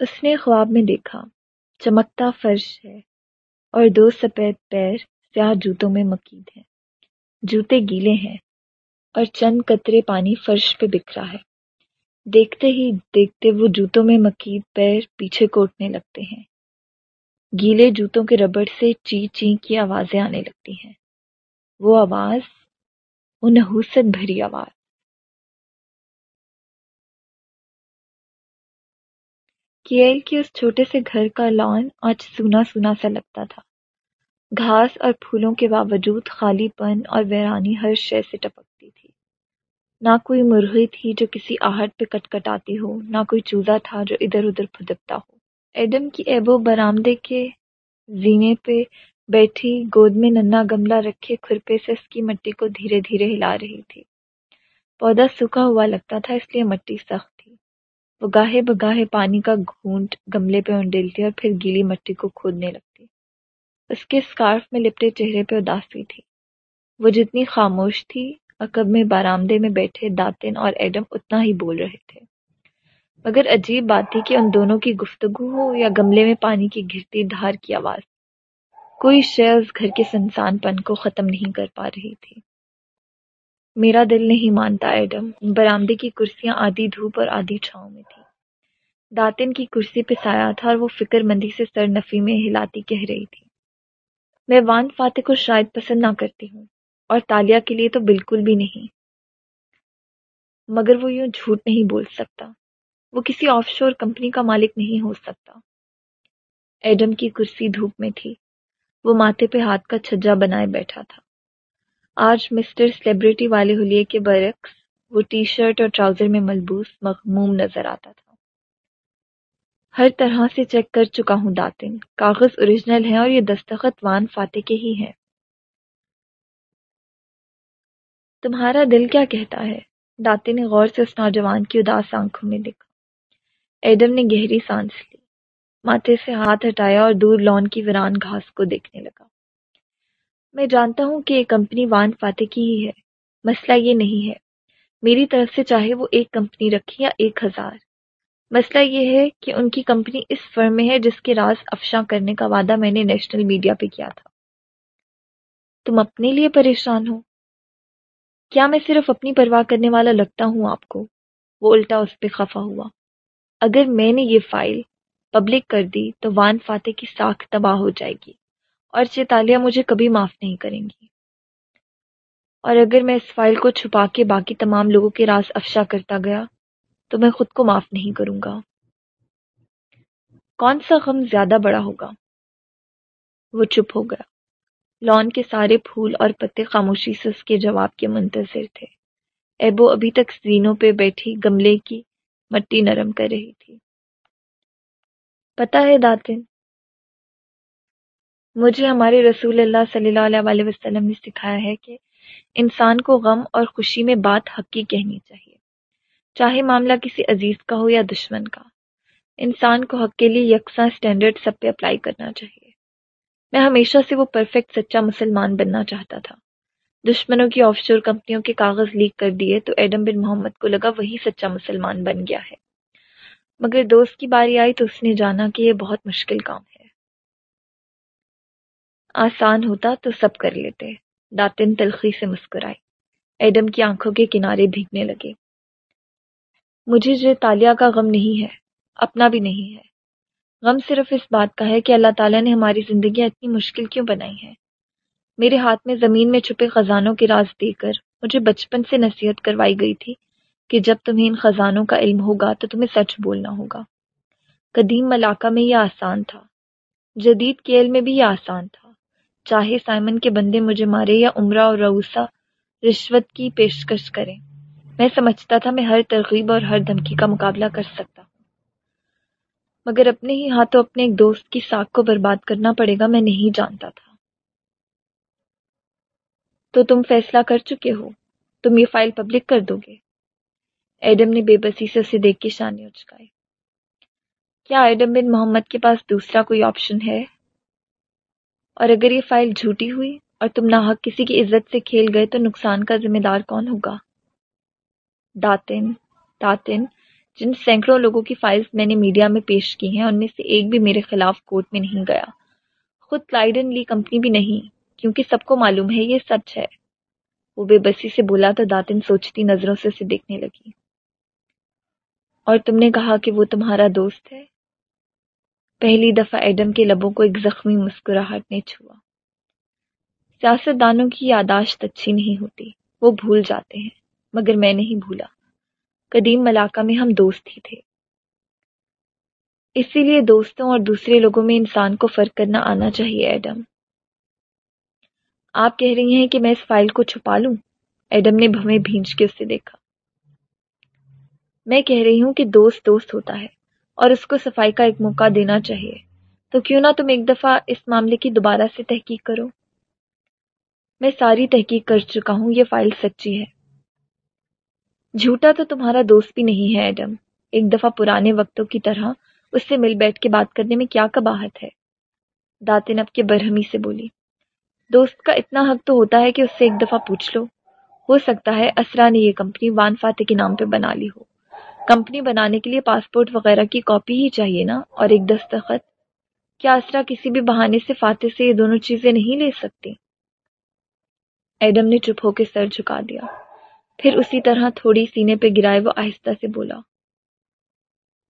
اس نے خواب میں دیکھا، چمکتا فرش ہے اور دو سفید پیر سیاہ جوتوں میں مقید ہیں۔ جوتے گیلے ہیں اور چند قطرے پانی فرش پہ بکھرا ہے۔ دیکھتے ہی دیکھتے وہ جوتوں میں مقید پیر پیچھے کوٹنے لگتے ہیں۔ گیلے جوتوں کے ربڑ سے چی چی کی آوازیں آنے لگتی ہیں۔ وہ آواز وہ نحوست بھری آواز۔ کیل کے اس چھوٹے سے گھر کا لان آج سونا سونا سا لگتا تھا۔ گھاس اور پھولوں کے باوجود خالی پن اور ویرانی ہر شے سے ٹپکتی تھی۔ نہ کوئی مرغی تھی جو کسی آہٹ پہ کٹ کٹاتی ہو، نہ کوئی چوزا تھا جو ادھر ادھر پھدکتا ہو۔ ایڈم کی ایبو برامدے کے زینے پہ بیٹھی، گود میں ننا گملہ رکھے کھرپے سے اس کی مٹی کو دھیرے دھیرے ہلا رہی تھی۔ پودا سوکھا ہوا لگتا تھا، اس لیے مٹی سخت وہ گاہے بگاہے پانی کا گھونٹ گملے پہ انڈیلتی اور پھر گیلی مٹی کو کھودنے لگتی۔ اس کے اسکارف میں لپٹے چہرے پہ اداسی تھی۔ وہ جتنی خاموش تھی، عقب میں بارامدے میں بیٹھے داتن اور ایڈم اتنا ہی بول رہے تھے۔ مگر عجیب بات تھی کہ ان دونوں کی گفتگو ہو یا گملے میں پانی کی گرتی دھار کی آواز۔ کوئی شے اس گھر کے سنسان پن کو ختم نہیں کر پا رہی تھی۔ میرا دل نہیں مانتا، ایڈم۔ برامدے کی کرسیاں آدھی دھوپ اور آدھی چھاؤں میں تھی داتن کی کرسی پہ سایہ تھا اور وہ فکر مندی سے سر نفی میں ہلاتی کہہ رہی تھی۔ میں وان فاتح کو شاید پسند نہ کرتی ہوں اور تالیا کے لیے تو بالکل بھی نہیں۔ مگر وہ یوں جھوٹ نہیں بول سکتا۔ وہ کسی آف شور کمپنی کا مالک نہیں ہو سکتا۔ ایڈم کی کرسی دھوپ میں تھی۔ وہ ماتھے پہ ہاتھ کا چھجا بنائے بیٹھا تھا۔ آج مسٹر سلیبریٹی والے حلیے کے برعکس وہ ٹی شرٹ اور ٹراؤزر میں ملبوس مغموم نظر آتا تھا۔ ہر طرح سے چیک کر چکا ہوں داتن۔ کاغذ اوریجنل ہیں اور یہ دستخط وان فاتح کے ہی ہیں۔ تمہارا دل کیا کہتا ہے؟ داتے نے غور سے اس نوجوان کی اداس آنکھوں میں دیکھا ایڈم نے گہری سانس لی۔ ماتھے سے ہاتھ ہٹایا اور دور لون کی ویران گھاس کو دیکھنے لگا۔ میں جانتا ہوں کہ یہ کمپنی وان فاتح کی ہی ہے۔ مسئلہ یہ نہیں ہے۔ میری طرف سے چاہے وہ ایک کمپنی رکھے یا ایک ہزار۔ مسئلہ یہ ہے کہ ان کی کمپنی اس فرم میں ہے جس کے راز افشاں کرنے کا وعدہ میں نے نیشنل میڈیا پہ کیا تھا۔ تم اپنے لیے پریشان ہو۔ کیا میں صرف اپنی پرواہ کرنے والا لگتا ہوں آپ کو؟ وہ الٹا اس پہ خفا ہوا۔ اگر میں نے یہ فائل پبلک کر دی تو وان فاتح کی ساکھ تباہ ہو جائے گی۔ اور چیتالیہ مجھے کبھی معاف نہیں کریں گی۔ اور اگر میں اس فائل کو چھپا کے باقی تمام لوگوں کے راز افشا کرتا گیا، تو میں خود کو معاف نہیں کروں گا۔ کون سا غم زیادہ بڑا ہوگا؟ وہ چپ ہو گیا۔ لان کے سارے پھول اور پتے خاموشی سے اس کے جواب کے منتظر تھے۔ ایبو ابھی تک زینوں پہ بیٹھی، گملے کی مٹی نرم کر رہی تھی۔ پتا ہے داتن مجھے ہمارے رسول اللہ صلی اللہ علیہ وسلم نے سکھایا ہے کہ انسان کو غم اور خوشی میں بات حق کی کہنی چاہیے۔ چاہے معاملہ کسی عزیز کا ہو یا دشمن کا، انسان کو حق کے لیے یکساں اسٹینڈرڈ سب پہ اپلائی کرنا چاہیے۔ میں ہمیشہ سے وہ پرفیکٹ سچا مسلمان بننا چاہتا تھا۔ دشمنوں کی آف شور کمپنیوں کے کاغذ لیک کر دیے تو ایڈم بن محمد کو لگا وہی سچا مسلمان بن گیا ہے۔ مگر دوست کی باری آئی تو اس نے جانا کہ یہ بہت مشکل کام ہے آسان ہوتا تو سب کر لیتے۔ داتن تلخی سے مسکرائی ایڈم کی آنکھوں کے کنارے بھیگنے لگے۔ مجھے جو تالیا کا غم نہیں ہے، اپنا بھی نہیں ہے۔ غم صرف اس بات کا ہے کہ اللہ تعالیٰ نے ہماری زندگیاں اتنی مشکل کیوں بنائی ہیں؟ میرے ہاتھ میں زمین میں چھپے خزانوں کے راز دے کر مجھے بچپن سے نصیحت کروائی گئی تھی کہ جب تمہیں ان خزانوں کا علم ہوگا تو تمہیں سچ بولنا ہوگا۔ قدیم ملاقہ میں یہ آسان تھا۔ جدید کے علم میں بھی یہ آسان تھا۔ چاہے سائمن کے بندے مجھے مارے یا عمرہ اور روسا رشوت کی پیشکش کریں۔ میں سمجھتا تھا میں ہر ترغیب اور ہر دھمکی کا مقابلہ کر سکتا۔ ہوں مگر اپنے ہی ہاتھوں اپنے ایک دوست کی ساکھ کو برباد کرنا پڑے گا میں نہیں جانتا تھا۔ تو تم فیصلہ کر چکے ہو۔ تم یہ فائل پبلک کر دو گے۔ ایڈم نے بے بسی سے اسے دیکھ کے شانے اچکائے کیا ایڈم بن محمد کے پاس دوسرا کوئی آپشن ہے؟ اور اگر یہ فائل جھوٹی ہوئی اور تم ناحق کسی کی عزت سے کھیل گئے تو نقصان کا ذمہ دار کون ہوگا؟ داتن داتن، جن سینکڑوں لوگوں کی فائلز میں نے میڈیا میں پیش کی ہیں، ان میں سے ایک بھی میرے خلاف کورٹ میں نہیں گیا۔ خود کلائڈن لی کمپنی بھی نہیں، کیونکہ سب کو معلوم ہے یہ سچ ہے۔ وہ بے بسی سے بولا تو داتن سوچتی نظروں سے اسے دیکھنے لگی۔ اور تم نے کہا کہ وہ تمہارا دوست ہے؟ پہلی دفعہ ایڈم کے لبوں کو ایک زخمی مسکراہٹ نے چھوا۔ سیاست دانوں کی یاداشت اچھی نہیں ہوتی، وہ بھول جاتے ہیں، مگر میں نہیں بھولا۔ قدیم ملاقہ میں ہم دوست ہی تھے۔ اسی لیے دوستوں اور دوسرے لوگوں میں انسان کو فرق کرنا آنا چاہیے، ایڈم۔ آپ کہہ رہی ہیں کہ میں اس فائل کو چھپا لوں؟ ایڈم نے بھویں بھینچ کے اسے دیکھا۔ میں کہہ رہی ہوں کہ دوست دوست ہوتا ہے۔ اور اس کو صفائی کا ایک موقع دینا چاہیے۔ تو کیوں نہ تم ایک دفعہ اس معاملے کی دوبارہ سے تحقیق کرو۔ میں ساری تحقیق کر چکا ہوں، یہ فائل سچی ہے۔ جھوٹا تو تمہارا دوست بھی نہیں ہے، ایڈم۔ ایک دفعہ پرانے وقتوں کی طرح اس سے مل بیٹھ کے بات کرنے میں کیا کباہت ہے؟ داتن اب کے برہمی سے بولی۔ دوست کا اتنا حق تو ہوتا ہے کہ اس سے ایک دفعہ پوچھ لو۔ ہو سکتا ہے اسرا نے یہ کمپنی وان فاتح کے نام پہ بنا لی ہو۔ کمپنی بنانے کے لیے پاسپورٹ وغیرہ کی کاپی ہی چاہیے نا؟ اور ایک دستخط؟ کیا اسرا کسی بھی بہانے سے فاتح سے یہ دونوں چیزیں نہیں لے سکتی؟ ایڈم نے چپ ہو کے سر جھکا دیا۔ پھر اسی طرح تھوڑی سینے پہ گرائے وہ آہستہ سے بولا،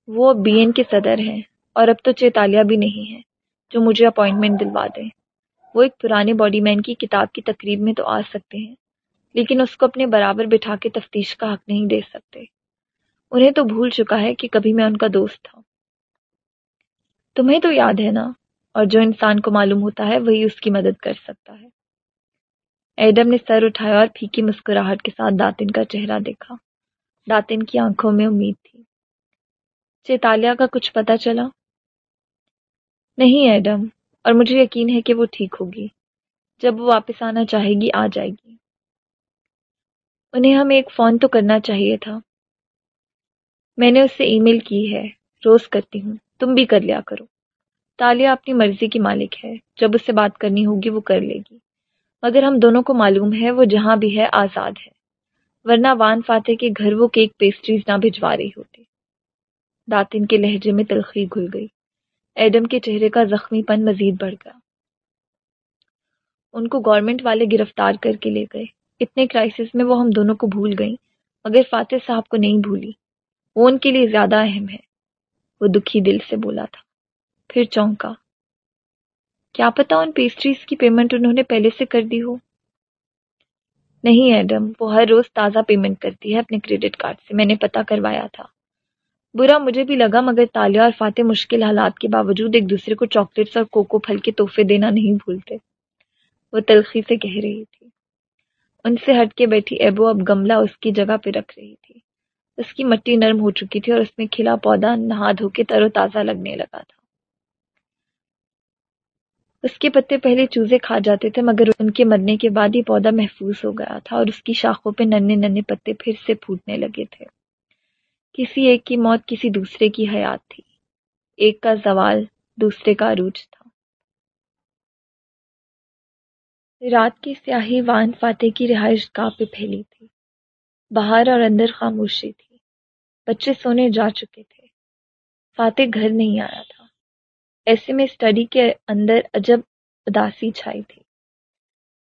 وہ بی این کے صدر ہیں اور اب تو چیتالیہ بھی نہیں ہے جو مجھے اپوائنٹمنٹ دلوا دیں۔ وہ ایک پرانے باڈی مین کی کتاب کی تقریب میں تو آ سکتے ہیں، لیکن اس کو اپنے برابر بٹھا کے تفتیش کا حق نہیں دے سکتے۔ انہیں تو بھول چکا ہے کہ کبھی میں ان کا دوست تھا۔ تمہیں تو یاد ہے نا؟ اور جو انسان کو معلوم ہوتا ہے، وہی اس کی مدد کر سکتا ہے۔ ایڈم نے سر اٹھایا اور پھیکی مسکراہٹ کے ساتھ داتن کا چہرہ دیکھا۔ داتن کی آنکھوں میں امید تھی۔ چیتالیہ کا کچھ پتا چلا؟ نہیں ایڈم، اور مجھے یقین ہے کہ وہ ٹھیک ہوگی۔ جب وہ واپس آنا چاہے گی، آ جائے گی۔ انہیں ہمیں ایک فون تو کرنا چاہیے تھا۔ میں نے اس سے ای میل کی ہے، روز کرتی ہوں، تم بھی کر لیا کرو۔ تالیہ اپنی مرضی کی مالک ہے، جب اس سے بات کرنی ہوگی وہ کر لے گی۔ مگر ہم دونوں کو معلوم ہے وہ جہاں بھی ہے آزاد ہے۔ ورنہ وان فاتح کے گھر وہ کیک پیسٹریز نہ بھجوا رہی ہوتی۔ داتن کے لہجے میں تلخی گھل گئی۔ ایڈم کے چہرے کا زخمی پن مزید بڑھ گیا۔ ان کو گورنمنٹ والے گرفتار کر کے لے گئے۔ اتنے کرائسس میں وہ ہم دونوں کو بھول گئیں، مگر فاتح صاحب کو نہیں بھولی۔ وہ ان کے لیے زیادہ اہم ہے۔ وہ دکھی دل سے بولا تھا۔ پھر چونکا۔ کیا پتا ان پیسٹریز کی پیمنٹ انہوں نے پہلے سے کر دی ہو؟ نہیں ایڈم، وہ ہر روز تازہ پیمنٹ کرتی ہے اپنے کریڈٹ کارڈ سے۔ میں نے پتا کروایا تھا۔ برا مجھے بھی لگا مگر تالیہ اور فاتح مشکل حالات کے باوجود ایک دوسرے کو چاکلیٹس اور کوکو پھل کے تحفے دینا نہیں بھولتے۔ وہ تلخی سے کہہ رہی تھی۔ ان سے ہٹ کے بیٹھی ایبو اب گملہ اس کی جگہ پہ رکھ رہی تھی۔ اس کی مٹی نرم ہو چکی تھی اور اس میں کھلا پودا نہا دھو کے تر و تازہ لگنے لگا تھا۔ اس کے پتے پہلے چوزے کھا جاتے تھے، مگر ان کے مرنے کے بعد ہی پودا محفوظ ہو گیا تھا اور اس کی شاخوں پہ ننے ننے پتے پھر سے پھوٹنے لگے تھے۔ کسی ایک کی موت کسی دوسرے کی حیات تھی۔ ایک کا زوال دوسرے کا عروج تھا۔ رات کی سیاہی وان فاتح کی رہائش گاہ پہ پھیلی تھی۔ باہر اور اندر خاموشی تھی۔ بچے سونے جا چکے تھے۔ فاتح گھر نہیں آیا تھا۔ ایسے میں اسٹڈی کے اندر عجب اداسی چھائی تھی۔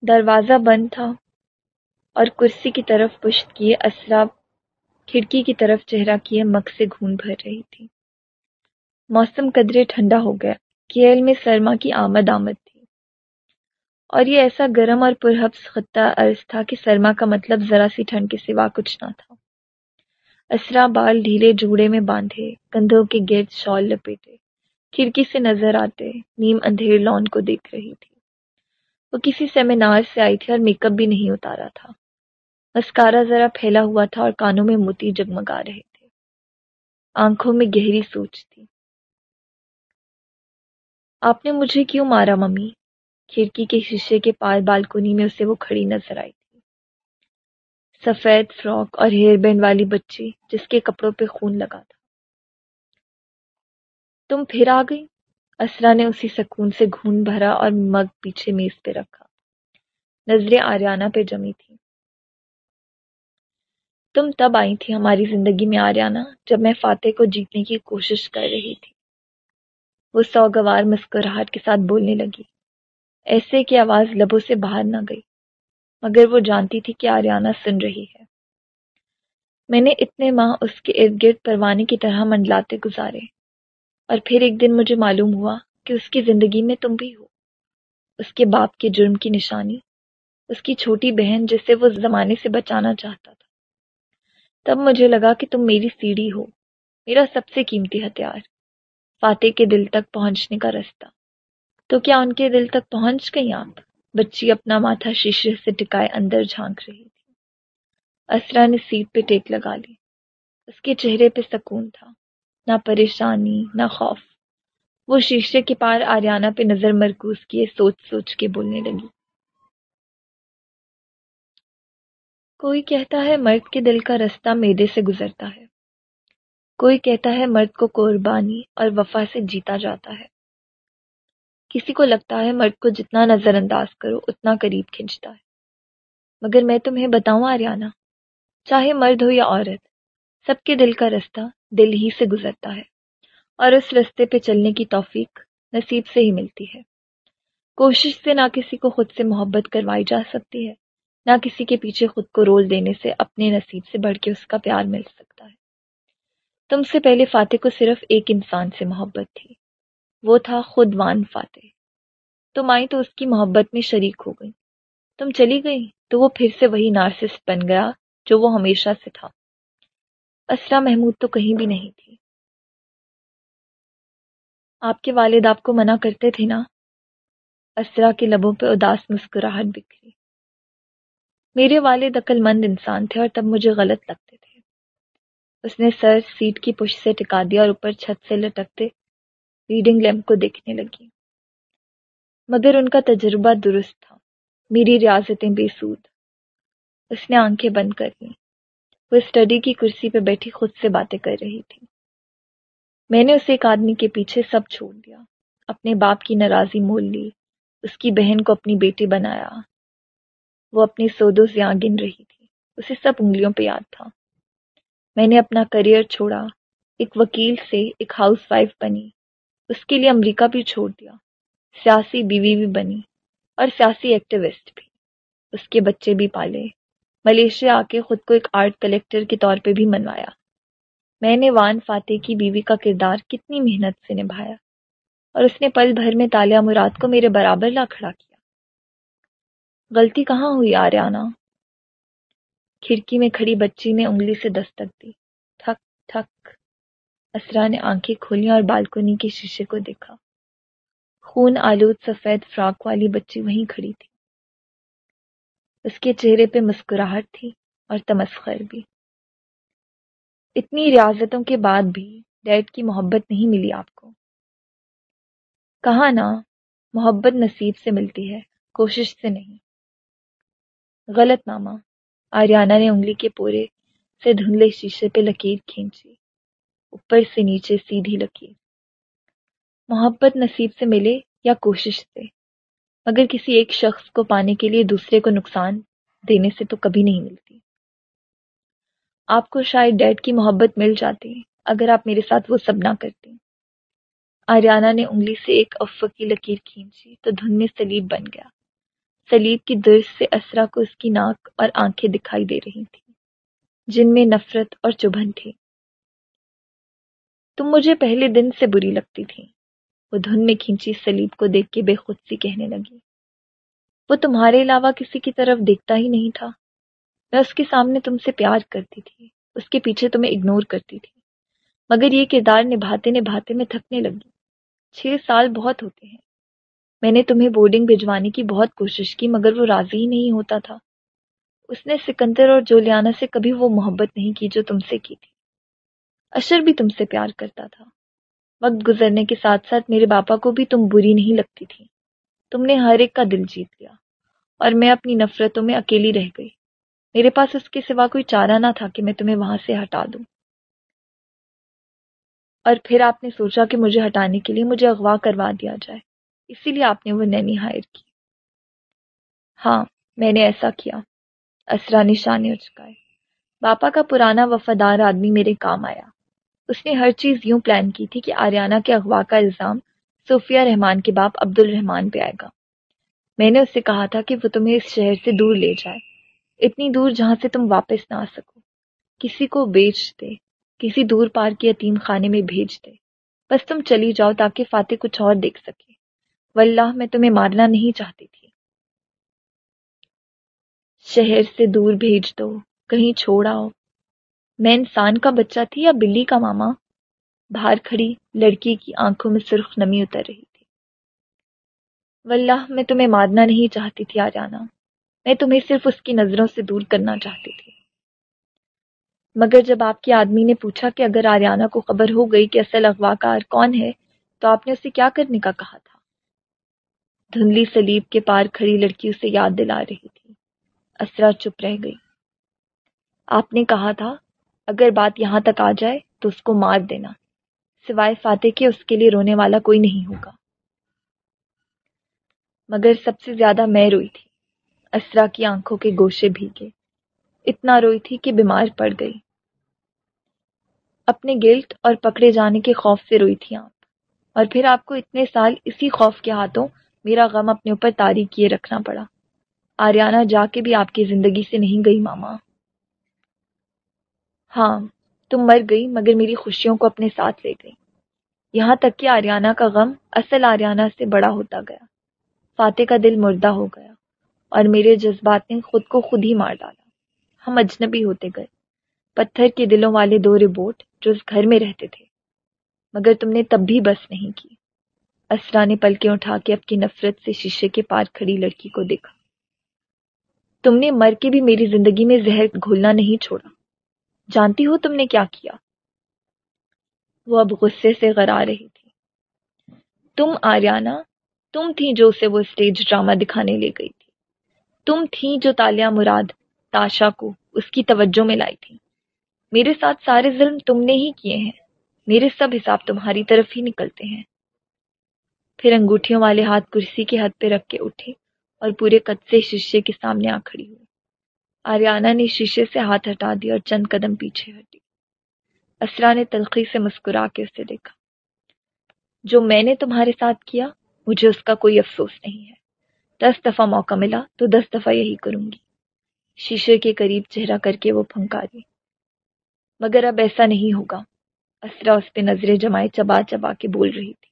دروازہ بند تھا اور کرسی کی طرف پشت کیے اسراب کھڑکی کی طرف چہرہ کیے مک سے گھون بھر رہی تھی۔ موسم قدرے ٹھنڈا ہو گیا۔ کیل میں سرما کی آمد آمد تھی۔ اور یہ ایسا گرم اور پرہبس خطہ عرض تھا کہ سرما کا مطلب ذرا سی ٹھنڈ کے سوا کچھ نہ تھا۔ اسرا بال ڈھیلے جوڑے میں باندھے، کندھوں کے گرد شال لپیٹے، کھڑکی سے نظر آتے، نیم اندھیر لان کو دیکھ رہی تھی۔ وہ کسی سیمینار سے آئی تھی اور میک اپ بھی نہیں اتارا تھا۔ مسکارا ذرا پھیلا ہوا تھا اور کانوں میں موتی جگمگا رہے تھے۔ آنکھوں میں گہری سوچ تھی۔ آپ نے مجھے کیوں مارا ممی؟ کھڑکی کے شیشے کے پار بالکونی میں اسے وہ کھڑی نظر آئی تھی۔ سفید فراک اور ہیئر بینڈ والی بچی جس کے کپڑوں پہ خون لگا تھا۔ تم پھر آ گئی۔ اسرا نے اسی سکون سے گھون بھرا اور مگ پیچھے میز پہ رکھا۔ نظریں آریانہ پہ جمی تھی۔ تم تب آئی تھی ہماری زندگی میں آریانہ جب میں فاتح کو جیتنے کی کوشش کر رہی تھی۔ وہ سوگوار مسکراہٹ کے ساتھ بولنے لگی۔ ایسے کی آواز لبوں سے باہر نہ گئی۔ مگر وہ جانتی تھی کہ آریانہ سن رہی ہے۔ میں نے اتنے ماہ اس کے ارد گرد پروانے کی طرح منڈلاتے گزارے اور پھر ایک دن مجھے معلوم ہوا کہ اس کی زندگی میں تم بھی ہو۔ اس کے باپ کے جرم کی نشانی، اس کی چھوٹی بہن جسے وہ زمانے سے بچانا چاہتا تھا۔ تب مجھے لگا کہ تم میری سیڑھی ہو، میرا سب سے قیمتی ہتھیار، فاتح کے دل تک پہنچنے کا رستہ۔ تو کیا ان کے دل تک پہنچ گئی آپ؟ بچی اپنا ماتھا شیشے سے ٹکائے اندر جھانک رہی تھی۔ اسرا نے سیٹ پہ ٹیک لگا لی۔ اس کے چہرے پہ سکون تھا۔ نہ پریشانی، نہ خوف۔ وہ شیشے کے پار آریانہ پہ نظر مرکوز کیے سوچ سوچ کے بولنے لگی۔ کوئی کہتا ہے مرد کے دل کا رستہ میدے سے گزرتا ہے۔ کوئی کہتا ہے مرد کو قربانی اور وفا سے جیتا جاتا ہے۔ کسی کو لگتا ہے مرد کو جتنا نظر انداز کرو، اتنا قریب کھنچتا ہے۔ مگر میں تمہیں بتاؤں آریانہ چاہے مرد ہو یا عورت، سب کے دل کا رستہ دل ہی سے گزرتا ہے اور اس رستے پہ چلنے کی توفیق نصیب سے ہی ملتی ہے۔ کوشش سے نہ کسی کو خود سے محبت کروائی جا سکتی ہے، نہ کسی کے پیچھے خود کو رول دینے سے اپنے نصیب سے بڑھ کے اس کا پیار مل سکتا ہے۔ تم سے پہلے فاتح کو صرف ایک انسان سے محبت تھی۔ وہ تھا خود وان فاتح۔ تم آئی تو اس کی محبت میں شریک ہو گئی تم چلی گئی تو وہ پھر سے وہی نارسسٹ بن گیا جو وہ ہمیشہ سے تھا۔ اسرا محمود تو کہیں بھی نہیں تھی۔ آپ کے والد آپ کو منع کرتے تھے نا؟ اسرا کے لبوں پہ اداس مسکراہٹ بکھری۔ میرے والد عقل مند انسان تھے اور تب مجھے غلط لگتے تھے۔ اس نے سر سیٹ کی پش سے ٹکا دیا اور اوپر چھت سے لٹکتے ریڈنگ لیمپ کو دیکھنے لگی۔ مگر ان کا تجربہ درست تھا۔ میری ریاضتیں بے سود۔ اس نے آنکھیں بند کر لی وہ اسٹڈی کی کرسی پہ بیٹھی خود سے باتیں کر رہی تھی۔ میں نے اسے ایک آدمی کے پیچھے سب چھوڑ دیا۔ اپنے باپ کی ناراضی مول لی۔ اس کی بہن کو اپنی بیٹی بنایا۔ وہ اپنی سودوں سے گن رہی تھی۔ اسے سب انگلیوں پہ یاد تھا۔ میں نے اپنا کریئر چھوڑا۔ ایک وکیل سے ایک ہاؤس وائف بنی۔ اس کے لیے امریکہ بھی چھوڑ دیا۔ سیاسی بیوی بھی بنی اور سیاسی ایکٹیوسٹ بھی۔ اس کے بچے بھی پالے۔ ملیشیا آ کے خود کو ایک آرٹ کلیکٹر کے طور پہ بھی منوایا۔ میں نے وان فاتح کی بیوی کا کردار کتنی محنت سے نبھایا۔ اور اس نے پل بھر میں تالیہ مراد کو میرے برابر لا کھڑا کیا۔ غلطی کہاں ہوئی آریانہ کھڑکی میں کھڑی بچی نے انگلی سے دستک دی۔ اسرا نے آنکھیں کھولی اور بالکنی کے شیشے کو دیکھا۔ خون آلود سفید فراک والی بچی وہیں کھڑی تھی۔ اس کے چہرے پہ مسکراہٹ تھی اور تمسخر بھی۔ اتنی ریاضتوں کے بعد بھی ڈیڈ کی محبت نہیں ملی آپ کو۔ کہاں نا محبت نصیب سے ملتی ہے، کوشش سے نہیں۔ غلط نامہ۔ آریانہ نے انگلی کے پورے سے دھندلے شیشے پہ لکیر کھینچی۔ اوپر سے نیچے سیدھی لکیر۔ محبت نصیب سے ملے یا کوشش سے، مگر کسی ایک شخص کو پانے کے لیے دوسرے کو نقصان دینے سے تو کبھی نہیں ملتی۔ آپ کو شاید ڈیڈ کی محبت مل جاتی اگر آپ میرے ساتھ وہ سب نہ کرتی۔ آریانہ نے انگلی سے ایک افقی لکیر کھینچی تو دھن میں سلیب بن گیا۔ سلیب کی درس سے اسرا کو اس کی ناک اور آنکھیں دکھائی دے رہی تھی جن میں نفرت اور چبھن تھی۔ تم مجھے پہلے دن سے بری لگتی تھی۔ وہ دھن میں کھینچی سلیب کو دیکھ کے بے خود سی کہنے لگی۔ وہ تمہارے علاوہ کسی کی طرف دیکھتا ہی نہیں تھا۔ میں اس کے سامنے تم سے پیار کرتی تھی۔ اس کے پیچھے تمہیں اگنور کرتی تھی۔ مگر یہ کردار نبھاتے نبھاتے میں تھکنے لگی۔ چھ سال بہت ہوتے ہیں۔ میں نے تمہیں بورڈنگ بھجوانے کی بہت کوشش کی، مگر وہ راضی ہی نہیں ہوتا تھا۔ اس نے سکندر اور جولیانا سے کبھی وہ محبت نہیں کی جو تم سے کی تھی۔ اشر بھی تم سے پیار کرتا تھا۔ وقت گزرنے کے ساتھ ساتھ میرے باپا کو بھی تم بری نہیں لگتی تھی۔ تم نے ہر ایک کا دل جیت لیا اور میں اپنی نفرتوں میں اکیلی رہ گئی۔ میرے پاس اس کے سوا کوئی چارہ نہ تھا کہ میں تمہیں وہاں سے ہٹا دوں۔ اور پھر آپ نے سوچا کہ مجھے ہٹانے کے لیے مجھے اغوا کروا دیا جائے۔ اسی لیے آپ نے وہ نینی ہائر کی۔ ہاں میں نے ایسا کیا۔ اسرا نشانے چکائے پاپا کا پرانا وفادار آدمی میرے کام آیا۔ اس نے ہر چیز یوں پلان کی تھی کہ آریانہ کے اغوا کا الزام صوفیہ رحمان کے باپ عبد الرحمان پہ آئے گا۔ میں نے اس سے کہا تھا کہ وہ تمہیں اس شہر سے دور لے جائے۔ اتنی دور جہاں سے تم واپس نہ آ سکو۔ کسی کو بیچ دے، کسی دور پار کے یتیم خانے میں بھیج دے۔ بس تم چلی جاؤ تاکہ فاتح کچھ اور دیکھ سکے۔ واللہ، میں تمہیں مارنا نہیں چاہتی تھی۔ شہر سے دور بھیج دو، کہیں چھوڑ آؤ۔ میں انسان کا بچہ تھی یا بلی کا ماما؟ باہر کھڑی لڑکی کی آنکھوں میں سرخ نمی اتر رہی تھی۔ واللہ، میں تمہیں مارنا نہیں چاہتی تھی آریانہ میں تمہیں صرف اس کی نظروں سے دور کرنا چاہتی تھی۔ مگر جب آپ کے آدمی نے پوچھا کہ اگر آریانہ کو خبر ہو گئی کہ اصل اغوا کار کون ہے، تو آپ نے اسے کیا کرنے کا کہا تھا؟ دھندلی سلیب کے پار کھڑی لڑکی اسے یاد دلا رہی تھی۔ اسرا چپ رہ گئی۔ آپ نے کہا تھا اگر بات یہاں تک آ جائے تو اس کو مار دینا۔ سوائے فاتح کے اس کے لیے رونے والا کوئی نہیں ہوگا۔ مگر سب سے زیادہ میں روئی تھی۔ اسرا کی آنکھوں کے گوشے بھیگے اتنا روئی تھی کہ بیمار پڑ گئی۔ اپنے گلٹ اور پکڑے جانے کے خوف سے روئی تھی آپ۔ اور پھر آپ کو اتنے سال اسی خوف کے ہاتھوں میرا غم اپنے اوپر تاری کیے رکھنا پڑا۔ آریانہ جا کے بھی آپ کی زندگی سے نہیں گئی، ماما۔ ہاں تم مر گئی مگر میری خوشیوں کو اپنے ساتھ لے گئی۔ یہاں تک کہ آریانہ کا غم اصل آریانہ سے بڑا ہوتا گیا۔ فاتح کا دل مردہ ہو گیا اور میرے جذبات نے خود کو خود ہی مار ڈالا۔ ہم اجنبی ہوتے گئے۔ پتھر کے دلوں والے دو ربوٹ جو اس گھر میں رہتے تھے۔ مگر تم نے تب بھی بس نہیں کی۔ اسرا نے پلکیں اٹھا کے اپنی نفرت سے شیشے کے پار کھڑی لڑکی کو دیکھا۔ تم نے مر کے بھی میری زندگی میں زہر گھولنا نہیں چھوڑا۔ جانتی ہو تم نے کیا کیا؟ وہ اب غصے سے غرا رہی تھی۔ تم آریانہ تم تھی جو اسے وہ اسٹیج ڈرامہ دکھانے لے گئی تھی۔ تم تھی جو تالیہ مراد تاشا کو اس کی توجہ میں لائی تھی میرے ساتھ سارے ظلم تم نے ہی کیے ہیں۔ میرے سب حساب تمہاری طرف ہی نکلتے ہیں۔ پھر انگوٹھیوں والے ہاتھ کرسی کے ہاتھ پہ رکھ کے اٹھے اور پورے قد سے شیشے کے سامنے آ کھڑی ہوئی۔ آریانہ نے شیشے سے ہاتھ ہٹا دیا اور چند قدم پیچھے ہٹی۔ اسرا نے تلخی سے مسکرا کے اسے دیکھا۔ جو میں نے تمہارے ساتھ کیا، مجھے اس کا کوئی افسوس نہیں ہے۔ دس دفعہ موقع ملا تو دس دفعہ یہی کروں گی۔ شیشے کے قریب چہرہ کر کے وہ پھنکاری۔ مگر اب ایسا نہیں ہوگا۔ اسرا اس پہ نظریں جمائے چبا چبا کے بول رہی تھی۔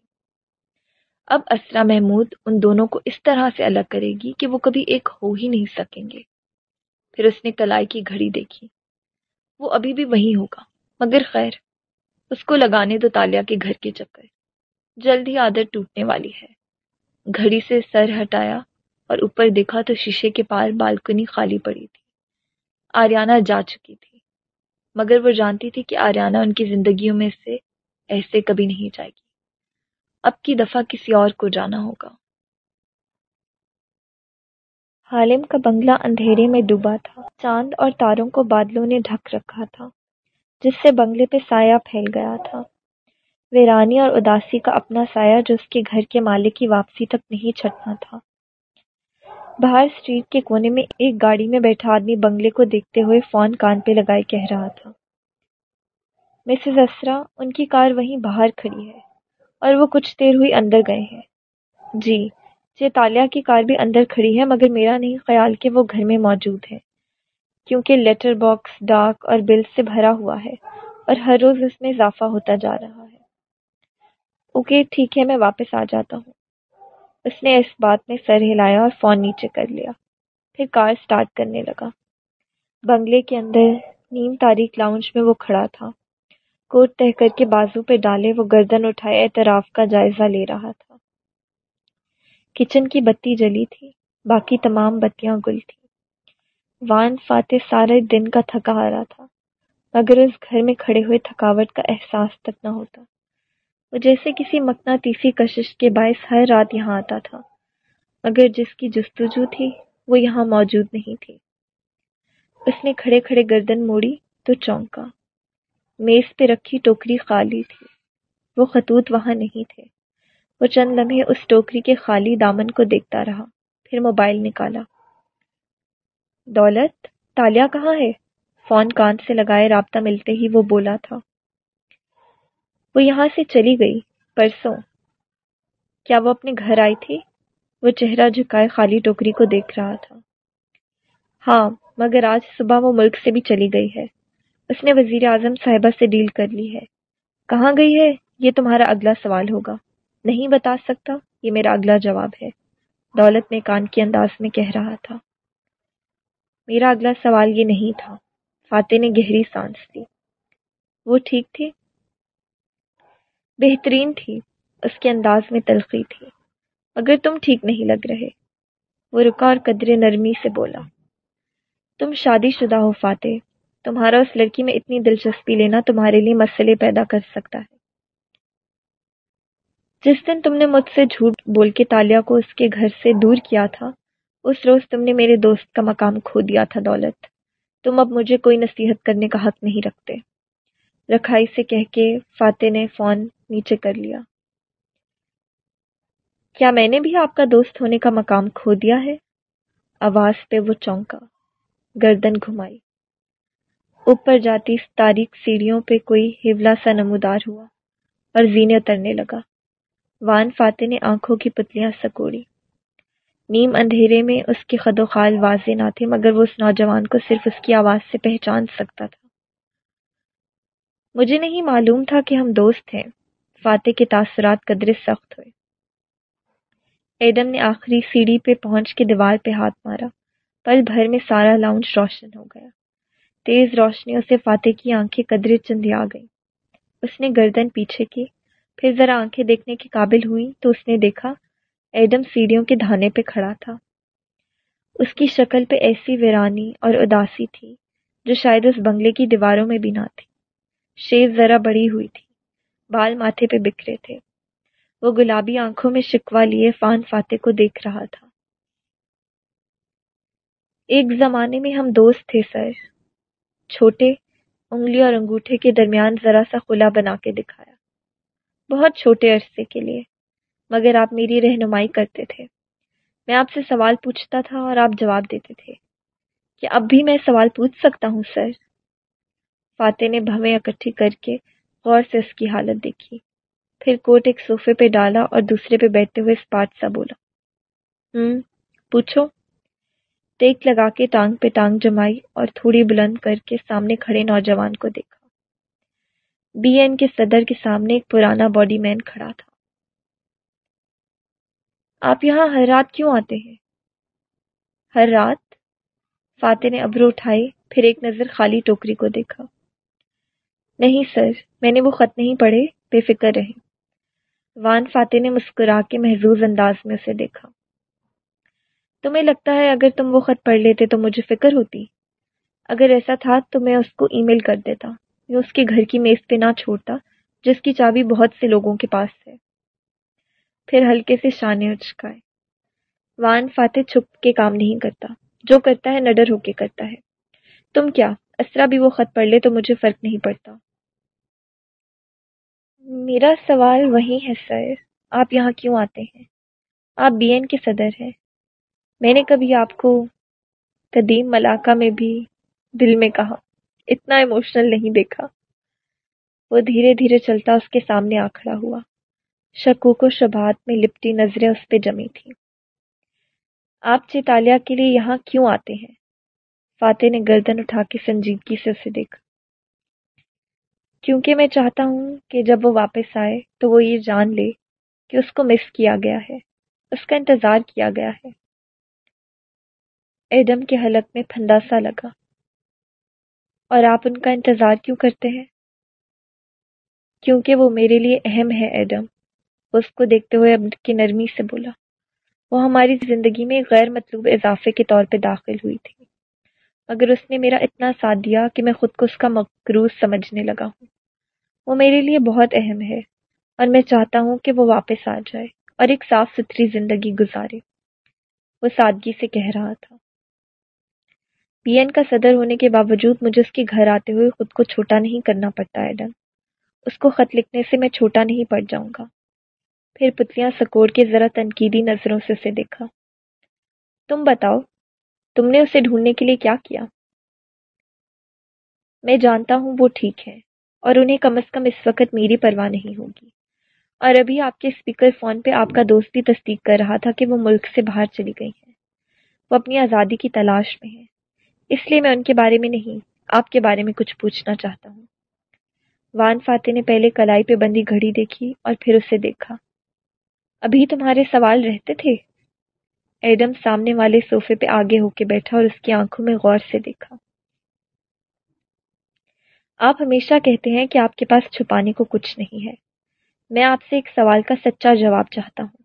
اب اسرا محمود ان دونوں کو اس طرح سے الگ کرے گی کہ وہ کبھی ایک ہو ہی نہیں سکیں گے۔ پھر اس نے کلائی کی گھڑی دیکھی۔ وہ ابھی بھی وہی ہوگا، مگر خیر، اس کو لگانے دو تالیا کے گھر کے چکر۔ جلد ہی عادت ٹوٹنے والی ہے۔ گھڑی سے سر ہٹایا اور اوپر دیکھا تو شیشے کے پار بالکنی خالی پڑی تھی۔ آریانہ جا چکی تھی، مگر وہ جانتی تھی کہ آریانہ ان کی زندگیوں میں سے ایسے کبھی نہیں جائے گی۔ اب کی دفعہ کسی اور کو جانا ہوگا۔ حالم کا بنگلہ اندھیرے میں ڈوبا تھا۔ چاند اور تاروں کو بادلوں نے ڈھک رکھا تھا، جس سے بنگلے پہ سایہ پھیل گیا تھا۔ ویرانی اور اداسی کا اپنا سایہ جو اس کے گھر کے مالک کی واپسی تک نہیں چھٹنا تھا۔ باہر اسٹریٹ کے کونے میں ایک گاڑی میں بیٹھا آدمی بنگلے کو دیکھتے ہوئے فون کان پہ لگائے کہہ رہا تھا۔ مسز اسرا، ان کی کار وہیں باہر کھڑی ہے اور وہ کچھ دیر ہوئی اندر گئے ہیں۔ جی یہ تالیہ کی کار بھی اندر کھڑی ہے، مگر میرا نہیں، خیال کہ وہ گھر میں موجود ہے، کیونکہ لیٹر باکس، ڈاک اور بل سے بھرا ہوا ہے اور ہر روز اس میں اضافہ ہوتا جا رہا ہے۔ اوکے، ٹھیک ہے، میں واپس آ جاتا ہوں۔ اس نے اس بات میں سر ہلایا اور فون نیچے کر لیا۔ پھر کار سٹارٹ کرنے لگا۔ بنگلے کے اندر نیم تاریخ لاؤنج میں وہ کھڑا تھا۔ کوٹ تہ کر کے بازو پہ ڈالے، وہ گردن اٹھائے، اعتراف کا جائزہ لے رہا تھا۔ کچن کی بتی جلی تھی، باقی تمام بتیاں گل تھی وان فاتح سارے دن کا تھکا آ رہا تھا، مگر اس گھر میں کھڑے ہوئے تھکاوٹ کا احساس تک نہ ہوتا۔ وہ جیسے کسی مقناطیسی کشش کے باعث ہر رات یہاں آتا تھا، مگر جس کی جستجو تھی، وہ یہاں موجود نہیں تھی۔ اس نے کھڑے کھڑے گردن موڑی تو چونکا۔ میز پہ رکھی ٹوکری خالی تھی، وہ خطوط وہاں نہیں تھے۔ وہ چند لمحے اس ٹوکری کے خالی دامن کو دیکھتا رہا، پھر موبائل نکالا۔ دولت، تالیا کہاں ہے؟ فون کان سے لگائے رابطہ ملتے ہی وہ بولا تھا۔ وہ یہاں سے چلی گئی، پرسوں۔ کیا وہ اپنے گھر آئی تھی؟ وہ چہرہ جھکائے خالی ٹوکری کو دیکھ رہا تھا۔ ہاں مگر آج صبح وہ ملک سے بھی چلی گئی ہے۔ اس نے وزیر اعظم صاحبہ سے ڈیل کر لی ہے۔ کہاں گئی ہے؟ یہ تمہارا اگلا سوال ہوگا۔ نہیں بتا سکتا؟ یہ میرا اگلا جواب ہے۔ دولت میں کان کے انداز میں کہہ رہا تھا۔ میرا اگلا سوال یہ نہیں تھا۔ فاتح نے گہری سانس لی۔ وہ ٹھیک تھی؟ بہترین تھی۔ اس کے انداز میں تلخی تھی۔ اگر تم ٹھیک نہیں لگ رہے۔ وہ رکا اور قدرے نرمی سے بولا۔ تم شادی شدہ ہو فاتح۔ تمہارا اس لڑکی میں اتنی دلچسپی لینا تمہارے لیے مسئلے پیدا کر سکتا ہے۔ جس دن تم نے مجھ سے جھوٹ بول کے تالیہ کو اس کے گھر سے دور کیا تھا، اس روز تم نے میرے دوست کا مقام کھو دیا تھا دولت۔ تم اب مجھے کوئی نصیحت کرنے کا حق نہیں رکھتے۔ رکھائی سے کہہ کے فاتح نے فون نیچے کر لیا۔ کیا میں نے بھی آپ کا دوست ہونے کا مقام کھو دیا ہے؟ آواز پہ وہ چونکا، گردن گھمائی۔ اوپر جاتی تاریخ سیڑھیوں پہ کوئی ہیولا سا نمودار ہوا اور زینے اترنے لگا۔ وان فاتح نے آنکھوں کی پتلیاں سکوڑی۔ نیم اندھیرے میں اس کے خد و خال واضح نہ تھے مگر وہ اس نوجوان کو صرف اس کی آواز سے پہچان سکتا تھا۔ مجھے نہیں معلوم تھا کہ ہم دوست ہیں۔ فاتح کے تاثرات قدرے سخت ہوئے۔ ایڈم نے آخری سیڑھی پہ پہنچ کے دیوار پہ ہاتھ مارا۔ پل بھر میں سارا لاؤنج روشن ہو گیا۔ تیز روشنیوں سے فاتح کی آنکھیں قدرے چندیا گئیں۔ اس نے گردن پیچھے کی۔ پھر ذرا آنکھیں دیکھنے کے قابل ہوئی تو اس نے دیکھا ایڈم سیڑھیوں کے دھانے پہ کھڑا تھا۔ اس کی شکل پہ ایسی ویرانی اور اداسی تھی جو شاید اس بنگلے کی دیواروں میں بھی نہ تھی۔ شیو ذرا بڑی ہوئی تھی، بال ماتھے پہ بکھرے تھے۔ وہ گلابی آنکھوں میں شکوا لیے فان فاتح کو دیکھ رہا تھا۔ ایک زمانے میں ہم دوست تھے سر۔ چھوٹے، انگلی اور انگوٹھے کے درمیان ذرا سا خلا بنا کے دکھایا۔ بہت چھوٹے عرصے کے لیے، مگر آپ میری رہنمائی کرتے تھے۔ میں آپ سے سوال پوچھتا تھا اور آپ جواب دیتے تھے کہ اب بھی میں سوال پوچھ سکتا ہوں، سر۔ فاتح نے بھویں اکٹھی کر کے غور سے اس کی حالت دیکھی۔ پھر کوٹ ایک صوفے پہ ڈالا اور دوسرے پہ بیٹھتے ہوئے اسپاٹ سا بولا ہوں پوچھو۔ ٹیک لگا کے ٹانگ پہ ٹانگ جمائی اور تھوڑی بلند کر کے سامنے کھڑے نوجوان کو دیکھا۔ بی این کے صدر کے سامنے ایک پرانا باڈی مین کھڑا تھا۔ آپ یہاں ہر رات کیوں آتے ہیں؟ ہر رات فاتح نے ابرو اٹھائی، پھر ایک نظر خالی ٹوکری کو دیکھا۔ نہیں سر، میں نے وہ خط نہیں پڑھے، بے فکر رہے وان فاتح نے مسکرا کے محظوظ انداز میں اسے دیکھا۔ تمہیں لگتا ہے اگر تم وہ خط پڑھ لیتے تو مجھے فکر ہوتی؟ اگر ایسا تھا تو میں اس کو ای میل کر دیتا۔ یا اس کے گھر کی میز پہ نہ چھوڑتا، جس کی چابی بہت سے لوگوں کے پاس ہے۔ پھر ہلکے سے شانے اچکائے۔ وان فاتح چھپ کے کام نہیں کرتا، جو کرتا ہے نڈر ہو کے کرتا ہے۔ تم کیا، اسرا بھی وہ خط پڑھ لے تو مجھے فرق نہیں پڑتا۔ میرا سوال وہی ہے سر، آپ یہاں کیوں آتے ہیں؟ آپ بی این کے صدر ہیں۔ میں نے کبھی آپ کو قدیم ملاقہ میں بھی دل میں کہا۔ اتنا ایموشنل نہیں دیکھا۔ وہ دھیرے دھیرے چلتا اس کے سامنے آ کھڑا ہوا۔ شکوک و شبہات میں لپٹی نظریں اس پہ جمی تھیں۔ آپ چیتالیہ کے لیے یہاں کیوں آتے ہیں؟ فاتح نے گردن اٹھا کے سنجیدگی سے اسے دیکھا۔ کیونکہ میں چاہتا ہوں کہ جب وہ واپس آئے تو وہ یہ جان لے کہ اس کو مس کیا گیا ہے۔ اس کا انتظار کیا گیا ہے۔ ایڈم کے حلق میں پھندا سا لگا۔ اور آپ ان کا انتظار کیوں کرتے ہیں؟ کیونکہ وہ میرے لیے اہم ہے، ایڈم۔ اس کو دیکھتے ہوئے اب کی نرمی سے بولا، وہ ہماری زندگی میں غیر مطلوب اضافے کے طور پہ داخل ہوئی تھی۔ مگر اس نے میرا اتنا ساتھ دیا کہ میں خود کو اس کا مقروض سمجھنے لگا ہوں۔ وہ میرے لیے بہت اہم ہے اور میں چاہتا ہوں کہ وہ واپس آ جائے اور ایک صاف ستھری زندگی گزارے۔ وہ سادگی سے کہہ رہا تھا۔ پی این کا صدر ہونے کے باوجود مجھے اس کے گھر آتے ہوئے خود کو چھوٹا نہیں کرنا پڑتا، ایڈم۔ اس کو خط لکھنے سے میں چھوٹا نہیں پڑ جاؤں گا۔ پھر پتلیاں سکوڑ کے ذرا تنقیدی نظروں سے اسے دیکھا۔ تم بتاؤ، تم نے اسے ڈھونڈنے کے لیے کیا کیا؟ میں جانتا ہوں وہ ٹھیک ہے اور انہیں کم از کم اس وقت میری پرواہ نہیں ہوگی۔ اور ابھی آپ کے اسپیکر فون پہ آپ کا دوست بھی تصدیق کر رہا تھا کہ وہ ملک سے باہر چلی گئی ہیں۔ وہ اپنی آزادی کی تلاش میں ہیں۔ اس لیے میں ان کے بارے میں نہیں، آپ کے بارے میں کچھ پوچھنا چاہتا ہوں۔ وان فاتح نے پہلے کلائی پہ بندی گھڑی دیکھی اور پھر اسے دیکھا۔ ابھی تمہارے سوال رہتے تھے؟ ایڈم سامنے والے صوفے پہ آگے ہو کے بیٹھا اور اس کی آنکھوں میں غور سے دیکھا۔ آپ ہمیشہ کہتے ہیں کہ آپ کے پاس چھپانے کو کچھ نہیں ہے۔ میں آپ سے ایک سوال کا سچا جواب چاہتا ہوں۔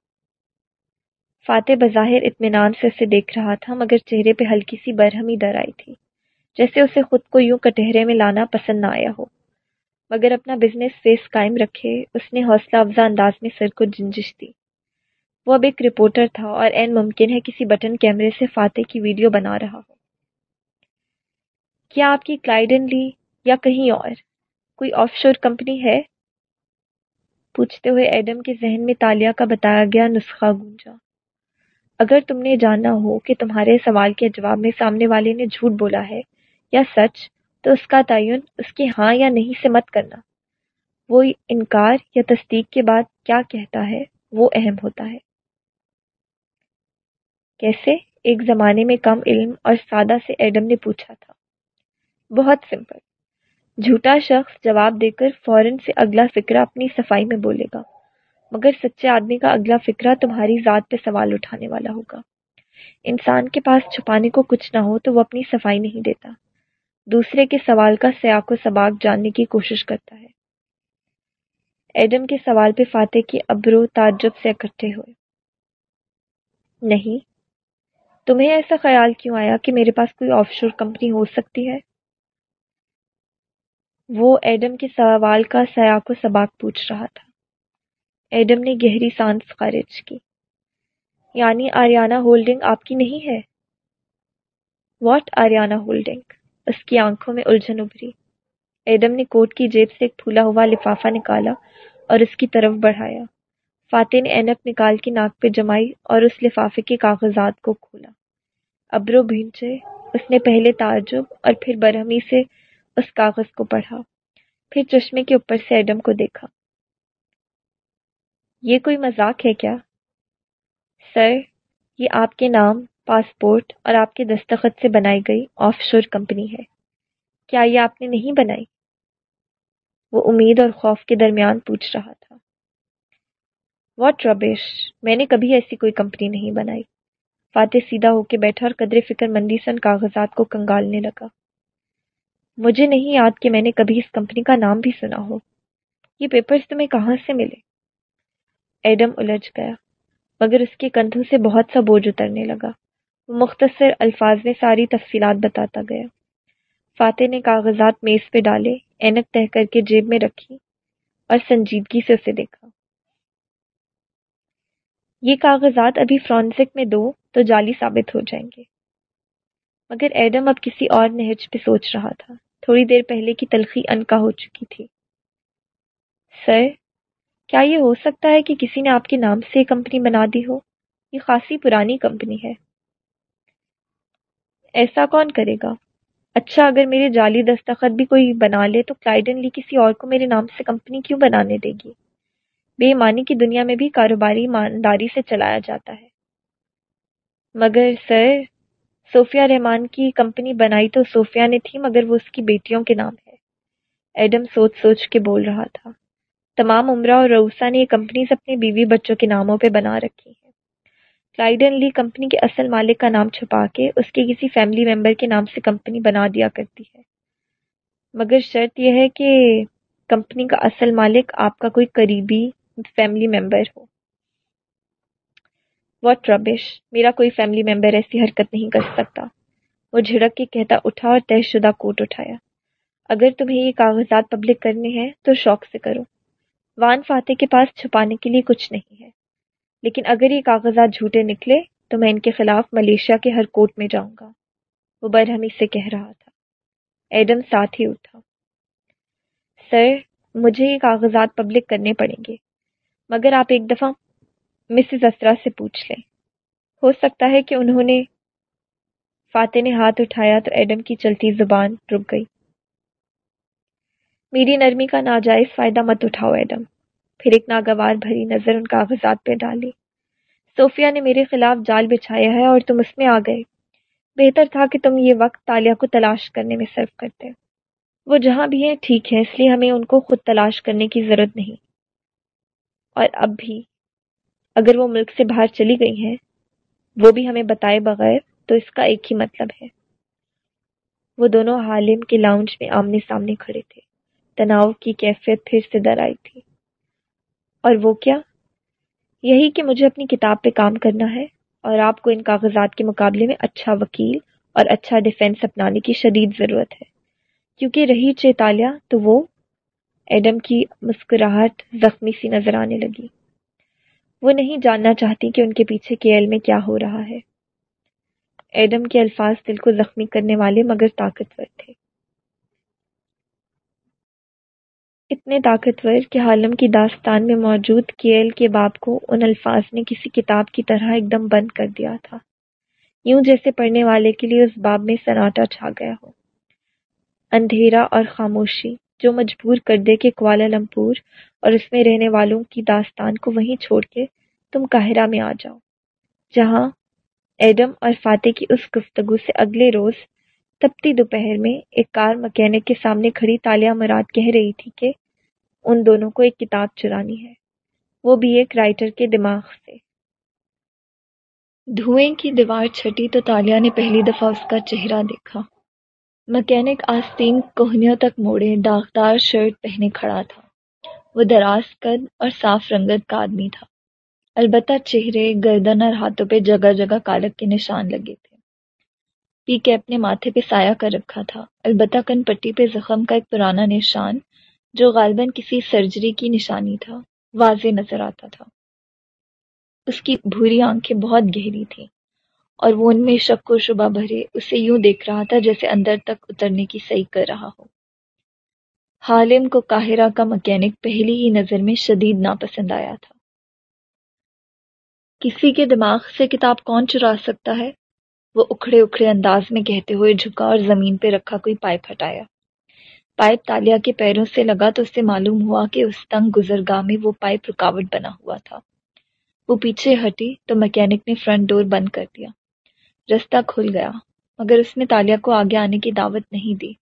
فاتح بظاہر اطمینان سے اسے دیکھ رہا تھا، مگر چہرے پہ ہلکی سی برہمی در آئی تھی، جیسے اسے خود کو یوں کٹہرے میں لانا پسند نہ آیا ہو۔ مگر اپنا بزنس فیس قائم رکھے، اس نے حوصلہ افزا انداز میں سر کو جنجش دی۔ وہ اب ایک رپورٹر تھا اور این ممکن ہے کسی بٹن کیمرے سے فاتح کی ویڈیو بنا رہا ہو۔ کیا آپ کی کلائڈن لی یا کہیں اور؟ کوئی آف شور کمپنی ہے؟ پوچھتے ہوئے ایڈم کے ذہن میں تالیا کا بتایا گیا نسخہ گونجا۔ اگر تم نے جاننا ہو کہ تمہارے سوال کے جواب میں سامنے والے نے جھوٹ بولا ہے یا سچ، تو اس کا تعین اس کے ہاں یا نہیں سے مت کرنا۔ وہ انکار یا تصدیق کے بعد کیا کہتا ہے، وہ اہم ہوتا ہے۔ کیسے؟ ایک زمانے میں کم علم اور سادہ سے ایڈم نے پوچھا تھا۔ بہت سمپل۔ جھوٹا شخص جواب دے کر فوراً سے اگلا فکرہ اپنی صفائی میں بولے گا۔ مگر سچے آدمی کا اگلا فکرہ تمہاری ذات پہ سوال اٹھانے والا ہوگا۔ انسان کے پاس چھپانے کو کچھ نہ ہو تو وہ اپنی صفائی نہیں دیتا۔ دوسرے کے سوال کا سیاق و سباق جاننے کی کوشش کرتا ہے۔ ایڈم کے سوال پہ فاتح کی ابرو تعجب سے اکٹھے ہوئے۔ نہیں، تمہیں ایسا خیال کیوں آیا کہ میرے پاس کوئی آف شور کمپنی ہو سکتی ہے؟ وہ ایڈم کے سوال کا سیاق و سباق پوچھ رہا تھا۔ ایڈم نے گہری سانس خارج کی۔ یعنی آریانہ ہولڈنگ آپ کی نہیں ہے۔ What Ariana holding? اس کی آنکھوں میں الجھن ابھری۔ ایڈم نے کوٹ کی جیب سے ایک پھولا ہوا لفافہ نکالا اور اس کی طرف بڑھایا۔ فاتح نے اینپ نکال کی ناک پہ جمائی اور اس لفافے کے کاغذات کو کھولا۔ ابرو بھینچے اس نے پہلے تعجب اور پھر برہمی سے اس کاغذ کو پڑھا۔ پھر چشمے کے اوپر سے ایڈم کو دیکھا۔ یہ کوئی مذاق ہے کیا؟ سر، یہ آپ کے نام، پاسپورٹ اور آپ کے دستخط سے بنائی گئی آف شور کمپنی ہے۔ کیا یہ آپ نے نہیں بنائی؟ وہ امید اور خوف کے درمیان پوچھ رہا تھا۔ واٹ ربش، میں نے کبھی ایسی کوئی کمپنی نہیں بنائی۔ فاتح سیدھا ہو کے بیٹھا اور قدر فکر مندی سے ان کاغذات کو کنگالنے لگا۔ مجھے نہیں یاد کہ میں نے کبھی اس کمپنی کا نام بھی سنا ہو۔ یہ پیپرز تمہیں کہاں سے ملے؟ ایڈم الجھ گیا، مگر اس کے کندھوں سے بہت سا بوجھ اترنے لگا۔ وہ مختصر الفاظ میں ساری تفصیلات بتاتا گیا۔ فاتح نے کاغذات میز پہ ڈالے، اینک تہ کر کے جیب میں رکھی اور سنجیدگی سے اسے دیکھا۔ یہ کاغذات ابھی فرانسک میں دو تو جعلی ثابت ہو جائیں گے۔ مگر ایڈم اب کسی اور نہج پہ سوچ رہا تھا۔ تھوڑی دیر پہلے کی تلخی انکا ہو چکی تھی۔ سر کیا یہ ہو سکتا ہے کہ کسی نے آپ کے نام سے کمپنی بنا دی ہو؟ یہ خاصی پرانی کمپنی ہے۔ ایسا کون کرے گا؟ اچھا اگر میرے جعلی دستخط بھی کوئی بنا لے تو کلائڈن لی کسی اور کو میرے نام سے کمپنی کیوں بنانے دے گی؟ بے ایمانی کی دنیا میں بھی کاروباری ایمانداری سے چلایا جاتا ہے۔ مگر سر، صوفیہ رحمان کی کمپنی بنائی تو صوفیہ نے تھی مگر وہ اس کی بیٹیوں کے نام ہے۔ ایڈم سوچ سوچ کے بول رہا تھا۔ تمام عمرہ اور روسا نے یہ کمپنیز اپنے بیوی بچوں کے ناموں پہ بنا رکھی ہیں کلائڈن لی کمپنی کے اصل مالک کا نام چھپا کے اس کے کسی فیملی ممبر کے نام سے کمپنی بنا دیا کرتی ہے۔ مگر شرط یہ ہے کہ کمپنی کا اصل مالک آپ کا کوئی قریبی فیملی ممبر ہو۔ واٹ ربش میرا کوئی فیملی ممبر ایسی حرکت نہیں کر سکتا۔ وہ جھڑک کے کہتا اٹھا اور طے شدہ کوٹ اٹھایا۔ اگر تمہیں یہ کاغذات پبلک کرنے ہیں تو شوق سے کرو۔ وان فاتح کے پاس چھپانے کے لیے کچھ نہیں ہے۔ لیکن اگر یہ کاغذات جھوٹے نکلے تو میں ان کے خلاف ملیشیا کے ہر کوٹ میں جاؤں گا۔ وہ برہمی سے کہہ رہا تھا۔ ایڈم ساتھ ہی اٹھا۔ سر، مجھے یہ کاغذات پبلک کرنے پڑیں گے۔ مگر آپ ایک دفعہ مسز اسرا سے پوچھ لیں۔ ہو سکتا ہے کہ انہوں نے فاتح نے ہاتھ اٹھایا تو ایڈم کی چلتی زبان رک گئی۔ میری نرمی کا ناجائز فائدہ مت اٹھاؤ، ایڈم۔ پھر ایک ناگوار بھری نظر ان کاغذات پہ ڈالی۔ صوفیہ نے میرے خلاف جال بچھایا ہے اور تم اس میں آ گئے۔ بہتر تھا کہ تم یہ وقت تالیہ کو تلاش کرنے میں صرف کرتے۔ وہ جہاں بھی ہیں ٹھیک ہے اس لیے ہمیں ان کو خود تلاش کرنے کی ضرورت نہیں۔ اور اب بھی، اگر وہ ملک سے باہر چلی گئی ہیں، وہ بھی ہمیں بتائے بغیر تو اس کا ایک ہی مطلب ہے۔ وہ دونوں حالم کے لاؤنج میں آمنے سامنے کھڑے تھے۔ تناؤ کی کیفیت پھر سے در آئی تھی۔ اور وہ کیا؟ یہی کہ مجھے اپنی کتاب پہ کام کرنا ہے اور آپ کو ان کاغذات کے مقابلے میں اچھا وکیل اور اچھا ڈیفینس اپنانے کی شدید ضرورت ہے۔ کیونکہ رہی چیتالیہ تو وہ ایڈم کی مسکراہٹ زخمی سی نظر آنے لگی۔ وہ نہیں جاننا چاہتی کہ ان کے پیچھے کیل میں کیا ہو رہا ہے۔ ایڈم کے الفاظ دل کو زخمی کرنے والے مگر طاقتور تھے۔ اتنے طاقتور کہ حالم کی داستان میں موجود کیل کے باب کو ان الفاظ نے کسی کتاب کی طرح ایک دم بند کر دیا تھا۔ یوں جیسے پڑھنے والے کے لیے اس باب میں سناٹا چھا گیا ہو۔ اندھیرا اور خاموشی جو مجبور کر دے کہ کوالا لمپور اور اس میں رہنے والوں کی داستان کو وہیں چھوڑ کے تم قاہرہ میں آ جاؤ۔ جہاں ایڈم اور فاتح کی اس گفتگو سے اگلے روز تپتی دوپہر میں ایک کار مکینک کے سامنے کھڑی تالیہ مراد کہہ رہی تھی کہ ان دونوں کو ایک کتاب چرانی ہے۔ وہ بھی ایک رائٹر کے دماغ سے۔ دھوئیں کی دیوار چھٹی تو تالیہ نے پہلی دفعہ اس کا چہرہ دیکھا۔ مکینک آستین کوہنیوں تک موڑے، داغدار شرٹ پہنے کھڑا تھا۔ وہ دراز قد اور صاف رنگت کا آدمی تھا۔ البتہ چہرے گردن اور ہاتھوں پہ جگہ جگہ کالک کے نشان لگے تھے۔ پی کے اپنے ماتھے پہ سایہ کر رکھا تھا۔ البتہ کن پٹی پہ زخم کا ایک پرانا نشان جو غالباً کسی سرجری کی نشانی تھا، واضح نظر آتا تھا۔ اس کی بھوری آنکھیں بہت گہری تھیں اور وہ ان میں شک و شبہ بھرے اسے یوں دیکھ رہا تھا جیسے اندر تک اترنے کی صحیح کر رہا ہو۔ حالم کو قاہرہ کا مکینک پہلی ہی نظر میں شدید ناپسند آیا تھا۔ کسی کے دماغ سے کتاب کون چرا سکتا ہے؟ وہ اکھڑے اکھڑے انداز میں کہتے ہوئے جھکا اور زمین پہ رکھا کوئی پائپ ہٹایا۔ پائپ تالیا کے پیروں سے لگا تو اسے معلوم ہوا کہ اس تنگ گزرگاہ میں وہ پائپ رکاوٹ بنا ہوا تھا۔ وہ پیچھے ہٹی تو مکینک نے فرنٹ ڈور بند کر دیا۔ رستہ کھل گیا، مگر اس نے تالیا کو آگے آنے کی دعوت نہیں دی۔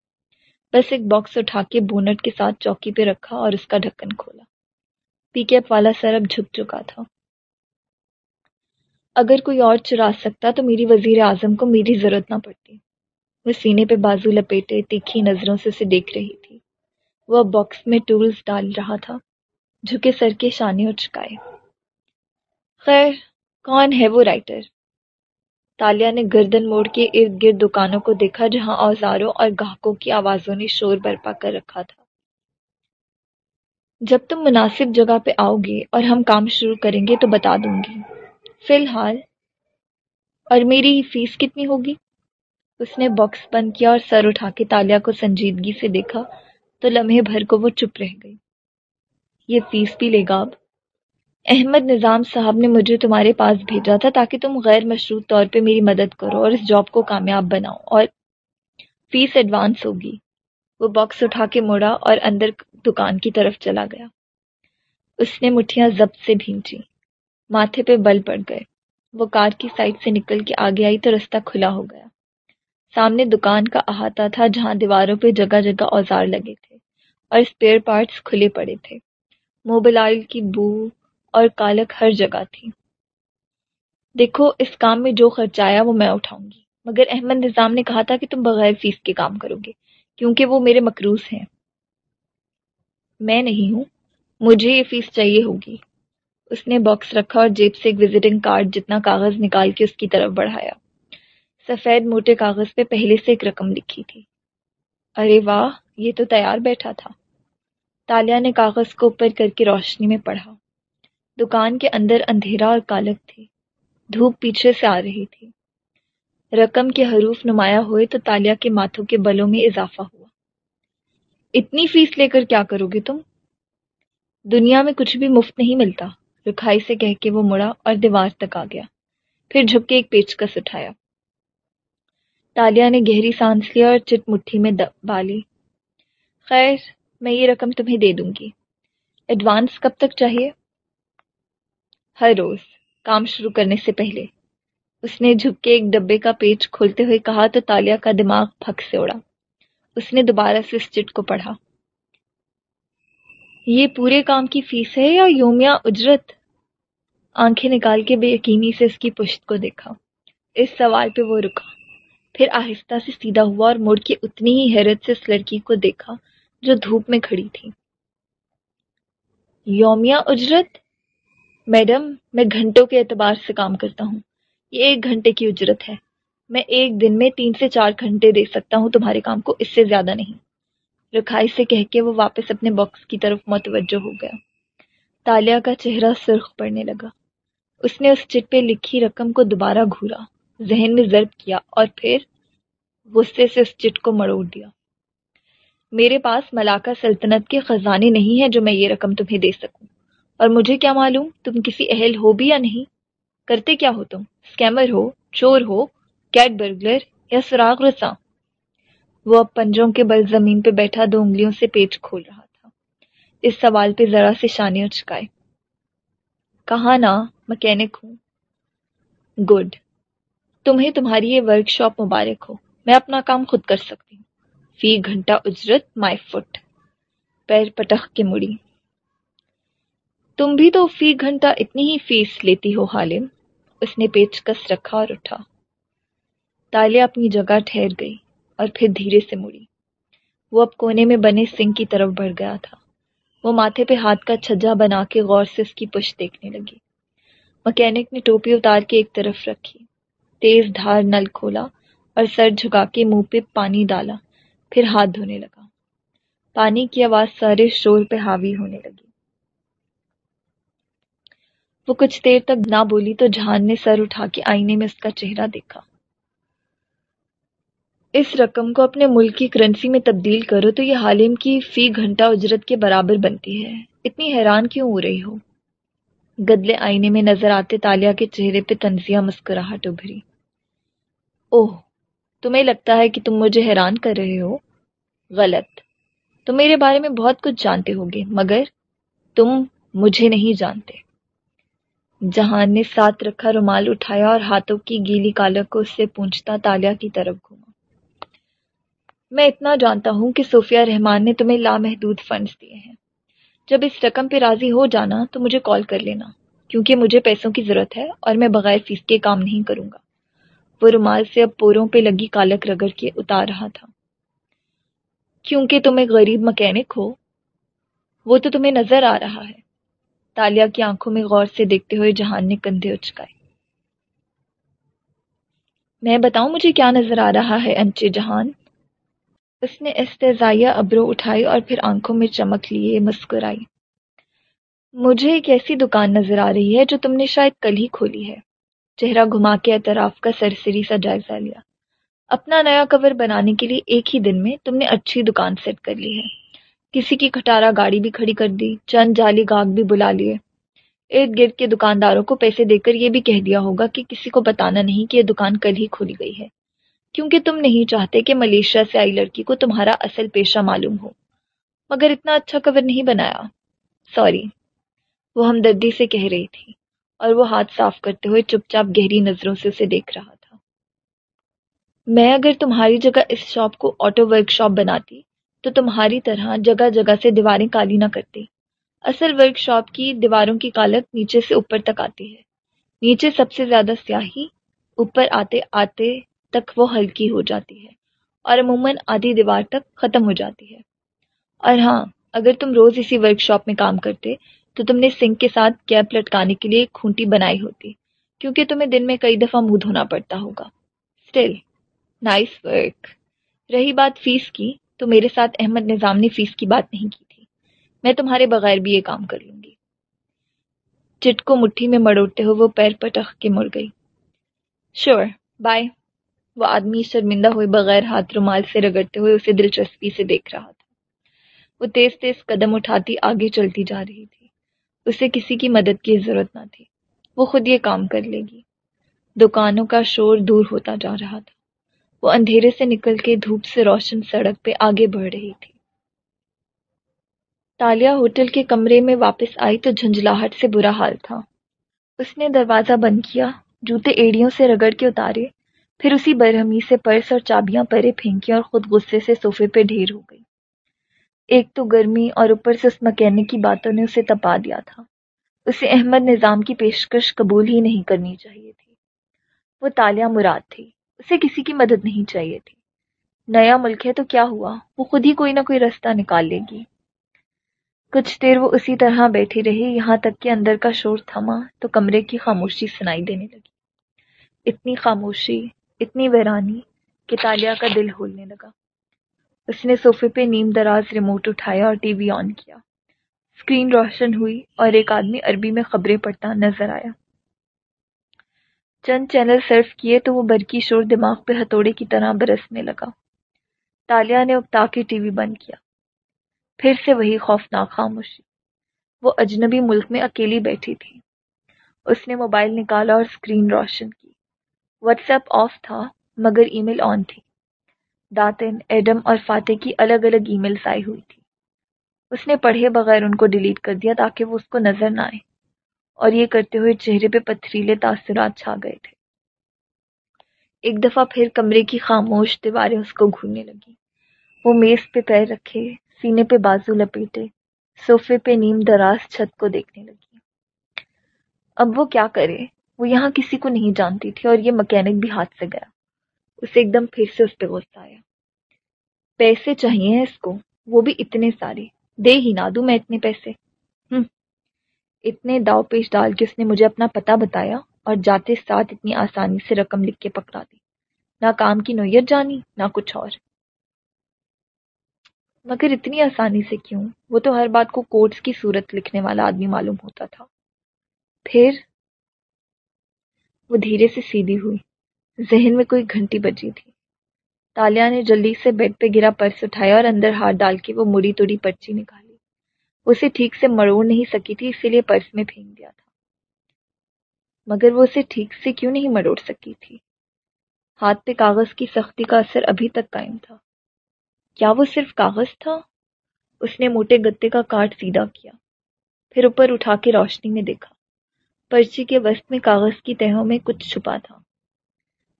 بس ایک باکس اٹھا کے بونٹ کے ساتھ چوکی پہ رکھا اور اس کا ڈھکن کھولا۔ پی کیپ والا سر اب جھک چکا تھا۔ اگر کوئی اور چرا سکتا تو میری وزیر اعظم کو میری ضرورت نہ پڑتی۔ وہ سینے پہ بازو لپیٹے، تیکھی نظروں سے اسے دیکھ رہی تھی۔ وہ اب باکس میں ٹولز ڈال رہا تھا، جھکے سر کے شانے اور چکائے۔ خیر، کون ہے وہ رائٹر تالیا نے گردن موڑ کے ارد گرد دکانوں کو دیکھا جہاں اوزاروں اور گاہکوں کی آوازوں نے شور برپا کر رکھا تھا۔ جب تم مناسب جگہ پہ آؤ گے اور ہم کام شروع کریں گے تو بتا دوں گی۔ فی الحال، اور میری فیس کتنی ہوگی؟ اس نے باکس بند کیا اور سر اٹھا کے تالیا کو سنجیدگی سے دیکھا تو لمحے بھر کو وہ چپ رہ گئی۔ یہ فیس بھی لے گا اب۔ احمد نظام صاحب نے مجھے تمہارے پاس بھیجا تھا تاکہ تم غیر مشروط طور پہ میری مدد کرو اور اس جاب کو کامیاب بناؤ اور فیس ایڈوانس ہوگی۔ وہ باکس اٹھا کے مڑا اور اندر دکان کی طرف چلا گیا۔ اس نے مٹھیاں ضبط سے بھینچی ماتھے پہ بل پڑ گئے۔ وہ کار کی سائڈ سے نکل کے آگے آئی تو رستہ کھلا ہو گیا۔ سامنے دکان کا احاطہ تھا جہاں دیواروں پہ جگہ جگہ اوزار لگے تھے اور اسپیئر پارٹس کھلے پڑے تھے۔ موبل آئل کی بو اور کالک ہر جگہ تھی۔ دیکھو، اس کام میں جو خرچ آیا وہ میں اٹھاؤں گی۔ مگر احمد نظام نے کہا تھا کہ تم بغیر فیس کے کام کرو گے، کیونکہ وہ میرے مقروض ہیں۔ میں نہیں ہوں، مجھے یہ فیس چاہیے ہوگی۔ اس نے باکس رکھا اور جیب سے ایک وزٹنگ کارڈ جتنا کاغذ نکال کے اس کی طرف بڑھایا۔ سفید موٹے کاغذ پہ پہلے سے ایک رقم لکھی تھی۔ ارے واہ، یہ تو تیار بیٹھا تھا۔ تالیا نے کاغذ کو اوپر کر کے روشنی میں پڑھا۔ دکان کے اندر اندھیرا اور کالک تھی۔ دھوپ پیچھے سے آ رہی تھی۔ رقم کے حروف نمایاں ہوئے تو تالیا کے ماتھوں کے بلوں میں اضافہ ہوا۔ اتنی فیس لے کر کیا کرو گے تم؟ دنیا میں کچھ بھی مفت نہیں ملتا۔ رکھائی سے کہہ کے وہ مڑا اور دیوار تک آ گیا۔ پھر جھک کے ایک پیچکس اٹھایا۔ تالیا نے گہری سانس لیا اور چٹ مٹھی میں دبا لی خیر، میں یہ رقم تمہیں دے دوں گی۔ ایڈوانس کب تک چاہیے؟ ہر روز، کام شروع کرنے سے پہلے۔ اس نے جھک کے ایک ڈبے کا پیج کھولتے ہوئے کہا تو تالیا کا دماغ پھک سے اڑا۔ اس نے دوبارہ سے اس چٹ کو پڑھا۔ یہ پورے کام کی فیس ہے یا یومیہ اجرت؟ آنکھیں نکال کے بے یقینی سے اس کی پشت کو دیکھا۔ اس سوال پہ وہ رکا۔ پھر آہستہ سے سیدھا ہوا اور مڑ کے اتنی ہی حیرت سے اس لڑکی کو دیکھا جو دھوپ میں کھڑی تھی۔ یومیہ اجرت؟ میڈم، میں گھنٹوں کے اعتبار سے کام کرتا ہوں۔ یہ ایک گھنٹے کی اجرت ہے۔ میں ایک دن میں تین سے چار گھنٹے دے سکتا ہوں تمہارے کام کو، اس سے زیادہ نہیں۔ رکھائی سے کہہ کے وہ واپس اپنے باکس کی طرف متوجہ ہو گیا۔ تالیا کا چہرہ سرخ پڑنے لگا۔ اس نے اس چٹ پہ لکھی رقم کو دوبارہ گھورا، ذہن میں ضرب کیا اور پھر غصے سے اس چٹ کو مروڑ دیا۔ میرے پاس ملاقہ سلطنت کے خزانے نہیں ہیں جو میں یہ رقم تمہیں دے سکوں۔ اور مجھے کیا معلوم تم کسی اہل ہو بھی یا نہیں؟ کرتے کیا ہو تم؟ اسکیمر ہو، چور ہو، کیٹ برگلر یا سراغ رساں؟ وہ اب پنجوں کے بل زمین پہ بیٹھا دو انگلیوں سے پیٹ کھول رہا تھا۔ اس سوال پہ ذرا سے شانیاں چکائے کہاں نا؟ مکینک ہوں۔ گڈ تمہیں تمہاری یہ ورک شاپ مبارک ہو۔ میں اپنا کام خود کر سکتی ہوں۔ فی گھنٹہ اجرت مائی فٹ پیر پٹخ کے مڑی۔ تم بھی تو فی گھنٹہ اتنی ہی فیس لیتی ہو حالم۔ اس نے پیچ کس رکھا اور اٹھا۔ تالیا اپنی جگہ ٹھہر گئی اور پھر دھیرے سے مڑی۔ وہ اب کونے میں بنے سنگ کی طرف بڑھ گیا تھا۔ وہ ماتھے پہ ہاتھ کا چھجا بنا کے غور سے اس کی پشت دیکھنے لگی۔ مکینک نے ٹوپی اتار کے ایک طرف رکھی۔ تیز دھار نل کھولا اور سر جھکا کے منہ پہ پانی ڈالا۔ پھر ہاتھ دھونے لگا۔ پانی کی آواز سارے شور پہ حاوی ہونے لگی۔ وہ کچھ دیر تک نہ بولی تو جہان نے سر اٹھا کے آئینے میں اس کا چہرہ دیکھا۔ اس رقم کو اپنے ملک کی کرنسی میں تبدیل کرو تو یہ حالم کی فی گھنٹہ اجرت کے برابر بنتی ہے۔ اتنی حیران کیوں ہو رہی ہو؟ گدلے آئینے میں نظر آتے تالیا کے چہرے پہ تنزیہ مسکراہٹ ابھری۔ اوہ، تمہیں لگتا ہے کہ تم مجھے حیران کر رہے ہو؟ غلط۔ تم میرے بارے میں بہت کچھ جانتے ہوگے، مگر تم مجھے نہیں جانتے۔ جہان نے ساتھ رکھا رومال اٹھایا اور ہاتھوں کی گیلی کالک کو اس سے پونچھتا تالیا کی طرف گھوما۔ میں اتنا جانتا ہوں کہ صوفیہ رحمان نے تمہیں لامحدود فنڈز دیے ہیں۔ جب اس رقم پہ راضی ہو جانا تو مجھے کال کر لینا، کیونکہ مجھے پیسوں کی ضرورت ہے اور میں بغیر فیس کے کام نہیں کروں گا۔ وہ رومال سے اب پوروں پہ لگی کالک رگڑ کے اتار رہا تھا۔ کیونکہ تم ایک غریب مکینک ہو، وہ تو تمہیں نظر آ رہا ہے۔ تالیا کی آنکھوں میں غور سے دیکھتے ہوئے جہان نے کندھے اچکائے۔ میں بتاؤں مجھے کیا نظر آ رہا ہے انچے جہان؟ اس نے استضائیہ ابرو اٹھائی اور پھر آنکھوں میں چمک لیے، مسکرائی۔ مجھے ایک ایسی دکان نظر آ رہی ہے جو تم نے شاید کل ہی کھولی ہے۔ چہرہ گھما کے اعتراف کا سرسری سا جائزہ لیا۔ اپنا نیا کور بنانے کے لیے ایک ہی دن میں تم نے اچھی دکان سیٹ کر لی ہے۔ کسی کی کھٹارا گاڑی بھی کھڑی کر دی، چند جالی گاہک بھی بلا لیے۔ ارد گرد کے دکانداروں کو پیسے دے کر یہ بھی کہہ دیا ہوگا کہ کسی کو بتانا نہیں کہ یہ دکان کل ہی کھولی گئی ہے۔ کیونکہ تم نہیں چاہتے کہ ملیشیا سے آئی لڑکی کو تمہارا اصل پیشہ معلوم ہو۔ مگر اتنا اچھا کور نہیں بنایا۔ سوری وہ ہمدردی سے کہہ رہی تھی اور وہ ہاتھ صاف کرتے ہوئے چپ چاپ گہری نظروں سے اسے دیکھ رہا تھا۔ میں اگر تمہاری جگہ اس شاپ کو آٹو ورک شاپ بناتی تو تمہاری طرح جگہ جگہ سے دیواریں کالی نہ کرتی۔ اصل ورک شاپ کی دیواروں کی کالک نیچے سے اوپر تک آتی ہے۔ نیچے سب سے زیادہ سیاہی، اوپر آتے آتے تک وہ ہلکی ہو جاتی ہے اور عموماً آدھی دیوار تک ختم ہو جاتی ہے۔ اور ہاں اگر تم روز اسی ورک شاپ میں کام کرتے، تو تم نے سنک کے ساتھ کیپ لٹکانے کے لیے کھونٹی بنائی ہوتی، کیونکہ تمہیں دن میں کئی دفعہ منہ دھونا پڑتا ہوگا۔ اسٹل نائس ورک رہی بات فیس کی، تو میرے ساتھ احمد نظام نے فیس کی بات نہیں کی تھی۔ میں تمہارے بغیر بھی یہ کام کر لوں گی۔ چٹ کو مٹھی میں مڑوڑتے ہوئے وہ پیر پٹخ کے مڑ گئی۔ شیور بائے وہ آدمی شرمندہ ہوئے بغیر ہاتھ رومال سے رگڑتے ہوئے اسے دلچسپی سے دیکھ رہا تھا۔ وہ تیز تیز قدم اٹھاتی آگے چلتی جا رہی تھی۔ اسے کسی کی مدد کی ضرورت نہ تھی۔ وہ خود یہ کام کر لے گی۔ دکانوں کا شور دور ہوتا جا رہا تھا۔ وہ اندھیرے سے نکل کے دھوپ سے روشن سڑک پہ آگے بڑھ رہی تھی۔ تالیا ہوٹل کے کمرے میں واپس آئی تو جھنجلاہٹ سے برا حال تھا۔ اس نے دروازہ بند کیا، جوتے ایڑیوں سے رگڑ کے اتارے۔ پھر اسی برہمی سے پرس اور چابیاں پرے پھینکی اور خود غصے سے صوفے پہ ڈھیر ہو گئی۔ ایک تو گرمی اور اوپر سے اس مکینک کی باتوں نے اسے تپا دیا تھا۔ اسے احمد نظام کی پیشکش قبول ہی نہیں کرنی چاہیے تھی۔ وہ تالیہ مراد تھی۔ اسے کسی کی مدد نہیں چاہیے تھی۔ نیا ملک ہے تو کیا ہوا؟ وہ خود ہی کوئی نہ کوئی رستہ نکال لے گی۔ کچھ دیر وہ اسی طرح بیٹھی رہی۔ یہاں تک کہ اندر کا شور تھما تو کمرے کی خاموشی سنائی دینے لگی۔ اتنی خاموشی اتنی ویرانی کہ تالیا کا دل ہولنے لگا۔ اس نے صوفے پہ نیم دراز ریموٹ اٹھایا اور ٹی وی آن کیا۔ اسکرین روشن ہوئی اور ایک آدمی عربی میں خبریں پڑھتا نظر آیا۔ چند چینل سرف کیے تو وہ برقی شور دماغ پہ ہتھوڑے کی طرح برسنے لگا۔ تالیا نے اکتا کے ٹی وی بند کیا۔ پھر سے وہی خوفناک خاموشی۔ وہ اجنبی ملک میں اکیلی بیٹھی تھی۔ اس نے موبائل نکالا اور اسکرین روشن کی۔ واٹس ایپ آف تھا، مگر ای میل آن تھی۔ داتن، ایڈم اور فاتح کی الگ الگ ای میلز آئی ہوئی تھی۔ اس نے پڑھے بغیر ان کو ڈیلیٹ کر دیا تاکہ وہ اس کو نظر نہ آئے۔ اور یہ کرتے ہوئے چہرے پہ پتھریلے تاثرات چھا گئے تھے۔ ایک دفعہ پھر کمرے کی خاموش دیواریں اس کو گھورنے لگی وہ میز پہ پیر رکھے، سینے پہ بازو لپیٹے، صوفے پہ نیم دراز چھت کو دیکھنے لگی اب وہ کیا کرے؟ وہ یہاں کسی کو نہیں جانتی تھی اور یہ مکینک بھی ہاتھ سے گیا۔ اسے ایک دم پھر سے اس پہ غصہ آیا۔ پیسے چاہیے اس کو، وہ بھی اتنے سارے۔ دے ہی نہ دوں میں اتنے پیسے۔ ہم۔ اتنے داؤ پیش ڈال کے اس نے مجھے اپنا پتہ بتایا اور جاتے ساتھ اتنی آسانی سے رقم لکھ کے پکڑا دی۔ نہ کام کی نوعیت جانی، نہ کچھ اور۔ مگر اتنی آسانی سے کیوں؟ وہ تو ہر بات کو کوٹس کی صورت لکھنے والا آدمی معلوم ہوتا تھا۔ پھر وہ دھیرے سے سیدھی ہوئی۔ ذہن میں کوئی گھنٹی بجی تھی۔ تالیا نے جلدی سے بیڈ پہ گرا پرس اٹھایا اور اندر ہاتھ ڈال کے وہ مڑی توڑی پرچی نکالی۔ اسے ٹھیک سے مروڑ نہیں سکی تھی، اسی لیے پرس میں پھینک دیا تھا۔ مگر وہ اسے ٹھیک سے کیوں نہیں مروڑ سکی تھی؟ ہاتھ پہ کاغذ کی سختی کا اثر ابھی تک قائم تھا۔ کیا وہ صرف کاغذ تھا؟ اس نے موٹے گتے کا کاٹ سیدھا کیا۔ پھر اوپر اٹھا کے روشنی میں دیکھا۔ پرچی کے وسط میں کاغذ کی تہوں میں کچھ چھپا تھا۔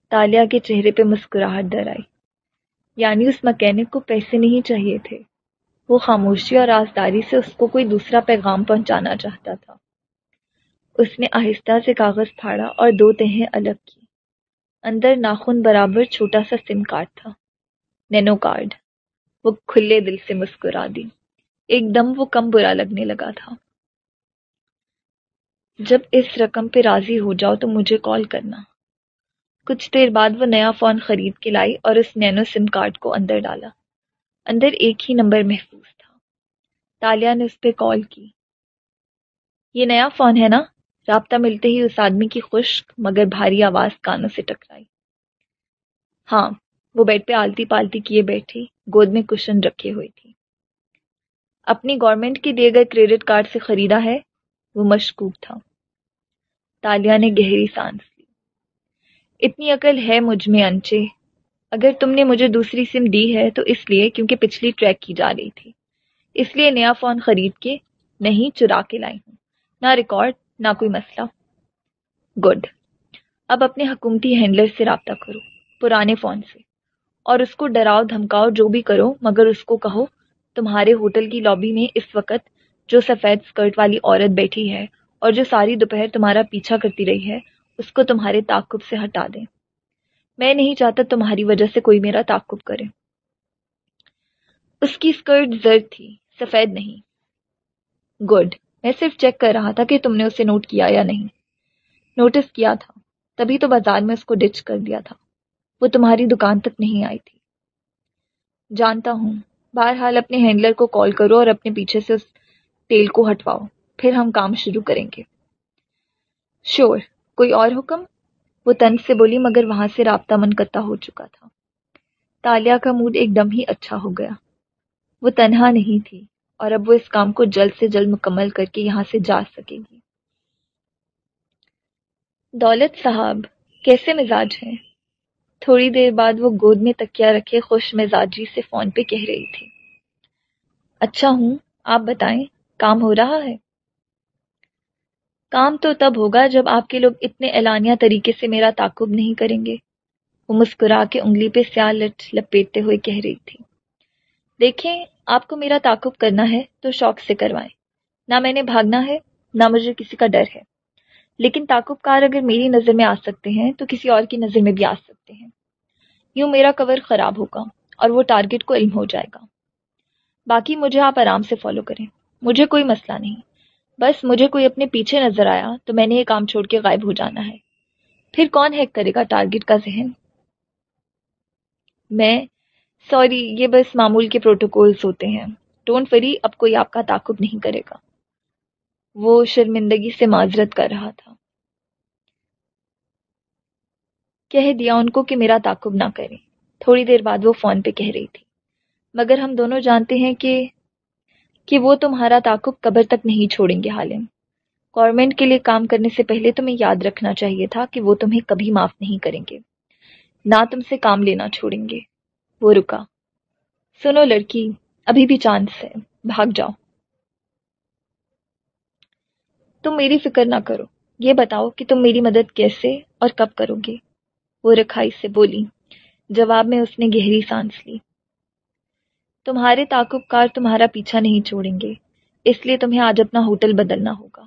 تالیا کے چہرے پہ مسکراہٹ در آئی۔ یعنی اس مکینک کو پیسے نہیں چاہیے تھے۔ وہ خاموشی اور رازداری سے اس کو کوئی دوسرا پیغام پہنچانا چاہتا تھا۔ اس نے آہستہ سے کاغذ پھاڑا اور دو تہیں الگ کی۔ اندر ناخن برابر چھوٹا سا سم کارڈ تھا۔ Nano card. وہ کھلے دل سے مسکرا دی۔ ایک دم وہ کم برا لگنے لگا تھا۔ جب اس رقم پہ راضی ہو جاؤ تو مجھے کال کرنا۔ کچھ دیر بعد وہ نیا فون خرید کے لائی اور اس نینو سم کارڈ کو اندر ڈالا۔ اندر ایک ہی نمبر محفوظ تھا۔ تالیا نے اس پہ کال کی۔ یہ نیا فون ہے نا؟ رابطہ ملتے ہی اس آدمی کی خشک مگر بھاری آواز کانوں سے ٹکرائی۔ ہاں وہ بیڈ پہ آلتی پالتی کیے بیٹھی گود میں کشن رکھے ہوئی تھی اپنی گورنمنٹ کے دیے گئے کریڈٹ کارڈ سے خریدا ہے؟ وہ مشکوک تھا۔ تالیا نے گہری سانس لی۔ اتنی عقل ہے مجھ میں انچے۔ اگر تم نے مجھے دوسری سم دی ہے تو اس لیے کیونکہ پچھلی ٹریک کی جا رہی تھی۔ اس لیے نیا فون خرید کے نہیں چرا کے لائی ہوں۔ نہ ریکارڈ، نہ کوئی مسئلہ۔ گڈ۔ اب اپنے حکومتی ہینڈلر سے رابطہ کرو، پرانے فون سے۔ اور اس کو ڈراؤ، دھمکاؤ، جو بھی کرو، مگر اس کو کہو، تمہارے ہوٹل کی لابی میں اس وقت جو سفید اسکرٹ والی عورت بیٹھی ہے اور جو ساری دوپہر تمہارا پیچھا کرتی رہی ہے، اس کو تمہارے تعقب سے ہٹا دیں۔ میں نہیں چاہتا تمہاری وجہ سے کوئی میرا تعقب کرے۔ اس کی اسکرٹ زرد تھی، سفید نہیں۔ گڈ، میں صرف چیک کر رہا تھا کہ تم نے اسے نوٹ کیا یا نہیں۔ نوٹس کیا تھا، تبھی تو بازار میں اس کو ڈچ کر دیا تھا۔ وہ تمہاری دکان تک نہیں آئی تھی۔ جانتا ہوں، بہرحال اپنے ہینڈلر کو کال کرو اور اپنے پیچھے سے اس تیل کو ہٹواؤ۔ پھر ہم کام شروع کریں گے۔ شور، کوئی اور حکم؟ وہ تن سے بولی، مگر وہاں سے رابطہ منقطع ہو چکا تھا۔ تالیا کا موڈ ایک دم ہی اچھا ہو گیا۔ وہ تنہا نہیں تھی، اور اب وہ اس کام کو جلد سے جلد مکمل کر کے یہاں سے جا سکے گی۔ دولت صاحب، کیسے مزاج ہیں؟ تھوڑی دیر بعد وہ گود میں تکیا رکھے خوش مزاجی سے فون پہ کہہ رہی تھی۔ اچھا ہوں، آپ بتائیں، کام ہو رہا ہے؟ کام تو تب ہوگا جب آپ کے لوگ اتنے اعلانیہ طریقے سے میرا تعقب نہیں کریں گے۔ وہ مسکرا کے انگلی پہ سیاہ لٹ لپیٹتے ہوئے کہہ رہی تھی۔ دیکھیں، آپ کو میرا تعقب کرنا ہے تو شوق سے کروائیں۔ نہ میں نے بھاگنا ہے، نہ مجھے کسی کا ڈر ہے۔ لیکن تعقب کار اگر میری نظر میں آ سکتے ہیں تو کسی اور کی نظر میں بھی آ سکتے ہیں۔ یوں میرا کور خراب ہوگا اور وہ ٹارگٹ کو علم ہو جائے گا۔ باقی مجھے آپ آرام سے فالو کریں۔ مجھے کوئی مسئلہ نہیں۔ بس مجھے کوئی اپنے پیچھے نظر آیا تو میں نے یہ کام چھوڑ کے غائب ہو جانا ہے۔ پھر کون ہیک کرے گا ٹارگٹ کا ذہن؟ میں سوری یہ بس معمول کے پروٹوکولز ہوتے ہیں۔ ڈونٹ وری اب کوئی آپ کا تعقب نہیں کرے گا۔ وہ شرمندگی سے معذرت کر رہا تھا۔ کہہ دیا ان کو کہ میرا تعقب نہ کریں۔ تھوڑی دیر بعد وہ فون پہ کہہ رہی تھی۔ مگر ہم دونوں جانتے ہیں کہ کہ وہ تمہارا تعقب قبر تک نہیں چھوڑیں گے حالم گورنمنٹ کے لیے کام کرنے سے پہلے تمہیں یاد رکھنا چاہیے تھا کہ وہ تمہیں کبھی معاف نہیں کریں گے۔ نہ تم سے کام لینا چھوڑیں گے۔ وہ رکا۔ سنو لڑکی، ابھی بھی چانس ہے بھاگ جاؤ۔ تم میری فکر نہ کرو۔ یہ بتاؤ کہ تم میری مدد کیسے اور کب کرو گے۔ وہ رکھائی سے بولی۔ جواب میں اس نے گہری سانس لی۔ تمہارے تعقب کار تمہارا پیچھا نہیں چھوڑیں گے۔ اس لیے تمہیں آج اپنا ہوٹل بدلنا ہوگا۔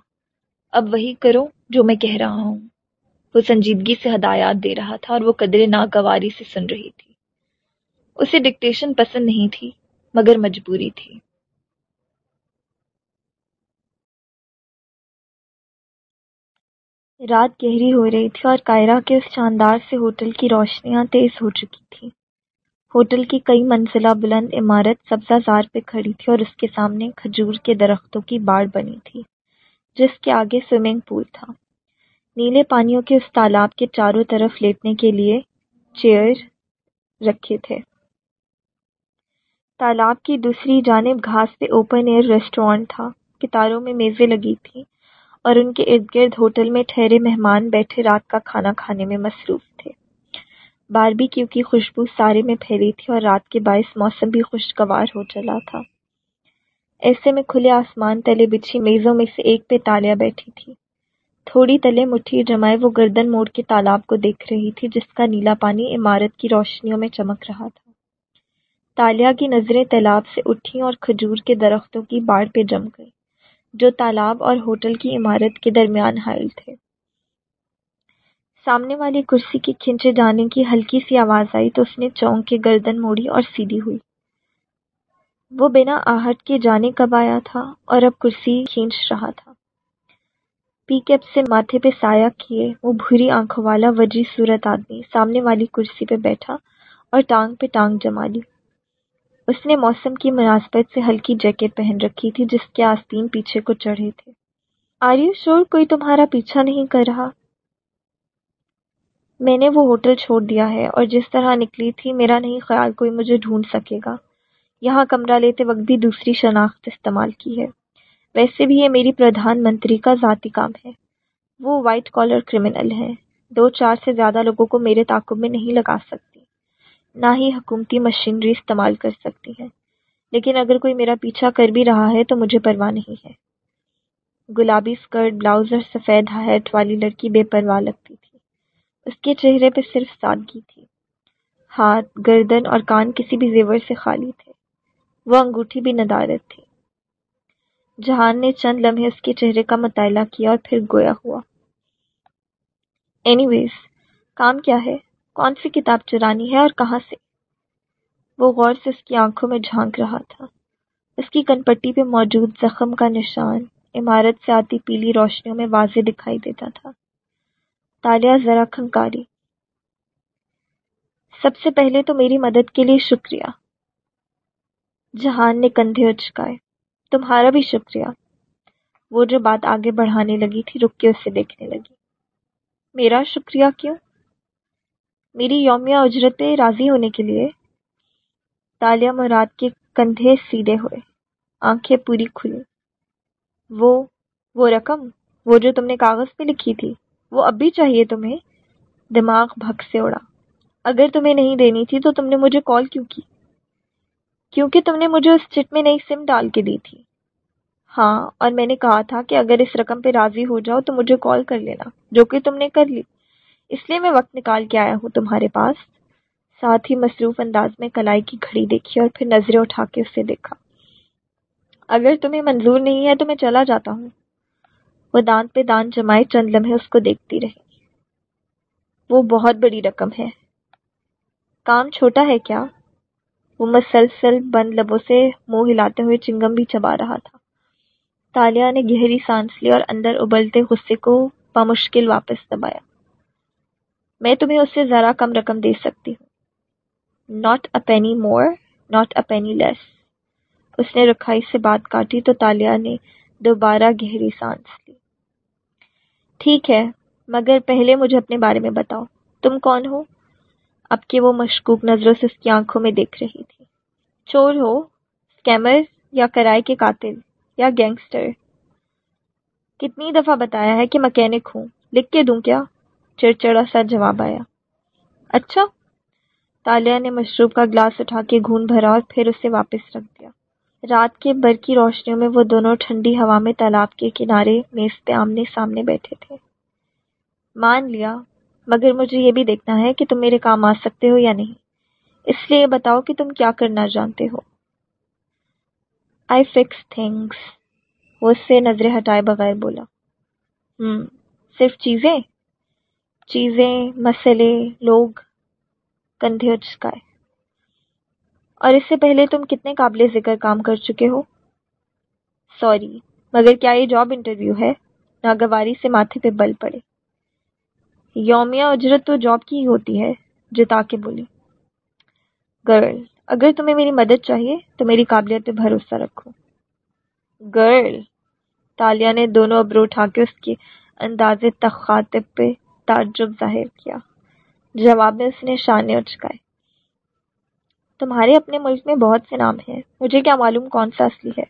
اب وہی کرو جو میں کہہ رہا ہوں۔ وہ سنجیدگی سے ہدایات دے رہا تھا اور وہ قدرے ناگواری سے سن رہی تھی۔ اسے ڈکٹیشن پسند نہیں تھی، مگر مجبوری تھی۔ رات گہری ہو رہی تھی اور کائرہ کے اس شاندار سے ہوٹل کی روشنیاں تیز ہو چکی تھی ہوٹل کی کئی منزلہ بلند عمارت سبزہ زار پہ کھڑی تھی اور اس کے سامنے کھجور کے درختوں کی باڑ بنی تھی، جس کے آگے سوئمنگ پول تھا۔ نیلے پانیوں کے اس تالاب کے چاروں طرف لیٹنے کے لیے چیئر رکھے تھے۔ تالاب کی دوسری جانب گھاس پہ اوپن ایئر ریسٹورینٹ تھا۔ کتاروں میں میزیں لگی تھیں اور ان کے ارد گرد ہوٹل میں ٹھہرے مہمان بیٹھے رات کا کھانا کھانے میں مصروف تھے۔ باربی کیوں کی خوشبو سارے میں پھیلی تھی اور رات کے باعث موسم بھی خوشگوار ہو چلا تھا۔ ایسے میں کھلے آسمان تلے بچھی میزوں میں سے ایک پہ تالیا بیٹھی تھی۔ تھوڑی تلے مٹھی جمائے وہ گردن موڑ کے تالاب کو دیکھ رہی تھی جس کا نیلا پانی عمارت کی روشنیوں میں چمک رہا تھا۔ تالیا کی نظریں تالاب سے اٹھی اور کھجور کے درختوں کی باڑ پہ جم گئی، جو تالاب اور ہوٹل کی عمارت کے درمیان حائل تھے۔ سامنے والی کرسی کی کھنچے جانے کی ہلکی سی آواز آئی تو اس نے چونک کے گردن موڑی اور سیدھی ہوئی۔ وہ بنا آہٹ کے جانے کب آیا تھا اور اب کرسی کھینچ رہا تھا۔ پی کیپ سے ماتھے پہ سایہ کیے، وہ بھوری آنکھوں والا وجی صورت آدمی سامنے والی کرسی پہ بیٹھا اور ٹانگ پہ ٹانگ جما لی۔ اس نے موسم کی مناسبت سے ہلکی جیکٹ پہن رکھی تھی جس کے آستین پیچھے کو چڑھے تھے۔ آریو، شور، کوئی تمہارا پیچھا نہیں کر رہا۔ میں نے وہ ہوٹل چھوڑ دیا ہے اور جس طرح نکلی تھی، میرا نہیں خیال کوئی مجھے ڈھونڈ سکے گا۔ یہاں کمرہ لیتے وقت بھی دوسری شناخت استعمال کی ہے۔ ویسے بھی یہ میری پردھان منتری کا ذاتی کام ہے۔ وہ وائٹ کالر کرمنل ہے۔ دو چار سے زیادہ لوگوں کو میرے تعاقب میں نہیں لگا سکتی۔ نہ ہی حکومتی مشینری استعمال کر سکتی ہے۔ لیکن اگر کوئی میرا پیچھا کر بھی رہا ہے تو مجھے پرواہ نہیں ہے۔ گلابی اسکرٹ بلاؤز اور سفید ہیٹ والی لڑکی بے پرواہ لگتی تھی۔ اس کے چہرے پہ صرف سادگی تھی۔ ہاتھ، گردن اور کان کسی بھی زیور سے خالی تھے۔ وہ انگوٹھی بھی ندارت تھی۔ جہان نے چند لمحے اس کے چہرے کا مطالعہ کیا اور پھر گویا ہوا۔ اینی ویز کام کیا ہے؟ کون سی کتاب چرانی ہے اور کہاں سے؟ وہ غور سے اس کی آنکھوں میں جھانک رہا تھا۔ اس کی کن پٹی پہ موجود زخم کا نشان، عمارت سے آتی پیلی روشنیوں میں واضح دکھائی دیتا تھا۔ تالیا ذرا کھنکاری۔ سب سے پہلے تو میری مدد کے لیے شکریہ۔ جہان نے کندھے اچکائے تمہارا بھی شکریہ۔ وہ جو بات آگے بڑھانے لگی تھی، رک کے اسے دیکھنے لگی۔ میرا شکریہ کیوں؟ میری یومیہ اجرت پہ راضی ہونے کے لیے۔ تالیہ مراد کے کندھے سیدھے ہوئے۔ آنکھیں پوری کھلی۔ وہ وہ رقم، وہ جو تم نے کاغذ پہ لکھی تھی۔ وہ اب بھی چاہیے تمہیں دماغ بھگ سے اڑا۔ اگر تمہیں نہیں دینی تھی تو تم نے مجھے کال کیوں کی؟ کیونکہ تم نے مجھے اس چٹ میں نئی سم ڈال کے دی تھی۔ ہاں اور میں نے کہا تھا کہ اگر اس رقم پہ راضی ہو جاؤ تو مجھے کال کر لینا، جو کہ تم نے کر لی۔ اس لیے میں وقت نکال کے آیا ہوں تمہارے پاس۔ ساتھ ہی مصروف انداز میں کلائی کی گھڑی دیکھی اور پھر نظریں اٹھا کے اسے دیکھا۔ اگر تمہیں منظور نہیں ہے تو میں چلا جاتا ہوں۔ وہ دانت پہ دان جمائے چند لمحے اس کو دیکھتی رہی۔ وہ بہت بڑی رقم ہے۔ کام چھوٹا ہے کیا؟ وہ مسلسل بند لبوں سے منہ ہلاتے ہوئے چنگم بھی چبا رہا تھا۔ تالیہ نے گہری سانس لی اور اندر ابلتے غصے کو بمشکل واپس دبایا۔ میں تمہیں اس سے ذرا کم رقم دے سکتی ہوں۔ Not a پینی more not a پینی لیس اس نے رکھائی سے بات کاٹی تو تالیہ نے دوبارہ گہری سانس لی۔ ٹھیک ہے، مگر پہلے مجھے اپنے بارے میں بتاؤ۔ تم کون ہو؟ اب کہ وہ مشکوک نظروں سے اس کی آنکھوں میں دیکھ رہی تھی۔ چور ہو اسکیمر یا کرائے کے قاتل یا گینگسٹر؟ کتنی دفعہ بتایا ہے کہ مکینک ہوں، لکھ کے دوں کیا؟ چڑچڑا سا جواب آیا۔ اچھا۔ تالیہ نے مشروب کا گلاس اٹھا کے گھون بھرا اور پھر اسے واپس رکھ دیا۔ رات کے برقی روشنیوں میں وہ دونوں ٹھنڈی ہوا میں تالاب کے کنارے میز پہ آمنے سامنے بیٹھے تھے۔ مان لیا، مگر مجھے یہ بھی دیکھنا ہے کہ تم میرے کام آ سکتے ہو یا نہیں۔ اس لیے بتاؤ کہ تم کیا کرنا جانتے ہو۔ آئی فکس تھنگس وہ اس سے نظریں ہٹائے بغیر بولا۔ ہوں صرف چیزیں؟ چیزیں، مسئلے، لوگ، کندھے اچکائے اور اس سے پہلے تم کتنے قابل ذکر کام کر چکے ہو؟ سوری مگر کیا یہ جاب انٹرویو ہے؟ ناگواری سے ماتھے پہ بل پڑے۔ یومیہ اجرت تو جاب کی ہی ہوتی ہے، جتا کے بولی۔ گرل اگر تمہیں میری مدد چاہیے تو میری قابلیت پہ بھروسہ رکھو۔ گرل تالیہ نے دونوں ابرو اٹھا کے اس کے انداز تخاطب پہ تعجب ظاہر کیا۔ جواب میں اس نے شانے اچکائے تمہارے اپنے ملک میں بہت سے نام ہیں۔ مجھے کیا معلوم کون سا اصلی ہے؟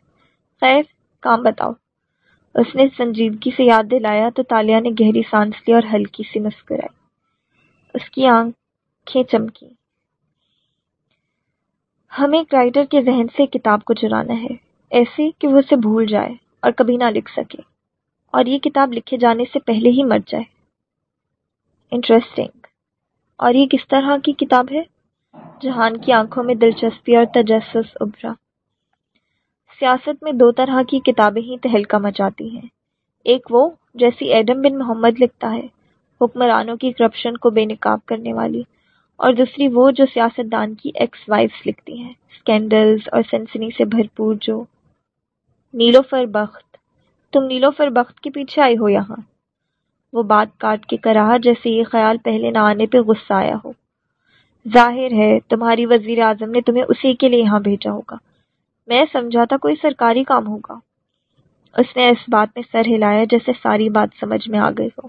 خیر، کام بتاؤ۔ اس نے سنجیدگی سے یاد دلایا تو تالیہ نے گہری سانس لی اور ہلکی سی مسکرائی۔ اس کی آنکھیں چمکی ہمیں ایک رائٹر کے ذہن سے کتاب کو چرانا ہے۔ ایسے کہ وہ اسے بھول جائے اور کبھی نہ لکھ سکے۔ اور یہ کتاب لکھے جانے سے پہلے ہی مر جائے۔ انٹرسٹنگ۔ اور یہ کس طرح کی کتاب ہے؟ جہان کی آنکھوں میں دلچسپی اور تجسس ابھرا۔ سیاست میں دو طرح کی کتابیں ہی تہلکا مچاتی ہیں۔ ایک وہ جیسی ایڈم بن محمد لکھتا ہے، حکمرانوں کی کرپشن کو بے نقاب کرنے والی، اور دوسری وہ جو سیاست دان کی ایکس وائفس لکھتی ہیں اسکینڈلز اور سنسنی سے بھرپور جو۔ نیلوفر بخت تم نیلوفر بخت کے پیچھے آئی ہو یہاں۔ وہ بات کاٹ کے کراہا جیسے یہ خیال پہلے نہ آنے پہ غصہ آیا ہو۔ ظاہر ہے، تمہاری وزیر اعظم نے تمہیں اسی کے لیے یہاں بھیجا ہوگا۔ میں سمجھا تھا کوئی سرکاری کام ہوگا۔ اس نے اس بات میں سر ہلایا جیسے ساری بات سمجھ میں آ گئی ہو۔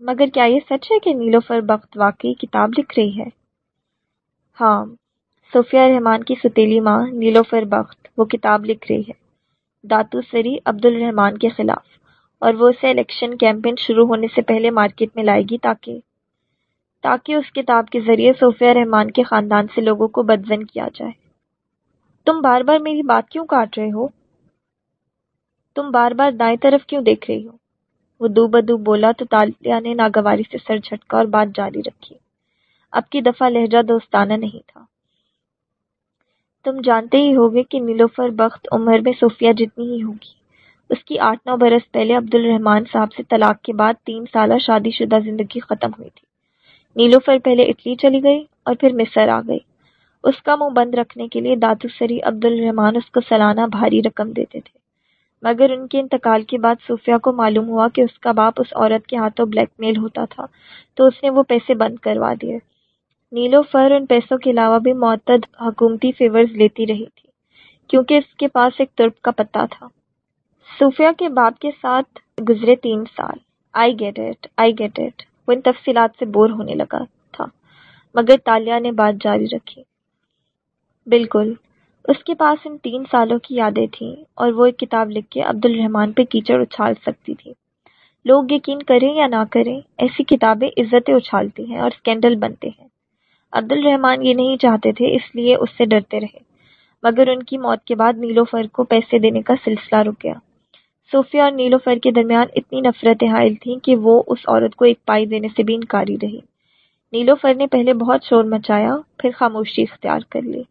مگر کیا یہ سچ ہے کہ نیلوفر بخت واقعی کتاب لکھ رہی ہے؟ ہاں صوفیہ رحمان کی ستیلی ماں نیلوفر بخت وہ کتاب لکھ رہی ہے۔ داتو سری عبد الرحمان کے خلاف۔ اور وہ اسے الیکشن کیمپین شروع ہونے سے پہلے مارکیٹ میں لائے گی تاکہ تاکہ اس کتاب کے ذریعے صوفیہ رحمان کے خاندان سے لوگوں کو بدزن کیا جائے۔ تم بار بار میری بات کیوں کاٹ رہے ہو؟ تم بار بار دائیں طرف کیوں دیکھ رہی ہو؟ وہ دو بدو بولا تو تالیہ نے ناگواری سے سر جھٹکا اور بات جاری رکھی۔ اب کی دفعہ لہجہ دوستانہ نہیں تھا۔ تم جانتے ہی ہوگے کہ نیلوفر بخت عمر میں صوفیہ جتنی ہی ہوگی۔ اس کی آٹھ نو برس پہلے عبد الرحمان صاحب سے طلاق کے بعد تین سالہ شادی شدہ زندگی ختم ہوئی تھی۔ نیلوفر پہلے اٹلی چلی گئی اور پھر مصر آ گئی۔ اس کا منہ بند رکھنے کے لیے داتو سری عبد الرحمان اس کو سالانہ بھاری رقم دیتے تھے۔ مگر ان کے انتقال کے بعد صوفیہ کو معلوم ہوا کہ اس کا باپ اس عورت کے ہاتھوں بلیک میل ہوتا تھا، تو اس نے وہ پیسے بند کروا دیے۔ نیلو فر ان پیسوں کے علاوہ بھی معتد حکومتی فیورز لیتی رہی تھی، کیونکہ اس کے پاس ایک ترپ کا پتہ تھا۔ صوفیہ کے باپ کے ساتھ گزرے تین سال۔ I get it I get it وہ ان تفصیلات سے بور ہونے لگا تھا، مگر تالیہ نے بات جاری رکھی۔ بالکل، اس کے پاس ان تین سالوں کی یادیں تھیں اور وہ ایک کتاب لکھ کے عبد الرحمان پہ کیچڑ اچھال سکتی تھی۔ لوگ یقین کریں یا نہ کریں، ایسی کتابیں عزتیں اچھالتی ہیں اور اسکینڈل بنتے ہیں۔ عبد الرحمان یہ نہیں چاہتے تھے، اس لیے اس سے ڈرتے رہے، مگر ان کی موت کے بعد نیلوفر کو پیسے دینے کا سلسلہ رک گیا۔ صوفیہ اور نیلوفر کے درمیان اتنی نفرتیں حائل تھیں کہ وہ اس عورت کو ایک پائی دینے سے بھی انکاری رہی۔ نیلوفر نے پہلے بہت شور مچایا، پھر خاموشی اختیار کر لی۔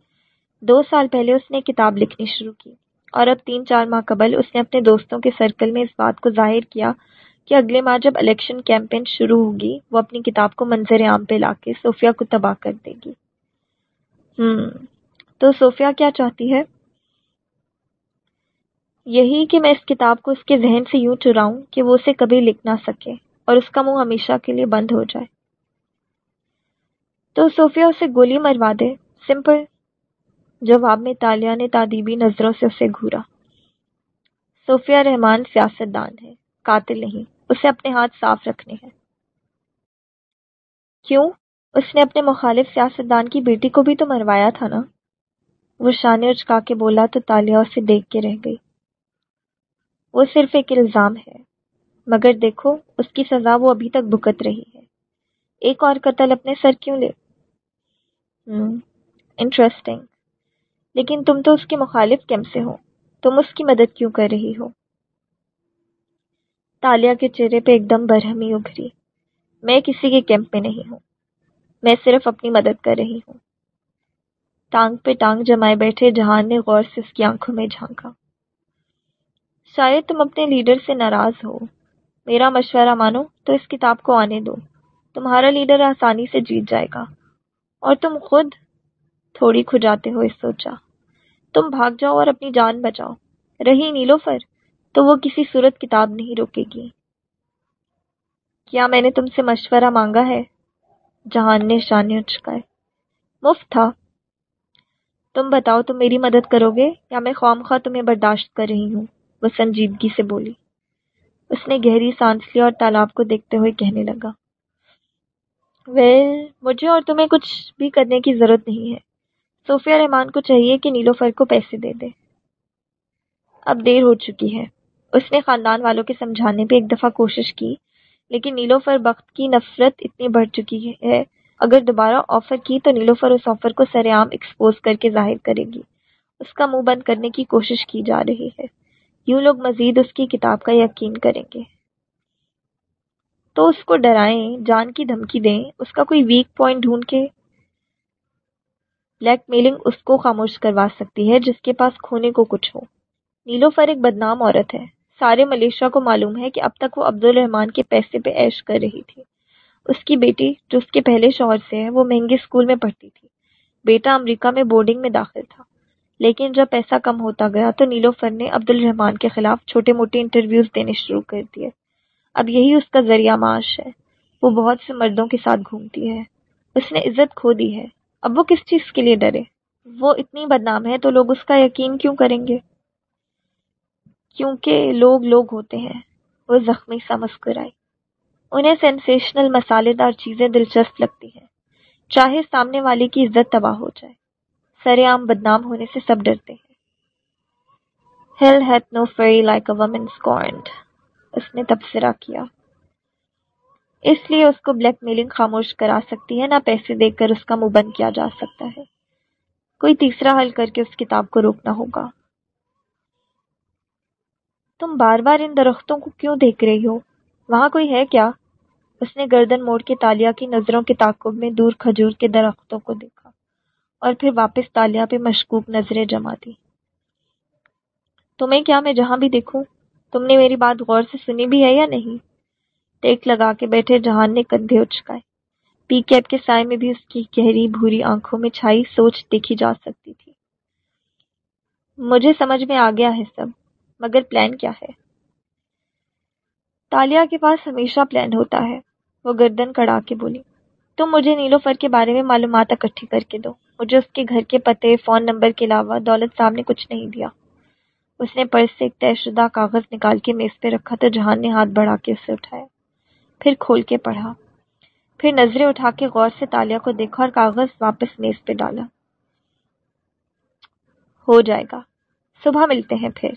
دو سال پہلے اس نے کتاب لکھنی شروع کی اور اب تین چار ماہ قبل اس نے اپنے دوستوں کے سرکل میں اس بات کو ظاہر کیا کہ اگلے ماہ جب الیکشن کیمپین شروع ہوگی، وہ اپنی کتاب کو منظر عام پہ لا کے صوفیہ کو تباہ کر دے گی۔ ہم تو صوفیہ کیا چاہتی ہے؟ یہی کہ میں اس کتاب کو اس کے ذہن سے یوں چراؤں کہ وہ اسے کبھی لکھ نہ سکے اور اس کا منہ ہمیشہ کے لیے بند ہو جائے۔ تو صوفیہ اسے گولی مروا دے، سمپل جواب میں تالیہ نے تعدیبی نظروں سے اسے گھورا۔ صوفیہ رحمان سیاست دان ہے، قاتل نہیں، اسے اپنے ہاتھ صاف رکھنے ہیں۔ کیوں؟ اس نے اپنے مخالف سیاست دان کی بیٹی کو بھی تو مروایا تھا نا؟ وہ شانے اچکا کے بولا تو تالیہ اسے دیکھ کے رہ گئی۔ وہ صرف ایک الزام ہے۔ مگر دیکھو، اس کی سزا وہ ابھی تک بھکت رہی ہے۔ ایک اور قتل اپنے سر کیوں لے؟ انٹرسٹنگ لیکن تم تو اس کے مخالف کیم سے ہو؟ تم اس کی مدد کیوں کر رہی ہو؟ تالیہ کے چہرے پہ ایک دم برہمی ابھری۔ میں کسی کے کیمپ میں نہیں ہوں۔ میں صرف اپنی مدد کر رہی ہوں۔ ٹانگ پہ ٹانگ جمائے بیٹھے جہان نے غور سے اس کی آنکھوں میں جھانکا۔ شاید تم اپنے لیڈر سے ناراض ہو۔ میرا مشورہ مانو تو اس کتاب کو آنے دو۔ تمہارا لیڈر آسانی سے جیت جائے گا۔ اور تم خود تھوڑی کھجاتے ہوئے سوچا۔ تم بھاگ جاؤ اور اپنی جان بچاؤ۔ رہی نیلوفر تو وہ کسی صورت کتاب نہیں روکے گی۔ کیا میں نے تم سے مشورہ مانگا ہے؟ جہان نے شانے اچکائے مفت تھا۔ تم بتاؤ تم میری مدد کرو گے یا میں خوام خواہ تمہیں برداشت کر رہی ہوں؟ وہ سنجیدگی سے بولی۔ اس نے گہری سانس لی اور تالاب کو دیکھتے ہوئے کہنے لگا، ویل، مجھے اور تمہیں کچھ بھی کرنے کی ضرورت نہیں ہے۔ صوفیہ رحمان کو چاہیے کہ نیلوفر کو پیسے دے دے۔ اب دیر ہو چکی ہے۔ اس نے خاندان والوں کے سمجھانے پہ ایک دفعہ کوشش کی، لیکن نیلوفر بخت کی نفرت اتنی بڑھ چکی ہے۔ اگر دوبارہ آفر کی تو نیلوفر اس آفر کو سر عام ایکسپوز کر کے ظاہر کرے گی۔ اس کا منہ بند کرنے کی کوشش کی جا رہی ہے۔ یوں لوگ مزید اس کی کتاب کا یقین کریں گے۔ تو اس کو ڈرائیں، جان کی دھمکی دیں، اس کا کوئی ویک پوائنٹ ڈھونڈ کے بلیک میلنگ اس کو خاموش کروا سکتی ہے، جس کے پاس کھونے کو کچھ ہو۔ نیلوفر ایک بدنام عورت ہے۔ سارے ملیشیا کو معلوم ہے کہ اب تک وہ عبد الرحمان کے پیسے پہ عیش کر رہی تھی۔ اس کی بیٹی، جو اس کے پہلے شوہر سے ہے، وہ مہنگے اسکول میں پڑھتی تھی۔ بیٹا امریکہ میں بورڈنگ میں داخل تھا۔ لیکن جب پیسہ کم ہوتا گیا تو نیلوفر نے عبد الرحمان کے خلاف چھوٹے موٹے انٹرویوز دینے شروع کر دیے۔ اب یہی اس کا ذریعہ معاش ہے۔ وہ بہت سے مردوں کے ساتھ گھومتی ہے۔ اس نے عزت کھو دی ہے۔ اب وہ کس چیز کے لیے ڈرے؟ وہ اتنی بدنام ہے تو لوگ اس کا یقین کیوں کریں گے؟ کیونکہ لوگ لوگ ہوتے ہیں۔ وہ زخمی سا مسکرائی۔ انہیں سینسیشنل مسالے دار چیزیں دلچسپ لگتی ہیں۔ چاہے سامنے والے کی عزت تباہ ہو جائے۔ سر عام بدنام ہونے سے سب ڈرتے ہیں۔ ہیل ہیتھ نو فیری لائک اے ومن اسکورنڈ۔ اس نے تبصرہ کیا۔ اس لیے اس کو بلیک میلنگ خاموش کرا سکتی ہے، نہ پیسے دے کر اس کا منہ بند کیا جا سکتا ہے۔ کوئی تیسرا حل کر کے اس کتاب کو روکنا ہوگا۔ تم بار بار ان درختوں کو کیوں دیکھ رہی ہو؟ وہاں کوئی ہے کیا؟ اس نے گردن موڑ کے تالیا کی نظروں کے تعقب میں دور کھجور کے درختوں کو دیکھا۔ اور پھر واپس تالیا پہ مشکوک نظریں جما دی تمہیں کیا میں جہاں بھی دیکھوں؟ تم نے میری بات غور سے سنی بھی ہے یا نہیں؟ ٹیک لگا کے بیٹھے جہان نے کندھے اچکائے۔ پی کیپ کے سائے میں بھی اس کی گہری بھوری آنکھوں میں چھائی سوچ دیکھی جا سکتی تھی۔ مجھے سمجھ میں آ گیا ہے سب، مگر پلان کیا ہے؟ تالیا کے پاس ہمیشہ پلان ہوتا ہے، وہ گردن کڑا کے بولی، تم مجھے نیلو فر کے بارے میں معلومات اکٹھی کر کے دو۔ مجھے اس کے گھر کے پتے فون نمبر کے علاوہ دولت صاحب نے کچھ نہیں دیا۔ اس نے پرس سے ایک طے شدہ کاغذ نکال کے میز پہ رکھا تو جہان نے ہاتھ بڑھا کے اسے اٹھایا۔ پھر کھول کے پڑھا۔ پھر نظریں اٹھا کے غور سے تالیا کو دیکھا اور کاغذ واپس میز پہ ڈالا۔ ہو جائے گا۔ صبح ملتے ہیں پھر۔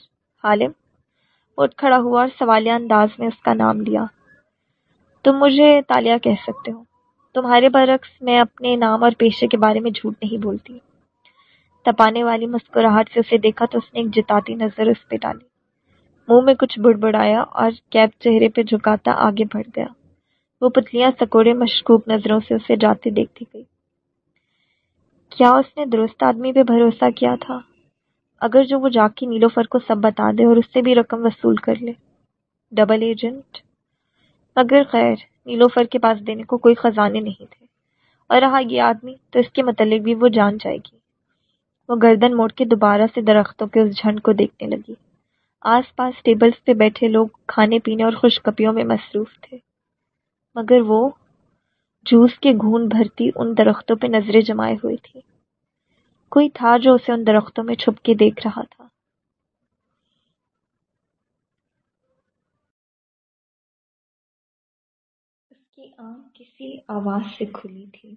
حالم اٹھ کھڑا ہوا اور سوالیہ انداز میں اس کا نام لیا۔ تم مجھے تالیا کہہ سکتے ہو۔ تمہارے برعکس میں اپنے نام اور پیشے کے بارے میں جھوٹ نہیں بولتی۔ تپانے والی مسکراہٹ سے اسے دیکھا تو اس نے ایک جتاتی نظر اس پہ ڈالی۔ منہ میں کچھ بڑ بڑایا اور کیپ چہرے پہ جھکاتا آگے بڑھ گیا۔ وہ پتلیاں سکوڑے مشکوک نظروں سے اسے جاتے دیکھتی گئی۔ کیا اس نے درست آدمی پہ بھروسہ کیا تھا؟ اگر جو وہ جا کے نیلوفر کو سب بتا دے اور اس سے بھی رقم وصول کر لے۔ ڈبل ایجنٹ مگر خیر نیلوفر کے پاس دینے کو کوئی خزانے نہیں تھے۔ اور رہا یہ آدمی تو اس کے متعلق بھی وہ جان جائے گی۔ وہ گردن موڑ کے دوبارہ سے درختوں کے اس جھنڈ کو دیکھنے لگی۔ آس پاس ٹیبلز پہ بیٹھے لوگ کھانے پینے اور خوش کپیوں میں مصروف تھے۔ مگر وہ جوس کے گھون بھرتی ان درختوں پہ نظریں جمائے ہوئی تھی کوئی تھا جو اسے ان درختوں میں چھپ کے دیکھ رہا تھا اس کی آنکھ کسی آواز سے کھلی تھی۔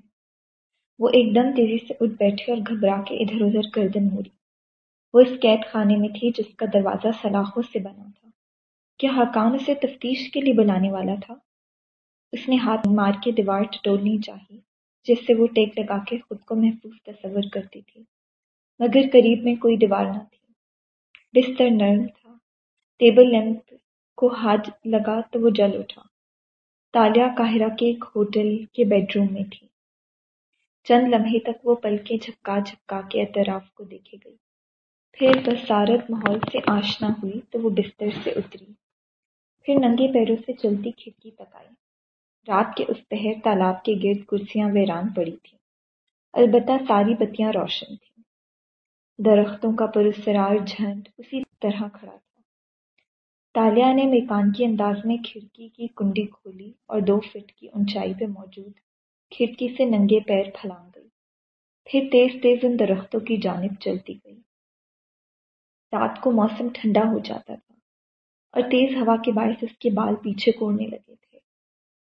وہ ایک دم تیزی سے اٹھ بیٹھے اور گھبرا کے ادھر ادھر گردن موڑی۔ وہ اس قید خانے میں تھی جس کا دروازہ سلاخوں سے بنا تھا۔ کیا حکام اسے تفتیش کے لیے بلانے والا تھا؟ اس نے ہاتھ مار کے دیوار ٹٹولنی چاہی، جس سے وہ ٹیک لگا کے خود کو محفوظ تصور کرتی تھی۔ مگر قریب میں کوئی دیوار نہ تھی۔ بستر نرم تھا۔ ٹیبل لیمپ کو ہاتھ لگا تو وہ جل اٹھا۔ تالیہ قاہرہ کے ایک ہوٹل کے بیڈ روم میں تھی۔ چند لمحے تک وہ پلکیں جھپکا جھپکا کے اطراف کو دیکھے گئی۔ پھر بسارت ماحول سے آشنا ہوئی تو وہ بستر سے اتری۔ پھر ننگے پیروں سے چلتی کھڑکی تک آئی۔ رات کے اس پہر تالاب کے گرد کرسیاں ویران پڑی تھیں۔ البتہ ساری بتیاں روشن تھیں۔ درختوں کا پرسرار جھنڈ اسی طرح کھڑا تھا۔ تالیہ نے میکانکی انداز میں کھڑکی کی کنڈی کھولی اور دو فٹ کی اونچائی پہ موجود کھڑکی سے ننگے پیر پھلانگ گئی۔ پھر تیز تیز ان درختوں کی جانب چلتی گئی۔ رات کو موسم ٹھنڈا ہو جاتا تھا اور تیز ہوا کے باعث اس کے بال پیچھے کوڑنے لگے تھے۔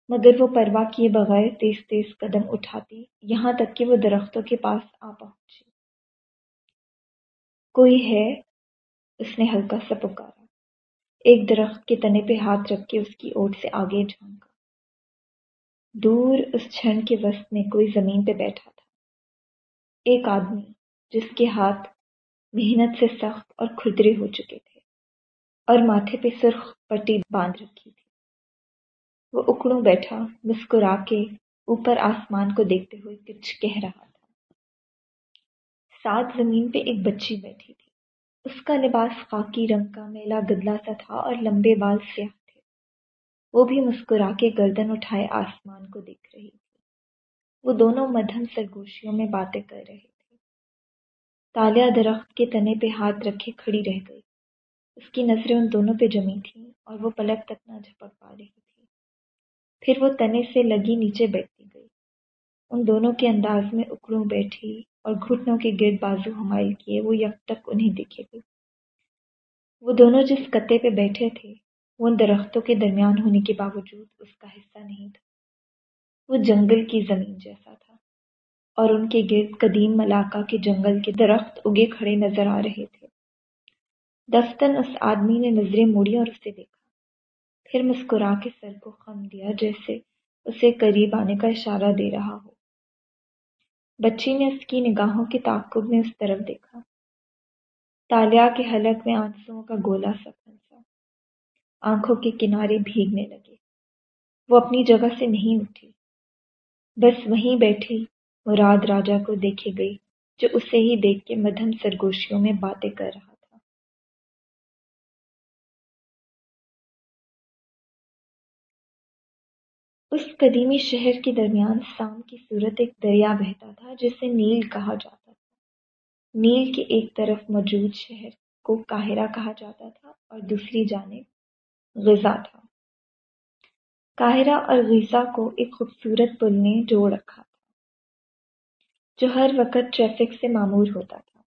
مگر وہ پرواہ کیے بغیر تیز تیز قدم اٹھاتی یہاں تک کہ وہ درختوں کے پاس آ پہنچی۔ کوئی ہے؟ اس نے ہلکا سا پکارا۔ ایک درخت کے تنے پہ ہاتھ رکھ کے اس کی اوٹ سے آگے جھانکا دور اس چھن کے وسط میں کوئی زمین پہ بیٹھا تھا۔ ایک آدمی جس کے ہاتھ محنت سے سخت اور کھردرے ہو چکے تھے اور ماتھے پہ سرخ پٹی باندھ رکھی تھی۔ وہ اکڑوں بیٹھا مسکرا کے اوپر آسمان کو دیکھتے ہوئے کچھ کہہ رہا تھا۔ ساتھ زمین پہ ایک بچی بیٹھی تھی۔ اس کا لباس خاکی رنگ کا میلا گدلا سا تھا اور لمبے بال سیاہ تھے۔ وہ بھی مسکرا کے گردن اٹھائے آسمان کو دیکھ رہی تھی۔ وہ دونوں مدھم سرگوشیوں میں باتیں کر رہے تھے۔ تالیا درخت کے تنے پہ ہاتھ رکھے کھڑی رہ گئی۔ اس کی نظریں ان دونوں پہ جمی تھیں اور وہ پلک تک نہ جھپک پا رہی تھی۔ پھر وہ تنے سے لگی نیچے بیٹھتی گئی۔ ان دونوں کے انداز میں اکڑوں بیٹھی اور گھٹنوں کے گرد بازو ہمائل کیے، وہ یک تک انہیں دکھے گئی وہ دونوں جس کتے پہ بیٹھے تھے، وہ ان درختوں کے درمیان ہونے کے باوجود اس کا حصہ نہیں تھا۔ وہ جنگل کی زمین جیسا تھا اور ان کے گرد قدیم ملاقہ کے جنگل کے درخت اگے کھڑے نظر آ رہے تھے۔ دفتن اس آدمی نے نظریں موڑی اور اسے دیکھا۔ پھر مسکرا کے سر کو خم دیا، جیسے اسے قریب آنے کا اشارہ دے رہا ہو۔ بچی نے اس کی نگاہوں کے تعقب میں اس طرف دیکھا۔ تالیا کے حلق میں آنسوؤں کا گولا سا پھنسا آنکھوں کے کنارے بھیگنے لگے۔ وہ اپنی جگہ سے نہیں اٹھی۔ بس وہیں بیٹھی مراد راجا کو دیکھے گئی، جو اسے ہی دیکھ کے مدھم سرگوشیوں میں باتیں کر رہا اس قدیمی شہر کے درمیان سام کی صورت ایک دریا بہتا تھا، جسے نیل کہا جاتا تھا۔ نیل کے ایک طرف موجود شہر کو قاہرہ کہا جاتا تھا اور دوسری جانب غذا تھا۔ قاہرہ اور غذا کو ایک خوبصورت پل نے جوڑ رکھا تھا، جو ہر وقت ٹریفک سے معمور ہوتا تھا۔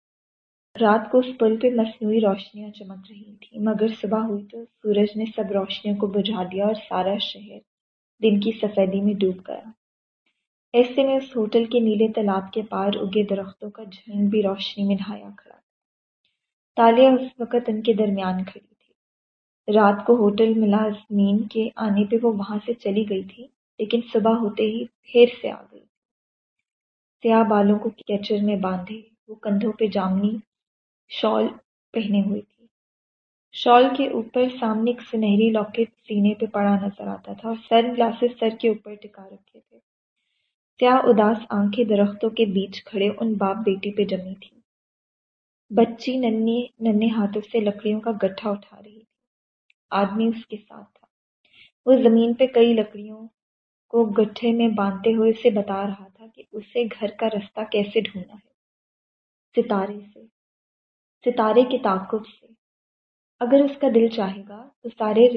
رات کو اس پل پہ مصنوعی روشنیاں چمک رہی تھیں، مگر صبح ہوئی تو سورج نے سب روشنیوں کو بجھا دیا اور سارا شہر دن کی سفیدی میں ڈوب گیا۔ ایسے میں اس ہوٹل کے نیلے تالاب کے پار اگے درختوں کا جھنڈ بھی روشنی میں نہایا کھڑا تھا۔ تالیہ اس وقت ان کے درمیان کھڑی تھی۔ رات کو ہوٹل ملازمین کے آنے پہ وہ وہاں سے چلی گئی تھی، لیکن صبح ہوتے ہی پھر سے آ گئی۔ سیاہ بالوں کو کیچر میں باندھے، وہ کندھوں پہ جامنی شال پہنے ہوئی تھی شال کے اوپر سامنے ایک سنہری لاکٹ سینے پہ پڑا نظر آتا تھا اور سن گلاسز سر کے اوپر ٹکا رکھے تھے۔ سیاہ اداس آنکھیں درختوں کے بیچ کھڑے ان باپ بیٹی پہ جمی تھی بچی ننھے ننھے ہاتھوں سے لکڑیوں کا گٹھا اٹھا رہی تھی۔ آدمی اس کے ساتھ تھا۔ وہ زمین پہ کئی لکڑیوں کو گٹھے میں باندھتے ہوئے اسے بتا رہا تھا کہ اسے گھر کا رستہ کیسے ڈھونڈنا ہے۔ ستارے سے۔ ستارے کے تعاقب سے۔ اگر اس کا دل چاہے گا تو سارے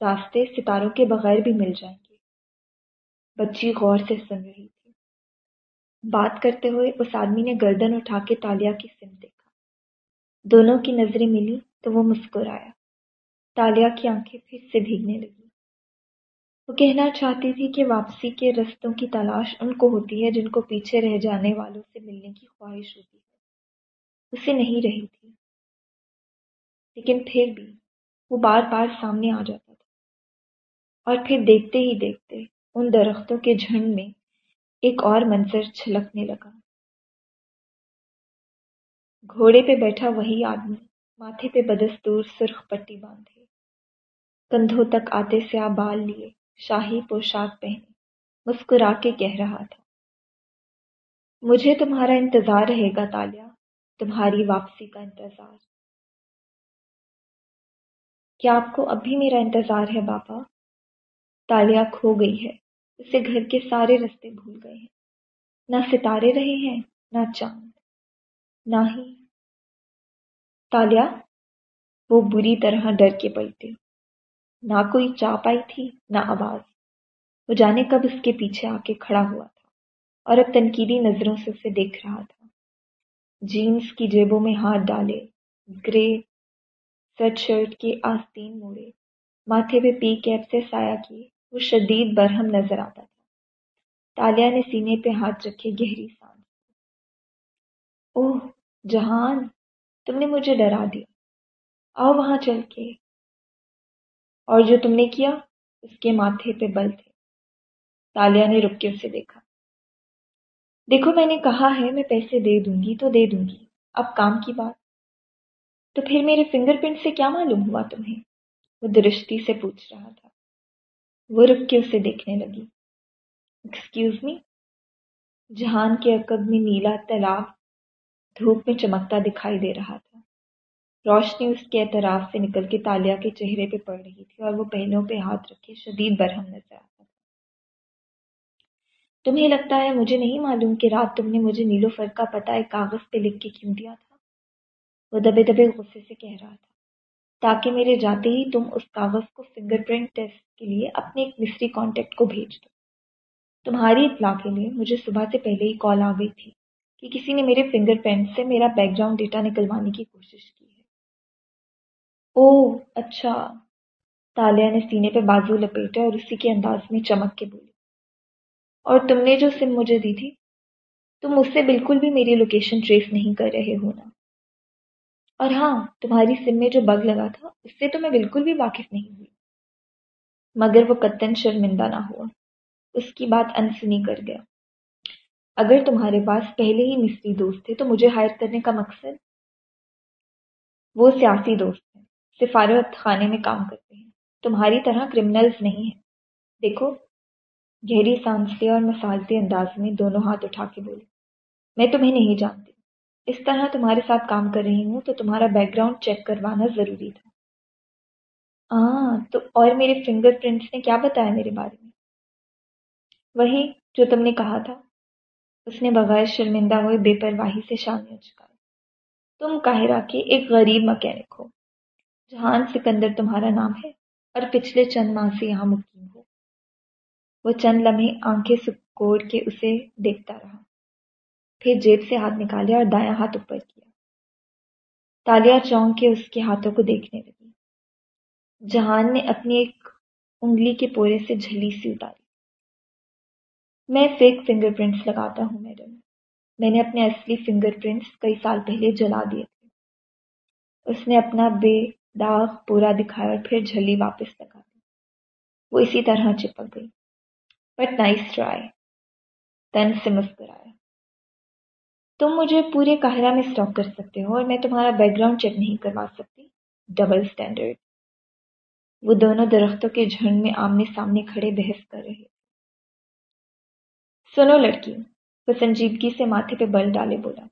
راستے ستاروں کے بغیر بھی مل جائیں گے۔ بچی غور سے سن رہی تھی۔ بات کرتے ہوئے اس آدمی نے گردن اٹھا کے تالیا کی سم دیکھا۔ دونوں کی نظریں ملی تو وہ مسکرایا۔ تالیا کی آنکھیں پھر سے بھیگنے لگی وہ کہنا چاہتی تھی کہ واپسی کے رستوں کی تلاش ان کو ہوتی ہے جن کو پیچھے رہ جانے والوں سے ملنے کی خواہش ہوتی ہے۔ اسے نہیں رہی تھی۔ لیکن پھر بھی وہ بار بار سامنے آ جاتا تھا۔ اور پھر دیکھتے ہی دیکھتے ان درختوں کے جھنڈ میں ایک اور منظر چھلکنے لگا۔ گھوڑے پہ بیٹھا وہی آدمی ماتھے پہ بدستور سرخ پٹی باندھے۔ کندھوں تک آتے سیاہ بال لیے شاہی پوشاک پہنے مسکرا کے کہہ رہا تھا، مجھے تمہارا انتظار رہے گا تالیا تمہاری واپسی کا انتظار۔ کیا آپ کو اب بھی میرا انتظار ہے بابا تالیا کھو گئی ہے۔ اسے گھر کے سارے رستے بھول گئے ہیں۔ نہ ستارے رہے ہیں، نہ چاند۔ نہ ہی۔ تالیا، وہ بری طرح ڈر کے پلتے نہ کوئی چاپ آئی تھی، نہ آواز۔ وہ جانے کب اس کے پیچھے آ کے کھڑا ہوا تھا اور اب تنقیدی نظروں سے اسے دیکھ رہا تھا۔ جینس کی جیبوں میں ہاتھ ڈالے، گرے سویٹ شرٹ کے آستین موڑے۔ ماتھے پہ پی کیپ سے سایہ کیے، وہ شدید برہم نظر آتا تھا۔ تالیا نے سینے پہ ہاتھ رکھے گہری سانس اوہ، جہان، تم نے مجھے ڈرا دیا۔ آؤ وہاں چل کے۔ اور جو تم نے کیا، اس کے ماتھے پہ بل تھے۔ تالیا نے رک کے اسے دیکھا۔ دیکھو، میں نے کہا ہے، میں پیسے دے دوں گی تو دے دوں گی۔ اب کام کی بات۔ تو پھر میرے فنگر پرنٹ سے کیا معلوم ہوا تمہیں؟ وہ درشتی سے پوچھ رہا تھا۔ وہ رک کے اسے دیکھنے لگی۔ ایکسکیوز می جہان کے عقب میں نیلا تالاب دھوپ میں چمکتا دکھائی دے رہا تھا۔ روشنی اس کے اعتراف سے نکل کے تالیا کے چہرے پہ پڑ رہی تھی اور وہ پہلوں پہ ہاتھ رکھے شدید برہم نظر آتا تھا۔ تمہیں لگتا ہے مجھے نہیں معلوم کہ رات تم نے مجھے نیلو فر کا پتا ایک کاغذ پہ لکھ کے کیوں دیا تھا؟ وہ دبے دبے غصے سے کہہ رہا تھا۔ تاکہ میرے جاتے ہی تم اس کاغذ کو فنگر پرنٹ ٹیسٹ کے لیے اپنے ایک مستری کانٹیکٹ کو بھیج دو۔ تمہاری اطلاع کے لیے مجھے صبح سے پہلے ہی کال آ گئی تھی کہ کسی نے میرے فنگر پرنٹ سے میرا بیک گراؤنڈ ڈیٹا نکلوانے کی کوشش کی ہے۔ او اچھا۔ تالیہ نے سینے پہ بازو لپیٹے اور اسی کے انداز میں چمک کے بولی۔ اور تم نے جو سم مجھے دی تھی، تم اس سے بالکل بھی میری لوکیشن ٹریس نہیں کر رہے ہو نا؟ اور ہاں تمہاری سم میں جو بگ لگا تھا، اس سے تو میں بالکل بھی واقف نہیں ہوئی۔ مگر وہ قطن شرمندہ نہ ہوا۔ اس کی بات انسنی کر گیا۔ اگر تمہارے پاس پہلے ہی مستری دوست تھے، تو مجھے ہائر کرنے کا مقصد؟ وہ سیاسی دوست ہیں، سفارت خانے میں کام کرتے ہیں۔ تمہاری طرح کرمنلز نہیں ہیں۔ دیکھو، گہری سانس اور مسالتی انداز میں دونوں ہاتھ اٹھا کے بولی میں تمہیں نہیں جانتی۔ اس طرح تمہارے ساتھ کام کر رہی ہوں تو تمہارا بیک گراؤنڈ چیک کروانا ضروری تھا۔ ہاں تو اور میرے فنگر پرنٹس نے کیا بتایا میرے بارے میں؟ وہی جو تم نے کہا تھا۔ اس نے بغیر شرمندہ ہوئے بے پرواہی سے شانیاں چکائی تم قاہرہ کے ایک غریب مکینک ہو جہان سکندر تمہارا نام ہے اور پچھلے چند ماہ سے یہاں مقیم ہو۔ وہ چند لمحے آنکھیں سکوڑ کے اسے دیکھتا رہا۔ پھر جیب سے ہاتھ نکالے اور دایاں ہاتھ اوپر کیا۔ تالیا چونک کے اس کے ہاتھوں کو دیکھنے لگی۔ جہان نے اپنی ایک انگلی کے پورے سے جھلی سی اتاری۔ میں فیک فنگر پرنٹس لگاتا ہوں، میڈم۔ میں نے اپنے اصلی فنگر پرنٹس کئی سال پہلے جلا دیے تھے۔ اس نے اپنا بے داغ پورا دکھایا اور پھر جھلی واپس لگا دی۔ وہ اسی طرح چپک گئی۔ بٹ نائس ٹرائی تن سے مسکرایا۔ تم مجھے پورے قاہرہ میں اسٹاک کر سکتے ہو اور میں تمہارا بیک گراؤنڈ چیک نہیں کروا سکتی۔ ڈبل اسٹینڈرڈ وہ دونوں درختوں کے جھنڈ میں آمنے سامنے کھڑے بحث کر رہے سنو لڑکی وہ سنجیدگی سے ماتھے پہ بل ڈالے بولا۔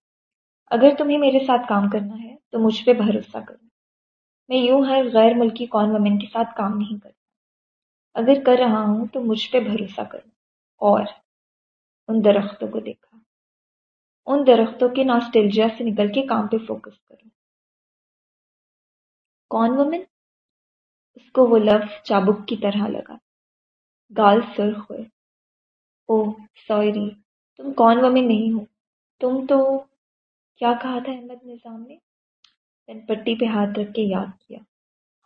اگر تمہیں میرے ساتھ کام کرنا ہے تو مجھ پہ بھروسہ کرو۔ میں یوں ہر غیر ملکی کون وومن کے ساتھ کام نہیں کرتا۔ اگر کر رہا ہوں تو مجھ پہ بھروسہ کرو۔ اور ان درختوں کو دیکھا۔ ان درختوں کے ناسٹلجیا سے نکل کے کام پہ فوکس کرو۔ کون وومن اس کو وہ لفظ چابک کی طرح لگا۔ گال سرخ ہوئے۔ او سوری، تم کون وومن نہیں ہو۔ تم تو کیا کہا تھا احمد نظام نے؟ پین پٹی پہ ہاتھ رکھ کے یاد کیا۔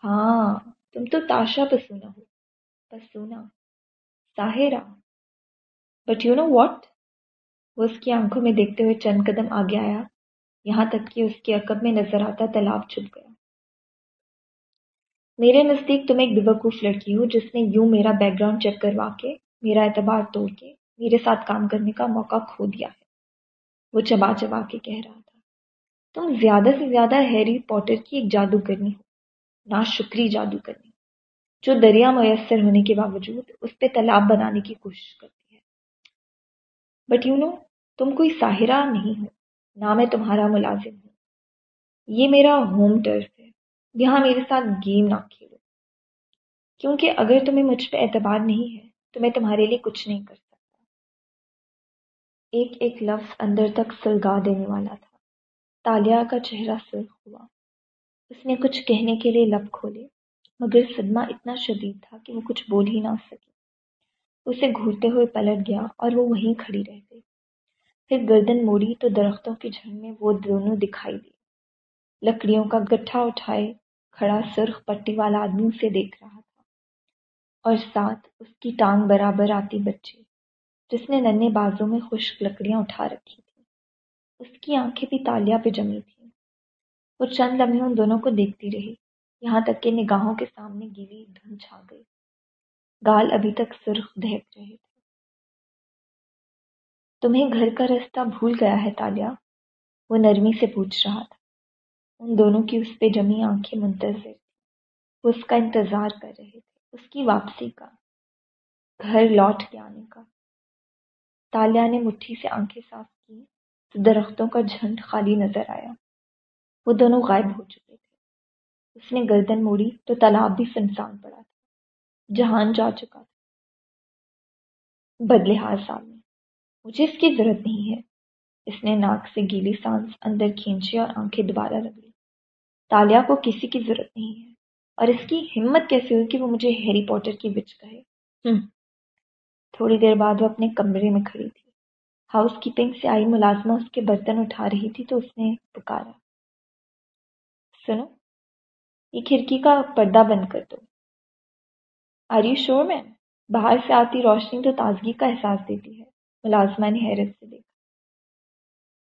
ہاں تم تو تاشا پسونا ہو۔ پسونا ساہرا بٹ یو نو واٹ وہ اس کی آنکھوں میں دیکھتے ہوئے چند قدم آگے آیا۔ یہاں تک کہ اس کے عقب میں نظر آتا تالاب چھپ گیا۔ میرے نزدیک تم ایک بیوقوف لڑکی ہو جس نے یوں میرا بیک گراؤنڈ چیک کروا کے، میرا اعتبار توڑ کے میرے ساتھ کام کرنے کا موقع کھو دیا ہے۔ وہ چبا چبا کے کہہ رہا تھا۔ تم زیادہ سے زیادہ ہیری پوٹر کی ایک جادو کرنی ہو نا شکری جادو کرنی جو دریا میسر ہونے کے باوجود اس پہ تالاب بنانے کی کوشش کرتی بٹ یو نو تم کوئی ساحرہ نہیں ہو، نہ میں تمہارا ملازم ہوں۔ یہ میرا ہوم ٹرف ہے۔ یہاں میرے ساتھ گیم نہ کھیلو۔ کیونکہ اگر تمہیں مجھ پہ اعتبار نہیں ہے، تو میں تمہارے لیے کچھ نہیں کر سکتا۔ ایک ایک لفظ اندر تک سلگا دینے والا تھا۔ تالیہ کا چہرہ سرخ ہوا۔ اس نے کچھ کہنے کے لیے لب کھولے، مگر صدمہ اتنا شدید تھا کہ وہ کچھ بول ہی نہ سکی اسے گھورتے ہوئے پلٹ گیا اور وہ وہیں کھڑی رہ گئی۔ پھر گردن موڑی تو درختوں کے جھنڈ میں وہ دونوں دکھائی دی۔ لکڑیوں کا گٹھا اٹھائے کھڑا سرخ پٹی والا آدمی اسے دیکھ رہا تھا اور ساتھ اس کی ٹانگ برابر آتی بچی، جس نے ننے بازوں میں خشک لکڑیاں اٹھا رکھی اس کی آنکھیں بھی تالیا پہ جمی تھیں۔ وہ چند لمحے ان دونوں کو دیکھتی رہی، یہاں تک کہ نگاہوں کے سامنے گیلی دھن چھا گئی۔ گال ابھی تک سرخ دہک رہے تھے تمہیں گھر کا رستہ بھول گیا ہے تالیا؟ وہ نرمی سے پوچھ رہا تھا۔ ان دونوں کی اس پہ جمی آنکھیں منتظر تھیں۔ وہ اس کا انتظار کر رہے تھے، اس کی واپسی کا۔ گھر لوٹ کے آنے کا۔ تالیا نے مٹھی سے آنکھیں صاف کی تو درختوں کا جھنڈ خالی نظر آیا۔ وہ دونوں غائب ہو چکے تھے۔ اس نے گردن موڑی تو تالاب بھی سنسان پڑا تھا۔ جہان جا چکا تھا۔ بدلے ہار سامنے۔ مجھے اس کی ضرورت نہیں ہے۔ اس نے ناک سے گیلی سانس اندر کھینچی اور آنکھیں دوبارہ رگڑی۔ تالیا کو کسی کی ضرورت نہیں ہے۔ اور اس کی ہمت کیسے ہوئی کہ وہ مجھے ہیری پوٹر کی بچ کہے۔ تھوڑی دیر بعد وہ اپنے کمرے میں کھڑی تھی۔ ہاؤس کیپنگ سے آئی ملازمہ اس کے برتن اٹھا رہی تھی تو اس نے پکارا۔ سنو، یہ کھڑکی کا پردہ بند کر دو۔ آر یو شور میم باہر سے آتی روشنی تو تازگی کا احساس دیتی ہے۔ ملازمہ نے حیرت سے دیکھا۔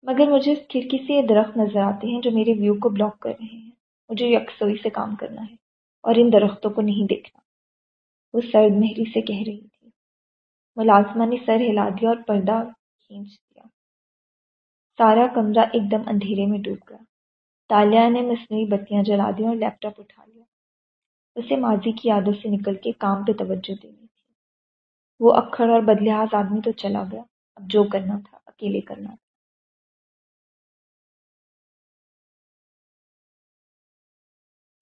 مگر مجھے اس کھڑکی سے یہ درخت نظر آتے ہیں جو میرے ویو کو بلاک کر رہے ہیں۔ مجھے یکسوئی سے کام کرنا ہے اور ان درختوں کو نہیں دیکھنا۔ وہ سرد مہری سے کہہ رہی تھی۔ ملازمہ نے سر ہلا دیا اور پردہ کھینچ دیا۔ سارا کمرہ ایک دم اندھیرے میں ڈوب گیا۔ تالیا نے مصنوعی بتیاں جلا دی اور لیپ ٹاپ اٹھا لیا۔ اسے ماضی کی یادوں سے نکل کے کام پہ توجہ دینی تھی۔ وہ اکھڑ اور بدلحاظ آدمی تو چلا گیا۔ اب جو کرنا تھا، اکیلے کرنا تھا۔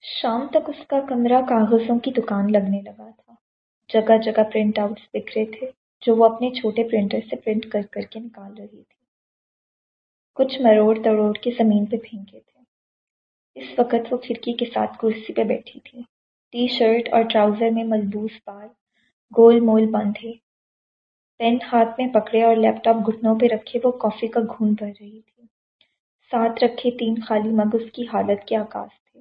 شام تک اس کا کمرہ کاغذوں کی دکان لگنے لگا تھا۔ جگہ جگہ پرنٹ آؤٹس بکھرے تھے، جو وہ اپنے چھوٹے پرنٹر سے پرنٹ کر کر کے نکال رہی تھی۔ کچھ مروڑ تڑوڑ کے زمین پہ پھینکے تھے۔ اس وقت وہ کھڑکی کے ساتھ کرسی پہ بیٹھی تھی۔ ٹی شرٹ اور ٹراؤزر میں ملبوس بال، گول مول باندھے۔ پین ہاتھ میں پکڑے اور لیپ ٹاپ گھٹنوں پہ رکھے، وہ کافی کا گھون بھر رہی تھی۔ ساتھ رکھے تین خالی مگ اس کی حالت کے آکاش تھے۔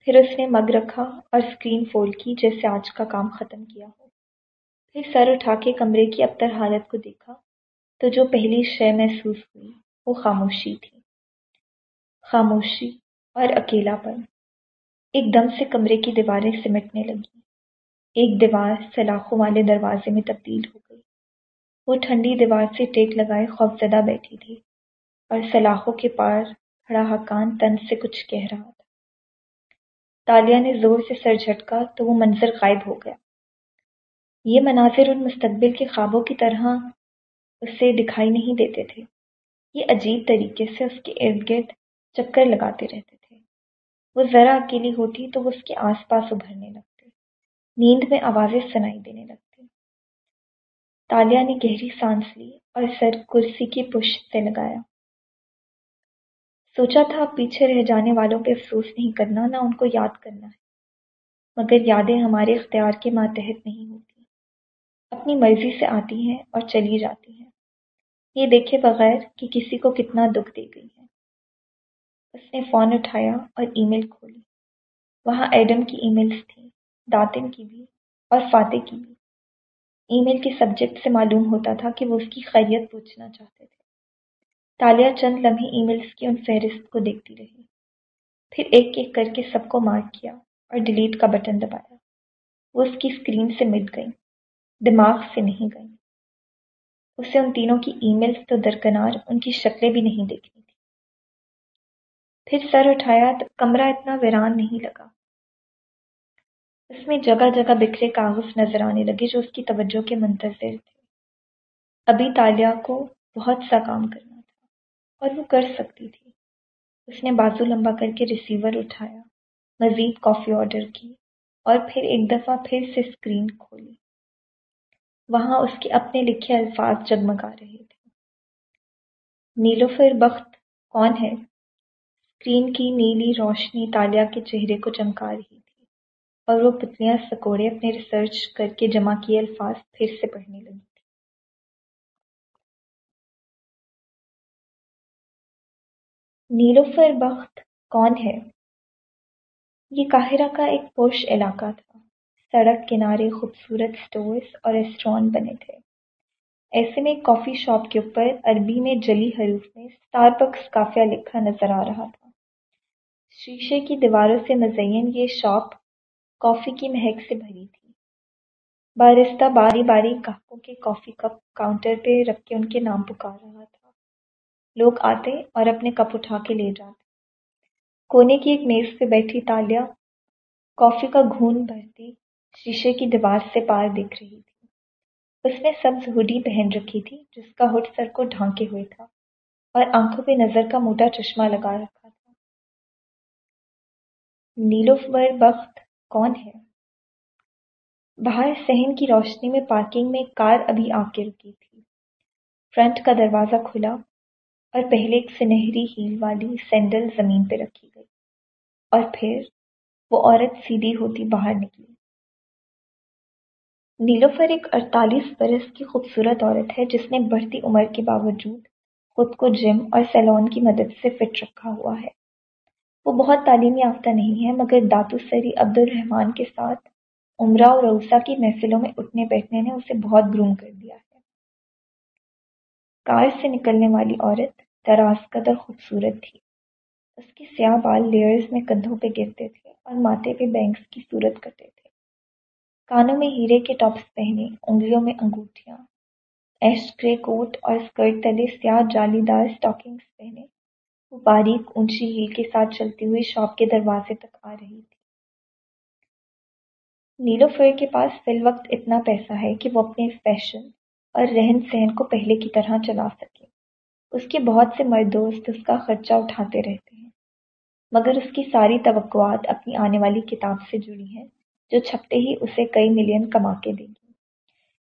پھر اس نے مگ رکھا اور اسکرین فولڈ کی جیسے آج کا کام ختم کیا ہو۔ پھر سر اٹھا کے کمرے کی ابتر حالت کو دیکھا تو جو پہلی شے محسوس ہوئی وہ خاموشی تھی۔ خاموشی اور اکیلا پن ایک دم سے کمرے کی دیواریں سمٹنے لگی ایک دیوار سلاخوں والے دروازے میں تبدیل ہو گئی۔ وہ ٹھنڈی دیوار سے ٹیک لگائے خوفزدہ بیٹھی تھی اور سلاخوں کے پار کھڑا حقان تن سے کچھ کہہ رہا تھا۔ تالیہ نے زور سے سر جھٹکا تو وہ منظر غائب ہو گیا۔ یہ مناظر ان مستقبل کے خوابوں کی طرح اسے دکھائی نہیں دیتے تھے۔ یہ عجیب طریقے سے اس کے ارد گرد چکر لگاتے رہتے تھے۔ وہ ذرا اکیلی ہوتی تو وہ اس کے آس پاس ابھرنے لگتے۔ نیند میں آوازیں سنائی دینے لگتی تالیہ نے گہری سانس لی اور سر کرسی کی پشت سے لگایا۔ سوچا تھا پیچھے رہ جانے والوں پہ افسوس نہیں کرنا، نہ ان کو یاد کرنا ہے۔ مگر یادیں ہمارے اختیار کے ماتحت نہیں ہوتی۔ اپنی مرضی سے آتی ہیں اور چلی جاتی ہیں۔ یہ دیکھے بغیر کہ کسی کو کتنا دکھ دے گئی۔ اس نے فون اٹھایا اور ای میل کھولی۔ وہاں ایڈم کی ای میلز تھیں، داتن کی بھی اور فاتح کی بھی۔ ای میل کے سبجیکٹ سے معلوم ہوتا تھا کہ وہ اس کی خیریت پوچھنا چاہتے تھے۔ تالیہ چند لمحے ای میلز کی ان فہرست کو دیکھتی رہی۔ پھر ایک ایک کر کے سب کو مارک کیا اور ڈیلیٹ کا بٹن دبایا۔ وہ اس کی اسکرین سے مٹ گئی دماغ سے نہیں گئی اسے ان تینوں کی ای میلز تو درکنار ان کی شکلیں بھی نہیں دیکھنی۔ پھر سر اٹھایا تو کمرہ اتنا ویران نہیں لگا۔ اس میں جگہ جگہ بکھرے کاغذ نظر آنے لگے جو اس کی توجہ کے منتظر تھے۔ ابھی تالیہ کو بہت سا کام کرنا تھا اور وہ کر سکتی تھی۔ اس نے بازو لمبا کر کے ریسیور اٹھایا، مزید کافی آرڈر کی اور پھر ایک دفعہ پھر سے اسکرین کھولی۔ وہاں اس کے اپنے لکھے الفاظ جگمگا رہے تھے۔ نیلوفر بخت کون ہے؟ اسکرین کی نیلی روشنی تالیہ کے چہرے کو چمکا رہی تھی اور وہ پتلیاں سکوڑے اپنے ریسرچ کر کے جمع کیے الفاظ پھر سے پڑھنے لگی۔ نیلوفر بخت کون ہے؟ یہ قاہرہ کا ایک پوش علاقہ تھا۔ سڑک کنارے خوبصورت سٹورز اور ریسٹوران بنے تھے۔ ایسے میں ایک کافی شاپ کے اوپر عربی میں جلی حروف میں اسٹار بکس کافیہ لکھا نظر آ رہا تھا۔ شیشے کی دیواروں سے مزین یہ شاپ کافی کی مہک سے بھری تھی۔ بارستہ باری باری گاہکوں کے کافی کپ کاؤنٹر پہ رکھ کے ان کے نام پکار رہا تھا۔ لوگ آتے اور اپنے کپ اٹھا کے لے جاتے۔ کونے کی ایک میز پہ بیٹھی تالیہ کافی کا گھون بھرتی شیشے کی دیوار سے پار دیکھ رہی تھی۔ اس نے سبز ہوڈی پہن رکھی تھی جس کا ہڈ سر کو ڈھانکے ہوئے تھا اور آنکھوں پہ نظر کا موٹا چشمہ لگا رکھا۔ نیلوفر بخت کون ہے؟ باہر صحن کی روشنی میں پارکنگ میں کار ابھی آ کے رکی تھی۔ فرنٹ کا دروازہ کھلا اور پہلے ایک سنہری ہیل والی سینڈل زمین پہ رکھی گئی اور پھر وہ عورت سیدھی ہوتی باہر نکلی۔ نیلوفر ایک اڑتالیس برس کی خوبصورت عورت ہے جس نے بڑھتی عمر کے باوجود خود کو جم اور سیلون کی مدد سے فٹ رکھا ہوا ہے۔ وہ بہت تعلیم یافتہ نہیں ہے، مگر داتو سری عبد الرحمان کے ساتھ عمرہ اور روسا کی محفلوں میں اٹھنے بیٹھنے نے اسے بہت گروم کر دیا ہے۔ کار سے نکلنے والی عورت دراز قدر خوبصورت تھی۔ اس کے سیاہ بال لیئرز میں کندھوں پہ گرتے تھے اور ماتھے پہ بینکس کی صورت کرتے تھے۔ کانوں میں ہیرے کے ٹاپس پہنے، انگلیوں میں انگوٹھیاں۔ ایش گرے کوٹ اور اسکرٹ تلے سیاہ جالی دار اسٹاکنگس پہنے۔ وہ باریک اونچی ہیل کے ساتھ چلتی ہوئی شاپ کے دروازے تک آ رہی تھی۔ نیلو فر کے پاس فی الوقت اتنا پیسہ ہے کہ وہ اپنے فیشن اور رہن سہن کو پہلے کی طرح چلا سکے۔ اس کے بہت سے مرد دوست اس کا خرچہ اٹھاتے رہتے ہیں۔ مگر اس کی ساری توقعات اپنی آنے والی کتاب سے جڑی ہیں، جو چھپتے ہی اسے کئی ملین کما کے دے گی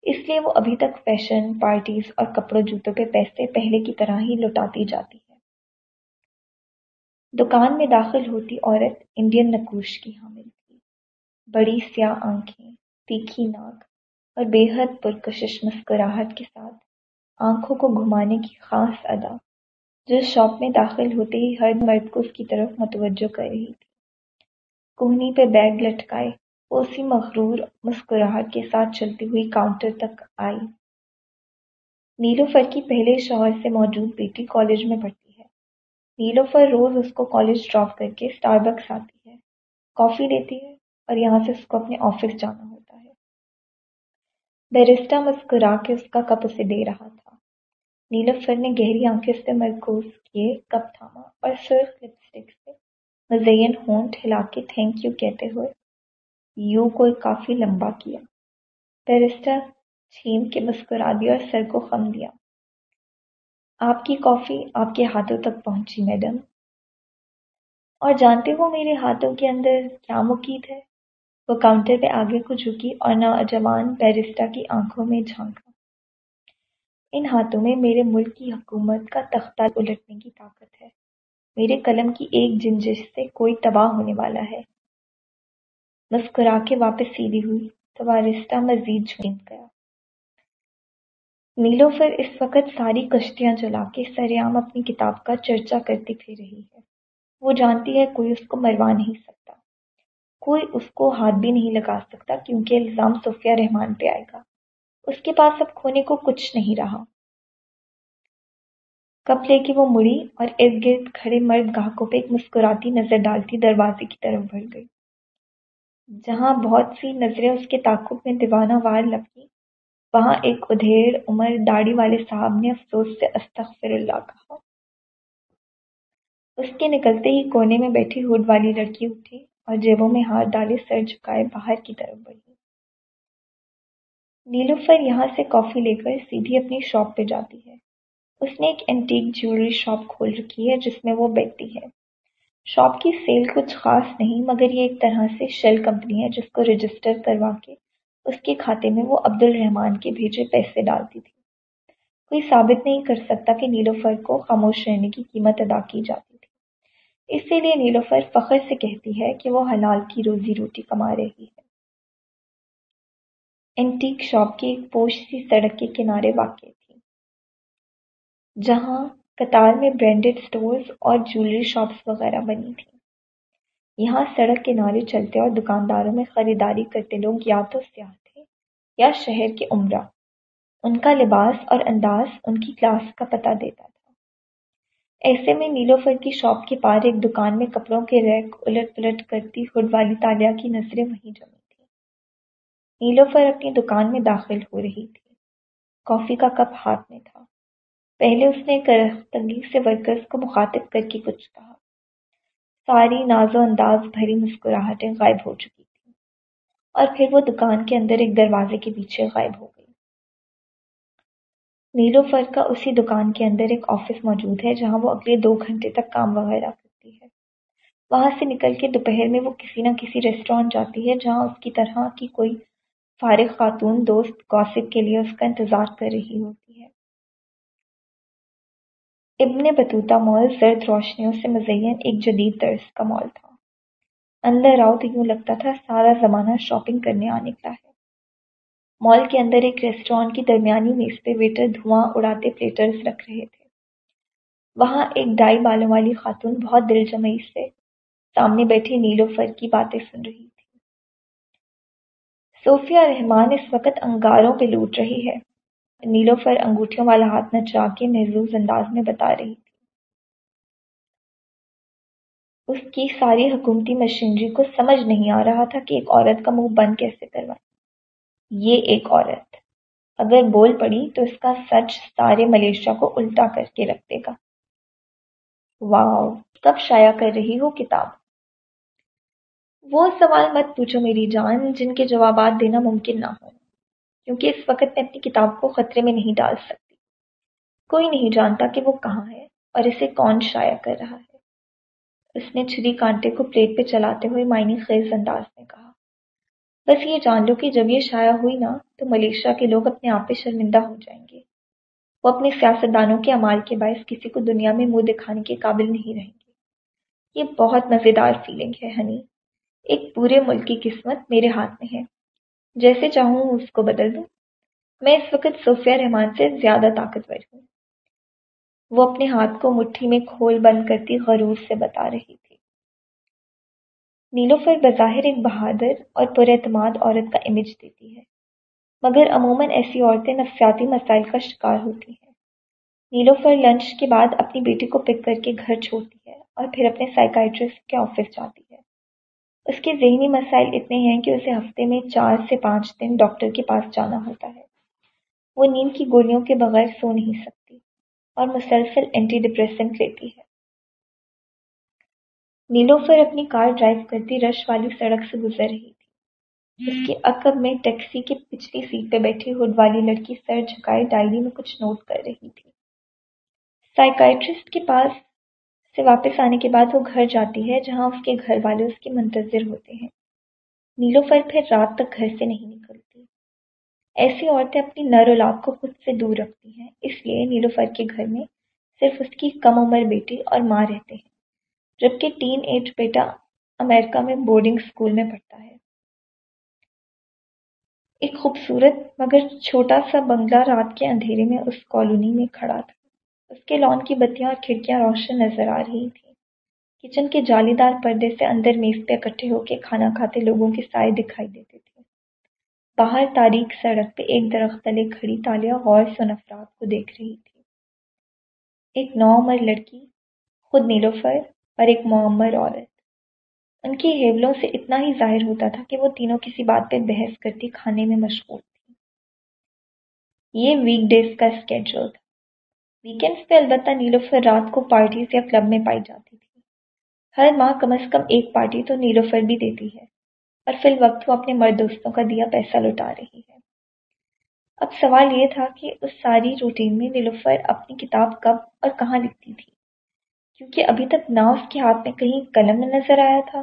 اس لیے وہ ابھی تک فیشن، پارٹیز اور کپڑوں جوتوں پہ پیسے پہلے کی طرح ہی لوٹاتی جاتی ہے۔ دکان میں داخل ہوتی عورت انڈین نقوش کی حامل تھی۔ بڑی سیاہ آنکھیں، تیکھی ناک اور بے حد پرکشش مسکراہٹ کے ساتھ آنکھوں کو گھمانے کی خاص ادا جو شاپ میں داخل ہوتے ہی ہر مرد کو اس کی طرف متوجہ کر رہی تھی۔ کوہنی پہ بیگ لٹکائے وہ اسی مغرور مسکراہٹ کے ساتھ چلتی ہوئی کاؤنٹر تک آئی۔ نیلوفر کی پہلے شوہر سے موجود بیٹی کالج میں پڑھتی نیلوفر روز اس کو کالج ڈراپ کر کے اسٹار بکس آتی ہے، کافی لیتی ہے اور یہاں سے اس کو اپنے آفس جانا ہوتا ہے۔ بیرسٹا مسکرا کے اس کا کپ اسے دے رہا تھا۔ نیلوفر نے گہری آنکھیں اس پہ مرکوز کیے، کپ تھاما اور سرخ لپسٹک سے مزین ہونٹ ہلا کے تھینک یو کہتے ہوئے یو کو کافی لمبا کیا۔ بیرسٹا چھین کے مسکرا دیا اور سر کو خم دیا۔ آپ کی کافی آپ کے ہاتھوں تک پہنچی، میڈم۔ اور جانتے ہو میرے ہاتھوں کے اندر کیا مقید ہے؟ وہ کاؤنٹر پہ آگے کو جھکی اور نوجوان بیرسٹا کی آنکھوں میں جھانکا۔ ان ہاتھوں میں میرے ملک کی حکومت کا تختہ الٹنے کی طاقت ہے۔ میرے قلم کی ایک جنجش سے کوئی تباہ ہونے والا ہے۔ مسکرا کے واپس سیدھی ہوئی، تو بارسٹا مزید جھوم گیا۔ نیلوفر اس وقت ساری کشتیاں چلا کے سریام اپنی کتاب کا چرچا کرتی پھر رہی ہے۔ وہ جانتی ہے کوئی اس کو مروا نہیں سکتا۔ کوئی اس کو ہاتھ بھی نہیں لگا سکتا کیونکہ الزام صوفیہ رحمان پہ آئے گا۔ اس کے پاس اب کھونے کو کچھ نہیں رہا۔ کپ لے کے وہ مڑی اور ارد گرد کھڑے مرد گاہکوں پہ ایک مسکراتی نظر ڈالتی دروازے کی طرف بڑھ گئی۔ جہاں بہت سی نظریں اس کے تعقب میں دیوانہ وار لپکی وہاں ایک ادھیڑ عمر داڑھی والے صاحب نے افسوس سے استغفر اللہ کہا۔ اس کے نکلتے ہی کونے میں بیٹھی ہوڈ والی لڑکی اٹھی اور جیبوں میں ہاتھ ڈالے سر جھکائے باہر کی طرف بڑھی۔ نیلوفر یہاں سے کافی لے کر سیدھی اپنی شاپ پہ جاتی ہے۔ اس نے ایک اینٹیک جیولری شاپ کھول رکھی ہے جس میں وہ بیٹھتی ہے۔ شاپ کی سیل کچھ خاص نہیں، مگر یہ ایک طرح سے شیل کمپنی ہے جس کو رجسٹر کروا کے اس کے کھاتے میں وہ عبد الرحمان کے بھیجے پیسے ڈالتی تھی۔ کوئی ثابت نہیں کر سکتا کہ نیلوفر کو خاموش رہنے کی قیمت ادا کی جاتی تھی۔ اسی لیے نیلوفر فخر سے کہتی ہے کہ وہ حلال کی روزی روٹی کما رہی ہے۔ اینٹیک شاپ کی ایک پوش سی سڑک کے کنارے واقع تھی۔ جہاں قطار میں برانڈڈ سٹورز اور جولری شاپس وغیرہ بنی تھیں۔ یہاں سڑک کنارے چلتے اور دکانداروں میں خریداری کرتے لوگ یا تو سیاح یا شہر کے عمرہ۔ ان کا لباس اور انداز ان کی کلاس کا پتہ دیتا تھا۔ ایسے میں نیلوفر کی شاپ کے پار ایک دکان میں کپڑوں کے ریک الٹ پلٹ کرتی ہڈ والی تالیا کی نظریں وہیں جمی تھی نیلوفر اپنی دکان میں داخل ہو رہی تھی۔ کافی کا کپ ہاتھ میں تھا۔ پہلے اس نے کرختگی سے ورکرز کو مخاطب کر کے کچھ کہا۔ ساری ناز و انداز بھری مسکراہٹیں غائب ہو چکی۔ اور پھر وہ دکان کے اندر ایک دروازے کے پیچھے غائب ہو گئی۔ نیلو فر کا اسی دکان کے اندر ایک آفس موجود ہے جہاں وہ اگلے دو گھنٹے تک کام وغیرہ کرتی ہے۔ وہاں سے نکل کے دوپہر میں وہ کسی نہ کسی ریسٹورینٹ جاتی ہے جہاں اس کی طرح کی کوئی فارغ خاتون دوست گوسپ کے لیے اس کا انتظار کر رہی ہوتی ہے۔ ابن بطوطہ مال زرد روشنیوں سے مزین ایک جدید طرز کا مال تھا۔ اندر آؤ تو یوں لگتا تھا سارا زمانہ شاپنگ کرنے آ نکلا ہے۔ مال کے اندر ایک ریسٹورانٹ کی درمیانی میز پہ ویٹر دھواں اڑاتے پلیٹرز رکھ رہے تھے۔ وہاں ایک ڈائی بالوں والی خاتون بہت دل جمعی سے سامنے بیٹھے نیلو فر کی باتیں سن رہی تھی۔ صوفیہ رحمان اس وقت انگاروں پہ لوٹ رہی ہے۔ نیلوفر انگوٹھیوں والا ہاتھ نچا کے محظوظ انداز میں بتا رہی تھی۔ اس کی ساری حکومتی مشینری کو سمجھ نہیں آ رہا تھا کہ ایک عورت کا منہ بند کیسے کروائے یہ ایک عورت۔ اگر بول پڑی تو اس کا سچ سارے ملیشیا کو الٹا کر کے رکھ دے گا۔ واؤ، کب شائع کر رہی ہو کتاب؟ وہ سوال مت پوچھو میری جان، جن کے جوابات دینا ممکن نہ ہو کیونکہ اس وقت میں اپنی کتاب کو خطرے میں نہیں ڈال سکتی۔ کوئی نہیں جانتا کہ وہ کہاں ہے اور اسے کون شائع کر رہا ہے۔ اس نے چھری کانٹے کو پلیٹ پہ چلاتے ہوئے معنی خیز انداز میں کہا، بس یہ جان لو کہ جب یہ شائع ہوئی نا، تو ملیشیا کے لوگ اپنے آپ پہ شرمندہ ہو جائیں گے۔ وہ اپنے سیاستدانوں کے امال کے باعث کسی کو دنیا میں منہ دکھانے کے قابل نہیں رہیں گے۔ یہ بہت مزیدار فیلنگ ہے ہنی ایک پورے ملک کی قسمت میرے ہاتھ میں ہے۔ جیسے چاہوں، اس کو بدل دوں۔ میں اس وقت صوفیہ رحمان سے زیادہ طاقتور ہوں۔ وہ اپنے ہاتھ کو مٹھی میں کھول بند کرتی غرور سے بتا رہی تھی۔ نیلوفر بظاہر ایک بہادر اور پر اعتماد عورت کا امیج دیتی ہے، مگر عموماً ایسی عورتیں نفسیاتی مسائل کا شکار ہوتی ہیں۔ نیلوفر لنچ کے بعد اپنی بیٹی کو پک کر کے گھر چھوڑتی ہے اور پھر اپنے سائیکائٹرسٹ کے آفس جاتی ہے۔ اس کے ذہنی مسائل اتنے ہیں کہ اسے ہفتے میں چار سے پانچ دن ڈاکٹر کے پاس جانا ہوتا ہے۔ وہ نیند کی گولیوں کے بغیر سو نہیں سکتی اور مسلسل اینٹی ڈپریسنٹ لیتی ہے۔ نیلوفر اپنی کار ڈرائیو کرتی رش والی سڑک سے گزر رہی تھی۔ اس کے عقب میں ٹیکسی کی پچھلی سیٹ پہ بیٹھی ہوڈ والی لڑکی سر جھکائے ڈائری میں کچھ نوٹ کر رہی تھی۔ سائیکائٹرسٹ کے پاس سے واپس آنے کے بعد وہ گھر جاتی ہے جہاں اس کے گھر والے اس کے منتظر ہوتے ہیں۔ نیلوفر پھر رات تک گھر سے نہیں نکلتی ایسی عورتیں اپنی نر اولاد کو خود سے دور رکھتی ہیں، اس لیے نیلوفر کے گھر میں صرف اس کی کم عمر بیٹی اور ماں رہتے ہیں، جبکہ ٹین ایج بیٹا امریکہ میں بورڈنگ اسکول میں پڑھتا ہے۔ ایک خوبصورت مگر چھوٹا سا بنگلہ رات کے اندھیرے میں اس کالونی میں کھڑا تھا۔ اس کے لان کی بتیاں اور کھڑکیاں روشن نظر آ رہی تھیں۔ کچن کے جالی دار پردے سے اندر میز پہ اکٹھے ہو کے کھانا کھاتے لوگوں کے سائے دکھائی دیتے تھے۔ باہر تاریخ سڑک پہ ایک درخت تلے کھڑی تالیہ غور سے نفرات کو دیکھ رہی تھی۔ ایک نو عمر لڑکی، خود نیلوفر اور ایک معمر عورت۔ ان کی ہیولوں سے اتنا ہی ظاہر ہوتا تھا کہ وہ تینوں کسی بات پہ بحث کرتی کھانے میں مشغول تھی یہ ویک ڈیز کا اسکیڈول تھا۔ ویکینڈس پہ البتہ نیلوفر رات کو پارٹیز یا کلب میں پائی جاتی تھی۔ ہر ماہ کم از کم ایک پارٹی تو نیلوفر بھی دیتی ہے۔ اور فی الوقت وہ اپنے مرد دوستوں کا دیا پیسہ لٹا رہی ہے۔ اب سوال یہ تھا کہ اس ساری روٹین میں نیلوفر اپنی کتاب کب اور کہاں لکھتی تھی؟ کیونکہ ابھی تک نہ اس کے ہاتھ میں کہیں قلم نظر آیا تھا،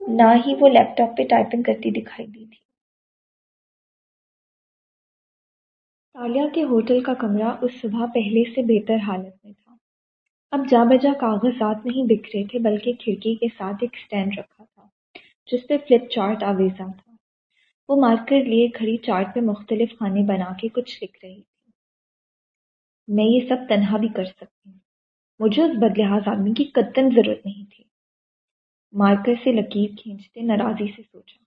نہ ہی وہ لیپ ٹاپ پہ ٹائپنگ کرتی دکھائی دی تھی۔ تالیہ کے ہوٹل کا کمرہ اس صبح پہلے سے بہتر حالت میں تھا۔ اب جا بجا کاغذات نہیں بکھ رہے تھے، بلکہ کھڑکی کے ساتھ ایک سٹینڈ رکھا تھا۔ جس پہ فلپ چارٹ آویزا تھا۔ وہ مارکر لیے کھڑی چارٹ پہ مختلف خانے بنا کے کچھ لکھ رہی تھی۔ میں یہ سب تنہا بھی کر سکتی ہوں۔ مجھے اس بدلحاظ آدمی کی قطن ضرورت نہیں تھی۔ مارکر سے لکیر کھینچتے ناراضی سے سوچا۔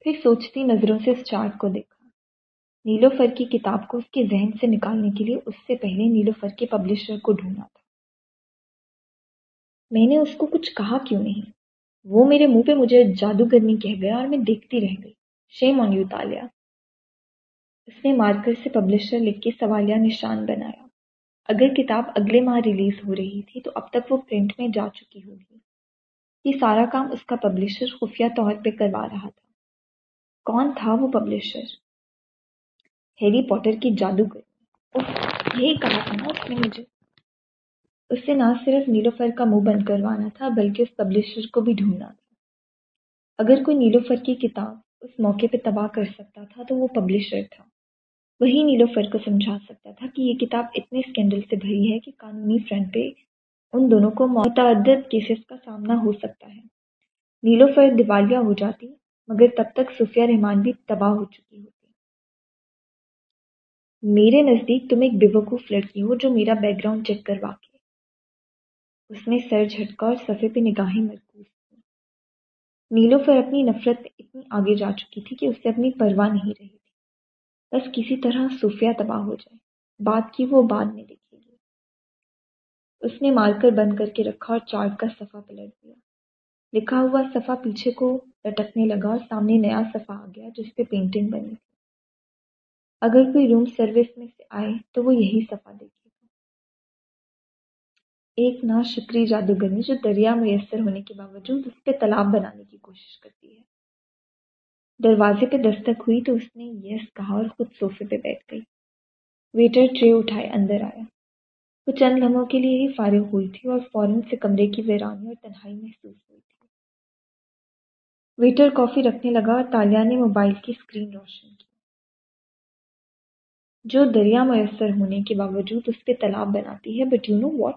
پھر سوچتی نظروں سے اس چارٹ کو دیکھا۔ نیلو فر کی کتاب کو اس کے ذہن سے نکالنے کے لیے اس سے پہلے نیلو فر کے پبلشر کو ڈھونڈا تھا۔ میں نے اس کو کچھ کہا کیوں نہیں؟ وہ میرے منہ پہ مجھے جادوگرنی کہہ گیا اور میں دیکھتی رہ گئی۔ شیم آن یو تالیا اس نے مارکر سے پبلشر لکھ کے سوالیہ نشان بنایا۔ اگر کتاب اگلے ماہ ریلیز ہو رہی تھی تو اب تک وہ پرنٹ میں جا چکی ہوگی۔ یہ سارا کام اس کا پبلشر خفیہ طور پہ کروا رہا تھا۔ کون تھا وہ پبلشر ہیری پوٹر کی جادوگر۔ یہی کہا تھا نا اس نے مجھے۔ اس سے نہ صرف نیلوفر کا منہ بند کروانا تھا، بلکہ اس پبلشر کو بھی ڈھونڈنا تھا۔ اگر کوئی نیلوفر کی کتاب اس موقع پہ تباہ کر سکتا تھا، تو وہ پبلشر تھا۔ وہی نیلوفر کو سمجھا سکتا تھا کہ یہ کتاب اتنے اسکینڈل سے بھری ہے کہ قانونی فرنٹ پہ ان دونوں کو متعدد کیسز کا سامنا ہو سکتا ہے۔ نیلوفر دیوالیہ ہو جاتی، مگر تب تک صوفیہ رحمان بھی تباہ ہو چکی ہوتی۔ میرے نزدیک تم ایک بیوقوف لڑکی ہو جو میرا بیک گراؤنڈ چیک کروا کے اس نے سر جھٹکا اور صفحے پہ نگاہیں مرکوز کی نیلوفر اپنی نفرت میں اتنی آگے جا چکی تھی کہ اس سے اپنی پرواہ نہیں رہی تھی۔ بس کسی طرح صوفیہ تباہ ہو جائے۔ بات کی وہ بعد میں دیکھے گی۔ اس نے مارکر بند کر کے رکھا اور چارٹ کا صفحہ پلٹ دیا۔ لکھا ہوا صفحہ پیچھے کو لٹکنے لگا اور سامنے نیا صفحہ آ گیا جس پہ پینٹنگ بنی تھی۔ اگر کوئی روم سروس میں سے آئے تو وہ یہی صفحہ دیکھے۔ ایک نا شکری جادوگرنی جو دریا میسر ہونے کے باوجود اس پہ تالاب بنانے کی کوشش کرتی ہے۔ دروازے پہ دستک ہوئی تو اس نے یس کہا اور خود صوفے پہ بیٹھ گئی۔ ویٹر ٹرے اٹھائے، اندر آیا۔ وہ چند لمحوں کے لیے ہی فارغ ہوئی تھی اور فوراً سے کمرے کی ویرانی اور تنہائی محسوس ہوئی تھی۔ ویٹر کافی رکھنے لگا اور تالیہ نے موبائل کی اسکرین روشن کی۔ جو دریا میسر ہونے کے باوجود اس پہ تالاب بناتی ہے but you know what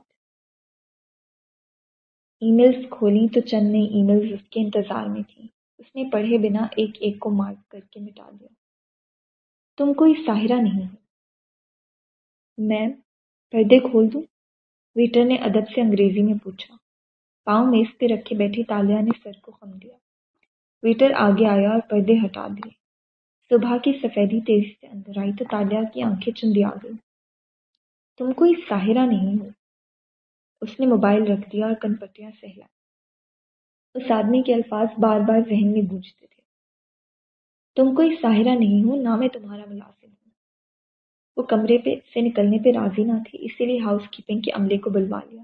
emails کھولیں تو چند نئی ای میلز اس کے انتظار میں تھیں۔ اس نے پڑھے بنا ایک ایک کو مارک کر کے مٹا دیا۔ تم کوئی ساحرہ نہیں ہو۔ میم، پردے کھول دوں؟ ویٹر نے ادب سے انگریزی میں پوچھا۔ پاؤں میز پہ رکھے بیٹھی تالیہ نے سر کو خم دیا۔ ویٹر آگے آیا اور پردے ہٹا دیے۔ صبح کی سفیدی تیزی سے اندر آئی تو تالیہ کی آنکھیں چندی آ گئی تم کوئی ساحرہ نہیں ہو۔ اس نے موبائل رکھ دیا اور کن پٹیاں سہلا اس آدمی کے الفاظ بار بار ذہن میں گونجتے تھے۔ تم کوئی ساحرہ نہیں ہو، نہ میں تمہارا ملازم ہوں۔ وہ کمرے پہ سے نکلنے پہ راضی نہ تھی اسی لیے ہاؤس کیپنگ کے عملے کو بلوا لیا۔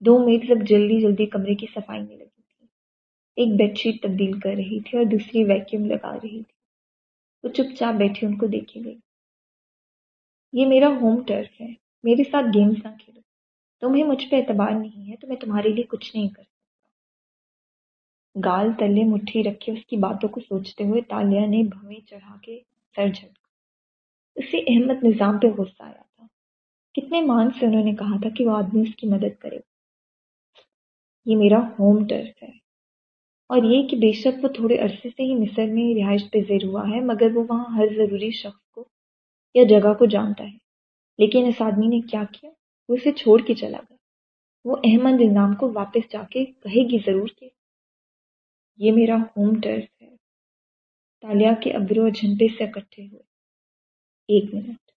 دو میڈز اب جلدی جلدی کمرے کی صفائی میں لگی تھی۔ ایک بیڈ شیٹ تبدیل کر رہی تھی اور دوسری ویکیوم لگا رہی تھی۔ وہ چپ چاپ بیٹھی، ان کو دیکھے گئی۔ یہ میرا ہوم ٹرف ہے، میرے ساتھ گیمز نہ کھیلو۔ تمہیں مجھ پہ اعتبار نہیں ہے تو میں تمہارے لیے کچھ نہیں کر سکتا گال تلے مٹھی رکھے اس کی باتوں کو سوچتے ہوئے تالیہ نے بھویں چڑھا کے سر جھٹکا۔ اسے احمد نظام پہ غصہ آیا تھا۔ کتنے مان سے انہوں نے کہا تھا کہ وہ آدمی اس کی مدد کرے۔ یہ میرا ہوم ٹرف ہے۔ اور یہ کہ بے شک وہ تھوڑے عرصے سے ہی مصر میں رہائش پذیر ہوا ہے، مگر وہ وہاں ہر ضروری شخص کو یا جگہ کو جانتا ہے۔ لیکن اس آدمی نے کیا کیا؟ وہ اسے چھوڑ کے چلا گیا۔ وہ احمد نظام کو واپس جا کے کہے گی ضرور کہ یہ میرا ہوم ٹرف ہے۔ تالیا کے ابرو جھنٹے سے اکٹھے ہوئے۔ ایک منٹ۔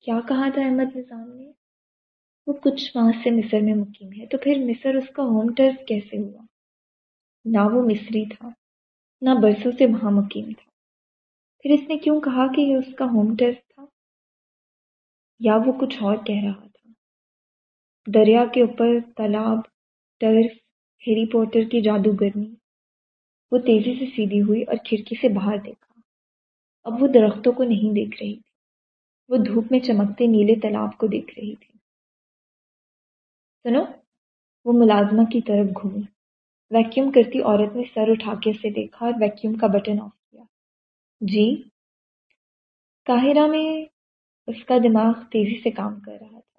کیا کہا تھا احمد نظام نے؟ وہ کچھ ماہ سے مصر میں مقیم ہے تو پھر مصر اس کا ہوم ٹرف کیسے ہوا؟ نہ وہ مصری تھا، نہ برسوں سے وہاں مقیم تھا۔ پھر اس نے کیوں کہا کہ یہ اس کا ہوم ٹرف تھا؟ یا وہ کچھ اور کہہ رہا تھا؟ دریا کے اوپر تالاب، ٹرف، ہیری پوٹر کی جادوگرنی وہ تیزی سے سیدھی ہوئی اور کھڑکی سے باہر دیکھا۔ اب وہ درختوں کو نہیں دیکھ رہی تھی۔ وہ دھوپ میں چمکتے نیلے تالاب کو دیکھ رہی تھی۔ سنو، وہ ملازمہ کی طرف گھومی۔ ویکیوم کرتی عورت نے سر اٹھا کے اسے دیکھا اور ویکیوم کا بٹن آف کیا۔ جی قاہرہ میں اس کا دماغ تیزی سے کام کر رہا تھا۔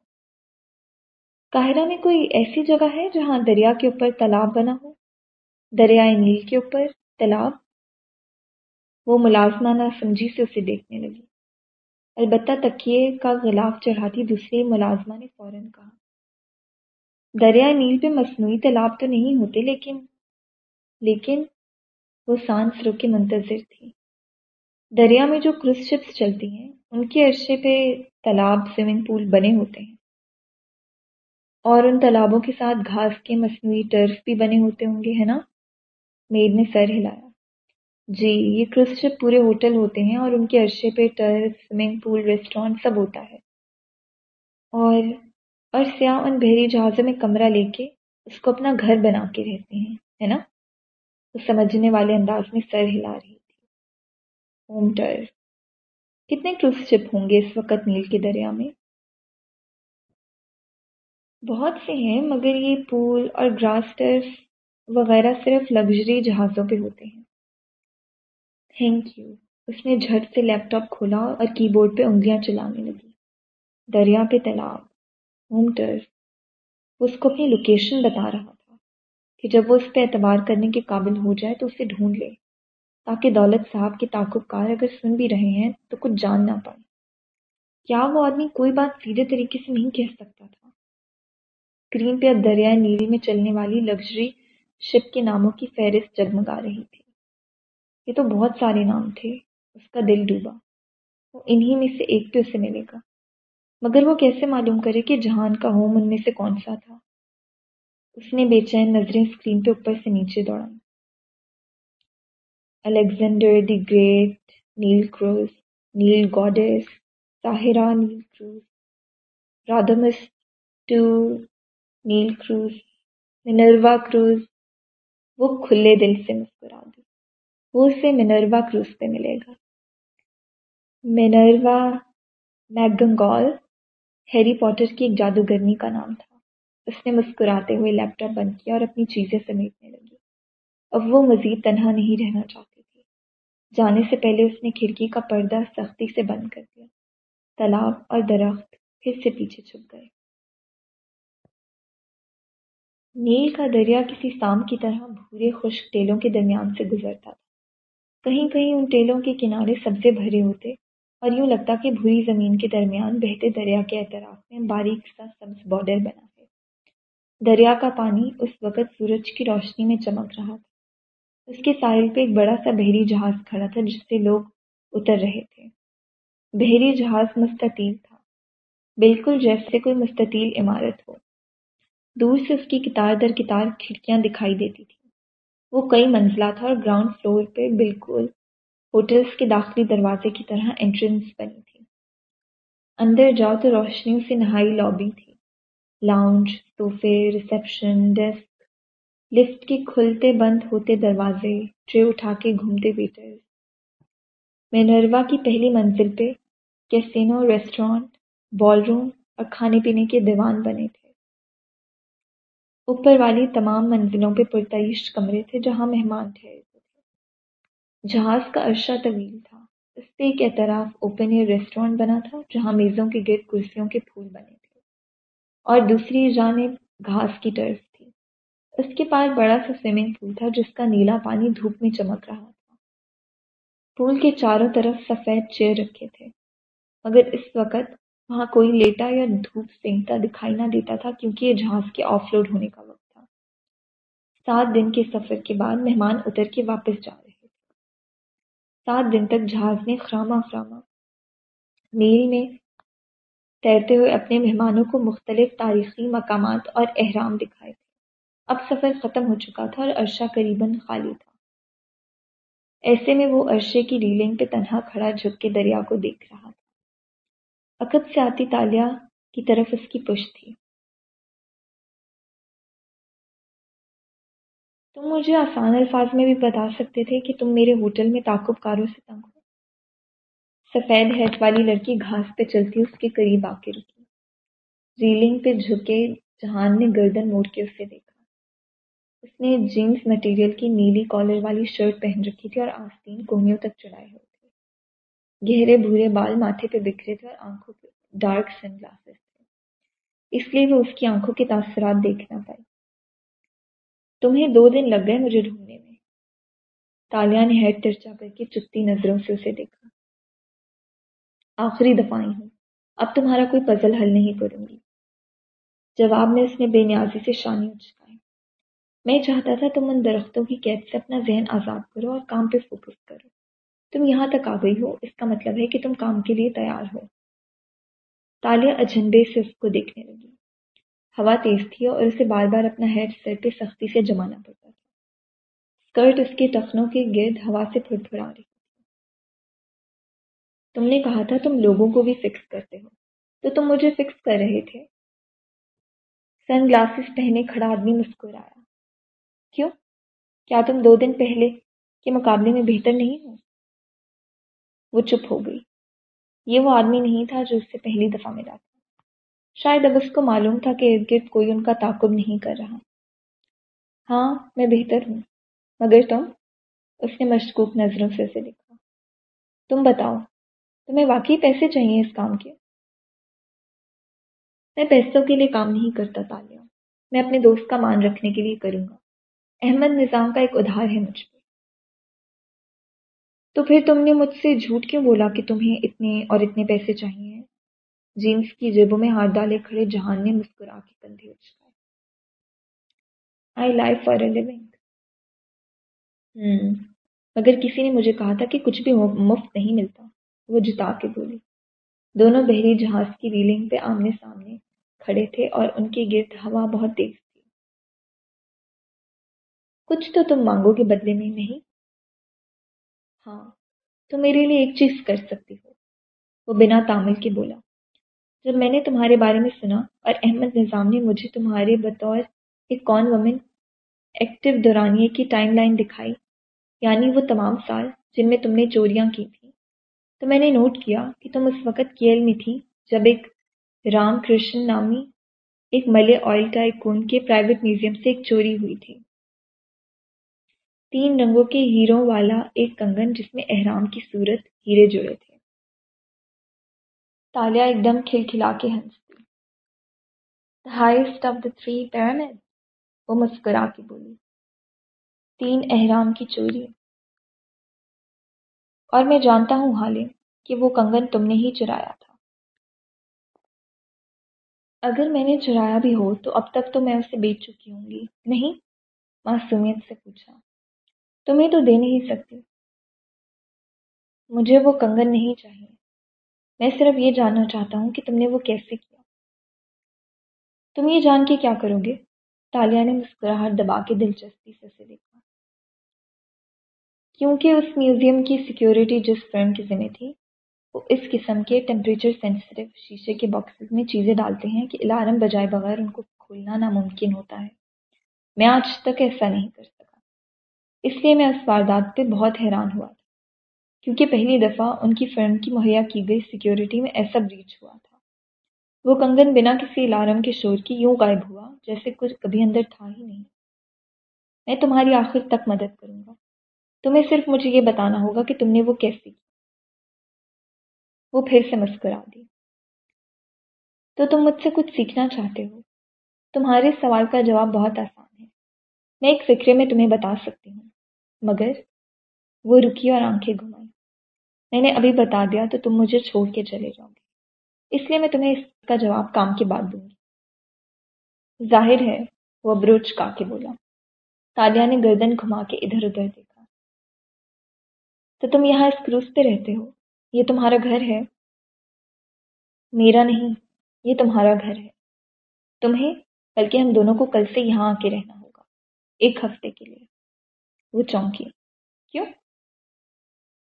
قاہرہ میں کوئی ایسی جگہ ہے جہاں دریا کے اوپر تالاب بنا ہو؟ دریائے نیل کے اوپر تالاب؟ وہ ملازمہ نہ سمجھی سے اسے دیکھنے لگی۔ البتہ تکیے کا غلاف چڑھاتی دوسری ملازمہ نے فوراً کہا۔ دریا نیل پہ مصنوعی تالاب تو نہیں ہوتے، لیکن لیکن وہ سانس رو کے منتظر تھی دریا میں جو کروز شپس چلتی ہیں، ان کے عرصے پہ تالاب، سوئمنگ پول بنے ہوتے ہیں۔ اور ان تالابوں کے ساتھ گھاس کے مصنوعی ٹرف بھی بنے ہوتے ہوں گے، ہے نا؟ میڈ نے سر ہلایا۔ جی یہ کروز شپ پورے ہوٹل ہوتے ہیں اور ان کے عرصے پہ ٹرف، سوئمنگ پول ریسٹورینٹ سب ہوتا ہے۔ اور اور سیاح ان بحری جہازوں میں کمرہ لے کے اس کو اپنا گھر بنا کے رہتے ہیں، ہے نا؟ وہ سمجھنے والے انداز میں سر ہلا رہی تھی۔ Home turf. کتنے کروز شپ ہوں گے اس وقت نیل کے دریا میں؟ بہت سے ہیں، مگر یہ پول اور گراس ٹرف وغیرہ صرف لگژری جہازوں پہ ہوتے ہیں۔ تھینک یو اس نے جھٹ سے لیپ ٹاپ کھولا اور کی بورڈ پہ انگلیاں چلانے لگی۔ دریا پہ تالاب ہوم ٹرف۔ وہ اس کو اپنی لوکیشن بتا رہا تھا کہ جب وہ اس پہ اعتبار کرنے کے قابل ہو جائے تو اسے ڈھونڈ لے، تاکہ دولت صاحب کے تعقب کار اگر سن بھی رہے ہیں تو کچھ جان نہ پائے۔ کیا وہ آدمی کوئی بات سیدھے طریقے سے نہیں کہہ سکتا تھا؟ اسکرین پہ اب دریائے نیلی میں چلنے والی لگژری شپ کے ناموں کی فہرست جگمگا رہی تھی۔ یہ تو بہت سارے نام تھے، اس کا دل ڈوبا۔ وہ انہی میں سے ایک پہ اسے ملے گا۔ مگر وہ کیسے معلوم کرے کہ جہان کا ہوم ان میں سے کون سا تھا؟ اس نے بے چین نظریں اسکرین پہ اوپر سے نیچے دوڑائیں Alexander the Great, Nile Cruise, Nile Goddess Sahra Nile Cruise Radamis Two Nile Cruise, Minerva Cruise, وہ کھلے دل سے مسکرا دی وہ اسے منروا کروز پہ ملے گا۔ مینروا میگنگال ہیری پوٹر کی ایک جادوگرنی کا نام تھا۔ اس نے مسکراتے ہوئے لیپ ٹاپ بند کیا اور اپنی چیزیں سمیٹنے لگی۔ اب وہ مزید تنہا نہیں رہنا چاہتی تھی جانے سے پہلے اس نے کھڑکی کا پردہ سختی سے بند کر دیا۔ تالاب اور درخت پھر سے پیچھے چھپ گئے۔ نیل کا دریا کسی سام کی طرح بھورے خشک ٹیلوں کے درمیان سے گزرتا تھا۔ کہیں کہیں ان ٹیلوں کے کنارے سبزے بھرے ہوتے اور یوں لگتا کہ بھوری زمین کے درمیان بہتے دریا کے اعتراف میں باریک سا سبز بارڈر بنا ہے۔ دریا کا پانی اس وقت سورج کی روشنی میں چمک رہا تھا۔ اس کے ساحل پہ ایک بڑا سا بحری جہاز کھڑا تھا جس سے لوگ اتر رہے تھے۔ بحری جہاز مستطیل تھا۔ بالکل جیسے کوئی مستطیل عمارت ہو۔ دور سے اس کی کتار در کتار کھڑکیاں دکھائی دیتی تھیں۔ وہ کئی منزلہ تھا اور گراؤنڈ فلور پہ بالکل ہوٹلس کے داخلی دروازے کی طرح انٹرنس بنی تھی۔ اندر جاؤ تو روشنیوں سے نہائی لابی تھی۔ لاؤنج صوفے ریسیپشن ڈیسک لفٹ کے کھلتے بند ہوتے دروازے، ٹرے اٹھا کے گھومتے ویٹر مینروا کی پہلی منزل پہ کیسینو ریسٹورانٹ بال روم اور کھانے پینے کے دیوان بنے تھے۔ اوپر والی تمام منزلوں پہ پرتعیش کمرے تھے جہاں مہمان ٹھہرتے تھے۔ جہاز کا عرصہ طویل تھا۔ اس پہ ایک اعتراف اوپن ایئر ریسٹورینٹ بنا تھا جہاں میزوں کے گرد کرسیوں کے پھول بنے تھے۔ اور دوسری جانب گھاس کی ٹرف تھی۔ اس کے پاس بڑا سا سوئمنگ پول تھا جس کا نیلا پانی دھوپ میں چمک رہا تھا۔ پول کے چاروں طرف سفید چیئر رکھے تھے۔ مگر اس وقت وہاں کوئی لیٹا یا دھوپ سینکتا دکھائی نہ دیتا تھا کیونکہ یہ جہاز کے آف لوڈ ہونے کا وقت تھا۔ سات دن کے سفر کے بعد مہمان اتر کے واپس جا رہے تھے۔ سات دن تک جہاز نے خراما خراما نیل میں تیرتے ہوئے اپنے مہمانوں کو مختلف تاریخی مقامات اور احرام دکھائے تھے۔ اب سفر ختم ہو چکا تھا اور عرشہ قریباً خالی تھا۔ ایسے میں وہ عرشے کی ریلنگ پہ تنہا کھڑا جھک کے دریا کو دیکھ رہا تھا۔ عقب سے آتی تالیہ کی طرف اس کی پشت تھی۔ تم مجھے آسان الفاظ میں بھی بتا سکتے تھے کہ تم میرے ہوٹل میں تعقب کاروں سے تنگ ہو۔ سفید ہیٹ والی لڑکی گھاس پہ چلتی اس کے قریب آ کے رکی۔ ریلنگ پہ جھکے جہان نے گردن موڑ کے اسے دیکھا۔ اس نے جینس مٹیریل کی نیلی کالر والی شرٹ پہن رکھی تھی اور آستین کوہنیوں تک چڑھائے ہوئے گہرے بھورے بال ماتھے پہ بکھرے تھے اور آنکھوں پہ ڈارک سن گلاسز تھے۔ اس لیے وہ اس کی آنکھوں کے تاثرات دیکھ نہ پائی۔ تمہیں دو دن لگ گئے مجھے ڈھونڈنے میں۔ تالیہ نے ہیڈ ترچا کر کے چپتی نظروں سے اسے دیکھا۔ آخری دفعہ ہوں۔ اب تمہارا کوئی پزل حل نہیں کروں گی۔ جواب میں اس نے بے نیازی سے شانی اچکائے میں چاہتا تھا تم ان درختوں کی قید سے اپنا ذہن آزاد کرو اور کام پہ فوکس کرو۔ تم یہاں تک آ گئی ہو۔ اس کا مطلب ہے کہ تم کام کے لیے تیار ہو۔ تالیہ اجنبے سے اس کو دیکھنے لگی۔ ہوا تیز تھی اور اسے بار بار اپنا ہیڈ سر پہ سختی سے جمانا پڑتا تھا۔ اسکرٹ اس کے ٹخنوں کے گرد ہوا سے پھڑ پھڑا رہی تم نے کہا تھا تم لوگوں کو بھی فکس کرتے ہو۔ تو تم مجھے فکس کر رہے تھے۔ سن گلاسز پہنے کھڑا آدمی مسکرایا۔ کیوں؟ کیا تم دو دن پہلے کے مقابلے میں بہتر نہیں ہو؟ وہ چپ ہو گئی۔ یہ وہ آدمی نہیں تھا جو اس سے پہلی دفعہ ملا تھا۔ شاید اب اس کو معلوم تھا کہ ارد گرد کوئی ان کا تعقب نہیں کر رہا۔ ہاں میں بہتر ہوں، مگر تم؟ اس نے مشکوک نظروں سے اسے دیکھا۔ تم بتاؤ، تمہیں واقعی پیسے چاہیے اس کام کے؟ میں پیسوں کے لیے کام نہیں کرتا، تالیہ۔ میں اپنے دوست کا مان رکھنے کے لیے کروں گا۔ احمد نظام کا ایک ادھار ہے مجھ پہ۔ تو پھر تم نے مجھ سے جھوٹ کیوں بولا کہ تمہیں اتنے اور اتنے پیسے چاہیے؟ جینس کی جیبوں میں ہاتھ ڈالے کھڑے جہان نے مسکرا کے کندھے اچکائے I life for a living ہوں مگر کسی نے مجھے کہا تھا کہ کچھ بھی مفت نہیں ملتا۔ وہ جتا کے بولی۔ دونوں بحری جہاز کی ریلنگ پہ آمنے سامنے کھڑے تھے اور ان کے گرد ہوا بہت تیز تھی۔ کچھ تو تم مانگو گے بدلے میں، نہیں؟ ہاں تو میرے لیے ایک چیز کر سکتی ہو۔ وہ بنا تامل کے بولا، جب میں نے تمہارے بارے میں سنا اور احمد نظام نے مجھے تمہارے بطور ایک کون وومن ایکٹیو دورانیے کی ٹائم لائن دکھائی یعنی وہ تمام سال جن میں تم نے چوریاں کی تھیں۔ تو میں نے نوٹ کیا کہ تم اس وقت کیل میں تھی جب ایک رام کرشن نامی ایک ملے آئل کا ایک کے پرائیویٹ میوزیم سے ایک چوری ہوئی تھی۔ تین رنگوں کے ہیروں والا ایک کنگن جس میں احرام کی صورت ہیرے جڑے تھے۔ تالیہ ایک دم کھلکھلا کے ہنستی۔ Highest of the three pyramid وہ مسکرا کے بولی۔ تین احرام کی چوری اور میں جانتا ہوں حالے کہ وہ کنگن تم نے ہی چرایا تھا۔ اگر میں نے چرایا بھی ہو تو اب تک تو میں اسے بیچ چکی ہوں گی۔ نہیں؟ معصومیت سے پوچھا۔ تمہیں تو دے نہیں سکتی۔ مجھے وہ کنگن نہیں چاہیے۔ میں صرف یہ جاننا چاہتا ہوں کہ تم نے وہ کیسے کیا۔ تم یہ جان کے کیا کرو گے؟ تالیہ نے مسکراہٹ دبا کے دلچسپی سے اسے دیکھا۔ کیونکہ اس میوزیم کی سیکیورٹی جس فرم کی ذمہ تھی، وہ اس قسم کے ٹیمپریچر سینسٹیو شیشے کے باکسز میں چیزیں ڈالتے ہیں کہ الارم بجائے بغیر ان کو کھولنا ناممکن ہوتا ہے۔ میں آج تک ایسا نہیں کر اس لیے میں اس واردات پہ بہت حیران ہوا تھا، کیونکہ پہلی دفعہ ان کی فرم کی مہیا کی گئی سیکیورٹی میں ایسا بریچ ہوا تھا۔ وہ کنگن بنا کسی الارم کے شور کی یوں غائب ہوا جیسے کچھ کبھی اندر تھا ہی نہیں۔ میں تمہاری آخر تک مدد کروں گا۔ تمہیں صرف مجھے یہ بتانا ہوگا کہ تم نے وہ کیسی کی۔ وہ پھر سے مسکرا دی۔ تو تم مجھ سے کچھ سیکھنا چاہتے ہو؟ تمہارے سوال کا جواب بہت آسان ہے۔ میں ایک فکرے میں تمہیں بتا سکتی ہوں۔ مگر وہ رکی اور آنکھیں گھمائی میں نے ابھی بتا دیا تو تم مجھے چھوڑ کے چلے جاؤ گے۔ اس لیے میں تمہیں اس کا جواب کام کے بعد دوں گی۔ ظاہر ہے، وہ بروچ کا کے بولا۔ تالیہ نے گردن گھما کے ادھر ادھر دیکھا۔ تو تم یہاں اس کروز پہ رہتے ہو؟ یہ تمہارا گھر ہے؟ میرا نہیں، یہ تمہارا گھر ہے۔ تمہیں، بلکہ ہم دونوں کو کل سے یہاں آ کے رہنا ہوگا، ایک ہفتے کے لیے۔ وہ چونکی۔ کیوں؟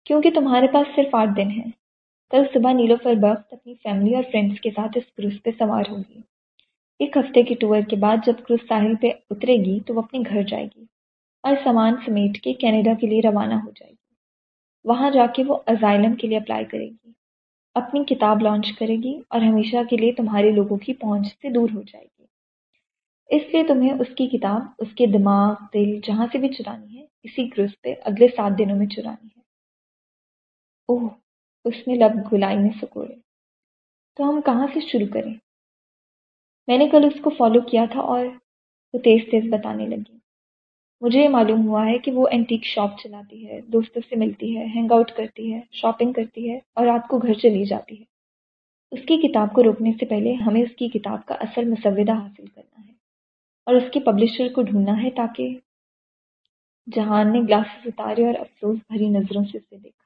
کیونکہ تمہارے پاس صرف آٹھ دن ہیں۔ کل صبح نیلو فر بخت اپنی فیملی اور فرینڈس کے ساتھ اس کروز پہ سوار ہوگی۔ ایک ہفتے کے ٹور کے بعد جب کروز ساحل پہ اترے گی تو وہ اپنے گھر جائے گی اور سامان سمیٹ کے کینیڈا کے لیے روانہ ہو جائے گی۔ وہاں جا کے وہ ازائلم کے لیے اپلائی کرے گی۔ اپنی کتاب لانچ کرے گی اور ہمیشہ کے لیے تمہارے لوگوں کی پہنچ سے دور ہو جائے گی۔ اس لیے تمہیں اس کی کتاب، اس کے دماغ، دل، جہاں سے بھی چرانی ہے اسی کروز پہ اگلے سات دنوں میں چرانی ہے۔ اوہ، اس نے لب گلائی میں سکوڑے۔ تو ہم کہاں سے شروع کریں؟ میں نے کل اس کو فالو کیا تھا اور وہ تیز تیز بتانے لگی۔ مجھے یہ معلوم ہوا ہے کہ وہ اینٹیک شاپ چلاتی ہے، دوستوں سے ملتی ہے ہینگ آؤٹ کرتی ہے شاپنگ کرتی ہے اور رات کو گھر چلی جاتی ہے۔ اس کی کتاب کو روکنے سے پہلے ہمیں اس کی کتاب کا اصل مسودہ حاصل کرنا ہے اور اس کے پبلشر کو ڈھونڈنا ہے تاکہ جہان نے گلاسز اتارے اور افسوس بھری نظروں سے اسے دیکھا۔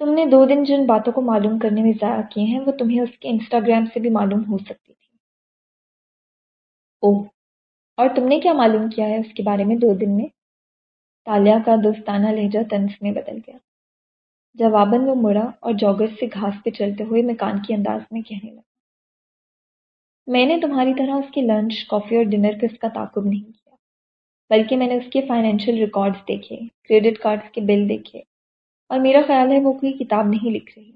تم نے دو دن جن باتوں کو معلوم کرنے میں ضائع کیے ہیں، وہ تمہیں اس کے انسٹاگرام سے بھی معلوم ہو سکتی تھی اوہ، اور تم نے کیا معلوم کیا ہے اس کے بارے میں دو دن میں؟ تالیہ کا دوستانہ لہجہ تنس میں بدل گیا۔ جواباً وہ مڑا اور جاگر سے گھاس پہ چلتے ہوئے مکان کی انداز میں کہنے لگا۔ میں نے تمہاری طرح اس کے لنچ، کافی اور ڈنر کا اس کا تعاقب نہیں کیا۔ بلکہ میں نے اس کے فائنینشیل ریکارڈز دیکھے کریڈٹ کارڈز کے بل دیکھے اور میرا خیال ہے وہ کوئی کتاب نہیں لکھ رہی۔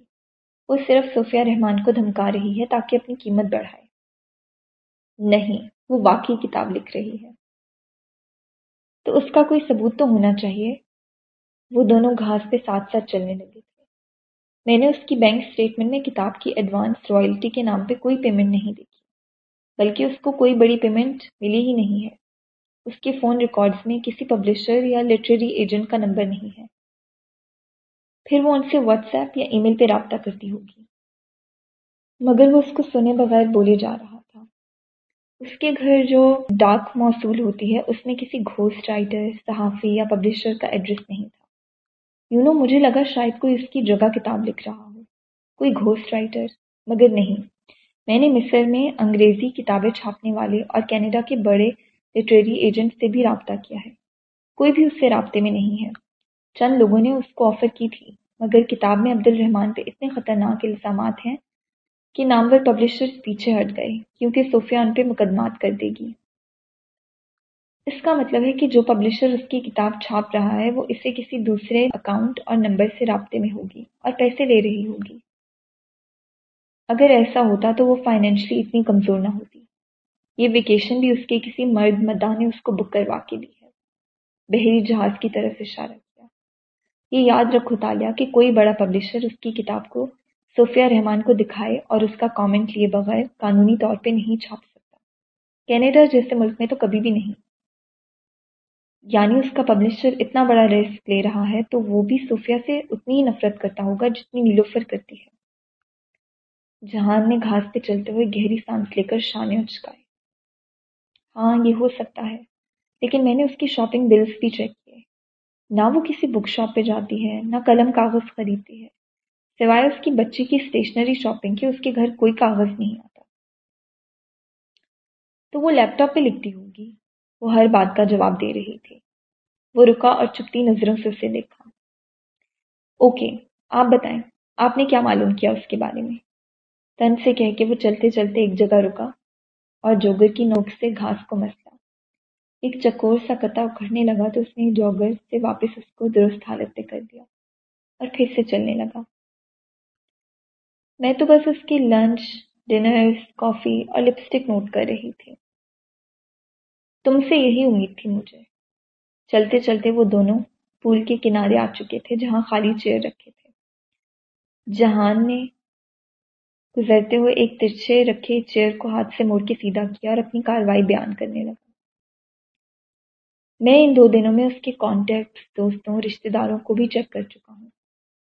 وہ صرف صوفیہ رحمان کو دھمکا رہی ہے تاکہ اپنی قیمت بڑھائے۔ نہیں، وہ واقعی کتاب لکھ رہی ہے۔ تو اس کا کوئی ثبوت تو ہونا چاہیے؟ وہ دونوں گھاس پہ ساتھ ساتھ چلنے لگے تھے۔ میں نے اس کی بینک اسٹیٹمنٹ میں کتاب کی ایڈوانس رائلٹی کے نام پہ کوئی پیمنٹ نہیں دیکھی، بلکہ اس کو کوئی بڑی پیمنٹ ملی ہی نہیں ہے۔ اس کے فون ریکارڈز میں کسی پبلشر یا لٹریری ایجنٹ کا نمبر نہیں ہے۔ پھر وہ ان سے واٹس ایپ یا ای میل پہ رابطہ کرتی ہوگی۔ مگر وہ اس کو سنے بغیر بولے جا رہا تھا۔ اس کے گھر جو ڈاک موصول ہوتی ہے، اس میں کسی گھوسٹ رائٹر صحافی یا پبلشر کا ایڈریس نہیں تھا۔ یوں نو مجھے لگا شاید کوئی اس کی جگہ کتاب لکھ رہا ہو۔ کوئی گھوسٹ رائٹر مگر نہیں۔ میں نے مصر میں انگریزی کتابیں چھاپنے والے اور کینیڈا کے بڑے لٹریری ایجنٹ سے بھی رابطہ کیا ہے۔ کوئی بھی اس سے رابطے میں نہیں ہے۔ چند لوگوں نے اس کو آفر کی تھی، مگر کتاب میں عبد الرحمان پہ اتنے خطرناک الزامات ہیں کہ نامور پبلشرز پیچھے ہٹ گئے، کیونکہ صوفیہ ان پہ مقدمات کر دے گی۔ اس کا مطلب ہے کہ جو پبلشر اس کی کتاب چھاپ رہا ہے، وہ اسے کسی دوسرے اکاؤنٹ اور نمبر سے رابطے میں ہوگی اور پیسے لے رہی ہوگی۔ اگر ایسا ہوتا تو وہ فائنینشلی اتنی کمزور نہ ہوتی۔ یہ ویکیشن بھی اس کے کسی مرد مداح نے اس کو بک کروا کے دی ہے۔ بحری جہاز کی طرف اشارہ کیا۔ یہ یاد رکھو تالیہ کہ کوئی بڑا پبلشر اس کی کتاب کو صوفیہ رحمان کو دکھائے اور اس کا کامنٹ لیے بغیر قانونی طور پہ نہیں چھاپ سکتا۔ کینیڈا جیسے ملک میں تو کبھی بھی نہیں۔ یعنی اس کا پبلشر اتنا بڑا رسک لے رہا ہے تو وہ بھی صوفیہ سے اتنی ہی نفرت کرتا ہوگا جتنی نیلوفر کرتی ہے۔ جہان نے گھاس پہ چلتے ہوئے گہری سانس لے کر شانے اچکائے۔ ہاں یہ ہو سکتا ہے۔ لیکن میں نے اس کی شاپنگ بلز بھی چیک کیے۔ نہ وہ کسی بک شاپ پہ جاتی ہے، نہ قلم کاغذ خریدتی ہے۔ سوائے اس کی بچی کی اسٹیشنری شاپنگ کے اس کے گھر کوئی کاغذ نہیں آتا۔ تو وہ لیپ ٹاپ پہ لکھتی ہوگی۔ وہ ہر بات کا جواب دے رہی تھی۔ وہ رکا اور چپتی نظروں سے اسے دیکھا۔ اوکے، آپ بتائیں، آپ نے کیا معلوم کیا اس کے بارے میں؟ تن سے کہہ کے وہ چلتے چلتے ایک جگہ رکا۔ اور جوگر کی نوک سے گھاس کو مسلا۔ ایک چکور سا کتا اکھڑنے لگا تو اس نے جوگر سے واپس اس کو درست حالت پہ کر دیا اور پھر سے چلنے لگا۔ میں تو بس اس کی لنچ، ڈنر، کافی اور لپسٹک نوٹ کر رہی تھی۔ تم سے یہی امید تھی مجھے۔ چلتے چلتے وہ دونوں پول کے کنارے آ چکے تھے جہاں خالی چیئر رکھے تھے۔ جہان نے گزرتے ہوئے ایک ترچھے رکھے، چیئر کو ہاتھ سے موڑ کے سیدھا کیا اور اپنی کاروائی بیان کرنے لگا۔ میں ان دو دنوں میں اس کے کانٹیکٹس دوستوں رشتے داروں کو بھی چیک کر چکا ہوں۔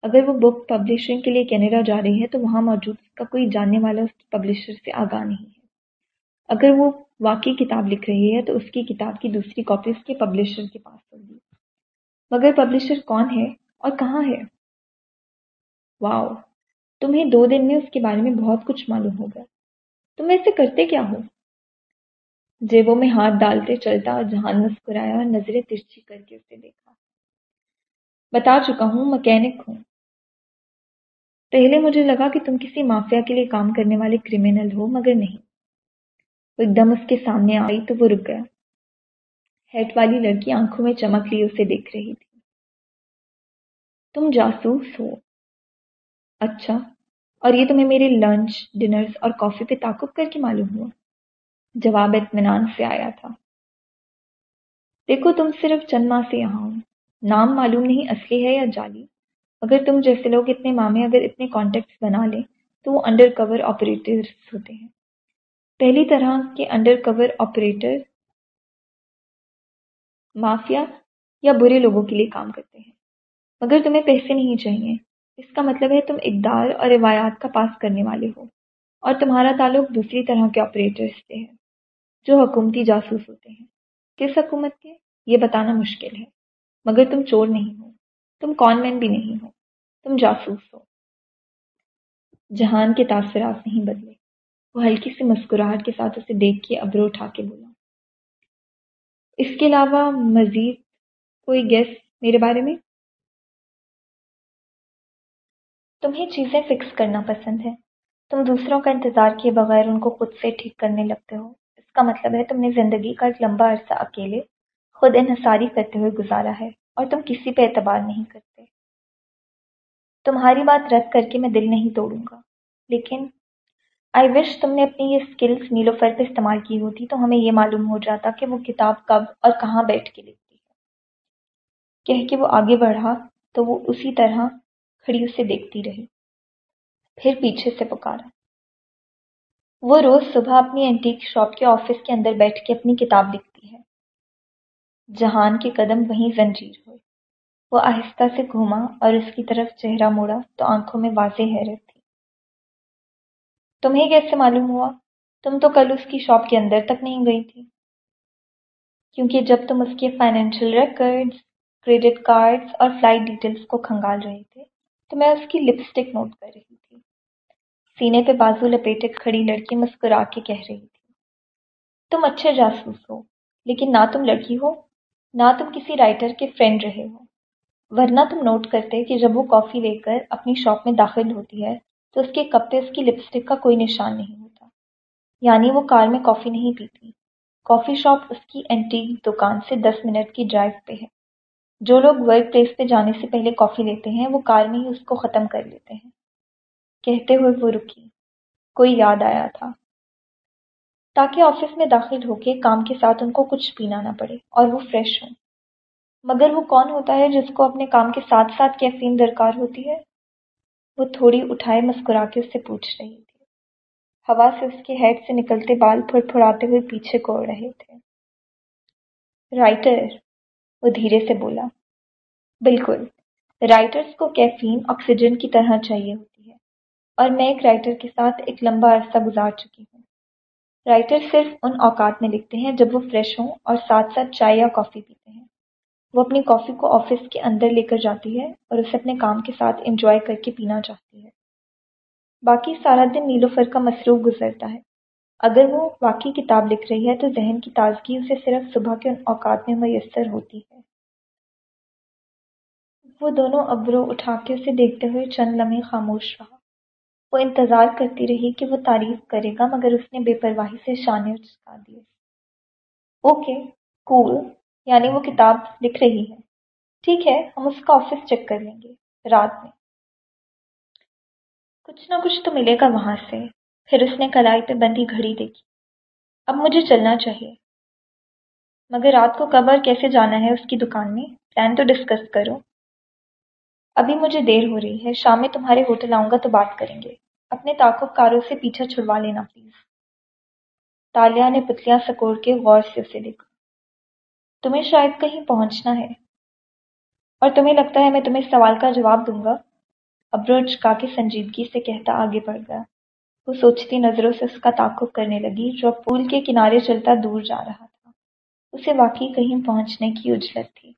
اگر وہ بک پبلشنگ کے لیے کینیڈا جا رہی ہے تو وہاں موجود اس کا کوئی جاننے والا اس پبلشر سے آگاہ نہیں ہے۔ اگر وہ واقعی کتاب لکھ رہی ہے تو اس کی کتاب کی دوسری کاپی اس کے پبلشر کے پاس ہوگی۔ مگر پبلشر کون ہے اور کہاں ہے؟ واؤ تمہیں دو دن میں اس کے بارے میں بہت کچھ معلوم ہوگا۔ تم ایسے کرتے کیا ہو؟ جیبوں میں ہاتھ ڈالتے چلتا اور جہان مسکرایا اور نظریں ترچھی کر کے اسے دیکھا۔ بتا چکا ہوں، مکینک ہوں۔ پہلے مجھے لگا کہ تم کسی مافیا کے لیے کام کرنے والے کرمنل ہو، مگر نہیں۔ وہ ایک دم اس کے سامنے آئی تو وہ رک گیا۔ ہیٹ والی لڑکی آنکھوں میں چمک لی، اسے دیکھ رہی تھی۔ تم جاسوس ہو۔ اچھا اور یہ تمہیں میرے لنچ، ڈنرز اور کافی پہ تعقب کر کے معلوم ہوا۔ جواب اطمینان سے آیا تھا۔ دیکھو، تم صرف چند ماہ سے یہاں ہو۔ نام معلوم نہیں اصلی ہے یا جعلی۔ اگر تم جیسے لوگ اتنے مامے، اگر اتنے کانٹیکٹس بنا لیں، تو وہ انڈر کور آپریٹرس ہوتے ہیں۔ پہلی طرح کے انڈر کور آپریٹر مافیا یا برے لوگوں کے لیے کام کرتے ہیں۔ مگر تمہیں پیسے نہیں چاہیے۔ اس کا مطلب ہے تم اقدار اور روایات کا پاس کرنے والے ہو اور تمہارا تعلق دوسری طرح کے آپریٹر سے ہے، جو حکومتی جاسوس ہوتے ہیں۔ کس حکومت کے؟ یہ بتانا مشکل ہے۔ مگر تم چور نہیں ہو۔ تم کون مین بھی نہیں ہو۔ تم جاسوس ہو۔ جہان کے تاثرات نہیں بدلے۔ وہ ہلکی سی مسکراہٹ کے ساتھ اسے دیکھ کے ابرو اٹھا کے بولا۔ اس کے علاوہ مزید کوئی گیس میرے بارے میں؟ تمہیں چیزیں فکس کرنا پسند ہے تم دوسروں کا انتظار کیے بغیر ان کو خود سے ٹھیک کرنے لگتے ہو۔ اس کا مطلب ہے تم نے زندگی کا ایک لمبا عرصہ اکیلے خود انحصاری کرتے ہوئے گزارا ہے اور تم کسی پہ اعتبار نہیں کرتے۔ تمہاری بات رد کر کے میں دل نہیں توڑوں گا۔ لیکن آئی وش تم نے اپنی یہ اسکلس نیلوفر پہ استعمال کی ہوتی تو ہمیں یہ معلوم ہو جاتا کہ وہ کتاب کب اور کہاں بیٹھ کے لکھتی ہے۔ کہہ کے وہ آگے بڑھا تو وہ اسی طرح کھڑی اسے دیکھتی رہی۔ پھر پیچھے سے پکارا۔ وہ روز صبح اپنی اینٹیک شاپ کے آفس کے اندر بیٹھ کے اپنی کتاب لکھتی ہے۔ جہان کے قدم وہیں زنجیر ہوئے۔ وہ آہستہ سے گھوما اور اس کی طرف چہرہ موڑا تو آنکھوں میں واضح حیرت تھی۔ تمہیں کیسے معلوم ہوا؟ تم تو کل اس کی شاپ کے اندر تک نہیں گئی تھی۔ کیونکہ جب تم اس کے فائنینشیل ریکارڈز کریڈٹ کارڈز اور فلائٹ ڈیٹیلز کو کھنگال رہے تھے تو میں اس کی لپسٹک نوٹ کر رہی تھی۔ سینے پہ بازو لپیٹے کھڑی لڑکی مسکرا کے کہہ رہی تھی، تم اچھے جاسوس ہو، لیکن نہ تم لڑکی ہو، نہ تم کسی رائٹر کے فرینڈ رہے ہو۔ ورنہ تم نوٹ کرتے کہ جب وہ کافی لے کر اپنی شاپ میں داخل ہوتی ہے، تو اس کے کپ پہ اس کی لپسٹک کا کوئی نشان نہیں ہوتا۔ یعنی وہ کار میں کافی نہیں پیتی۔ کافی شاپ اس کی اینٹیک دکان سے دس منٹ کی ڈرائیو پہ ہے۔ جو لوگ ورک پلیس پہ جانے سے پہلے کافی لیتے ہیں، وہ کار میں ہی اس کو ختم کر لیتے ہیں۔ کہتے ہوئے وہ رکی۔ کوئی یاد آیا تھا۔ تاکہ آفس میں داخل ہو کے کام کے ساتھ ان کو کچھ پینا نہ پڑے اور وہ فریش ہوں۔ مگر وہ کون ہوتا ہے جس کو اپنے کام کے ساتھ ساتھ کیفین درکار ہوتی ہے؟ وہ تھوڑی اٹھائے مسکرا کے اس سے پوچھ رہی تھی۔ ہوا سے اس کے ہیڈ سے نکلتے بال پھڑ پھڑاتے ہوئے پیچھے کوڑ رہے تھے۔ رائٹر وہ دھیرے سے بولا، بالکل رائٹرز کو کیفین آکسیجن کی طرح چاہیے ہوتی ہے، اور میں ایک رائٹر کے ساتھ ایک لمبا عرصہ گزار چکی ہوں۔ رائٹر صرف ان اوقات میں لکھتے ہیں جب وہ فریش ہوں اور ساتھ ساتھ چائے یا کافی پیتے ہیں۔ وہ اپنی کافی کو آفس کے اندر لے کر جاتی ہے اور اسے اپنے کام کے ساتھ انجوائے کر کے پینا چاہتی ہے۔ باقی سارا دن نیلوفر کا مصروف گزرتا ہے۔ اگر وہ واقعی کتاب لکھ رہی ہے تو ذہن کی تازگی اسے صرف صبح کے اوقات میں میسر ہوتی ہے۔ وہ دونوں ابرو اٹھا کے اسے دیکھتے ہوئے چند لمحے خاموش رہا۔ وہ انتظار کرتی رہی کہ وہ تعریف کرے گا، مگر اس نے بے پرواہی سے شانے اچکا دیے۔ اوکے، کول یعنی وہ کتاب لکھ رہی ہے۔ ٹھیک ہے، ہم اس کا آفس چیک کر لیں گے۔ رات میں۔ کچھ نہ کچھ تو ملے گا وہاں سے۔ پھر اس نے کلائی پہ بندی گھڑی دیکھی۔ اب مجھے چلنا چاہیے۔ مگر رات کو کب اور کیسے جانا ہے اس کی دکان میں؟ پلان تو ڈسکس کرو۔ ابھی مجھے دیر ہو رہی ہے۔ شام میں تمہارے ہوٹل آؤں گا تو بات کریں گے۔ اپنے تعقب کاروں سے پیچھا چھڑوا لینا پلیز تالیہ نے پتلیاں سکوڑ کے غور سے اسے دیکھا۔ تمہیں شاید کہیں پہنچنا ہے۔ اور تمہیں لگتا ہے میں تمہیں سوال کا جواب دوں گا؟ ابرو چکا کے سنجیدگی سے کہتا آگے بڑھ گیا۔ وہ سوچتی نظروں سے اس کا تعقب کرنے لگی، جو اب پول کے کنارے چلتا دور جا رہا تھا۔ اسے واقعی کہیں پہنچنے کی اجلت تھی۔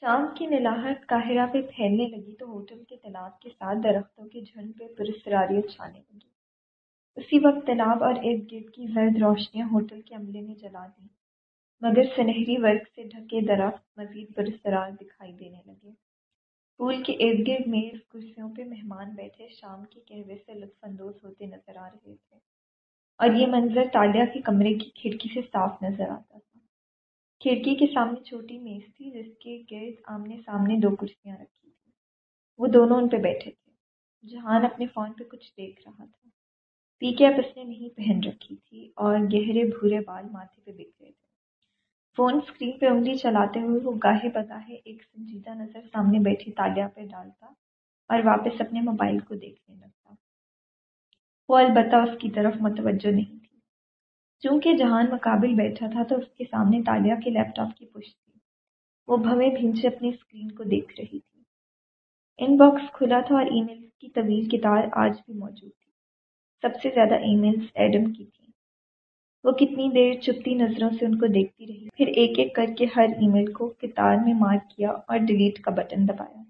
شام کی نلاحت قاہرہ پہ پھیلنے لگی تو ہوٹل کے تالاب کے ساتھ درختوں کے جھنڈ پہ پرسراریت چھانے لگی۔ اسی وقت تالاب اور ارد گرد کی زرد روشنیاں ہوٹل کے عملے میں جلا دیں۔ مگر سنہری ورق سے ڈھکے درخت مزید پرسرار دکھائی دینے لگے۔ پول کے ارد گرد میز کرسیوں پہ مہمان بیٹھے، شام کے قہوے سے لطف اندوز ہوتے نظر آ رہے تھے۔ اور یہ منظر تالیہ کے کمرے کی کھڑکی سے صاف نظر آتا تھا۔ کھڑکی کے سامنے چھوٹی میز تھی، جس کے گرد آمنے سامنے دو کرسیاں رکھی تھیں۔ وہ دونوں ان پہ بیٹھے تھے۔ جہان اپنے فون پہ کچھ دیکھ رہا تھا۔ پی کیپ اس نے نہیں پہن رکھی تھی اور گہرے بھورے بال ماتھے پہ بکھرے تھے۔ فون اسکرین پہ انگلی چلاتے ہوئے وہ گاہے بگاہے ایک سنجیدہ نظر سامنے بیٹھی تالیہ پہ ڈالتا اور واپس اپنے موبائل کو دیکھنے لگتا وہ البتہ اس کی طرف متوجہ نہیں تھی چونکہ جہان مقابل بیٹھا تھا تو اس کے سامنے تالیہ کے لیپ ٹاپ کی پشت تھی وہ بھویں بھینچے اپنی اسکرین کو دیکھ رہی تھی ان باکس کھلا تھا اور ای میل کی طویل کتار آج بھی موجود تھی سب سے زیادہ ای میلز ایڈم کی تھیں وہ کتنی دیر چپتی نظروں سے ان کو دیکھتی رہی۔ پھر ایک ایک کر کے ہر ای میل کو کتار میں مارک کیا اور ڈیلیٹ کا بٹن دبایا۔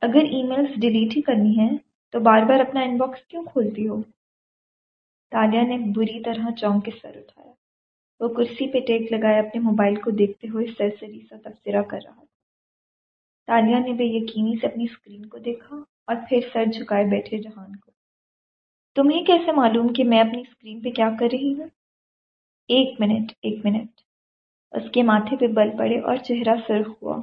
اگر ای میلز ڈیلیٹ ہی کرنی ہے تو بار بار اپنا ان باکس کیوں کھولتی ہو؟ تالیہ نے بری طرح چونک کے سر اٹھایا۔ وہ کرسی پہ ٹیک لگائے اپنے موبائل کو دیکھتے ہوئے سرسری سا تبصرہ کر رہا تھا۔ تالیہ نے بے یقینی سے اپنی اسکرین کو دیکھا اور پھر سر جھکائے بیٹھے جہان کو۔ تمہیں کیسے معلوم کہ میں اپنی اسکرین پہ کیا کر رہی ہوں؟ ایک منٹ ایک منٹ۔ اس کے ماتھے پہ بل پڑے اور چہرہ سرخ ہوا۔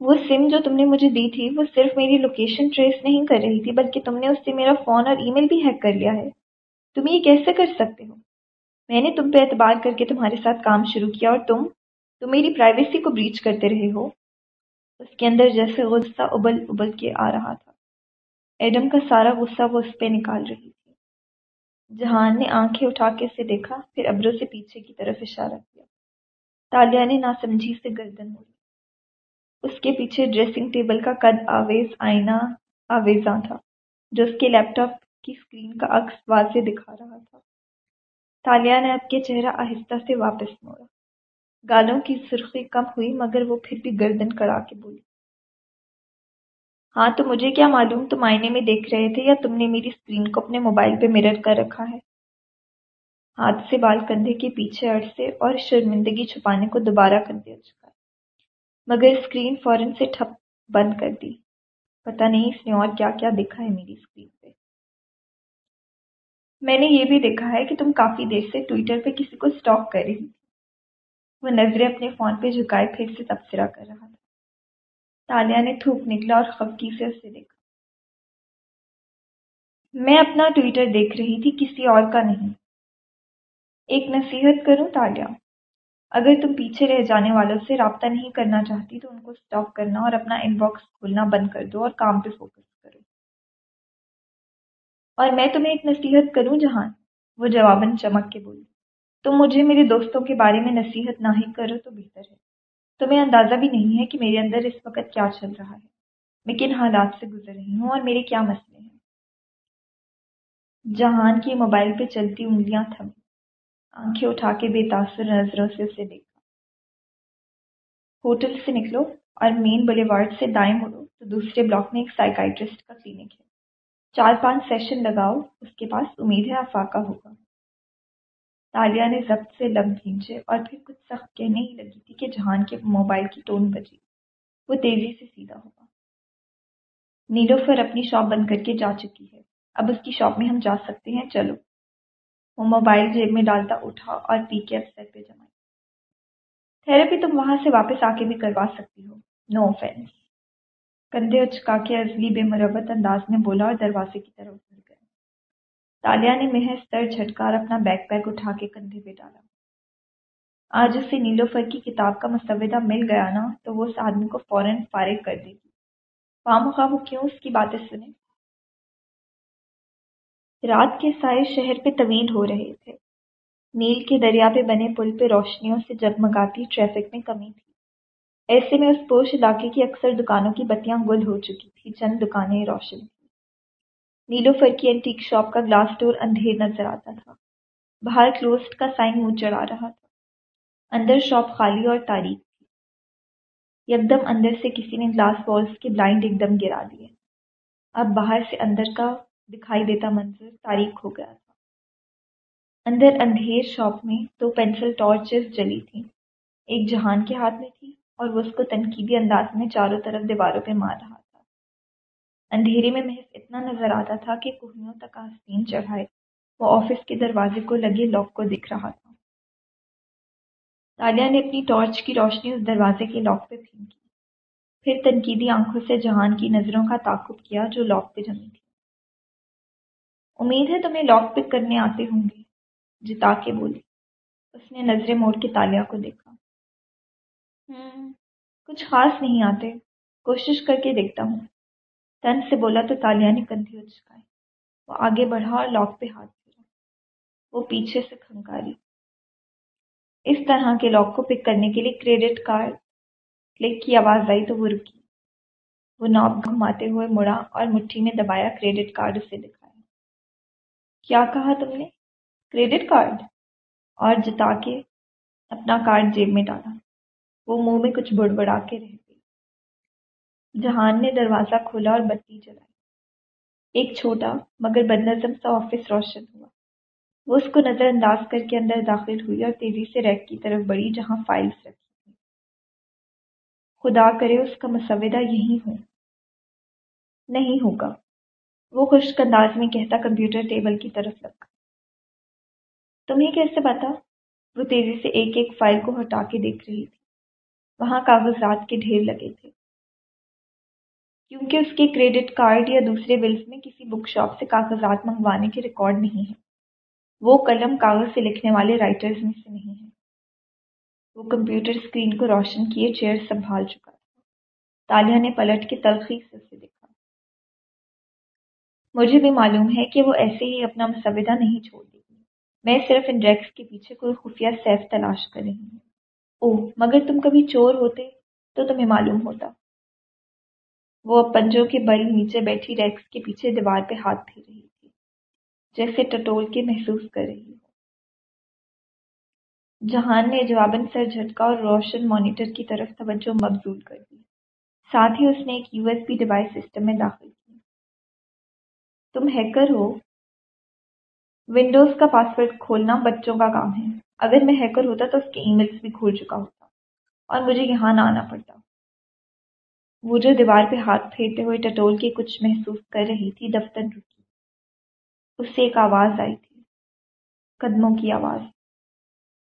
وہ سم جو تم نے مجھے دی تھی، وہ صرف میری لوکیشن ٹریس نہیں کر رہی تھی، بلکہ تم نے اس سے میرا فون اور ای میل بھی ہیک کر لیا ہے۔ تم یہ کیسے کر سکتے ہو؟ میں نے تم پہ اعتبار کر کے تمہارے ساتھ کام شروع کیا اور تم تم میری پرائیویسی کو بریچ کرتے رہے ہو۔ اس کے اندر جیسے غصہ ابل ابل کے آ رہا تھا۔ ایڈم کا سارا غصہ وہ اس پہ نکال رہی جہان نے آنکھیں اٹھا کے اسے دیکھا، پھر ابرو سے پیچھے کی طرف اشارہ کیا۔ تالیہ نے ناسمجھی سے گردن موڑی۔ اس کے پیچھے ڈریسنگ ٹیبل کا قد آویز آئینہ آویزاں تھا، جو اس کے لیپ ٹاپ کی اسکرین کا عکس واضح دکھا رہا تھا۔ تالیہ نے اب کے چہرہ آہستہ سے واپس موڑا۔ گالوں کی سرخی کم ہوئی، مگر وہ پھر بھی گردن کڑا کے بولی۔ ہاں تو مجھے کیا معلوم تم آئینے میں دیکھ رہے تھے یا تم نے میری اسکرین کو اپنے موبائل پہ مرر کر رکھا ہے؟ ہاتھ سے بال کندھے کے پیچھے اڑسے اور شرمندگی چھپانے کو دوبارہ کندھے چکا مگر اسکرین فوراً سے ٹھپ بند کر دی۔ پتہ نہیں اس نے اور کیا کیا دیکھا ہے میری اسکرین پہ۔ میں نے یہ بھی دیکھا ہے کہ تم کافی دیر سے ٹویٹر پہ کسی کو اسٹاک کر رہی تھی۔ وہ نظریں اپنے فون پہ جھکائے پھر سے تبصرہ کر رہا تھا۔ تالیہ نے تھوک نکلا اور خفکی سے اسے دیکھا۔ میں اپنا ٹویٹر دیکھ رہی تھی، کسی اور کا نہیں۔ ایک نصیحت کروں تالیہ اگر تم پیچھے رہ جانے والوں سے رابطہ نہیں کرنا چاہتی تو ان کو اسٹاپ کرنا اور اپنا ان باکس کھولنا بند کر دو اور کام پہ فوکس کرو۔ اور میں تمہیں ایک نصیحت کروں، جہاں وہ جواباً چمک کے بولی تم مجھے میرے دوستوں کے بارے میں نصیحت نہ ہی کرو تو بہتر ہے۔ تمہیں اندازہ بھی نہیں ہے کہ میرے اندر اس وقت کیا چل رہا ہے۔ میں کن حالات سے گزر رہی ہوں اور میرے کیا مسئلے ہیں؟ جہان کی موبائل پہ چلتی انگلیاں تھم۔ آنکھیں اٹھا کے بے تاثر نظروں سے اسے دیکھا۔ ہوٹل سے نکلو اور مین بلے وارڈ سے دائیں مڑو تو دوسرے بلاک میں ایک سائیکائٹرسٹ کا کلینک ہے۔ چار پانچ سیشن لگاؤ، اس کے پاس امید ہے افاقہ ہوگا۔ تالیہ نے ضبط سے لب بھینچے اور پھر کچھ سخت کہنے ہی لگی تھی کہ جہان کے موبائل کی ٹون بجی۔ وہ تیزی سے سیدھا ہوا۔ نیلوفر اپنی شاپ بند کر کے جا چکی ہے۔ اب اس کی شاپ میں ہم جا سکتے ہیں، چلو۔ وہ موبائل جیب میں ڈالتا اٹھا اور پی کے اب سر پہ جمائی۔ تھراپی تم وہاں سے واپس آ کے بھی کروا سکتی ہو۔ نو آفینس کندھے اچکا کے ازلی بے مربت انداز میں بولا اور دروازے کی طرف بڑھ گیا تالیہ نے محض سر جھٹکا اور اپنا بیک پیک اٹھا کے کندھے پہ ڈالا۔ آج اسے نیلوفر کی کتاب کا مسودہ مل گیا نا، تو وہ اس آدمی کو فوراً فارغ کر دے گی۔ خام خواہ وہ کیوں اس کی باتیں سنیں رات کے سائے شہر پہ طویل ہو رہے تھے۔ نیل کے دریا پہ بنے پل پہ روشنیوں سے جگمگاتی ٹریفک میں کمی تھی۔ ایسے میں اس پوش علاقے کی اکثر دکانوں کی بتیاں گل ہو چکی تھی، چند دکانیں روشن تھیں۔ نیلو فر کی اینٹیک شاپ کا گلاس ڈور اندھیر نظر آتا تھا۔ باہر کلوزڈ کا سائن منہ چڑھا رہا تھا۔ اندر شاپ خالی اور تاریخ تھی۔ یکدم اندر سے کسی نے گلاس والس کے بلائنڈ ایک دم گرا دیے۔ اب باہر سے اندر کا دکھائی دیتا منظر تاریخ ہو گیا تھا۔ اندر اندھیر شاپ میں دو پینسل ٹارچز جلی تھیں۔ ایک جہان کے ہاتھ میں تھی اور وہ اس کو تنقیدی انداز میں چاروں طرف دیواروں پہ مار رہا تھا۔ اندھیرے میں محض اتنا نظر آتا تھا کہ کوہنیوں تک آستین چڑھائے۔ وہ آفس کے دروازے کو لگے لاک کو دکھ رہا تھا۔ تالیہ نے اپنی ٹارچ کی روشنی اس دروازے کے لاک پہ پھینکی۔ پھر تنقیدی آنکھوں سے جہان کی نظروں کا تعاقب کیا جو لاک پہ جمی تھی۔ امید ہے تمہیں لاک پک کرنے آتے ہوں گے، جتا کے بولی۔ اس نے نظریں موڑ کے تالیہ کو دیکھا۔ ہوں کچھ خاص نہیں آتے۔ کوشش کر کے دیکھتا ہوں۔ تن سے بولا تو تالیہ نے کندھی اچکائے وہ آگے بڑھا اور لاک پہ ہاتھ پھیرا۔ وہ پیچھے سے کھنکاری۔ اس طرح کے لاک کو پک کرنے کے لیے کریڈٹ کارڈ کلک کی آواز آئی تو وہ رکی۔ وہ نوب گھماتے ہوئے مڑا اور مٹھی میں دبایا کریڈٹ کارڈ اسے دکھایا۔ کیا کہا تم نے؟ Credit card? اور جتا کے اپنا کارڈ جیب میں ڈالا۔ وہ منہ میں کچھ بڑبڑا کے رہ جہان نے دروازہ کھولا اور بتی جلائی۔ ایک چھوٹا مگر بد نظم سا آفس روشن ہوا۔ وہ اس کو نظر انداز کر کے اندر داخل ہوئی اور تیزی سے ریک کی طرف بڑی جہاں فائلز رکھی تھی خدا کرے اس کا مسودہ یہی ہو نہیں ہوگا۔ وہ خشک انداز میں کہتا کمپیوٹر ٹیبل کی طرف لگا تمہیں کیسے پتا وہ تیزی سے ایک ایک فائل کو ہٹا کے دیکھ رہی تھی۔ وہاں کاغذات کے ڈھیر لگے تھے۔ کیونکہ اس کے کریڈٹ کارڈ یا دوسرے بلز میں کسی بک شاپ سے کاغذات منگوانے کے ریکارڈ نہیں ہیں۔ وہ قلم کاغذ سے لکھنے والے رائٹرز میں سے نہیں ہیں۔ وہ کمپیوٹر اسکرین کو روشن کیے چیئر سنبھال چکا تھا۔ تالیہ نے پلٹ کے تلخی سے اسے دیکھا۔ مجھے بھی معلوم ہے کہ وہ ایسے ہی اپنا مسودہ نہیں چھوڑ دے گی میں صرف ان ڈریکس کے پیچھے کوئی خفیہ سیف تلاش کر رہی ہوں۔ اوہ، مگر تم کبھی چور ہوتے تو تمہیں معلوم ہوتا۔ وہ پنجوں کے بل نیچے بیٹھی ریکس کے پیچھے دیوار پہ ہاتھ پھیر رہی تھی، جیسے ٹٹول کے محسوس کر رہی ہو۔ جہان نے جواباً سر جھٹکا اور روشن مانیٹر کی طرف توجہ مبزول کر دی۔ ساتھ ہی اس نے ایک U S B device system میں داخل کی۔ تم ہیکر ہو۔ ونڈوز کا پاسورڈ کھولنا بچوں کا کام ہے۔ اگر میں ہیکر ہوتا تو اس کے ای میلز بھی کھول چکا ہوتا اور مجھے یہاں نہ آنا پڑتا۔ وہ جو دیوار پہ ہاتھ پھیرتے ہوئے ٹٹول کے کچھ محسوس کر رہی تھی، دفتر رکی۔ اس سے ایک آواز آئی تھی، قدموں کی آواز،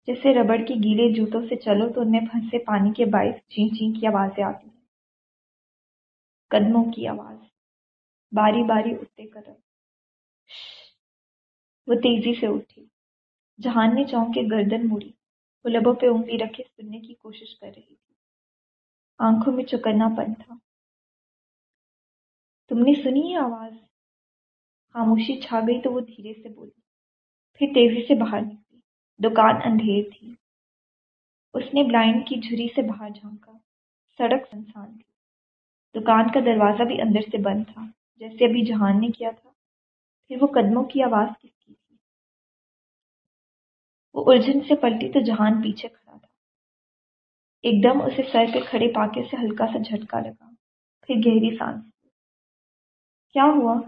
جیسے ربڑ کے گیلے جوتوں سے چلو تو ان میں پھنسے پانی کے باعث چین چین کی آوازیں آتی ہیں۔ قدموں کی آواز، باری باری اٹھتے قدم۔ وہ تیزی سے اٹھی۔ جہان نے چونک کے گردن مڑی، وہ لبوں پہ انگلی رکھے سننے کی کوشش کر رہی تھی۔ آنکھوں میں چکرنا پن تھا۔ تم نے سنی یہ آواز؟ خاموشی چھا گئی تو وہ دھیرے سے بولی۔ پھر تیزی سے باہر نکلی۔ دکان اندھیر تھی۔ اس نے بلائنڈ کی جھری سے باہر جھانکا۔ سڑک سنسان تھی۔ دکان کا دروازہ بھی اندر سے بند تھا، جیسے ابھی جہان نے کیا تھا۔ پھر وہ قدموں کی آواز کس کی تھی؟ وہ الجھن سے پلٹی تو جہان پیچھے کھڑا تھا۔ ایک دم اسے سر پہ کھڑے پاکے سے ہلکا سا جھٹکا لگا۔ پھر گہری سانس۔ کیا ہوا؟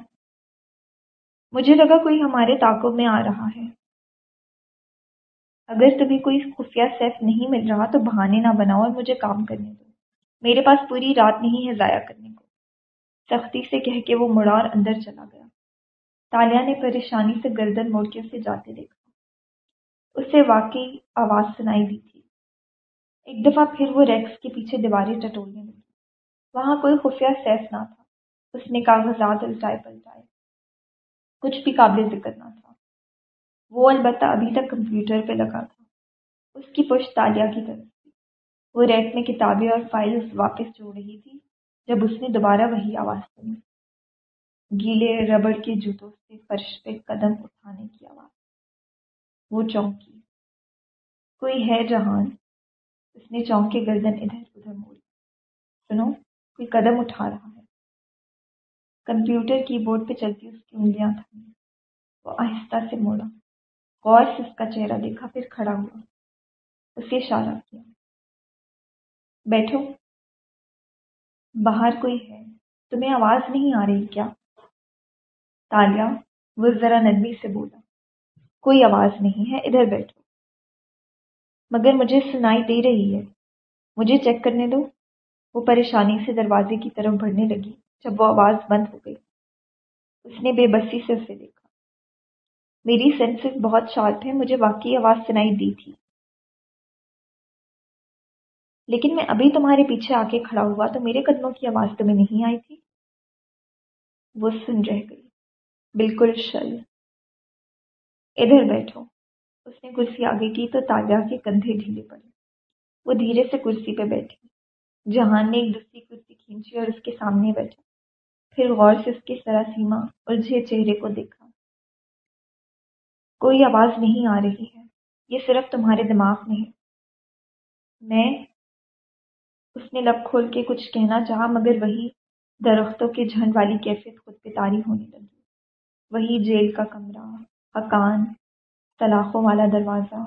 مجھے لگا کوئی ہمارے تعاقب میں آ رہا ہے۔ اگر تمہیں کوئی خفیہ سیف نہیں مل رہا تو بہانے نہ بناؤ اور مجھے کام کرنے دو۔ میرے پاس پوری رات نہیں ہے ضائع کرنے کو۔ سختی سے کہہ کے وہ مڑا اور اندر چلا گیا۔ تالیہ نے پریشانی سے گردن موڑ کے اسے جاتے دیکھا۔ اسے واقعی آواز سنائی دی تھی۔ ایک دفعہ پھر وہ ریکس کے پیچھے دیواریں ٹٹولنے لگی۔ وہاں کوئی خفیہ سیف نہ تھا۔ اس نے کاغذات الٹائے پلٹائے۔ کچھ بھی قابل ذکر نہ تھا۔ وہ البتہ ابھی تک کمپیوٹر پہ لگا تھا۔ اس کی پشت تالیہ کی طرف تھی۔ وہ ریک میں کتابیں اور فائلز واپس جوڑ رہی تھی جب اس نے دوبارہ وہی آواز سنی۔ گیلے ربڑ کے جوتوں سے فرش پہ قدم اٹھانے کی آواز۔ وہ چونکی۔ کوئی ہے جہان؟ اس نے چونک کے گردن ادھر ادھر موڑی۔ سنو، کوئی قدم اٹھا رہا ہے۔ کمپیوٹر کی بورڈ پہ چلتی اس کی انگلیاں تھیں وہ آہستہ سے موڑا۔ غور سے اس کا چہرہ دیکھا، پھر کھڑا ہوا۔ اسے اشارہ کیا۔ بیٹھو۔ باہر کوئی ہے۔ تمہیں آواز نہیں آ رہی کیا؟ تالیہ وہ ذرا نرمی سے بولا۔ کوئی آواز نہیں ہے، ادھر بیٹھو۔ مگر مجھے سنائی دے رہی ہے۔ مجھے چیک کرنے دو۔ وہ پریشانی سے دروازے کی طرف بڑھنے لگی جب وہ آواز بند ہو گئی۔ اس نے بے بسی سے اسے دیکھا۔ میری سینسز بہت شارپ ہے، مجھے واقعی آواز سنائی دی تھی۔ لیکن میں ابھی تمہارے پیچھے آ کے کھڑا ہوا تو میرے قدموں کی آواز تمہیں نہیں آئی تھی۔ وہ سن رہ گئی۔ بالکل شل۔ ادھر بیٹھو۔ اس نے کرسی آگے کی تو تاجہ کے کندھے ڈھیلے پڑے۔ وہ دھیرے سے کرسی پہ بیٹھی۔ جہان نے ایک دوسری کرسی کھینچی اور اس کے سامنے بیٹھا۔ پھر غور سے اس کے سرا سیما الجھے چہرے کو دیکھا۔ کوئی آواز نہیں آ رہی ہے۔ یہ صرف تمہارے دماغ میں ہے۔ میں؟ اس نے لب کھول کے کچھ کہنا چاہا، مگر وہی درختوں کے جھنڈ والی کیفیت خود پہ تاری ہونے لگی۔ وہی جیل کا کمرہ حکان سلاخوں والا دروازہ۔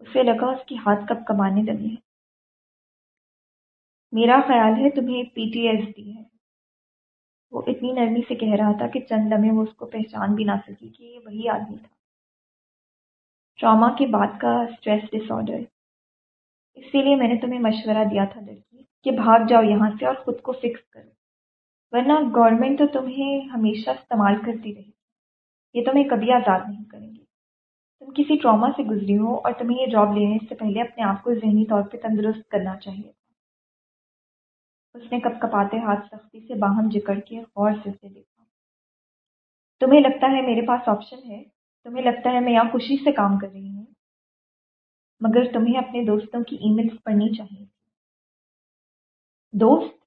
اسے لگا اس کی ہاتھ کب کمانے لگے میرا خیال ہے تمہیں پی ٹی ایس ڈی ہے۔ وہ اتنی نرمی سے کہہ رہا تھا کہ چند لمحے وہ اس کو پہچان بھی نہ سکی کہ یہ وہی آدمی تھا۔ ٹراما کے بعد کا اسٹریس ڈس آڈر اسی لیے میں نے تمہیں مشورہ دیا تھا لڑکی کہ بھاگ جاؤ یہاں سے اور خود کو فکس کرو۔ ورنہ گورنمنٹ تو تمہیں ہمیشہ استعمال کرتی رہے یہ تمہیں کبھی آزاد نہیں کریں گی۔ تم کسی ٹراما سے گزری ہو اور تمہیں یہ جاب لینے سے پہلے اپنے آپ کو ذہنی طور پہ تندرست کرنا چاہیے۔ تھا اس نے کپ کپاتے ہاتھ سختی سے باہم جکڑ کے غور سے اسے دیکھا۔ تمہیں لگتا ہے میرے پاس آپشن ہے؟ تمہیں لگتا ہے میں یہاں خوشی سے کام کر رہی ہوں؟ مگر تمہیں اپنے دوستوں کی ای میلس پڑھنی چاہیے۔ دوست؟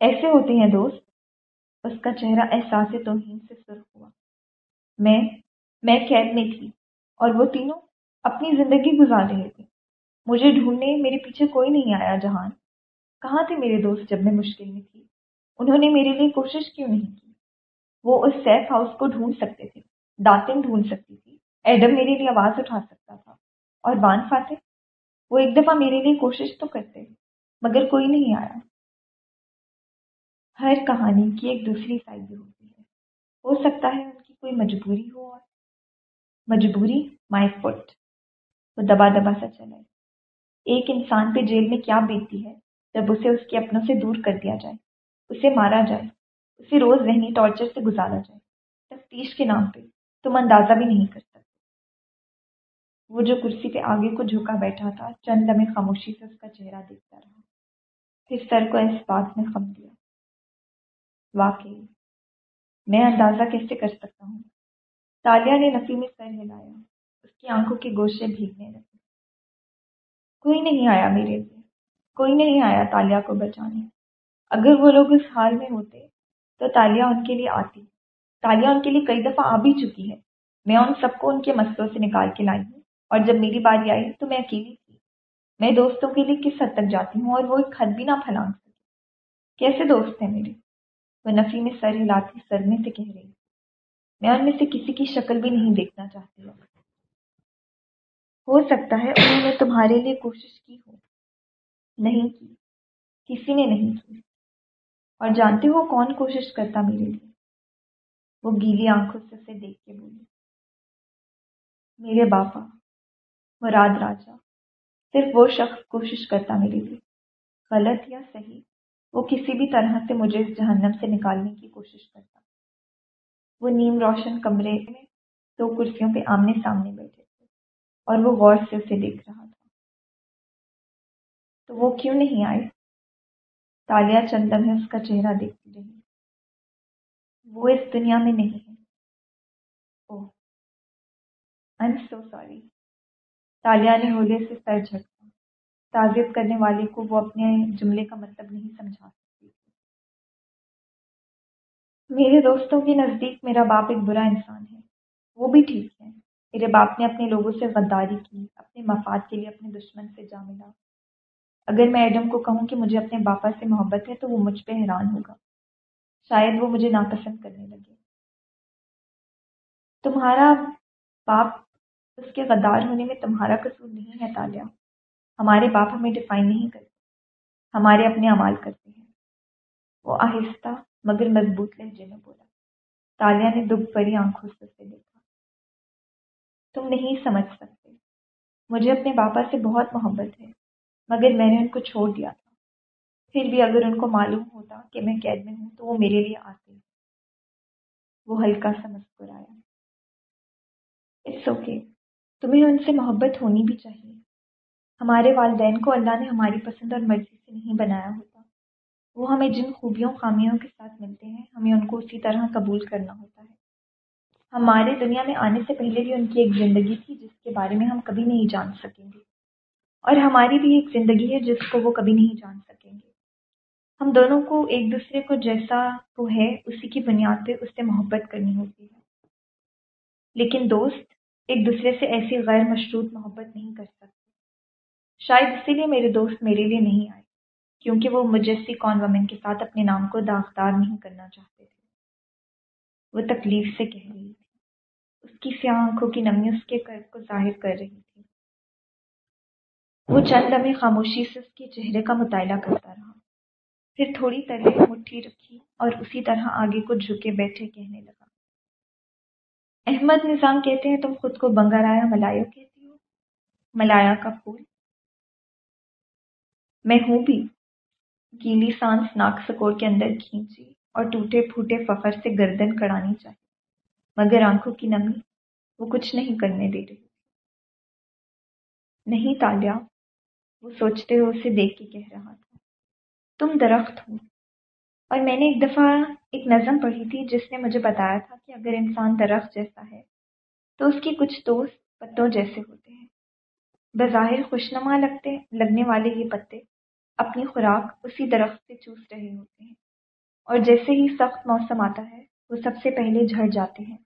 ایسے ہوتے ہیں دوست۔ اس کا چہرہ احساس توہین سے سرخ ہوا۔ میں میں قید میں تھی۔ اور وہ تینوں اپنی زندگی گزار رہے تھے مجھے ڈھونڈنے میرے پیچھے کوئی نہیں آیا جہان۔ کہاں تھے میرے دوست جب میں مشکل میں تھی؟ انہوں نے میرے لیے کوشش کیوں نہیں کی؟ وہ اس سیف ہاؤس کو ڈھونڈ سکتے تھے داتن ڈھونڈ سکتی تھی ایڈم میرے لیے آواز اٹھا سکتا تھا۔ اور بان فاتح، وہ ایک دفعہ میرے لیے کوشش تو کرتے، مگر کوئی نہیں آیا۔ ہر کہانی کی ایک دوسری سائڈ بھی ہوتی ہے۔ ہو سکتا ہے ان کی کوئی مجبوری ہو اور مجبوری مائی فٹ وہ دبا دبا سا چلا ایک انسان پہ جیل میں کیا بیتتی ہے؟ جب اسے اس کے اپنوں سے دور کر دیا جائے، اسے مارا جائے، اسے روز ذہنی ٹارچر سے گزارا جائے۔ تفتیش کے نام پہ، تم اندازہ بھی نہیں کر سکتے۔ وہ جو کرسی پہ آگے کو جھکا بیٹھا تھا، چند لمحے خاموشی سے اس کا چہرہ دیکھتا رہا۔ پھر سر کو اس بات میں خم دیا۔ واقعی، میں اندازہ کیسے کر سکتا ہوں؟ تالیہ نے نفی میں سر ہلایا۔ اس کی آنکھوں کے گوشے بھیگنے لگے۔ کوئی نہیں آیا میرے لیے۔ کوئی نہیں آیا تالیہ کو بچانے۔ اگر وہ لوگ اس حال میں ہوتے تو تالیہ ان کے لیے آتی۔ تالیہ ان کے لیے کئی دفعہ آ بھی چکی ہے۔ میں ان سب کو ان کے مسئلوں سے نکال کے لائی ہوں۔ اور جب میری باری آئی تو میں اکیلی تھی۔ میں دوستوں کے لیے کس حد تک جاتی ہوں اور وہ ایک حد بھی نہ پھیلانگ سکے۔ کیسے دوست ہیں میرے؟ وہ نفی میں سر ہلاتی سرنے سے کہہ رہی میں ان میں سے کسی کی شکل بھی نہیں دیکھنا چاہتی۔ ہو سکتا ہے انہوں نے تمہارے لیے کوشش کی ہو۔ نہیں کی۔ کسی نے نہیں کی۔ اور جانتے ہو کون کوشش کرتا میرے لیے؟ وہ گیلی آنکھوں سے اسے دیکھ کے بولی۔ میرے باپا، مراد راجا، صرف وہ شخص کوشش کرتا میرے لیے۔ غلط یا صحیح، وہ کسی بھی طرح سے مجھے اس جہنم سے نکالنے کی کوشش کرتا۔ وہ نیم روشن کمرے میں دو کرسیوں پہ آمنے سامنے بیٹھے تھے اور وہ غور سے اسے دیکھ رہا تھا۔ تو وہ کیوں نہیں آئے؟ تالیا چندم ہے، اس کا چہرہ دیکھتی رہی۔ وہ اس دنیا میں نہیں ہے۔ آئی ایم سو سوری تالیا نے ہولے سے سر جھٹکا تعزیت کرنے والے کو وہ اپنے جملے کا مطلب نہیں سمجھا میرے دوستوں کے نزدیک میرا باپ ایک برا انسان ہے۔ وہ بھی ٹھیک ہے۔ میرے باپ نے اپنے لوگوں سے غداری کی، اپنے مفاد کے لیے اپنے دشمن سے جا ملا۔ اگر میں ایڈم کو کہوں کہ مجھے اپنے باپا سے محبت ہے تو وہ مجھ پہ حیران ہوگا۔ شاید وہ مجھے ناپسند کرنے لگے۔ تمہارا باپ اس کے غدار ہونے میں تمہارا قصور نہیں ہے تالیہ۔ ہمارے باپ ہمیں ڈیفائن نہیں کرتے۔ ہمارے اپنے عمال کرتے ہیں۔ وہ آہستہ مگر مضبوط لہجے میں بولا۔ تالیہ نے دکھ بھری آنکھوں سے اسے دیکھا۔ تم نہیں سمجھ سکتے۔ مجھے اپنے باپا سے بہت محبت ہے، مگر میں نے ان کو چھوڑ دیا تھا۔ پھر بھی اگر ان کو معلوم ہوتا کہ میں قید میں ہوں تو وہ میرے لیے آتے۔ وہ ہلکا سا مسکرایا۔ اٹس اوکے تمہیں ان سے محبت ہونی بھی چاہیے۔ ہمارے والدین کو اللہ نے ہماری پسند اور مرضی سے نہیں بنایا ہوتا۔ وہ ہمیں جن خوبیوں، خامیوں کے ساتھ ملتے ہیں، ہمیں ان کو اسی طرح قبول کرنا ہوتا ہے۔ ہمارے دنیا میں آنے سے پہلے بھی ان کی ایک زندگی تھی، جس کے بارے میں ہم کبھی نہیں جان سکیں گے۔ اور ہماری بھی ایک زندگی ہے، جس کو وہ کبھی نہیں جان سکیں گے۔ ہم دونوں کو ایک دوسرے کو جیسا وہ ہے، اسی کی بنیاد پہ اس سے محبت کرنی ہوتی ہے۔ لیکن دوست ایک دوسرے سے ایسی غیر مشروط محبت نہیں کر سکتے۔ شاید اسی لیے میرے دوست میرے لیے نہیں آئے۔ کیونکہ وہ مجسی کون ومن کے ساتھ اپنے نام کو داغدار نہیں کرنا چاہتے تھے۔ وہ تکلیف سے کہہ رہی تھی۔ اس کی سیاہ آنکھوں کی نمی اس کے قرض کو ظاہر کر رہی تھی۔ وہ چند لمحے خاموشی سے اس کے چہرے کا مطالعہ کرتا رہا۔ پھر تھوڑی تلے مٹھی رکھی اور اسی طرح آگے کو جھکے بیٹھے کہنے لگا۔ احمد نظام کہتے ہیں تم خود کو بنگارایا ملایا کہتی ہو۔ ملایا کا پھول۔ میں ہوں بھی۔ گیلی سانس ناک سکوڑ کے اندر کھینچی اور ٹوٹے پھوٹے فخر سے گردن کڑانی چاہیے مگر آنکھوں کی نمی وہ کچھ نہیں کرنے دے رہی۔ نہیں تالیا وہ سوچتے ہوئے اسے دیکھ کے کہہ رہا تھا، تم درخت ہو۔ اور میں نے ایک دفعہ ایک نظم پڑھی تھی جس نے مجھے بتایا تھا کہ اگر انسان درخت جیسا ہے تو اس کی کچھ دوست پتوں جیسے ہوتے ہیں۔ بظاہر خوشنما لگتے، لگنے والے یہ پتے اپنی خوراک اسی درخت سے چوس رہے ہوتے ہیں۔ اور جیسے ہی سخت موسم آتا ہے، وہ سب سے پہلے جھڑ جاتے ہیں۔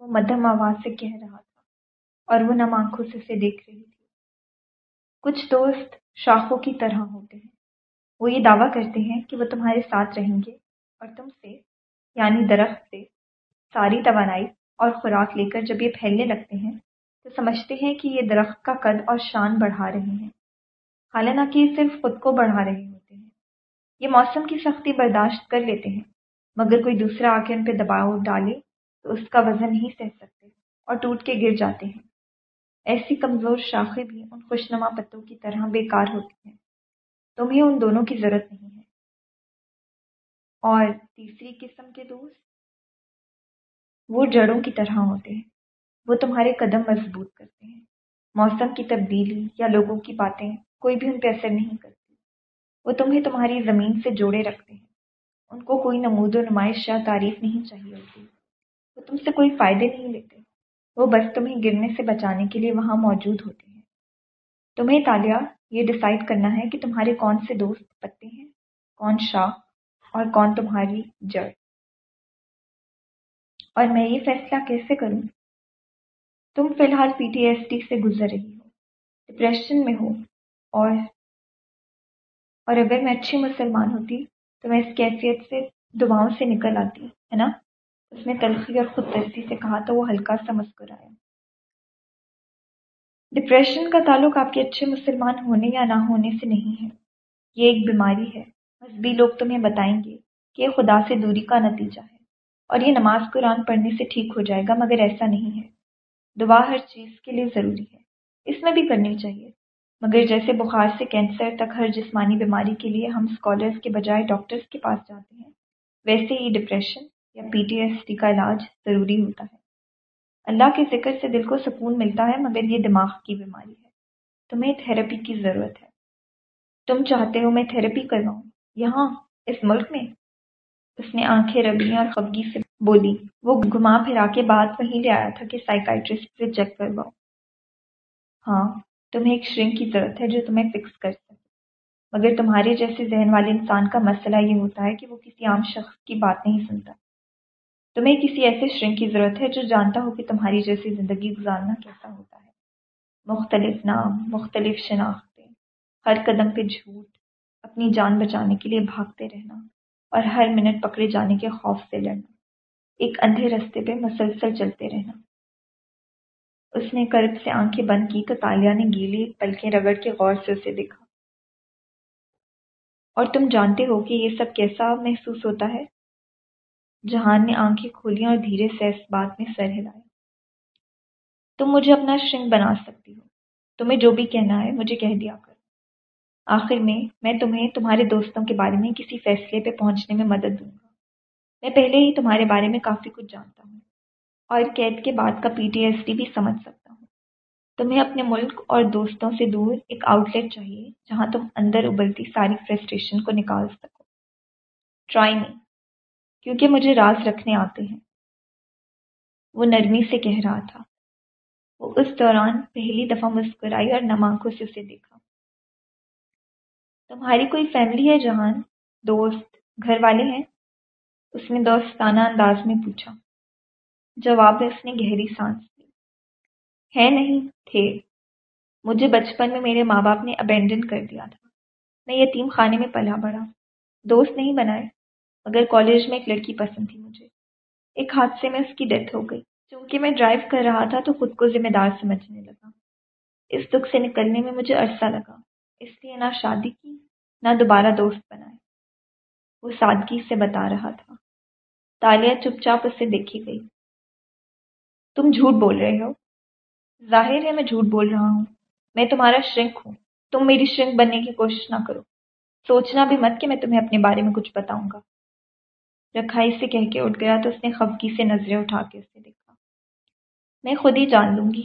وہ مدھم آواز سے کہہ رہا تھا اور وہ نم آنکھوں سے اسے دیکھ رہی تھی۔ کچھ دوست شاخوں کی طرح ہوتے ہیں۔ وہ یہ دعویٰ کرتے ہیں کہ وہ تمہارے ساتھ رہیں گے اور تم سے یعنی درخت سے، ساری توانائی اور خوراک لے کر جب یہ پھیلنے لگتے ہیں، تو سمجھتے ہیں کہ یہ درخت کا قد اور شان بڑھا رہے ہیں۔ حالانکہ یہ صرف خود کو بڑھا رہے ہوتے ہیں۔ یہ موسم کی سختی برداشت کر لیتے ہیں۔ مگر کوئی دوسرا آ کے ان پہ دباؤ ڈالے تو اس کا وزن نہیں سہ سکتے اور ٹوٹ کے گر جاتے ہیں۔ ایسی کمزور شاخیں بھی ان خوشنما پتوں کی طرح بیکار ہوتی ہیں۔ تمہیں ان دونوں کی ضرورت نہیں ہے۔ اور تیسری قسم کے دوست؟ وہ جڑوں کی طرح ہوتے ہیں۔ وہ تمہارے قدم مضبوط کرتے ہیں۔ موسم کی تبدیلی یا لوگوں کی باتیں کوئی بھی ان پہ اثر نہیں کرتی۔ وہ تمہیں تمہاری زمین سے جوڑے رکھتے ہیں۔ ان کو کوئی نمود و نمائش یا تعریف نہیں چاہیے ہوتی۔ وہ تم سے کوئی فائدے نہیں لیتے۔ وہ بس تمہیں گرنے سے بچانے کے لیے وہاں موجود ہوتے ہیں۔ تمہیں تالیہ، یہ ڈسائڈ کرنا ہے کہ تمہارے کون سے دوست پتے ہیں، کون شاخ اور کون تمہاری جڑ۔ اور میں یہ فیصلہ کیسے کروں؟ تم فی الحال پی ٹی ایس ٹی سے گزر رہی ہو۔ ڈپریشن میں ہو۔ اور اور اگر میں اچھی مسلمان ہوتی تو میں اس کیفیت سے دعاؤں سے نکل آتی، ہے نا؟ اس نے تلخی اور خود ترسی سے کہا تو وہ ہلکا سا مسکرایا۔ ڈپریشن کا تعلق آپ کے اچھے مسلمان ہونے یا نہ ہونے سے نہیں ہے۔ یہ ایک بیماری ہے۔ مذہبی لوگ تمہیں بتائیں گے کہ یہ خدا سے دوری کا نتیجہ ہے۔ اور یہ نماز قرآن پڑھنے سے ٹھیک ہو جائے گا، مگر ایسا نہیں ہے۔ دعا ہر چیز کے لیے ضروری ہے۔ اس میں بھی کرنی چاہیے۔ مگر جیسے بخار سے کینسر تک ہر جسمانی بیماری کے لیے ہم اسکالرس کے بجائے ڈاکٹرس کے پاس جاتے ہیں، ویسے ہی ڈپریشن یا پی ٹی ایس ٹی کا علاج ضروری ہوتا ہے۔ اللہ کے ذکر سے دل کو سکون ملتا ہے مگر یہ دماغ کی بیماری ہے۔ تمہیں تھراپی کی ضرورت ہے۔ تم چاہتے ہو میں تھراپی کرواؤں۔ یہاں، اس ملک میں؟ اس نے آنکھیں ربی اور خفگی سے بولی۔ وہ گھما پھرا کے بات وہیں لے آیا تھا کہ سائیکائٹرسٹ سے چیک کرواؤ ہاں تمہیں ایک شرنک کی ضرورت ہے جو تمہیں فکس کر سکے مگر تمہارے جیسے ذہن والے انسان کا مسئلہ یہ ہوتا ہے کہ وہ کسی عام شخص کی بات نہیں سنتا۔ تمہیں کسی ایسے شرنک کی ضرورت ہے جو جانتا ہو کہ تمہاری جیسی زندگی گزارنا کیسا ہوتا ہے۔ مختلف نام، مختلف شناختیں، ہر قدم پہ جھوٹ، اپنی جان بچانے کے لیے بھاگتے رہنا اور ہر منٹ پکڑے جانے کے خوف سے لڑنا۔ ایک اندھے رستے پہ مسلسل چلتے رہنا۔ اس نے کرب سے آنکھیں بند کی تو تالیہ نے گیلی پلکیں رگڑ کے غور سے اسے دیکھا۔ اور تم جانتے ہو کہ یہ سب کیسا محسوس ہوتا ہے؟ جہان نے آنکھیں کھولی اور دھیرے سے اس بات میں سر ہلایا۔ تم مجھے اپنا شنگ بنا سکتی ہو۔ تمہیں جو بھی کہنا ہے مجھے کہہ دیا کر۔ آخر میں میں تمہیں تمہارے دوستوں کے بارے میں کسی فیصلے پہ پہنچنے میں مدد دوں گا۔ میں پہلے ہی تمہارے بارے میں کافی کچھ جانتا ہوں۔ اور قید کے بعد کا پی ٹی ایس ڈی بھی سمجھ سکتا ہوں۔ تمہیں اپنے ملک اور دوستوں سے دور ایک آؤٹ لیٹ چاہیے جہاں تم اندر ابلتی ساری فرسٹریشن کو نکال سکو۔ ٹرائی میں کیونکہ مجھے راز رکھنے آتے ہیں۔ وہ نرمی سے کہہ رہا تھا۔ وہ اس دوران پہلی دفعہ مسکرائی اور نم آنکھوں سے اسے دیکھا۔ تمہاری کوئی فیملی ہے جہان دوست گھر والے ہیں؟ اس نے دوستانہ انداز میں پوچھا۔ جواب میں اس نے گہری سانس لی۔ ہے نہیں، تھے۔ مجھے بچپن میں میرے ماں باپ نے ابینڈن کر دیا تھا۔ میں یتیم خانے میں پلا بڑا دوست نہیں بنائے، مگر کالج میں ایک لڑکی پسند تھی مجھے۔ ایک حادثے میں اس کی ڈیتھ ہو گئی۔ چونکہ میں ڈرائیو کر رہا تھا تو خود کو ذمہ دار سمجھنے لگا۔ اس دکھ سے نکلنے میں مجھے عرصہ لگا۔ اس لیے نہ شادی کی، نہ دوبارہ دوست بنائے۔ وہ سادگی سے بتا رہا تھا۔ تالیہ چپ چاپ اسے دیکھی گئی۔ تم جھوٹ بول رہے ہو۔ ظاہر ہے میں جھوٹ بول رہا ہوں۔ میں تمہارا شرنک ہوں۔ تم میری شرنک بننے کی کوشش نہ کرو۔ سوچنا بھی مت کہ میں تمہیں اپنے بارے میں کچھ بتاؤں گا۔ رکھائی سے کہہ کے اٹھ گیا تو اس نے خفگی سے نظریں اٹھا کے اسے دیکھا۔ میں خود ہی جان لوں گی۔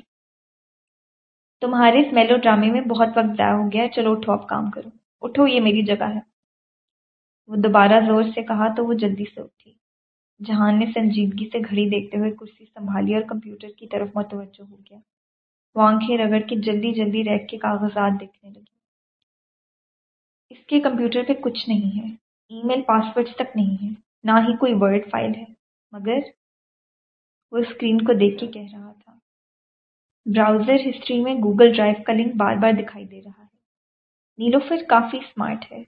تمہارے اس میلو ڈرامے میں بہت وقت ضائع ہو گیا چلو اٹھو، اب کام کرو۔ اٹھو، یہ میری جگہ ہے۔ وہ دوبارہ زور سے کہا تو وہ جلدی سے اٹھی۔ جہان نے سنجیدگی سے گھڑی دیکھتے ہوئے کرسی سنبھالی اور کمپیوٹر کی طرف متوجہ ہو گیا۔ وہ آنکھیں رگڑ کے جلدی جلدی ریک کے کاغذات دیکھنے لگی اس کے کمپیوٹر پہ کچھ نہیں ہے۔ ای میل پاسورڈ تک نہیں ہے۔ نہ ہی کوئی ورڈ فائل ہے۔ مگر وہ اسکرین کو دیکھ کے کہہ رہا تھا۔ براؤزر ہسٹری میں گوگل ڈرائیو کا لنک بار بار دکھائی دے رہا ہے۔ نیلوفر کافی اسمارٹ ہے۔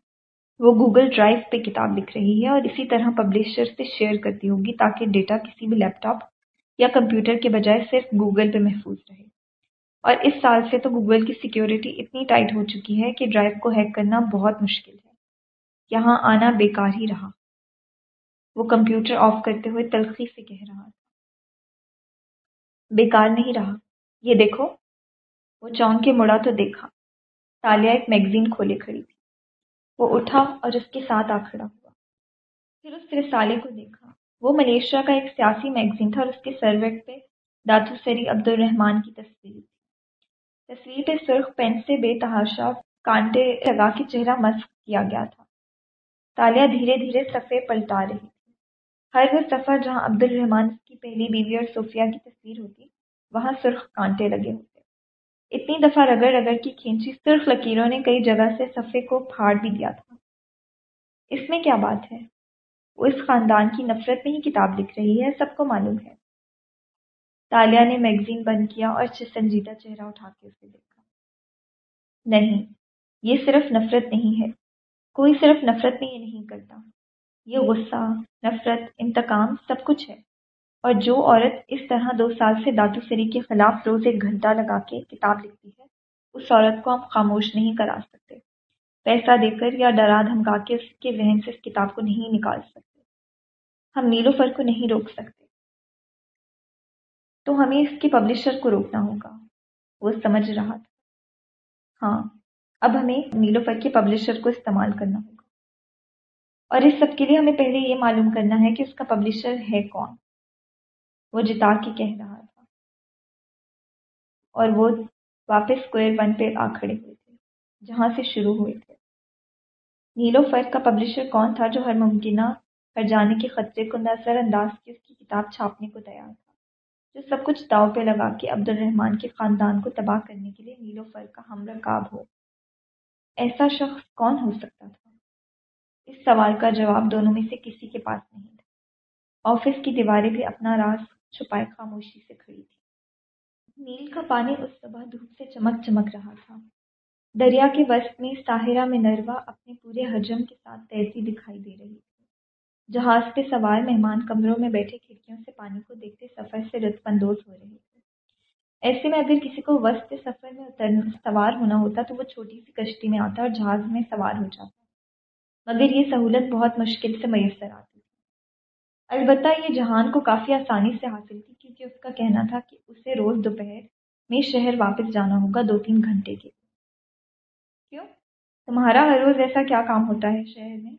وہ گوگل ڈرائیو پہ کتاب لکھ رہی ہے اور اسی طرح پبلشر سے شیئر کرتی ہوگی تاکہ ڈیٹا کسی بھی لیپ ٹاپ یا کمپیوٹر کے بجائے صرف گوگل پہ محفوظ رہے۔ اور اس سال سے تو گوگل کی سیکیورٹی اتنی ٹائٹ ہو چکی ہے کہ ڈرائیو کو ہیک کرنا بہت مشکل ہے۔ یہاں آنا بیکار ہی رہا۔ وہ کمپیوٹر آف کرتے ہوئے تلخی سے کہہ رہا تھا۔ بیکار نہیں رہا۔ یہ دیکھو۔ وہ چونک کے مڑا تو دیکھا۔ تالیہ ایک میگزین کھولے کھڑی۔ وہ اٹھا اور اس کے ساتھ آ کھڑا ہوا۔ پھر اس رسالے کو دیکھا۔ وہ ملیشیا کا ایک سیاسی میگزین تھا اور اس کے سروٹ پہ داتو سری عبد الرحمان کی تصویر تھی۔ تصویر پہ سرخ پین سے بے تحاشا کانٹے لگا کے چہرہ مسک کیا گیا تھا۔ تالیہ دھیرے دھیرے صفحے پلٹا رہی تھی۔ ہر وہ سفر جہاں عبد الرحمان کی پہلی بیوی اور صوفیہ کی تصویر ہوتی، وہاں سرخ کانٹے لگے ہوتے۔ اتنی دفعہ رگڑ رگڑ کی کھینچی سرخ لکیروں نے کئی جگہ سے صفحے کو پھاڑ بھی دیا تھا۔ اس میں کیا بات ہے؟ وہ اس خاندان کی نفرت میں ہی کتاب لکھ رہی ہے، سب کو معلوم ہے۔ تالیہ نے میگزین بند کیا اور سنجیدہ چہرہ اٹھا کے اسے دیکھا۔ نہیں، یہ صرف نفرت نہیں ہے۔ کوئی صرف نفرت میں یہ نہیں کرتا۔ یہ غصہ، نفرت، انتقام، سب کچھ ہے۔ اور جو عورت اس طرح دو سال سے داتو سری کے خلاف روز ایک گھنٹہ لگا کے کتاب لکھتی ہے، اس عورت کو ہم خاموش نہیں کرا سکتے۔ پیسہ دے کر یا ڈرا دھمکا کے اس کے ذہن سے اس کتاب کو نہیں نکال سکتے۔ ہم نیلو فر کو نہیں روک سکتے۔ تو ہمیں اس کے پبلشر کو روکنا ہوگا۔ وہ سمجھ رہا تھا۔ ہاں اب ہمیں نیلوفر کے پبلشر کو استعمال کرنا ہوگا۔ اور اس سب کے لیے ہمیں پہلے یہ معلوم کرنا ہے کہ اس کا پبلشر ہے کون۔ وہ جتا کے کہہ رہا تھا۔ اور وہ واپس اسکوئر ون پہ آ کھڑے ہوئے تھے، جہاں سے شروع ہوئے تھے۔ نیلو فرق کا پبلشر کون تھا جو ہر ممکنہ ہر جانے کے خطرے کو نظر انداز کی اس کی کتاب چھاپنے کو تیار تھا، جو سب کچھ داؤ پہ لگا کے عبد الرحمان کے خاندان کو تباہ کرنے کے لیے نیلو فرق کا ہم رکاب ہو۔ ایسا شخص کون ہو سکتا تھا؟ اس سوال کا جواب دونوں میں سے کسی کے پاس نہیں تھا۔ آفس کی دیواریں بھی اپنا راز چھپائے خاموشی سے کھڑی تھی۔ نیل کا پانی اس صبح دھوپ سے چمک چمک رہا تھا۔ دریا کے وسط میں ساحرہ میں نروا اپنے پورے حجم کے ساتھ تیزی دکھائی دے رہی تھی۔ جہاز پہ سوار مہمان کمروں میں بیٹھے کھڑکیوں سے پانی کو دیکھتے سفر سے لطف اندوز ہو رہے تھے۔ ایسے میں اگر کسی کو وسط سفر میں اتر سوار ہونا ہوتا تو وہ چھوٹی سی کشتی میں آتا اور جہاز میں سوار ہو جاتا۔ مگر یہ سہولت بہت مشکل سے میسر آتی۔ البتہ یہ جہان کو کافی آسانی سے حاصل تھی کیونکہ اس کا کہنا تھا کہ اسے روز دوپہر میں شہر واپس جانا ہوگا دو تین گھنٹے کے کیوں؟ تمہارا ہر روز ایسا کیا کام ہوتا ہے شہر میں؟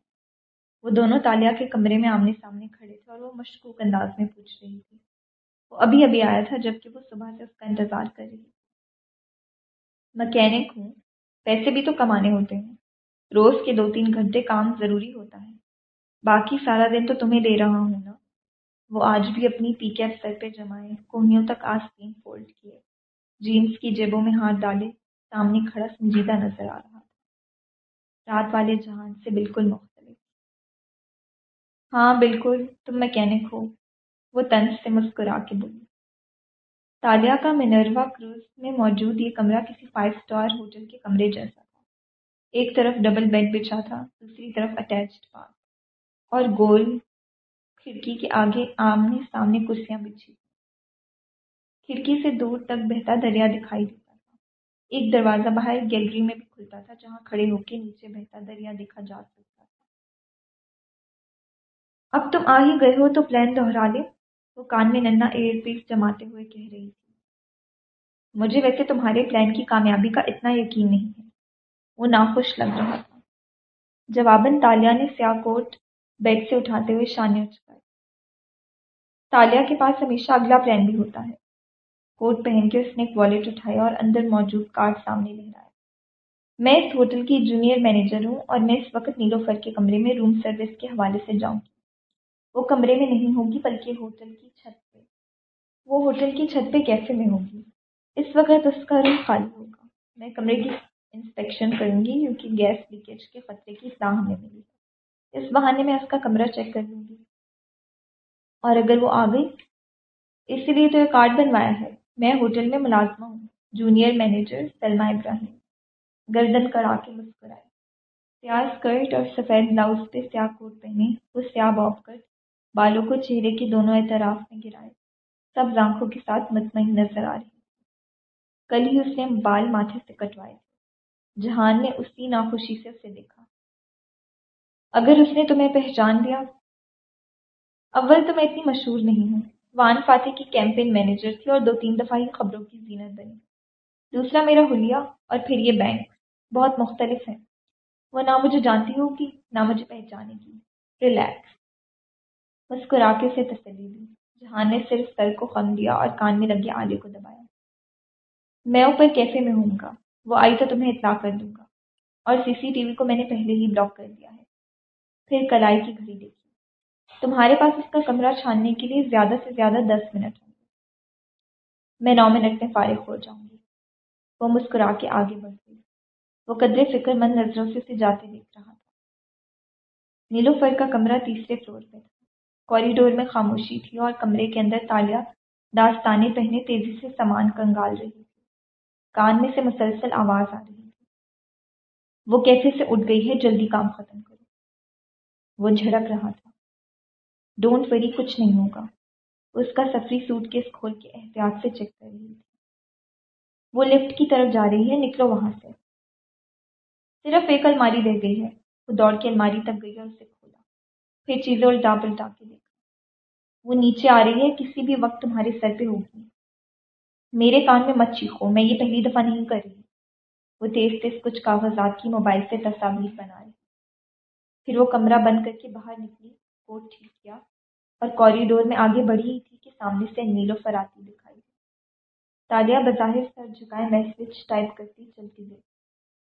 وہ دونوں تالیہ کے کمرے میں آمنے سامنے کھڑے تھے اور وہ مشکوک انداز میں پوچھ رہی تھی۔ وہ ابھی ابھی آیا تھا جبکہ وہ صبح سے اس کا انتظار کر رہی تھی۔ مکینک ہوں، پیسے بھی تو کمانے ہوتے ہیں۔ روز کے دو تین گھنٹے کام ضروری ہوتا ہے۔ باقی سارا دن تو تمہیں دے رہا ہوں نا۔ وہ آج بھی اپنی پی کے سر پہ جمائے، کوہنیوں تک آستین فولڈ کیے۔ جینس کی جیبوں میں ہاتھ ڈالے، سامنے کھڑا سنجیدہ نظر آ رہا تھا۔ رات والے جہان سے بالکل مختلف۔ ہاں بالکل، تم میکینک ہو۔ وہ تنس سے مسکرا کے بولی۔ تالیہ کا منروا کروز میں موجود یہ کمرہ کسی فائیو اسٹار ہوٹل کے کمرے جیسا تھا۔ ایک طرف ڈبل بیڈ بچھا تھا، دوسری طرف اٹیچڈ پارک اور گول کھڑکی کے آگے آمنے سامنے کرسیاں بچھی۔ کھڑکی سے دور تک بہتا دریا دکھائی دی ایک دروازہ باہر گیلری میں بھی کھلتا تھا جہاں کھڑے ہو کے نیچے بہتا دریا دیکھا جا سکتا تھا۔ اب تم آ ہی گئے ہو تو پلان دوہرا لے۔ وہ کان میں ننا ایئر پیس جماتے ہوئے کہہ رہی تھی۔ مجھے ویسے تمہارے پلان کی کامیابی کا اتنا یقین نہیں ہے۔ وہ ناخوش لگ رہا تھا۔ جواباً تالیہ نے سیاہ کوٹ بیڈ سے اٹھاتے ہوئے شانے چکائے تالیہ کے پاس ہمیشہ اگلا پلان بھی ہوتا ہے۔ کوٹ پہن کے اس نے ایک والیٹ اٹھایا اور اندر موجود کارڈ سامنے لہرایا۔ میں اس ہوٹل کی جونیئر مینیجر ہوں اور میں اس وقت نیلوفر کے کمرے میں روم سروس کے حوالے سے جاؤں گی۔ وہ کمرے میں نہیں ہوگی بلکہ ہوٹل کی چھت پہ۔ وہ ہوٹل کی چھت پہ کیسے میں ہوگی۔ اس وقت اس کا روم خالی ہوگا۔ میں کمرے کی انسپیکشن کروں گی کیونکہ گیس لیکیج کے خطرے کی اطلاع ہمیں ملی۔ اس بہانے میں اس کا کمرہ چیک کر لوں گی۔ اور اگر وہ آ گئی، اسی لیے تو یہ کارڈ بنوایا ہے۔ میں ہوٹل میں ملازمہ ہوں۔ Junior manager Salma Ibrahim. گردن کرا کے مسکرائے۔ سیاہ اسکرٹ اور سفید بلاؤز پہ سیاہ کوٹ پہنے، وہ سیاہ باپ کر بالوں کو چہرے کے دونوں اعتراف میں گرائے۔ سب آنکھوں کے ساتھ مطمئن نظر آ رہی کل ہی اس نے بال ماتھے سے کٹوائے۔ تھے جہان نے اسی ناخوشی سے اسے دیکھا۔ اگر اس نے تمہیں پہچان لیا۔ اول تو میں اتنی مشہور نہیں ہوں۔ وان فاتح کی کیمپین مینیجر تھی اور دو تین دفعہ ہی خبروں کی زینت بنی۔ دوسرا میرا حلیہ اور پھر یہ بینک۔ بہت مختلف ہیں وہ نہ مجھے جانتی ہوگی نہ مجھے پہچانے گی۔ ریلیکس مسکرا کے اسے تسلی دی۔ جہان نے صرف سر کو خم دیا اور کان میں لگے آلے کو دبایا۔ میں اوپر کیفے میں ہوں گا۔ وہ آئی تو تمہیں اطلاع کر دوں گا۔ اور سی سی ٹی وی کو میں نے پہلے ہی بلاک کر دیا ہے۔ پھر کلائی کی گھڑی دیکھی۔ تمہارے پاس اس کا کمرہ چھاننے کے لیے زیادہ سے زیادہ دس منٹ ہوں گے۔ میں نو منٹ میں فارغ ہو جاؤں گی۔ وہ مسکرا کے آگے بڑھ گئی۔ وہ قدرے فکر مند نظروں سے اسے جاتے دیکھ رہا تھا۔ نیلو فر کا کمرہ تیسرے فلور پہ تھا۔ کوریڈور میں خاموشی تھی اور کمرے کے اندر تالیاں، داستانے پہنے تیزی سے سامان کنگال رہی تھی۔ کان میں سے مسلسل آواز آ رہی تھی۔ وہ کیسے سے اٹھ گئی ہے، جلدی کام ختم کرو۔ وہ جھڑک رہا تھا۔ ڈونٹ وری کچھ نہیں ہوگا۔ اس کا سفری سوٹ کیس کھول کے احتیاط سے چیک کر رہی تھی۔ وہ لفٹ کی طرف جا رہی ہے، نکلو وہاں سے۔ صرف ایک الماری رہ گئی ہے۔ وہ دوڑ کے الماری تک گئی اور اسے کھولا۔ پھر چیزیں الٹا پلٹا کے دیکھا۔ وہ نیچے آ رہی ہے، کسی بھی وقت تمہارے سر پہ ہوگی۔ میرے کان میں مت چیخو، میں یہ پہلی دفعہ نہیں کر رہی۔ وہ تیز تیز کچھ کاغذات کی موبائل سے تصاویر بنا رہی۔ پھر وہ کمرہ بند کر کے باہر نکلی کوٹ ٹھیک کیا اور کوریڈور میں آگے بڑھی ہی تھی کہ سامنے سے نیلوفر آتی دکھائی تالیہ بظاہر سر جھکائے میسج ٹائپ کرتی چلتی گئی۔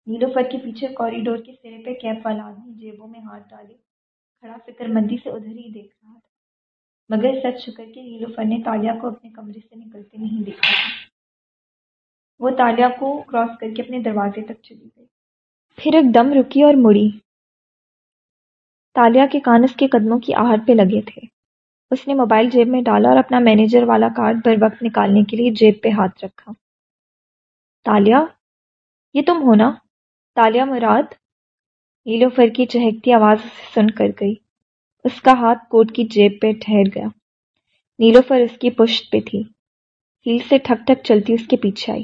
نیلو فر کے پیچھے کوریڈور کے سرے پہ کیپ والا آدمی جیبوں میں ہاتھ ڈالے، کھڑا فکر مندی سے ادھر ہی دیکھ رہا تھا۔ مگر سچ شکر کے نیلوفر نے تالیہ کو اپنے کمرے سے نکلتے نہیں دیکھا۔ تھا وہ تالیہ کو کراس کر کے اپنے دروازے تک چلی گئی۔ پھر ایک دم رکی اور مڑی۔ تالیہ کے کان اس کے قدموں کی آہٹ پہ لگے تھے۔ اس نے موبائل جیب میں ڈالا اور اپنا مینیجر والا کارڈ بر وقت نکالنے کے لیے جیب پہ ہاتھ رکھا۔ تالیہ، یہ تم ہونا تالیہ مراد؟ نیلوفر کی چہکتی آواز اسے سن کر گئی۔ اس کا ہاتھ کوٹ کی جیب پہ ٹھہر گیا۔ نیلوفر اس کی پشت پہ تھی۔ ہیل سے ٹھک ٹھک چلتی اس کے پیچھے آئی۔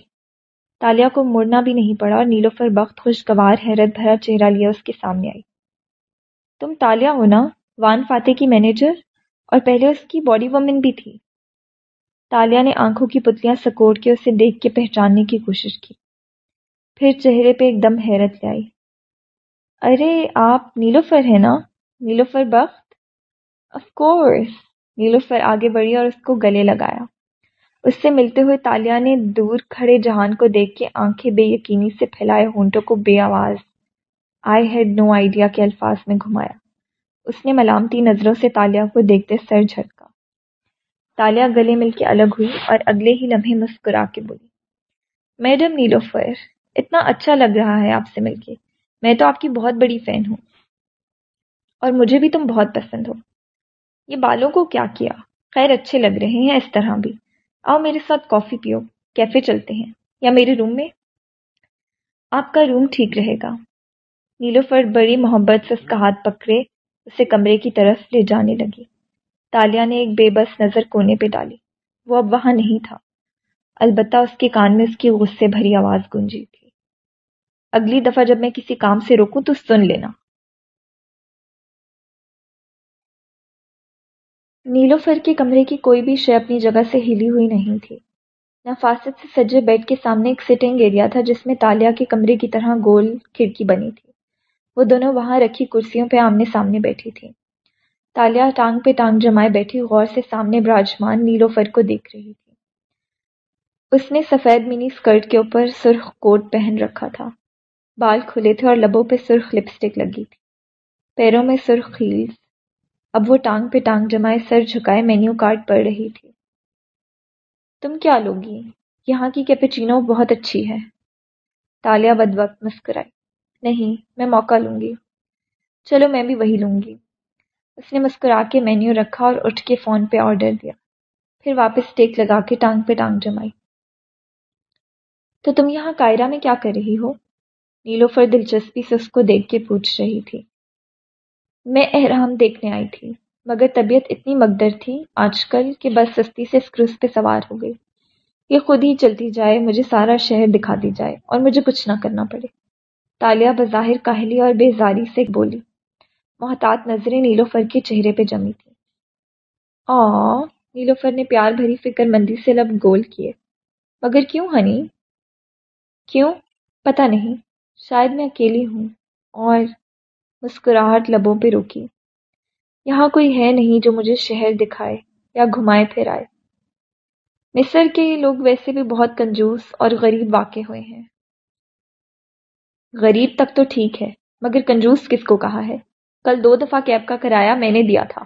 تالیہ کو مڑنا بھی نہیں پڑا اور نیلوفر بخت خوشگوار، حیرت بھرا چہرہ لیا اس کے سامنے آئی۔ تم تالیہ ہو نا، وان فاتح کی مینیجر اور پہلے اس کی باڈی وومن بھی تھی۔ تالیہ نے آنکھوں کی پتلیاں سکوڑ کے اسے دیکھ کے پہچاننے کی کوشش کی۔ پھر چہرے پہ ایک دم حیرت لے آئی ارے، آپ نیلوفر ہیں نا؟ نیلوفر بخت؟ آف کورس نیلوفر آگے بڑھی اور اس کو گلے لگایا۔ اس سے ملتے ہوئے تالیہ نے دور کھڑے جہان کو دیکھ کے آنکھیں بے یقینی سے پھیلائے ہونٹوں کو بے آواز۔ آئی ہیڈ نو آئیڈیا کے الفاظ میں گھمایا۔ اس نے ملامتی نظروں سے تالیہ کو دیکھتے سر جھٹکا۔ تالیہ گلے مل کے الگ ہوئی اور اگلے ہی لمحے مسکرا کے بولی، میڈم نیلوفر، اتنا اچھا لگ رہا ہے آپ سے مل کے۔ میں تو آپ کی بہت بڑی فین ہوں۔ اور مجھے بھی تم بہت پسند ہو۔ یہ بالوں کو کیا کیا؟ خیر اچھے لگ رہے ہیں اس طرح بھی۔ آؤ میرے ساتھ کافی پیو، کیفے چلتے ہیں۔ یا میرے روم میں؟ آپ کا روم ٹھیک رہے گا۔ نیلو فرد بڑی محبت سے اس کا ہاتھ پکڑے، اسے کمرے کی طرف لے جانے لگی تالیہ نے ایک بے بس نظر کونے پہ ڈالی۔ وہ اب وہاں نہیں تھا۔ البتہ اس کے کان میں اس کی غصے بھری آواز گونجی تھی۔ اگلی دفعہ جب میں کسی کام سے روکوں تو سن لینا۔ نیلوفر کے کمرے کی کوئی بھی شے اپنی جگہ سے ہلی ہوئی نہیں تھی۔ نفاست سے سجے بیڈ کے سامنے ایک سٹنگ ایریا تھا جس میں تالیہ کے کمرے کی طرح گول کھڑکی بنی تھی۔ وہ دونوں وہاں رکھی کرسیوں پہ آمنے سامنے بیٹھی تھی تالیہ ٹانگ پہ ٹانگ جمائے بیٹھی غور سے سامنے براجمان نیلوفر کو دیکھ رہی تھی۔ اس نے سفید منی اسکرٹ کے اوپر سرخ کوٹ پہن رکھا تھا۔ بال کھلے تھے اور لبوں پہ سرخ لپسٹک لگی تھی۔ پیروں میں سرخ ہیلز۔ اب وہ ٹانگ پہ ٹانگ جمائے سر جھکائے مینیو کارڈ پڑھ رہی تھی۔ تم کیا لوگی؟ یہاں کی کیپیچینو بہت اچھی ہے۔ تالیہ بد وقت مسکرائی نہیں، میں موقع لوں گی۔ چلو میں بھی وہی لوں گی۔ اس نے مسکرا کے مینیو رکھا اور اٹھ کے فون پہ آرڈر دیا۔ پھر واپس ٹیک لگا کے ٹانگ پہ ٹانگ جمائی۔ تو تم یہاں کائرہ میں کیا کر رہی ہو؟ نیلوفر دلچسپی سے اس کو دیکھ کے پوچھ رہی تھی۔ میں احرام دیکھنے آئی تھی، مگر طبیعت اتنی مقدر تھی آج کل کہ بس سستی سے اسکروز پہ سوار ہو گئی۔ یہ خود ہی چلتی جائے، مجھے سارا شہر دکھا دی جائے اور مجھے کچھ نہ کرنا پڑے۔ تالیہ بظاہر کاہلی اور بیزاری سے بولی۔ محتاط نظریں نیلوفر کے چہرے پہ جمی تھی آ نیلوفر نے پیار بھری فکر مندی سے لب گول کیے۔ مگر کیوں ہنی؟ کیوں؟ پتہ نہیں۔ شاید میں اکیلی ہوں اور مسکراہٹ لبوں پہ روکی یہاں کوئی ہے نہیں جو مجھے شہر دکھائے یا گھمائے پھرائے۔ مصر کے یہ لوگ ویسے بھی بہت کنجوس اور غریب واقع ہوئے ہیں۔ غریب تک تو ٹھیک ہے، مگر کنجوس کس کو کہا ہے؟ کل دو دفعہ کیب کا کرایہ میں نے دیا تھا۔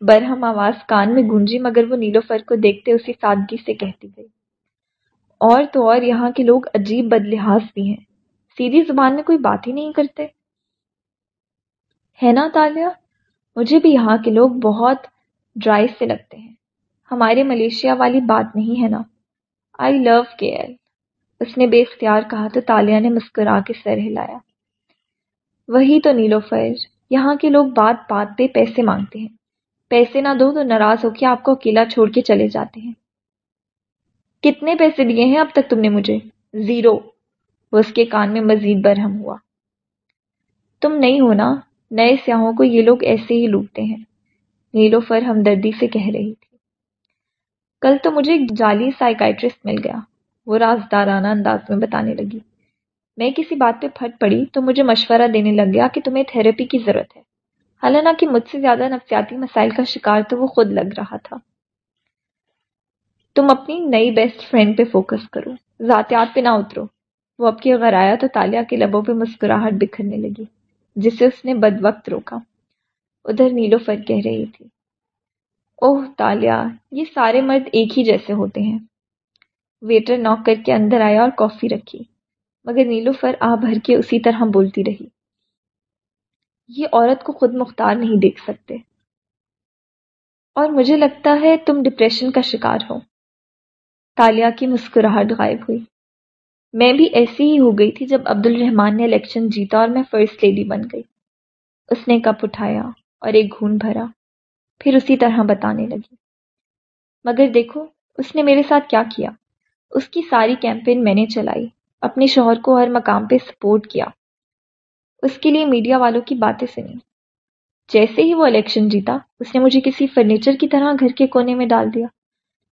برہم آواز کان میں گونجی، مگر وہ نیلو فر کو دیکھتے اسی سادگی سے کہتی گئی۔ اور تو اور یہاں کے لوگ عجیب بد لحاظ بھی ہیں۔ سیدھی زبان میں کوئی بات ہی نہیں کرتے۔ ہے نا تالیہ؟ مجھے بھی یہاں کے لوگ بہت ڈرائی سے لگتے ہیں۔ ہمارے ملیشیا والی بات نہیں ہے نا۔ آئی لو کیئر اس نے بے اختیار کہا تو تالیہ نے مسکرا کے سر ہلایا۔ وہی تو نیلو فیر یہاں کے لوگ بات بات پہ پیسے مانگتے ہیں۔ پیسے نہ دو تو ناراض ہو کے آپ کو اکیلا چھوڑ کے چلے جاتے ہیں۔ کتنے پیسے دیے ہیں اب تک تم نے مجھے؟ زیرو۔ وہ اس کے کان میں مزید برہم ہوا۔ تم نہیں ہو نا؟ نئے سیاحوں کو یہ لوگ ایسے ہی لوٹتے ہیں۔ نیلو فر ہمدردی سے کہہ رہی تھی۔ کل تو مجھے ایک جعلی سائیکائٹرسٹ مل گیا۔ وہ رازدارانہ انداز میں بتانے لگی۔ میں کسی بات پہ پھٹ پڑی تو مجھے مشورہ دینے لگ گیا کہ تمہیں تھراپی کی ضرورت ہے۔ حالانکہ مجھ سے زیادہ نفسیاتی مسائل کا شکار تو وہ خود لگ رہا تھا۔ تم اپنی نئی بیسٹ فرینڈ پہ فوکس کرو۔ ذاتیات پہ نہ اترو۔ وہ اب کی اگر آیا تو تالیا کے لبوں پہ مسکراہٹ بکھرنے لگی جسے اس نے بد وقت روکا۔ ادھر نیلو فر کہہ رہی تھی، اوہ تالیا یہ سارے مرد ایک ہی جیسے ہوتے ہیں۔ ویٹر نوک کر کے اندر آیا اور کافی رکھی۔ مگر نیلو فر آ بھر کے اسی طرح بولتی رہی۔ یہ عورت کو خود مختار نہیں دیکھ سکتے۔ اور مجھے لگتا ہے تم ڈپریشن کا شکار ہو۔ تالیا کی مسکراہٹ غائب ہوئی۔ میں بھی ایسی ہی ہو گئی تھی جب عبد الرحمان نے الیکشن جیتا اور میں فرسٹ لیڈی بن گئی۔ اس نے کپ اٹھایا اور ایک گھون بھرا۔ پھر اسی طرح بتانے لگی۔ مگر دیکھو، اس نے میرے ساتھ کیا کیا؟ اس کی ساری کیمپین میں نے چلائی۔ اپنے شوہر کو ہر مقام پہ سپورٹ کیا۔ اس کے لیے میڈیا والوں کی باتیں سنی جیسے ہی وہ الیکشن جیتا، اس نے مجھے کسی فرنیچر کی طرح گھر کے کونے میں ڈال دیا۔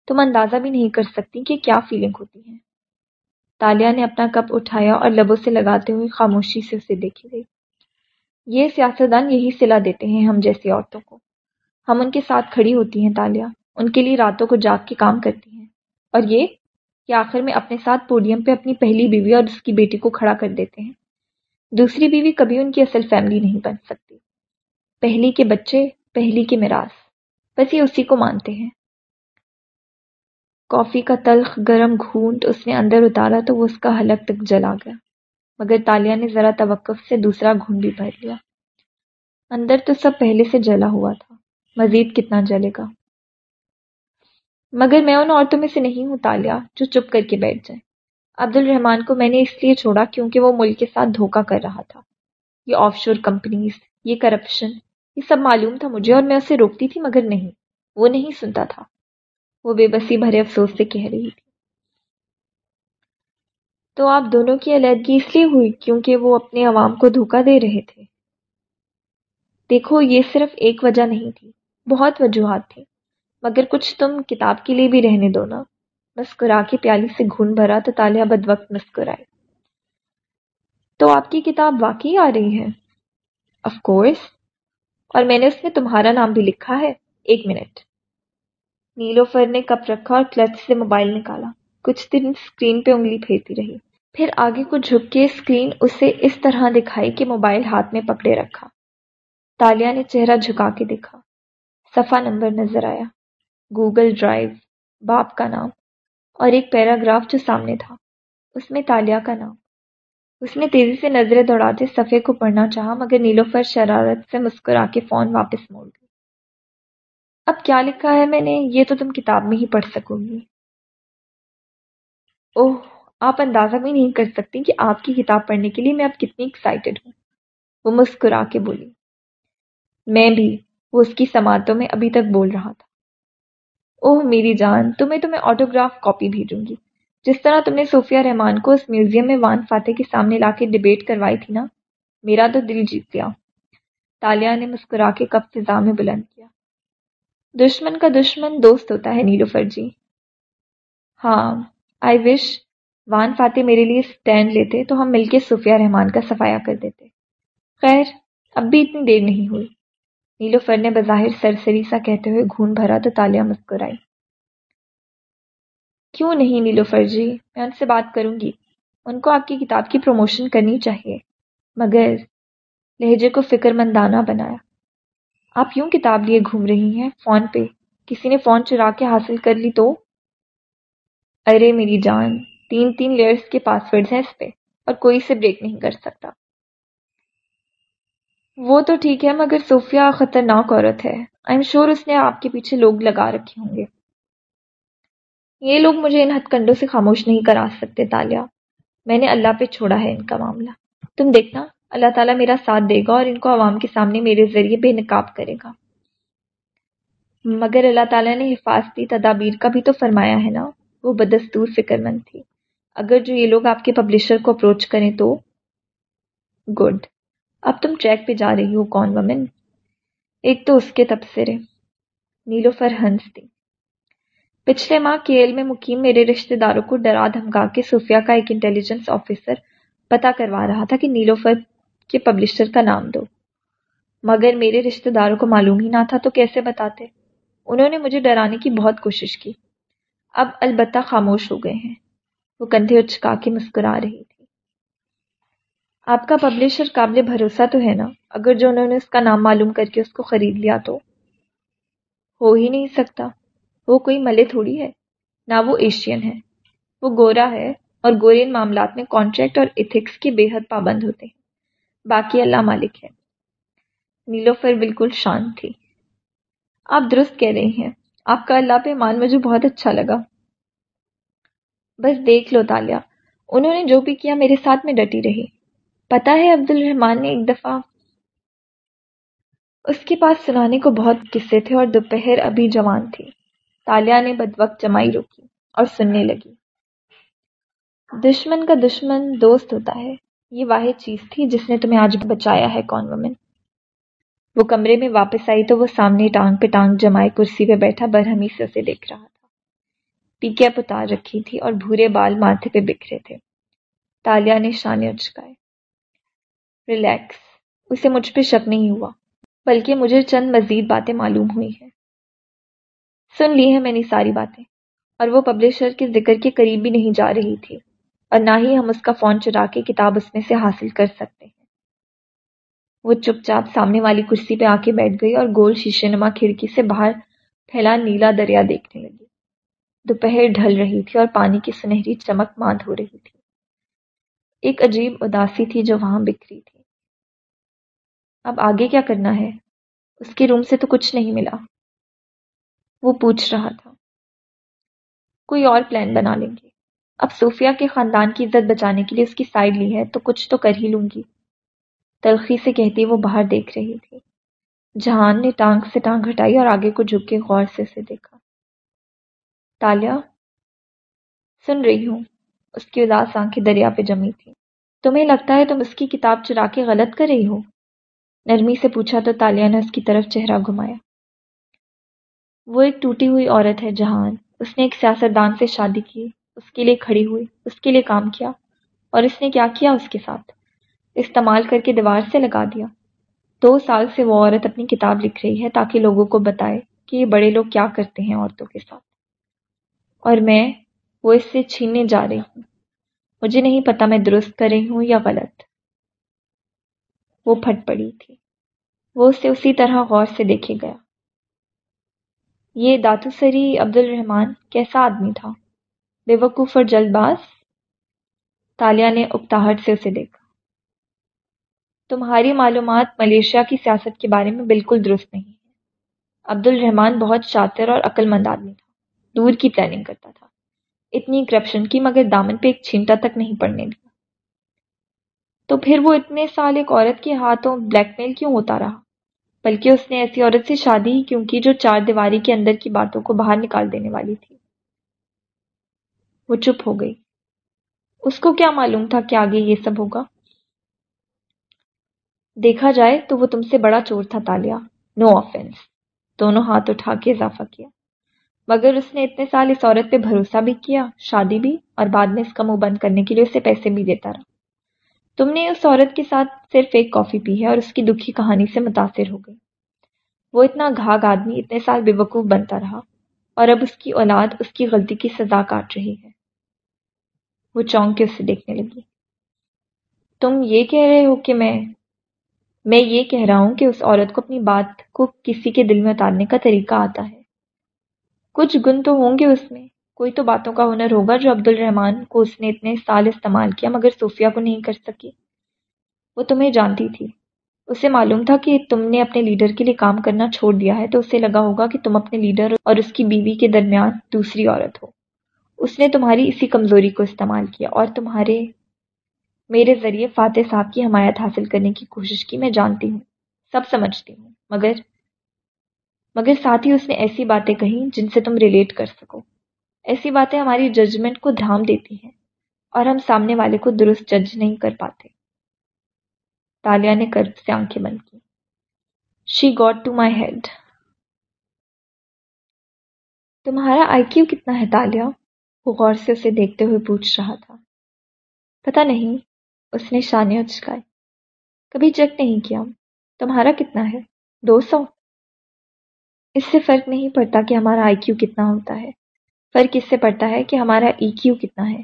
تم اندازہ بھی نہیں کر سکتی کہ کیا فیلنگ ہوتی ہے۔ تالیا نے اپنا کپ اٹھایا اور لبوں سے لگاتے ہوئے خاموشی سے اسے دیکھی گئی یہ سیاستدان یہی صلا دیتے ہیں ہم جیسی عورتوں کو۔ ہم ان کے ساتھ کھڑی ہوتی ہیں تالیا ان کے لیے راتوں کو جاگ کے کام کرتی ہیں۔ اور یہ کہ آخر میں اپنے ساتھ پوڈیم پہ اپنی پہلی بیوی اور اس کی بیٹی کو کھڑا کر دیتے ہیں۔ دوسری بیوی کبھی ان کی اصل فیملی نہیں بن سکتی۔ پہلی کے بچے، پہلی کے میراث۔ بس یہ اسی کو مانتے ہیں۔ کافی کا تلخ، گرم گھونٹ اس نے اندر اتارا تو وہ اس کا حلق تک جلا گیا۔ مگر تالیا نے ذرا توقف سے دوسرا گھونٹ بھی بھر لیا۔ اندر تو سب پہلے سے جلا ہوا تھا۔ مزید کتنا جلے گا؟ مگر میں ان عورتوں میں سے نہیں ہوں تالیا جو چپ کر کے بیٹھ جائیں۔ عبد الرحمان کو میں نے اس لیے چھوڑا کیونکہ وہ ملک کے ساتھ دھوکہ کر رہا تھا۔ یہ آف شور کمپنیز یہ کرپشن یہ سب معلوم تھا مجھے اور میں اسے روکتی تھی مگر نہیں، وہ نہیں سنتا تھا۔ وہ بے بسی بھرے افسوس سے کہہ رہی تھی۔ تو آپ دونوں کی علیحدگی اس لیے ہوئی کیونکہ وہ اپنے عوام کو دھوکہ دے رہے تھے۔ دیکھو، یہ صرف ایک وجہ نہیں تھی، بہت وجوہات تھیں۔ مگر کچھ تم کتاب کے لیے بھی رہنے دو نا۔ مسکرا کے پیالی سے گھن بھرا تو تالیہ بد وقت مسکرائے۔ تو آپ کی کتاب واقعی آ رہی ہے؟ آف کورس اور میں نے اس میں تمہارا نام بھی لکھا ہے۔ ایک منٹ۔ نیلوفر نے کپ رکھا اور کلچ سے موبائل نکالا۔ کچھ دن اسکرین پہ انگلی پھیرتی رہی۔ پھر آگے کو جھک کے اسکرین اسے اس طرح دکھائی کہ موبائل ہاتھ میں پکڑے رکھا۔ تالیا نے چہرہ جھکا کے دیکھا۔ صفحہ نمبر نظر آیا۔ گوگل ڈرائیو، باپ کا نام اور ایک پیراگراف جو سامنے تھا، اس میں تالیہ کا نام۔ اس نے تیزی سے نظریں دوڑاتے صفحے کو پڑھنا چاہا، مگر نیلوفر شرارت سے مسکرا کے فون واپس موڑ گئی۔ اب کیا لکھا ہے میں نے؟ یہ تو تم کتاب میں ہی پڑھ سکو گی۔ اوہ، آپ اندازہ بھی نہیں کر سکتی کہ آپ کی کتاب پڑھنے کے لیے میں اب کتنی ایکسائٹیڈ ہوں۔ وہ مسکرا کے بولی، میں بھی وہ اس کی سماعتوں میں ابھی تک بول رہا تھا۔ اوہ میری جان، تمہیں تو میں آٹوگراف کاپی بھیجوں گی۔ جس طرح تم نے صوفیہ رحمان کو اس میوزیم میں وان فاتح کے سامنے لا کے ڈبیٹ کروائی تھی نا، میرا تو دل جیت گیا۔ تالیا نے مسکرا کے کب فضا میں بلند کیا۔ دشمن کا دشمن دوست ہوتا ہے نیلوفر جی ہاں آئی وش وان فاتح میرے لیے اسٹینڈ لیتے تو ہم مل کے صوفیہ رحمان کا صفایا کر دیتے۔ خیر، اب بھی اتنی دیر نہیں ہوئی۔ نیلوفر نے بظاہر سرسری سا کہتے ہوئے گھون بھرا تو تالیا مسکرائی۔ کیوں نہیں نیلوفر جی؟ میں ان سے بات کروں گی۔ ان کو آپ کی کتاب کی پروموشن کرنی چاہیے۔ مگر لہجے کو فکر مندانہ بنایا۔ آپ یوں کتاب لیے گھوم رہی ہیں فون پہ۔ کسی نے فون چرا کے حاصل کر لی تو؟ ارے میری جان، تین تین لیئرس کے پاسورڈز ہیں اس پہ اور کوئی اسے بریک نہیں کر سکتا۔ وہ تو ٹھیک ہے، مگر صوفیہ خطرناک عورت ہے۔ آئی ایم شیور اس نے آپ کے پیچھے لوگ لگا رکھے ہوں گے۔ یہ لوگ مجھے ان ہتھ کنڈوں سے خاموش نہیں کرا سکتے تالیا میں نے اللہ پہ چھوڑا ہے ان کا معاملہ۔ تم دیکھنا، اللہ تعالیٰ میرا ساتھ دے گا اور ان کو عوام کے سامنے میرے ذریعے بے نقاب کرے گا۔ مگر اللہ تعالیٰ نے حفاظتی تدابیر کا بھی تو فرمایا ہے نا، وہ بدستور فکر مند تھی۔ اگر جو یہ لوگ آپ کے پبلشر کو اپروچ کریں تو؟ گڈ۔ اب تم ٹریک پہ جا رہی ہو کون ومن ایک تو اس کے تبصرے۔ نیلو فر ہنس تھی۔ پچھلے ماہ کیل میں مقیم میرے رشتہ داروں کو ڈرا دھمکا کے صوفیہ کا ایک انٹیلیجنس آفیسر پتا کروا رہا تھا کہ نیلوفر کے پبلشر کا نام دو۔ مگر میرے رشتہ داروں کو معلوم ہی نہ تھا تو کیسے بتاتے؟ انہوں نے مجھے ڈرانے کی بہت کوشش کی۔ اب البتہ خاموش ہو گئے ہیں۔ وہ کندھے اچکا کے مسکرا رہی۔ آپ کا پبلشر قابل بھروسہ تو ہے نا؟ اگر جو انہوں نے اس کا نام معلوم کر کے اس کو خرید لیا تو؟ ہو ہی نہیں سکتا۔ وہ کوئی ملے تھوڑی ہے۔ نہ وہ ایشین ہے۔ وہ گورا ہے اور گورین معاملات میں کانٹریکٹ اور ایتھکس کے بے حد پابند ہوتے ہیں۔ باقی اللہ مالک ہے۔ نیلوفر بالکل شانت تھی۔ آپ درست کہہ رہی ہیں۔ آپ کا اللہ پہ مان مجھے بہت اچھا لگا۔ بس دیکھ لو تالیا انہوں نے جو بھی کیا میرے ساتھ میں ڈٹی رہی۔ پتا ہے عبد الرحمان نے ایک دفعہ اس کے پاس سنانے کو بہت قصے تھے اور دوپہر ابھی جوان تھی۔ تالیا نے بد وقت جمائی روکی اور سننے لگی۔ دشمن کا دشمن دوست ہوتا ہے۔ یہ واحد چیز تھی جس نے تمہیں آج بچایا ہے کون ومن وہ کمرے میں واپس آئی تو وہ سامنے ٹانگ پہ ٹانگ جمائے کرسی پہ بیٹھا، برہمی سے اسے دیکھ رہا تھا۔ پیکے اتار رکھی تھی اور بھورے بال ماتھے پہ بکھرے تھے۔ تالیا نے شانے اچکائے۔ ریلیکس اسے مجھ پہ شک نہیں ہوا، بلکہ مجھے چند مزید باتیں معلوم ہوئی ہیں۔ سن لی ہے میں نے ساری باتیں، اور وہ پبلشر کے ذکر کے قریب بھی نہیں جا رہی تھی، اور نہ ہی ہم اس کا فون چرا کے کتاب اس میں سے حاصل کر سکتے ہیں۔ وہ چپ چاپ سامنے والی کرسی پہ آ کے بیٹھ گئی اور گول شیشے نما کھڑکی سے باہر پھیلا نیلا دریا دیکھنے لگی۔ دوپہر ڈھل رہی تھی اور پانی کی سنہری چمک ماند ہو رہی تھی۔ ایک عجیب اداسی تھی جو وہاں بکھری تھی۔ اب آگے کیا کرنا ہے؟ اس کے روم سے تو کچھ نہیں ملا۔ وہ پوچھ رہا تھا۔ کوئی اور پلان بنا لیں گے۔ اب صوفیہ کے خاندان کی عزت بچانے کے لیے اس کی سائڈ لی ہے تو کچھ تو کر ہی لوں گی۔ تلخی سے کہتی وہ باہر دیکھ رہی تھی جہان نے ٹانگ سے ٹانگ ہٹائی اور آگے کو جھک کے غور سے اسے دیکھا۔ تالیا، سن رہی ہوں۔ اس کی اداس آنکھیں دریا پہ جمی تھی تمہیں لگتا ہے تم اس کی کتاب چرا کے غلط کر رہی ہو؟ نرمی سے پوچھا تو تالیا نے اس کی طرف چہرہ گھمایا۔ وہ ایک ٹوٹی ہوئی عورت ہے، جہان۔ اس نے ایک سیاستدان سے شادی کی، اس کے لیے کھڑی ہوئی، اس کے لیے کام کیا اور اس نے کیا کیا اس کے ساتھ؟ استعمال کر کے دیوار سے لگا دیا۔ دو سال سے وہ عورت اپنی کتاب لکھ رہی ہے تاکہ لوگوں کو بتائے کہ یہ بڑے لوگ کیا کرتے ہیں عورتوں کے ساتھ۔ اور میں وہ اس سے چھیننے جا رہی ہوں۔ مجھے نہیں پتا میں درست کر رہی ہوں یا غلط۔ وہ پھٹ پڑی تھی۔ وہ اسے اسی طرح غور سے دیکھے گیا۔ یہ داتو سری عبد الرحمان کیسا آدمی تھا؟ بے وقوف اور جلد باز؟ تالیا نے اکتاہٹ سے اسے دیکھا۔ تمہاری معلومات ملیشیا کی سیاست کے بارے میں بالکل درست نہیں ہے۔ عبد الرحمان بہت شاطر اور عقل مند آدمی تھا۔ دور کی پلاننگ کرتا تھا۔ اتنی کرپشن کی مگر دامن پہ ایک چھینٹا تک نہیں پڑنے دیا تو پھر وہ اتنے سال ایک عورت کے ہاتھوں بلیک میل کیوں ہوتا رہا؟ بلکہ اس نے ایسی عورت سے شادی ہی کیوں کی جو چار دیواری کے اندر کی باتوں کو باہر نکال دینے والی تھی؟ وہ چپ ہو گئی۔ اس کو کیا معلوم تھا کہ آگے یہ سب ہوگا؟ دیکھا جائے تو وہ تم سے بڑا چور تھا تالیا۔ نو آفینس دونوں ہاتھ اٹھا کے اضافہ کیا۔ مگر اس نے اتنے سال اس عورت پہ بھروسہ بھی کیا، شادی بھی، اور بعد میں اس کا منہ بند کرنے کے لیے اسے پیسے بھی دیتا رہا۔ تم نے اس عورت کے ساتھ صرف ایک کافی پی ہے اور اس کی دکھی کہانی سے متاثر ہو گئی۔ وہ اتنا گھاگ آدمی اتنے سال بے وقوف بنتا رہا اور اب اس کی اولاد اس کی غلطی کی سزا کاٹ رہی ہے۔ وہ چونک کے اسے دیکھنے لگی۔ تم یہ کہہ رہے ہو کہ میں میں یہ کہہ رہا ہوں کہ اس عورت کو اپنی بات کو کسی کے دل میں اتارنے کا طریقہ آتا ہے۔ کچھ گن تو ہوں گے اس میں۔ کوئی تو باتوں کا ہنر ہوگا جو عبد الرحمان کو اس نے اتنے سال استعمال کیا مگر صوفیہ کو نہیں کر سکی۔ وہ تمہیں جانتی تھی۔ اسے معلوم تھا کہ تم نے اپنے لیڈر کے لیے کام کرنا چھوڑ دیا ہے تو اسے لگا ہوگا کہ تم اپنے لیڈر اور اس کی بیوی کے درمیان دوسری عورت ہو۔ اس نے تمہاری اسی کمزوری کو استعمال کیا اور تمہارے میرے ذریعے فاتح صاحب کی حمایت حاصل کرنے کی کوشش کی، میں جانتی ہوں، سب سمجھتی ہوں۔ مگر مگر ساتھ ہی اس نے ایسی باتیں کہیں جن سے تم ریلیٹ کر سکو۔ ایسی باتیں ہماری ججمنٹ کو دھام دیتی ہیں اور ہم سامنے والے کو درست جج نہیں کر پاتے۔ تالیا نے کرب سے آنکھیں بند کی she got to my head تمہارا آئی کیو کتنا ہے تالیہ؟ وہ غور سے اسے دیکھتے ہوئے پوچھ رہا تھا۔ پتا نہیں، اس نے شانے اچکائے۔ کبھی چیک نہیں کیا۔ تمہارا کتنا ہے؟ دو سو۔ اس سے فرق نہیں پڑتا کہ ہمارا آئی کیو کتنا ہوتا ہے۔ فرق اس سے پڑتا ہے کہ ہمارا ای کیو کتنا ہے۔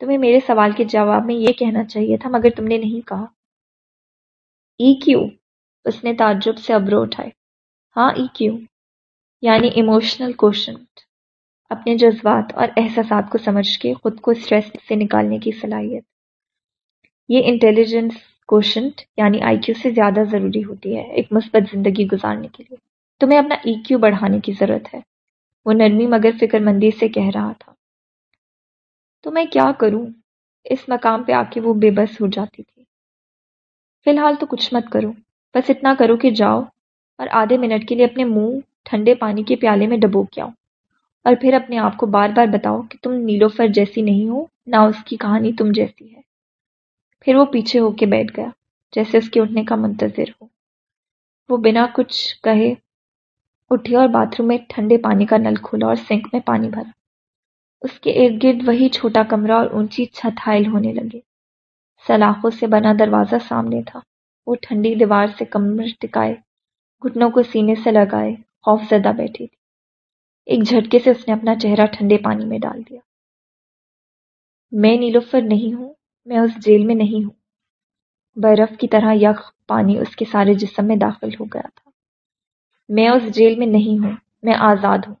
تمہیں میرے سوال کے جواب میں یہ کہنا چاہیے تھا، مگر تم نے نہیں کہا۔ ای کیو اس نے تعجب سے ابرو اٹھائے۔ ہاں ای کیو یعنی ایموشنل کوشنٹ اپنے جذبات اور احساسات کو سمجھ کے خود کو اسٹریس سے نکالنے کی صلاحیت۔ یہ انٹیلیجنس کوشنٹ یعنی آئی کیو سے زیادہ ضروری ہوتی ہے ایک مثبت زندگی گزارنے کے لیے۔ تمہیں اپنا ای کیو بڑھانے کی ضرورت ہے۔ وہ نرمی مگر فکر مندی سے کہہ رہا تھا۔ تو میں کیا کروں؟ اس مقام پہ آ کے وہ بے بس ہو جاتی تھی۔ فی الحال تو کچھ مت کرو، بس اتنا کرو کہ جاؤ اور آدھے منٹ کے لیے اپنے منہ ٹھنڈے پانی کے پیالے میں ڈبو کے آؤ اور پھر اپنے آپ کو بار بار بتاؤ کہ تم نیلوفر جیسی نہیں ہو، نہ اس کی کہانی تم جیسی ہے۔ پھر وہ پیچھے ہو کے بیٹھ گیا، جیسے اس کے اٹھنے کا منتظر ہو۔ وہ بنا کچھ کہے اٹھی اور باتھ روم میں ٹھنڈے پانی کا نل کھولا اور سنک میں پانی بھرا۔ اس کے ارد گرد وہی چھوٹا کمرہ اور اونچی چھت حائل ہونے لگے سلاخوں سے بنا دروازہ سامنے تھا۔ وہ ٹھنڈی دیوار سے کمر ٹکائے، گھٹنوں کو سینے سے لگائے خوف زدہ بیٹھی تھی۔ ایک جھٹکے سے اس نے اپنا چہرہ ٹھنڈے پانی میں ڈال دیا۔ میں نیلوفر نہیں ہوں، میں اس جیل میں نہیں ہوں۔ برف کی طرح یک پانی اس کے سارے جسم میں داخل ہو گیا تھا۔ میں اس جیل میں نہیں ہوں، میں آزاد ہوں۔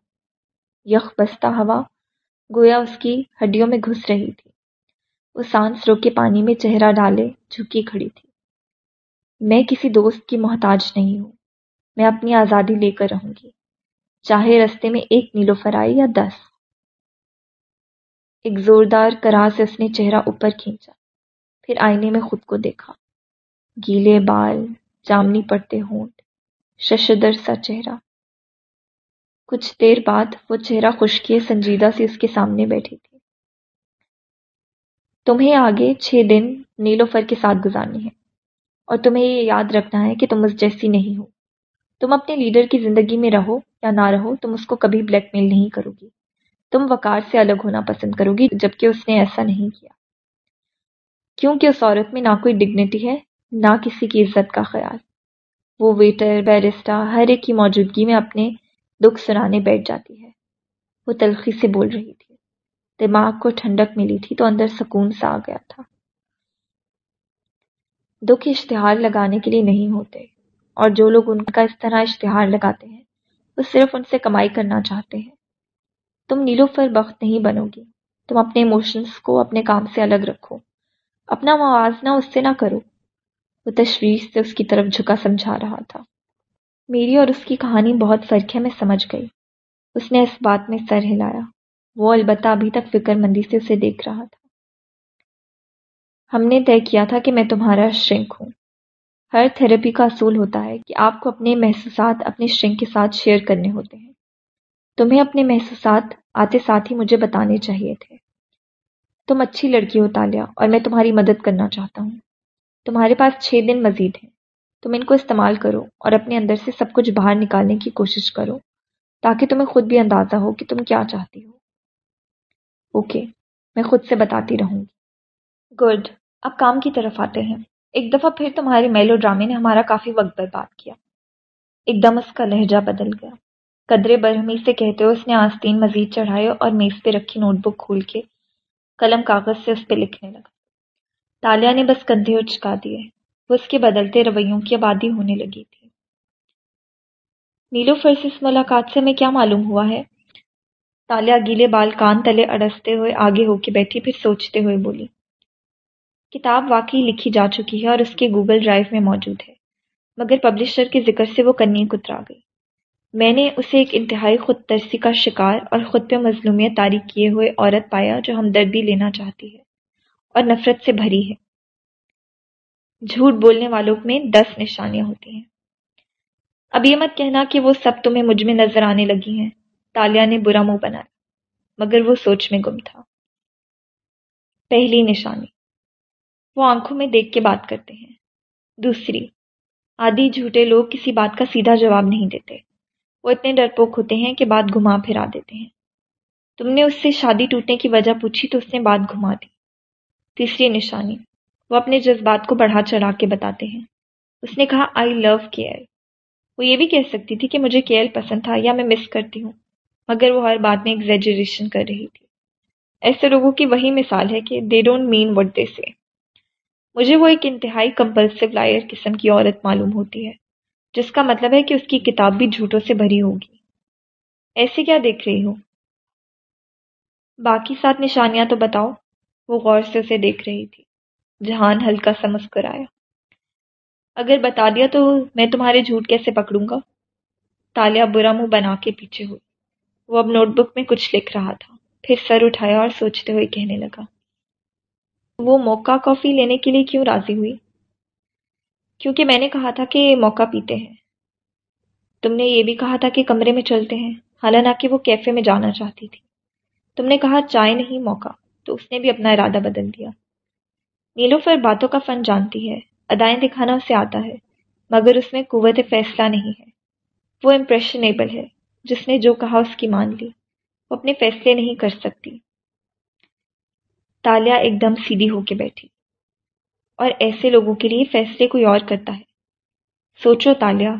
یخ بستہ ہوا گویا اس کی ہڈیوں میں گھس رہی تھی۔ وہ سانس رو کے پانی میں چہرہ ڈالے، جھکی کھڑی تھی۔ میں کسی دوست کی محتاج نہیں ہوں، میں اپنی آزادی لے کر رہوں گی۔ چاہے رستے میں ایک نیلو فرائی یا دس۔ ایک زوردار کرا سے اس نے چہرہ اوپر کھینچا، پھر آئینے میں خود کو دیکھا۔ گیلے بال، جامنی پڑتے ہونٹ ششدر سا چہرہ۔ کچھ دیر بعد وہ چہرہ خشکی سنجیدہ سی اس کے سامنے بیٹھی تھی۔ تمہیں آگے چھ دن نیلو فر کے ساتھ گزارنی ہے اور تمہیں یہ یاد رکھنا ہے کہ تم اس جیسی نہیں ہو۔ تم اپنے لیڈر کی زندگی میں رہو یا نہ رہو، تم اس کو کبھی بلیک میل نہیں کرو گی تم وقار سے الگ ہونا پسند کرو گی جبکہ اس نے ایسا نہیں کیا۔ کیونکہ اس عورت میں نہ کوئی ڈگنیٹی ہے، نہ کسی کی عزت کا خیال۔ وہ ویٹر بیرسٹا ہر ایک کی موجودگی میں اپنے دکھ سنانے بیٹھ جاتی ہے۔ وہ تلخی سے بول رہی تھی۔ دماغ کو ٹھنڈک ملی تھی تو اندر سکون سا آ گیا تھا۔ دکھ اشتہار لگانے کے لیے نہیں ہوتے۔ اور جو لوگ ان کا اس طرح اشتہار لگاتے ہیں، وہ صرف ان سے کمائی کرنا چاہتے ہیں۔ تم نیلو فر بخت نہیں بنو گی تم اپنے ایموشنس کو اپنے کام سے الگ رکھو۔ اپنا موازنہ اس سے نہ کرو۔ وہ تشویش سے اس کی طرف جھکا سمجھا رہا تھا۔ میری اور اس کی کہانی بہت فرق ہے میں سمجھ گئی۔ اس نے اس بات میں سر ہلایا۔ وہ البتہ ابھی تک فکر مندی سے اسے دیکھ رہا تھا۔ ہم نے طے کیا تھا کہ میں تمہارا شرنک ہوں۔ ہر تھراپی کا اصول ہوتا ہے کہ آپ کو اپنے محسوسات اپنے شرنک کے ساتھ شیئر کرنے ہوتے ہیں۔ تمہیں اپنے محسوسات آتے ساتھ ہی مجھے بتانے چاہیے تھے۔ تم اچھی لڑکی ہو تالیا، اور میں تمہاری مدد کرنا چاہتا ہوں۔ تمہارے پاس چھ دن مزید ہیں۔ تم ان کو استعمال کرو اور اپنے اندر سے سب کچھ باہر نکالنے کی کوشش کرو تاکہ تمہیں خود بھی اندازہ ہو کہ تم کیا چاہتی ہو۔ اوکے، میں خود سے بتاتی رہوں۔ گی گڈ، اب کام کی طرف آتے ہیں۔ ایک دفعہ پھر تمہارے میلو ڈرامے نے ہمارا کافی وقت برباد کیا۔ ایک دم اس کا لہجہ بدل گیا۔ قدرے برہمی سے کہتے ہوئے اس نے آستین مزید چڑھائے اور میز پہ رکھی نوٹ بک کھول کے قلم کاغذ سے اس پہ لکھنے لگا۔ تالیا نے بس کندھے اچکا دیے۔ وہ اس کے بدلتے رویوں کی آبادی ہونے لگی تھی۔ نیلو فرسس ملاقات سے میں کیا معلوم ہوا ہے؟ تالیا گیلے بال کان تلے اڑستے ہوئے آگے ہو کے بیٹھی، پھر سوچتے ہوئے بولی، کتاب واقعی لکھی جا چکی ہے اور اس کے گوگل ڈرائیو میں موجود ہے، مگر پبلشر کے ذکر سے وہ کنی کترا گئی۔ میں نے اسے ایک انتہائی خود ترسی کا شکار اور خود پہ مظلومیت تاریخ کیے ہوئے عورت پایا جو ہمدردی لینا چاہتی ہے۔ اور نفرت سے بھری ہے۔ جھوٹ بولنے والوں میں دس نشانیاں ہوتی ہیں۔ اب یہ مت کہنا کہ وہ سب تمہیں مجھ میں نظر آنے لگی ہیں۔ تالیا نے برا منہ بنایا، مگر وہ سوچ میں گم تھا۔ پہلی نشانی، وہ آنکھوں میں دیکھ کے بات کرتے ہیں۔ دوسری، آدھی جھوٹے لوگ کسی بات کا سیدھا جواب نہیں دیتے۔ وہ اتنے ڈرپوک ہوتے ہیں کہ بات گھما پھرا دیتے ہیں۔ تم نے اس سے شادی ٹوٹنے کی وجہ پوچھی تو اس نے بات گھما دی۔ تیسری نشانی۔ وہ اپنے جذبات کو بڑھا چڑھا کے بتاتے ہیں۔ اس نے کہا آئی لو کیئر وہ یہ بھی کہہ سکتی تھی کہ مجھے کیئر پسند تھا یا میں مس کرتی ہوں، مگر وہ ہر بات میں ایگزیجریشن کر رہی تھی۔ ایسے لوگوں کی وہی مثال ہے کہ they don't mean what they سے مجھے وہ ایک انتہائی کمپلسو لائر قسم کی عورت معلوم ہوتی ہے، جس کا مطلب ہے کہ اس کی کتاب بھی جھوٹوں سے بھری ہوگی۔ ایسے کیا دیکھ رہی ہو باقی سات نشانیاں تو بتاؤ۔ وہ غور سے اسے دیکھ رہی تھی۔ جہان ہلکا سا مسکرایا۔ اگر بتا دیا تو میں تمہارے جھوٹ کیسے پکڑوں گا؟ تالیا برا منہ بنا کے پیچھے ہوئی۔ وہ اب نوٹ بک میں کچھ لکھ رہا تھا۔ پھر سر اٹھایا اور سوچتے ہوئے کہنے لگا، وہ موقع کافی لینے کے لیے کیوں راضی ہوئی؟ کیونکہ میں نے کہا تھا کہ موقع پیتے ہیں۔ تم نے یہ بھی کہا تھا کہ کمرے میں چلتے ہیں۔ حالانکہ وہ کیفے میں جانا چاہتی تھی۔ تم نے کہا، چائے نہیں موقع تو اس نے بھی اپنا ارادہ بدل دیا۔ نیلو فر باتوں کا فن جانتی ہے ادائیں دکھانا اسے آتا ہے، مگر اس میں قوت فیصلہ نہیں ہے۔ وہ امپریشنیبل ہے، جس نے جو کہا اس کی مان لی۔ وہ اپنے فیصلے نہیں کر سکتی۔ تالیا ایک دم سیدھی ہو کے بیٹھی۔ اور ایسے لوگوں کے لیے فیصلے کوئی اور کرتا ہے۔ سوچو تالیا،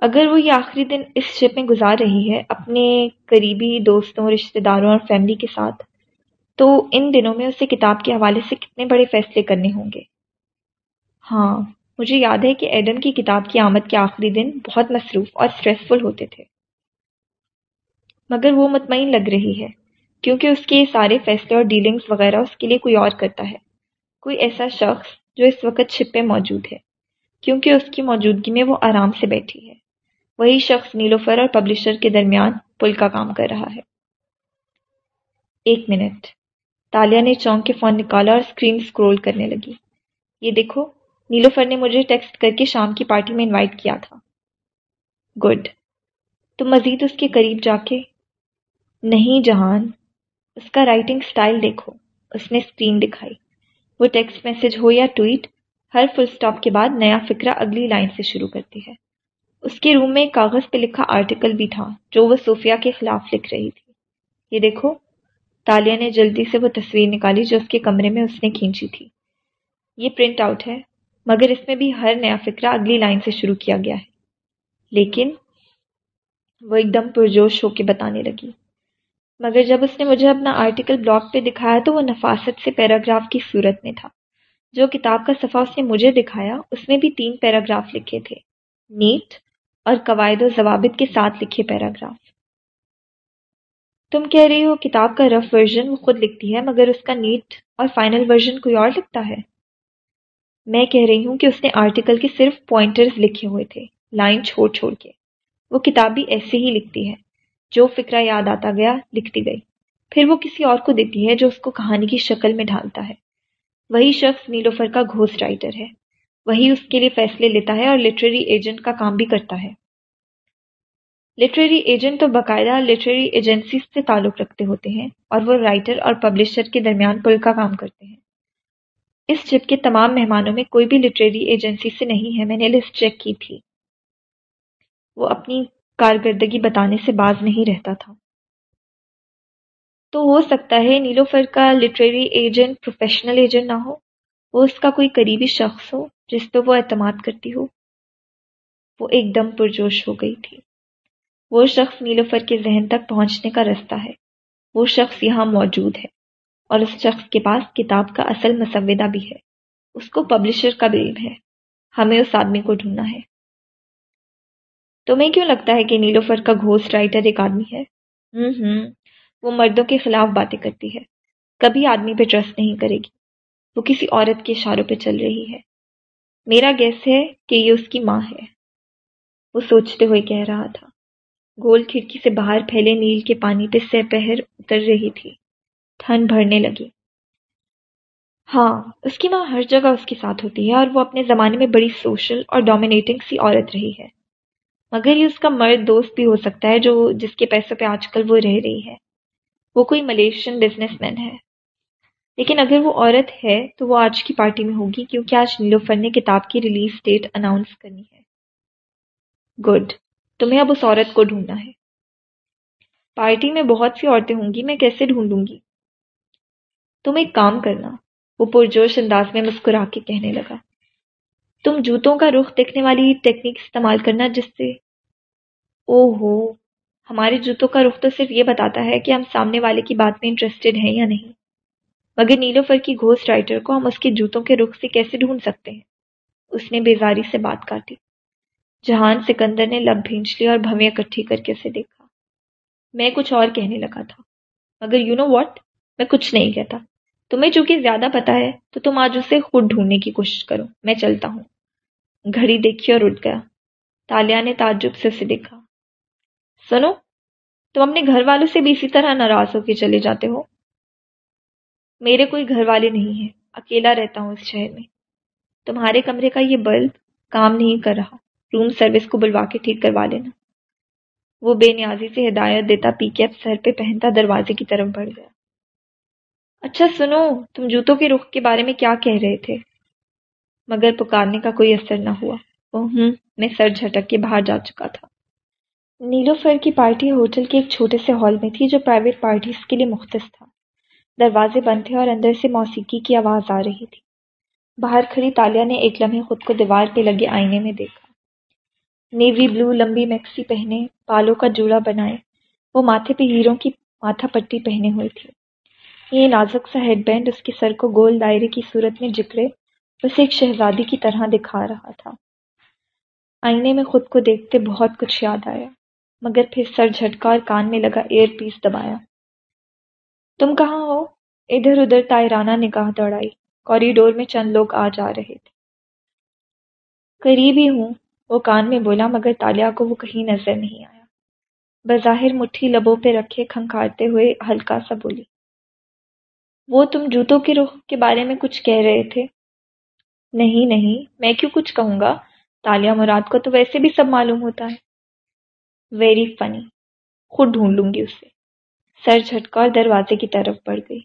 اگر وہ یہ آخری دن اس شپ میں گزار رہی ہے، اپنے قریبی دوستوں، رشتہ داروں اور فیملی کے ساتھ تو ان دنوں میں اسے کتاب کے حوالے سے کتنے بڑے فیصلے کرنے ہوں گے؟ ہاں مجھے یاد ہے کہ ایڈم کی کتاب کی آمد کے آخری دن بہت مصروف اور اسٹریسفل ہوتے تھے۔ مگر وہ مطمئن لگ رہی ہے، کیونکہ اس کے سارے فیصلے اور ڈیلنگز وغیرہ اس کے لیے کوئی اور کرتا ہے۔ کوئی ایسا شخص جو اس وقت شپ پہ موجود ہے، کیونکہ اس کی موجودگی میں وہ آرام سے بیٹھی ہے۔ وہی شخص نیلوفر اور پبلشر کے درمیان پل کا کام کر رہا ہے۔ ایک منٹ۔ تالیا نے چونک کے فون نکالا اور اسکرین اسکرول کرنے لگی۔ یہ دیکھو نیلوفر نے مجھے ٹیکسٹ کر کے شام کی پارٹی میں انوائٹ کیا تھا۔ گڈ تم مزید اس کے قریب جا کے نہیں جہان، اس کا رائٹنگ سٹائل دیکھو۔ اس نے اسکرین دکھائی۔ وہ ٹیکسٹ میسج ہو یا ٹویٹ ہر فل سٹاپ کے بعد نیا فکرہ اگلی لائن سے شروع کرتی ہے۔ اس کے روم میں کاغذ پہ لکھا آرٹیکل بھی تھا، جو وہ صوفیہ کے خلاف لکھ رہی تھی۔ یہ دیکھو تالیہ نے جلدی سے وہ تصویر نکالی جو اس کے کمرے میں اس نے کھینچی تھی۔ یہ پرنٹ آؤٹ ہے، مگر اس میں بھی ہر نیا فکرہ اگلی لائن سے شروع کیا گیا ہے۔ لیکن وہ ایک دم پرجوش ہو کے بتانے لگی۔ مگر جب اس نے مجھے اپنا آرٹیکل بلاگ پہ دکھایا تو وہ نفاست سے پیراگراف کی صورت میں تھا۔ جو کتاب کا صفحہ اس نے مجھے دکھایا، اس میں بھی تین پیراگراف لکھے تھے۔ نیٹ اور قواعد و ضوابط کے ساتھ لکھے پیراگراف تم کہہ رہی ہو کتاب کا رف ورژن وہ خود لکھتی ہے، مگر اس کا نیٹ اور فائنل ورژن کوئی اور لکھتا ہے۔ میں کہہ رہی ہوں کہ اس نے آرٹیکل کے صرف پوائنٹرز لکھے ہوئے تھے، لائن چھوڑ چھوڑ کے۔ وہ کتاب بھی ایسے ہی لکھتی ہے، جو فکرہ یاد آتا گیا، لکھتی گئی۔ پھر وہ کسی اور کو دیتی ہے جو اس کو کہانی کی شکل میں ڈھالتا ہے۔ وہی شخص نیلوفر کا گھوسٹ رائٹر ہے۔ وہی اس کے لیے فیصلے لیتا ہے اور لٹریری ایجنٹ کا کام بھی کرتا ہے۔ لٹریری ایجنٹ تو باقاعدہ لٹریری ایجنسی سے تعلق رکھتے ہوتے ہیں اور وہ رائٹر اور پبلشر کے درمیان پل کا کام کرتے ہیں۔ اس چپ کے تمام مہمانوں میں کوئی بھی لٹریری ایجنسی سے نہیں ہے، میں نے لسٹ چیک کی تھی۔ وہ اپنی کارکردگی بتانے سے باز نہیں رہتا تھا۔ تو ہو سکتا ہے نیلوفر کا لٹریری ایجنٹ پروفیشنل ایجنٹ نہ ہو، وہ اس کا کوئی قریبی شخص ہو جس پہ وہ اعتماد کرتی ہو۔ وہ ایک دم پرجوش ہو گئی تھی۔ وہ شخص نیلوفر کے ذہن تک پہنچنے کا رستہ ہے۔ وہ شخص یہاں موجود ہے اور اس شخص کے پاس کتاب کا اصل مسودہ بھی ہے۔ اس کو پبلشر کا علم ہے۔ ہمیں اس آدمی کو ڈھونڈنا ہے۔ تمہیں کیوں لگتا ہے کہ نیلوفر کا گھوسٹ رائٹر ایک آدمی ہے؟ ہوں ہوں وہ مردوں کے خلاف باتیں کرتی ہے۔ کبھی آدمی پہ ٹرسٹ نہیں کرے گی۔ وہ کسی عورت کے اشاروں پہ چل رہی ہے۔ میرا گیس ہے کہ یہ اس کی ماں ہے۔ وہ سوچتے ہوئے کہہ رہا تھا۔ گول کھڑکی سے باہر پھیلے نیل کے پانی پہ سہ پہر اتر رہی تھی۔ ٹھنڈ بھرنے لگی۔ ہاں اس کی ماں ہر جگہ اس کے ساتھ ہوتی ہے اور وہ اپنے زمانے میں بڑی سوشل اور ڈومینیٹنگ سی عورت رہی ہے۔ مگر یہ اس کا مرد دوست بھی ہو سکتا ہے جو جس کے پیسوں پہ آج کل وہ رہ رہی ہے۔ وہ کوئی ملیشین بزنس مین ہے۔ لیکن اگر وہ عورت ہے تو وہ آج کی پارٹی میں ہوگی کیونکہ آج نیلوفر نے کتاب کی ریلیز ڈیٹ اناؤنس کرنی ہے۔ گڈ۔ تمہیں اب اس عورت کو ڈھونڈنا ہے۔ پارٹی میں بہت سی عورتیں ہوں گی، میں کیسے ڈھونڈوں گی؟ تم ایک کام کرنا۔ وہ پرجوش انداز میں مسکرا کے کہنے لگا۔ تم جوتوں کا رخ دیکھنے والی ٹیکنیک استعمال کرنا جس سے او ہو ہمارے جوتوں کا رخ تو صرف یہ بتاتا ہے کہ ہم سامنے والے کی بات میں انٹرسٹڈ ہیں یا نہیں۔ مگر نیلوفر کی گھوسٹ رائٹر کو ہم اس کے جوتوں کے رخ سے کیسے ڈھونڈ سکتے ہیں؟ اس نے بیزاری سے بات کاٹی۔ جہان سکندر نے لب بھینچ لی اور بھویں اکٹھی کر کے اسے دیکھا۔ میں کچھ اور کہنے لگا تھا، مگر یو نو واٹ میں کچھ نہیں کہتا۔ تمہیں چونکہ زیادہ پتا ہے، تو تم آج اسے خود ڈھونڈنے کی کوشش کرو۔ میں چلتا ہوں۔ گھڑی دیکھی اور اٹھ گیا۔ تالیا نے تعجب سے اسے دیکھا۔ سنو، تم اپنے گھر والوں سے بھی اسی طرح ناراض ہو کے چلے جاتے ہو؟ میرے کوئی گھر والے نہیں ہیں۔ اکیلا رہتا ہوں اس شہر میں۔ تمہارے کمرے کا یہ بلب کام نہیں کر رہا۔ روم سروس کو بلوا کے ٹھیک کروا لینا۔ وہ بے نیازی سے ہدایت دیتا پی کے سر پہ پہنتا دروازے کی طرف بڑھ گیا۔ اچھا سنو، تم جوتوں کے رخ کے بارے میں کیا کہہ رہے تھے؟ مگر پکارنے کا کوئی اثر نہ ہوا۔ ہوں، میں سر جھٹک کے باہر جا چکا تھا۔ نیلو فر کی پارٹی ہوٹل کے ایک چھوٹے سے ہال میں تھی جو پرائیویٹ پارٹیز کے لیے مختص تھا۔ دروازے بند تھے اور اندر سے موسیقی کی آواز آ رہی تھی۔ باہر کھڑی تالیا نے ایک لمحے خود کو دیوار پہ لگے آئینے میں دیکھا۔ نیوی بلو، لمبی میکسی پہنے پالوں کا جوڑا بنائے، وہ ماتھے پہ ہیروں کی ماتھا پٹی پہنے ہوئی تھی یہ نازک سا ہیڈ بینڈ اس کے سر کو گول دائرے کی صورت میں جکڑے اسے ایک شہزادی کی طرح دکھا رہا تھا۔ آئینے میں خود کو دیکھتے بہت کچھ یاد آیا، مگر پھر سر جھٹکا اور کان میں لگا ایئر پیس دبایا۔ تم کہاں ہو؟ ادھر ادھر تائرانہ نگاہ دوڑائی، کوریڈور میں چند لوگ آ جا رہے تھے۔ قریب ہی ہوں وہ کان میں بولا، مگر تالیا کو وہ کہیں نظر نہیں آیا۔ بظاہر مٹھی لبوں پہ رکھے کھنکھارتے ہوئے ہلکا سا بولی، وہ تم جوتوں کے رخ کے بارے میں کچھ کہہ رہے تھے؟ نہیں نہیں، میں کیوں کچھ کہوں گا؟ تالیہ مراد کو تو ویسے بھی سب معلوم ہوتا ہے۔ ویری فنی خود ڈھونڈ لوں گی اسے۔ سر جھٹکا اور دروازے کی طرف بڑھ گئی۔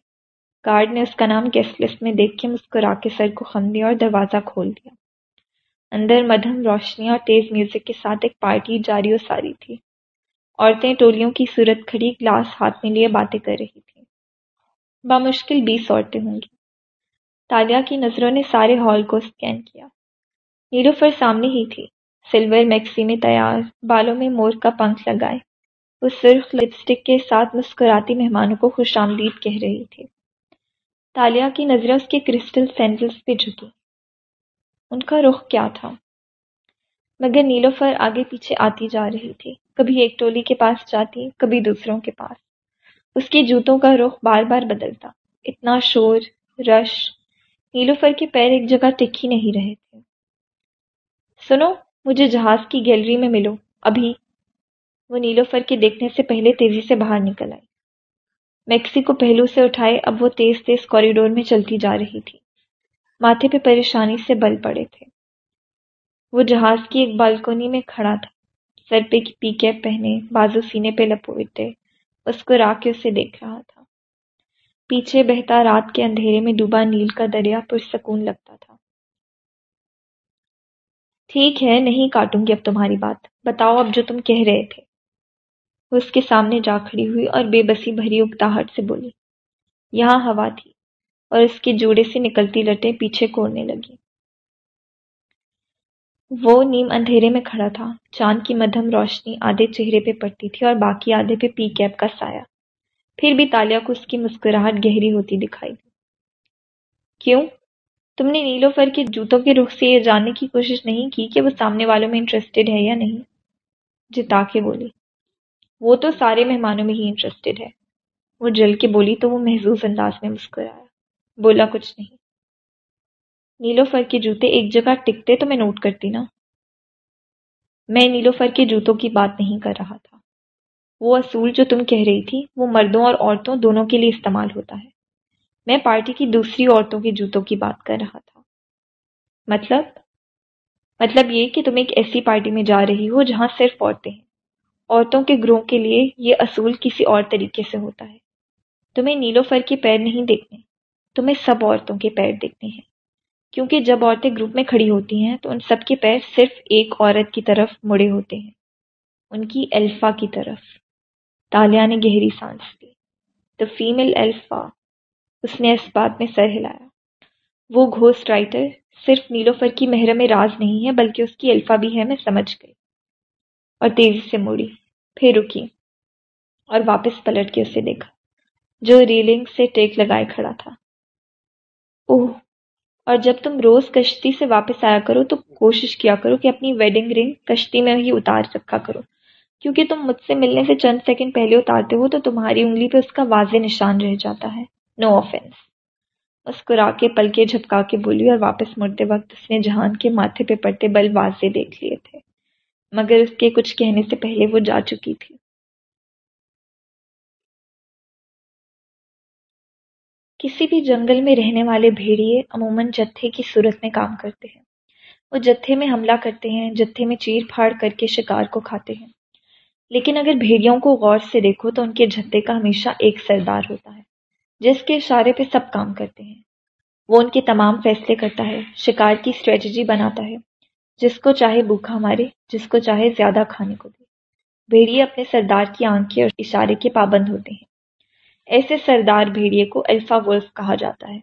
گارڈ نے اس کا نام گیسٹ لسٹ میں دیکھ کے مسکرا کے سر کو خم دیا اور دروازہ کھول دیا۔ اندر مدھم روشنی اور تیز میوزک کے ساتھ ایک پارٹی جاری و ساری تھی۔ عورتیں ٹولیوں کی صورت کھڑی گلاس ہاتھ میں لیے باتیں کر رہی تھی بامشکل بیس عورتیں ہوں گی۔ تالیہ کی نظروں نے سارے ہال کو اسکین کیا۔ نیلوفر سامنے ہی تھی۔ سلور میکسی میں تیار بالوں میں مور کا پنکھ لگائے۔ وہ سرخ لپسٹک کے ساتھ مسکراتی مہمانوں کو خوش آمدید کہہ رہی تھی۔ تالیہ کی نظریں اس کے کرسٹل سینڈلس پہ جھکی۔ ان کا رخ کیا تھا۔ مگر نیلوفر آگے پیچھے آتی جا رہی تھی۔ کبھی ایک ٹولی کے پاس جاتی، کبھی دوسروں کے پاس۔ اس کے جوتوں کا رخ بار بار بدلتا۔ اتنا شور، رش۔ نیلوفر کے پیر ایک جگہ ٹک ہی نہیں رہے تھے۔ سنو، مجھے جہاز کی گیلری میں ملو۔ ابھی۔ وہ نیلوفر کے دیکھنے سے پہلے تیزی سے باہر نکل آئی۔ میکسی کو پہلو سے اٹھائے، اب وہ تیز تیز کوریڈور میں چلتی جا رہی تھی۔ ماتھے پہ پریشانی سے بل پڑے تھے۔ وہ جہاز کی ایک بالکونی میں کھڑا تھا۔ سر پہ پی کیپ پہنے بازو سینے پہ لپوٹے اس کو را کے اسے دیکھ رہا تھا۔ پیچھے بہتا رات کے اندھیرے میں ڈوبا نیل کا دریا پرسکون لگتا تھا۔ ٹھیک ہے، نہیں کاٹوں گی اب تمہاری بات۔ بتاؤ اب جو تم کہہ رہے تھے۔ وہ اس کے سامنے جا کھڑی ہوئی اور بے بسی بھری اگتاہٹ سے بولی، یہاں ہوا تھی۔ اور اس کے جوڑے سے نکلتی لٹیں پیچھے کوڑنے لگی وہ نیم اندھیرے میں کھڑا تھا۔ چاند کی مدھم روشنی آدھے چہرے پہ پڑتی تھی اور باقی آدھے پہ پی کیپ کا سایہ۔ پھر بھی تالیا کو اس کی مسکراہٹ گہری ہوتی دکھائی دی۔ کیوں؟ تم نے نیلو فر کے جوتوں کے رخ سے یہ جاننے کی کوشش نہیں کی کہ وہ سامنے والوں میں انٹرسٹڈ ہے یا نہیں؟ جتا کے بولی، وہ تو سارے مہمانوں میں ہی انٹرسٹڈ ہے۔ وہ جل کے بولی تو وہ محظوظ انداز میں مسکرایا بولا کچھ نہیں۔ نیلو فر کے جوتے ایک جگہ ٹکتے تو میں نوٹ کرتی نا۔ میں نیلو فر کے جوتوں کی بات نہیں کر رہا تھا۔ وہ اصول جو تم کہہ رہی تھی، وہ مردوں اور عورتوں دونوں کے لیے استعمال ہوتا ہے۔ میں پارٹی کی دوسری عورتوں کے جوتوں کی بات کر رہا تھا۔ مطلب؟ مطلب یہ کہ تم ایک ایسی پارٹی میں جا رہی ہو جہاں صرف عورتیں ہیں۔ عورتوں کے گروہ کے لیے یہ اصول کسی اور طریقے سے ہوتا ہے۔ تمہیں نیلو فر کے پیر نہیں دیکھنے۔ تمہیں سب عورتوں کے پیر دیکھنے ہیں کیونکہ جب عورتیں گروپ میں کھڑی ہوتی ہیں تو ان سب کے پیر صرف ایک عورت کی طرف مڑے ہوتے ہیں۔ ان کی الفا کی طرف۔ تالیہ نے گہری سانس لی۔ دا فیمل الفا اس نے اس بات میں سر ہلایا۔ وہ گھوسٹ رائٹر صرف نیلوفر کی محرم راز نہیں ہے، بلکہ اس کی الفا بھی ہے، میں سمجھ گئی۔ اور تیزی سے مڑی، پھر رکی اور واپس پلٹ کے اسے دیکھا، جو ریلنگ سے ٹیک لگائے کھڑا تھا۔ اوہ، اور جب تم روز کشتی سے واپس آیا کرو تو کوشش کیا کرو کہ اپنی ویڈنگ رنگ کشتی میں ہی اتار رکھا کرو۔ کیونکہ تم مجھ سے ملنے سے چند سیکنڈ پہلے اتارتے ہو تو تمہاری انگلی پہ اس کا واضح نشان رہ جاتا ہے۔ نو آفینس مسکرا کے پل کے جھپکا کے بولی اور واپس مڑتے وقت اس نے جہان کے ماتھے پہ پڑتے بل واضح دیکھ لیے تھے۔ مگر اس کے کچھ کہنے سے پہلے وہ جا چکی تھی۔ کسی بھی جنگل میں رہنے والے بھیڑیے عموماً جتھے کی صورت میں کام کرتے ہیں۔ وہ جتھے میں حملہ کرتے ہیں، جتھے میں چیر پھاڑ کر کے شکار کو کھاتے ہیں۔ لیکن اگر بھیڑیوں کو غور سے دیکھو تو ان کے جتھے کا ہمیشہ ایک سردار ہوتا ہے، جس کے اشارے پہ سب کام کرتے ہیں۔ وہ ان کے تمام فیصلے کرتا ہے، شکار کی اسٹریٹجی بناتا ہے۔ جس کو چاہے بھوکھا مارے، جس کو چاہے زیادہ کھانے کو دے۔ بھیڑیے اپنے سردار کی آنکھ کے اشارے کے پابند ہوتے ہیں۔ ایسے سردار بھیڑیے کو الفا ولف کہا جاتا ہے۔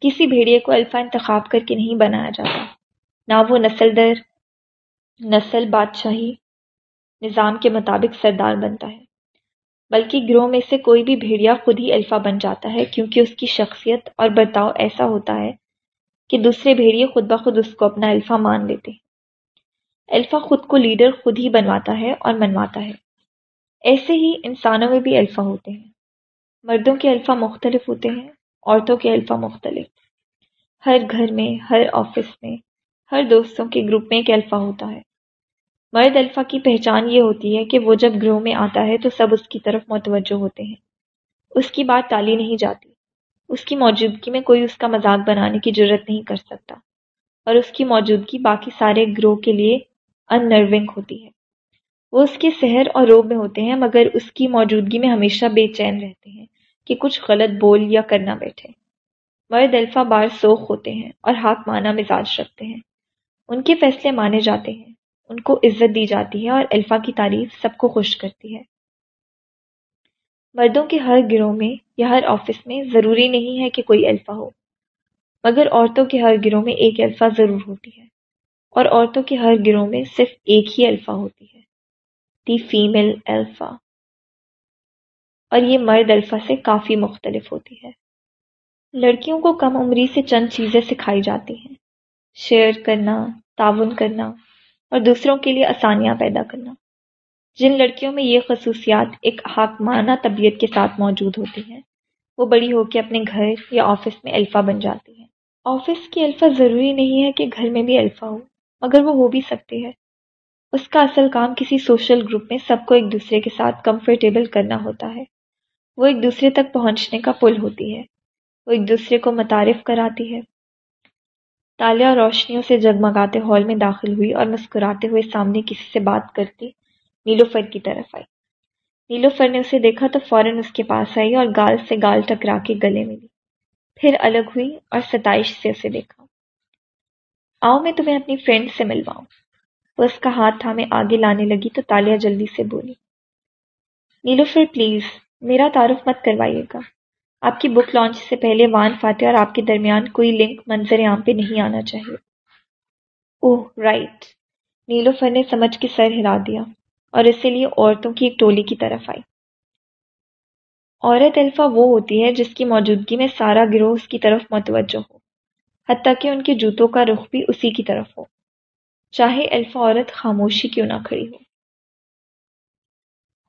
کسی بھیڑیے کو الفا انتخاب کر کے نہیں بنایا جاتا۔ نہ وہ نسل در، نسل بادشاہی، نظام کے مطابق سردار بنتا ہے۔ بلکہ گروہ میں سے کوئی بھی بھیڑیا خود ہی الفا بن جاتا ہے، کیونکہ اس کی شخصیت اور برتاؤ ایسا ہوتا ہے کہ دوسرے بھیڑیے خود بخود اس کو اپنا الفا مان لیتے ہیں۔ الفا خود کو لیڈر خود ہی بنواتا ہے اور منواتا ہے۔ ایسے ہی انسانوں میں بھی الفا ہوتے ہیں۔ مردوں کے الفا مختلف ہوتے ہیں، عورتوں کے الفا مختلف۔ ہر گھر میں، ہر آفس میں، ہر دوستوں کے گروپ میں ایک الفا ہوتا ہے۔ مرد الفا کی پہچان یہ ہوتی ہے کہ وہ جب گروہ میں آتا ہے تو سب اس کی طرف متوجہ ہوتے ہیں۔ اس کی بات ٹالی نہیں جاتی۔ اس کی موجودگی میں کوئی اس کا مذاق بنانے کی ضرورت نہیں کر سکتا۔ اور اس کی موجودگی باقی سارے گروہ کے لیے ان نرونگ ہوتی ہے۔ وہ اس کے سحر اور روب میں ہوتے ہیں، مگر اس کی موجودگی میں ہمیشہ بے چین رہتے ہیں۔ کہ کچھ غلط بول یا کرنا بیٹھے۔ مرد الفا بار سوخ ہوتے ہیں اور ہاتھ مانا مزاج رکھتے ہیں۔ ان کے فیصلے مانے جاتے ہیں۔ ان کو عزت دی جاتی ہے اور الفا کی تعریف سب کو خوش کرتی ہے۔ مردوں کے ہر گروہ میں یا ہر آفس میں ضروری نہیں ہے کہ کوئی الفا ہو، مگر عورتوں کے ہر گروہ میں ایک الفا ضرور ہوتی ہے۔ اور عورتوں کے ہر گروہ میں صرف ایک ہی الفا ہوتی ہے۔ The female alpha. اور یہ مرد الفا سے کافی مختلف ہوتی ہے۔ لڑکیوں کو کم عمری سے چند چیزیں سکھائی جاتی ہیں۔ شیئر کرنا، تعاون کرنا اور دوسروں کے لیے آسانیاں پیدا کرنا۔ جن لڑکیوں میں یہ خصوصیات ایک حاکمانہ طبیعت کے ساتھ موجود ہوتی ہیں، وہ بڑی ہو کے اپنے گھر یا آفس میں الفا بن جاتی ہیں۔ آفس کی الفا ضروری نہیں ہے کہ گھر میں بھی الفا ہو، مگر وہ ہو بھی سکتی ہے۔ اس کا اصل کام کسی سوشل گروپ میں سب کو ایک دوسرے کے ساتھ کمفرٹیبل کرنا ہوتا ہے۔ وہ ایک دوسرے تک پہنچنے کا پل ہوتی ہے۔ وہ ایک دوسرے کو متعارف کراتی ہے۔ تالیہ روشنیوں سے جگمگاتے ہال میں داخل ہوئی اور مسکراتے ہوئے سامنے کسی سے بات کرتی نیلوفر کی طرف آئی۔ نیلوفر نے اسے دیکھا تو فوراً اس کے پاس آئی اور گال سے گال ٹکرا کے گلے ملی پھر الگ ہوئی اور ستائش سے اسے دیکھا۔ آؤ میں تمہیں اپنی فرینڈ سے ملواؤں۔ وہ اس کا ہاتھ تھامے آگے لانے لگی تو تالیہ جلدی سے بولی۔ نیلوفر پلیز میرا تعارف مت کروائیے گا۔ آپ کی بک لانچ سے پہلے وان فاتح اور آپ کے درمیان کوئی لنک منظر عام پہ نہیں آنا چاہیے۔ اوہ رائٹ نیلوفر نے سمجھ کے سر ہلا دیا اور اسی لیے عورتوں کی ایک ٹولی کی طرف آئی۔ عورت الفا وہ ہوتی ہے جس کی موجودگی میں سارا گروہ اس کی طرف متوجہ ہو، حتیٰ کہ ان کے جوتوں کا رخ بھی اسی کی طرف ہو۔ چاہے الفا عورت خاموشی کیوں نہ کھڑی ہو۔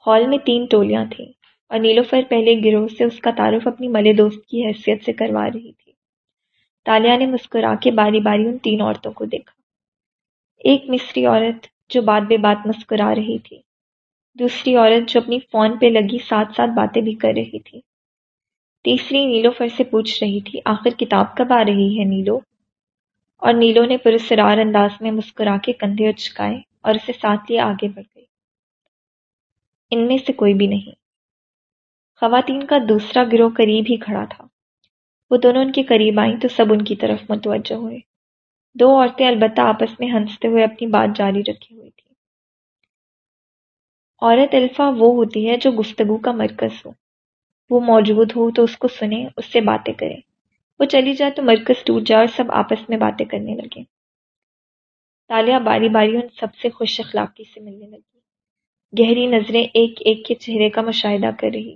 ہال میں تین ٹولیاں تھیں۔ اور نیلوفر پہلے گروہ سے اس کا تعارف اپنی ملے دوست کی حیثیت سے کروا رہی تھی۔ تالیہ نے مسکرا کے باری باری ان تین عورتوں کو دیکھا۔ ایک مصری عورت جو بات بے بات مسکرا رہی تھی۔ دوسری عورت جو اپنی فون پہ لگی ساتھ ساتھ باتیں بھی کر رہی تھی۔ تیسری نیلوفر سے پوچھ رہی تھی، آخر کتاب کب آ رہی ہے نیلو؟ اور نیلو نے پرسرار انداز میں مسکرا کے کندھے اچکائے اور اسے ساتھ لیے آگے بڑھ گئی۔ ان میں سے کوئی بھی نہیں۔ خواتین کا دوسرا گروہ قریب ہی کھڑا تھا۔ وہ دونوں ان کے قریب آئیں تو سب ان کی طرف متوجہ ہوئے۔ دو عورتیں البتہ آپس میں ہنستے ہوئے اپنی بات جاری رکھی ہوئی تھی عورت الفا وہ ہوتی ہے جو گفتگو کا مرکز ہو۔ وہ موجود ہو تو اس کو سنے اس سے باتیں کرے وہ چلی جائے تو مرکز ٹوٹ جائے اور سب آپس میں باتیں کرنے لگے۔ تالیہ باری باری ان سب سے خوش اخلاقی سے ملنے لگی۔ گہری نظریں ایک ایک کے چہرے کا مشاہدہ کر رہی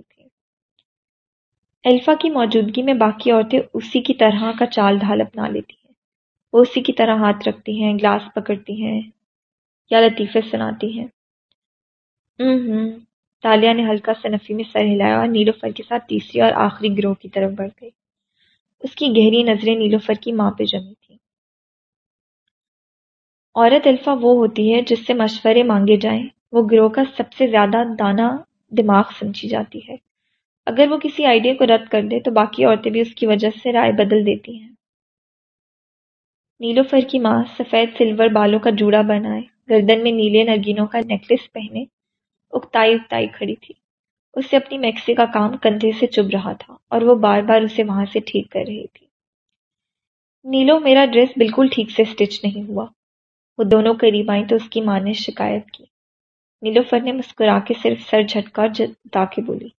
الفا کی موجودگی میں باقی عورتیں اسی کی طرح کا چال ڈھال اپنا لیتی ہیں۔ وہ اسی کی طرح ہاتھ رکھتی ہیں، گلاس پکڑتی ہیں یا لطیفے سناتی ہیں۔ ہوں تالیہ نے ہلکا صنفی میں سر ہلایا اور نیلوفر کے ساتھ تیسری اور آخری گروہ کی طرف بڑھ گئی۔ اس کی گہری نظریں نیلوفر کی ماں پہ جمی تھیں۔ عورت الفا وہ ہوتی ہے جس سے مشورے مانگے جائیں۔ وہ گروہ کا سب سے زیادہ دانا دماغ سمجھی جاتی ہے۔ اگر وہ کسی آئیڈیا کو رد کر دے تو باقی عورتیں بھی اس کی وجہ سے رائے بدل دیتی ہیں۔ نیلوفر کی ماں سفید سلور بالوں کا جوڑا بنائے، گردن میں نیلے نرگینوں کا نیکلس پہنے، اکتائی اکتائی کھڑی تھی۔ اس سے اپنی میکسی کا کام کندھے سے چبھ رہا تھا اور وہ بار بار اسے وہاں سے ٹھیک کر رہی تھی۔ نیلو، میرا ڈریس بالکل ٹھیک سے اسٹچ نہیں ہوا۔ وہ دونوں قریب آئیں تو اس کی ماں نے شکایت کی۔ نیلوفر نے مسکرا کے صرف سر جھٹکا جتا کے بولی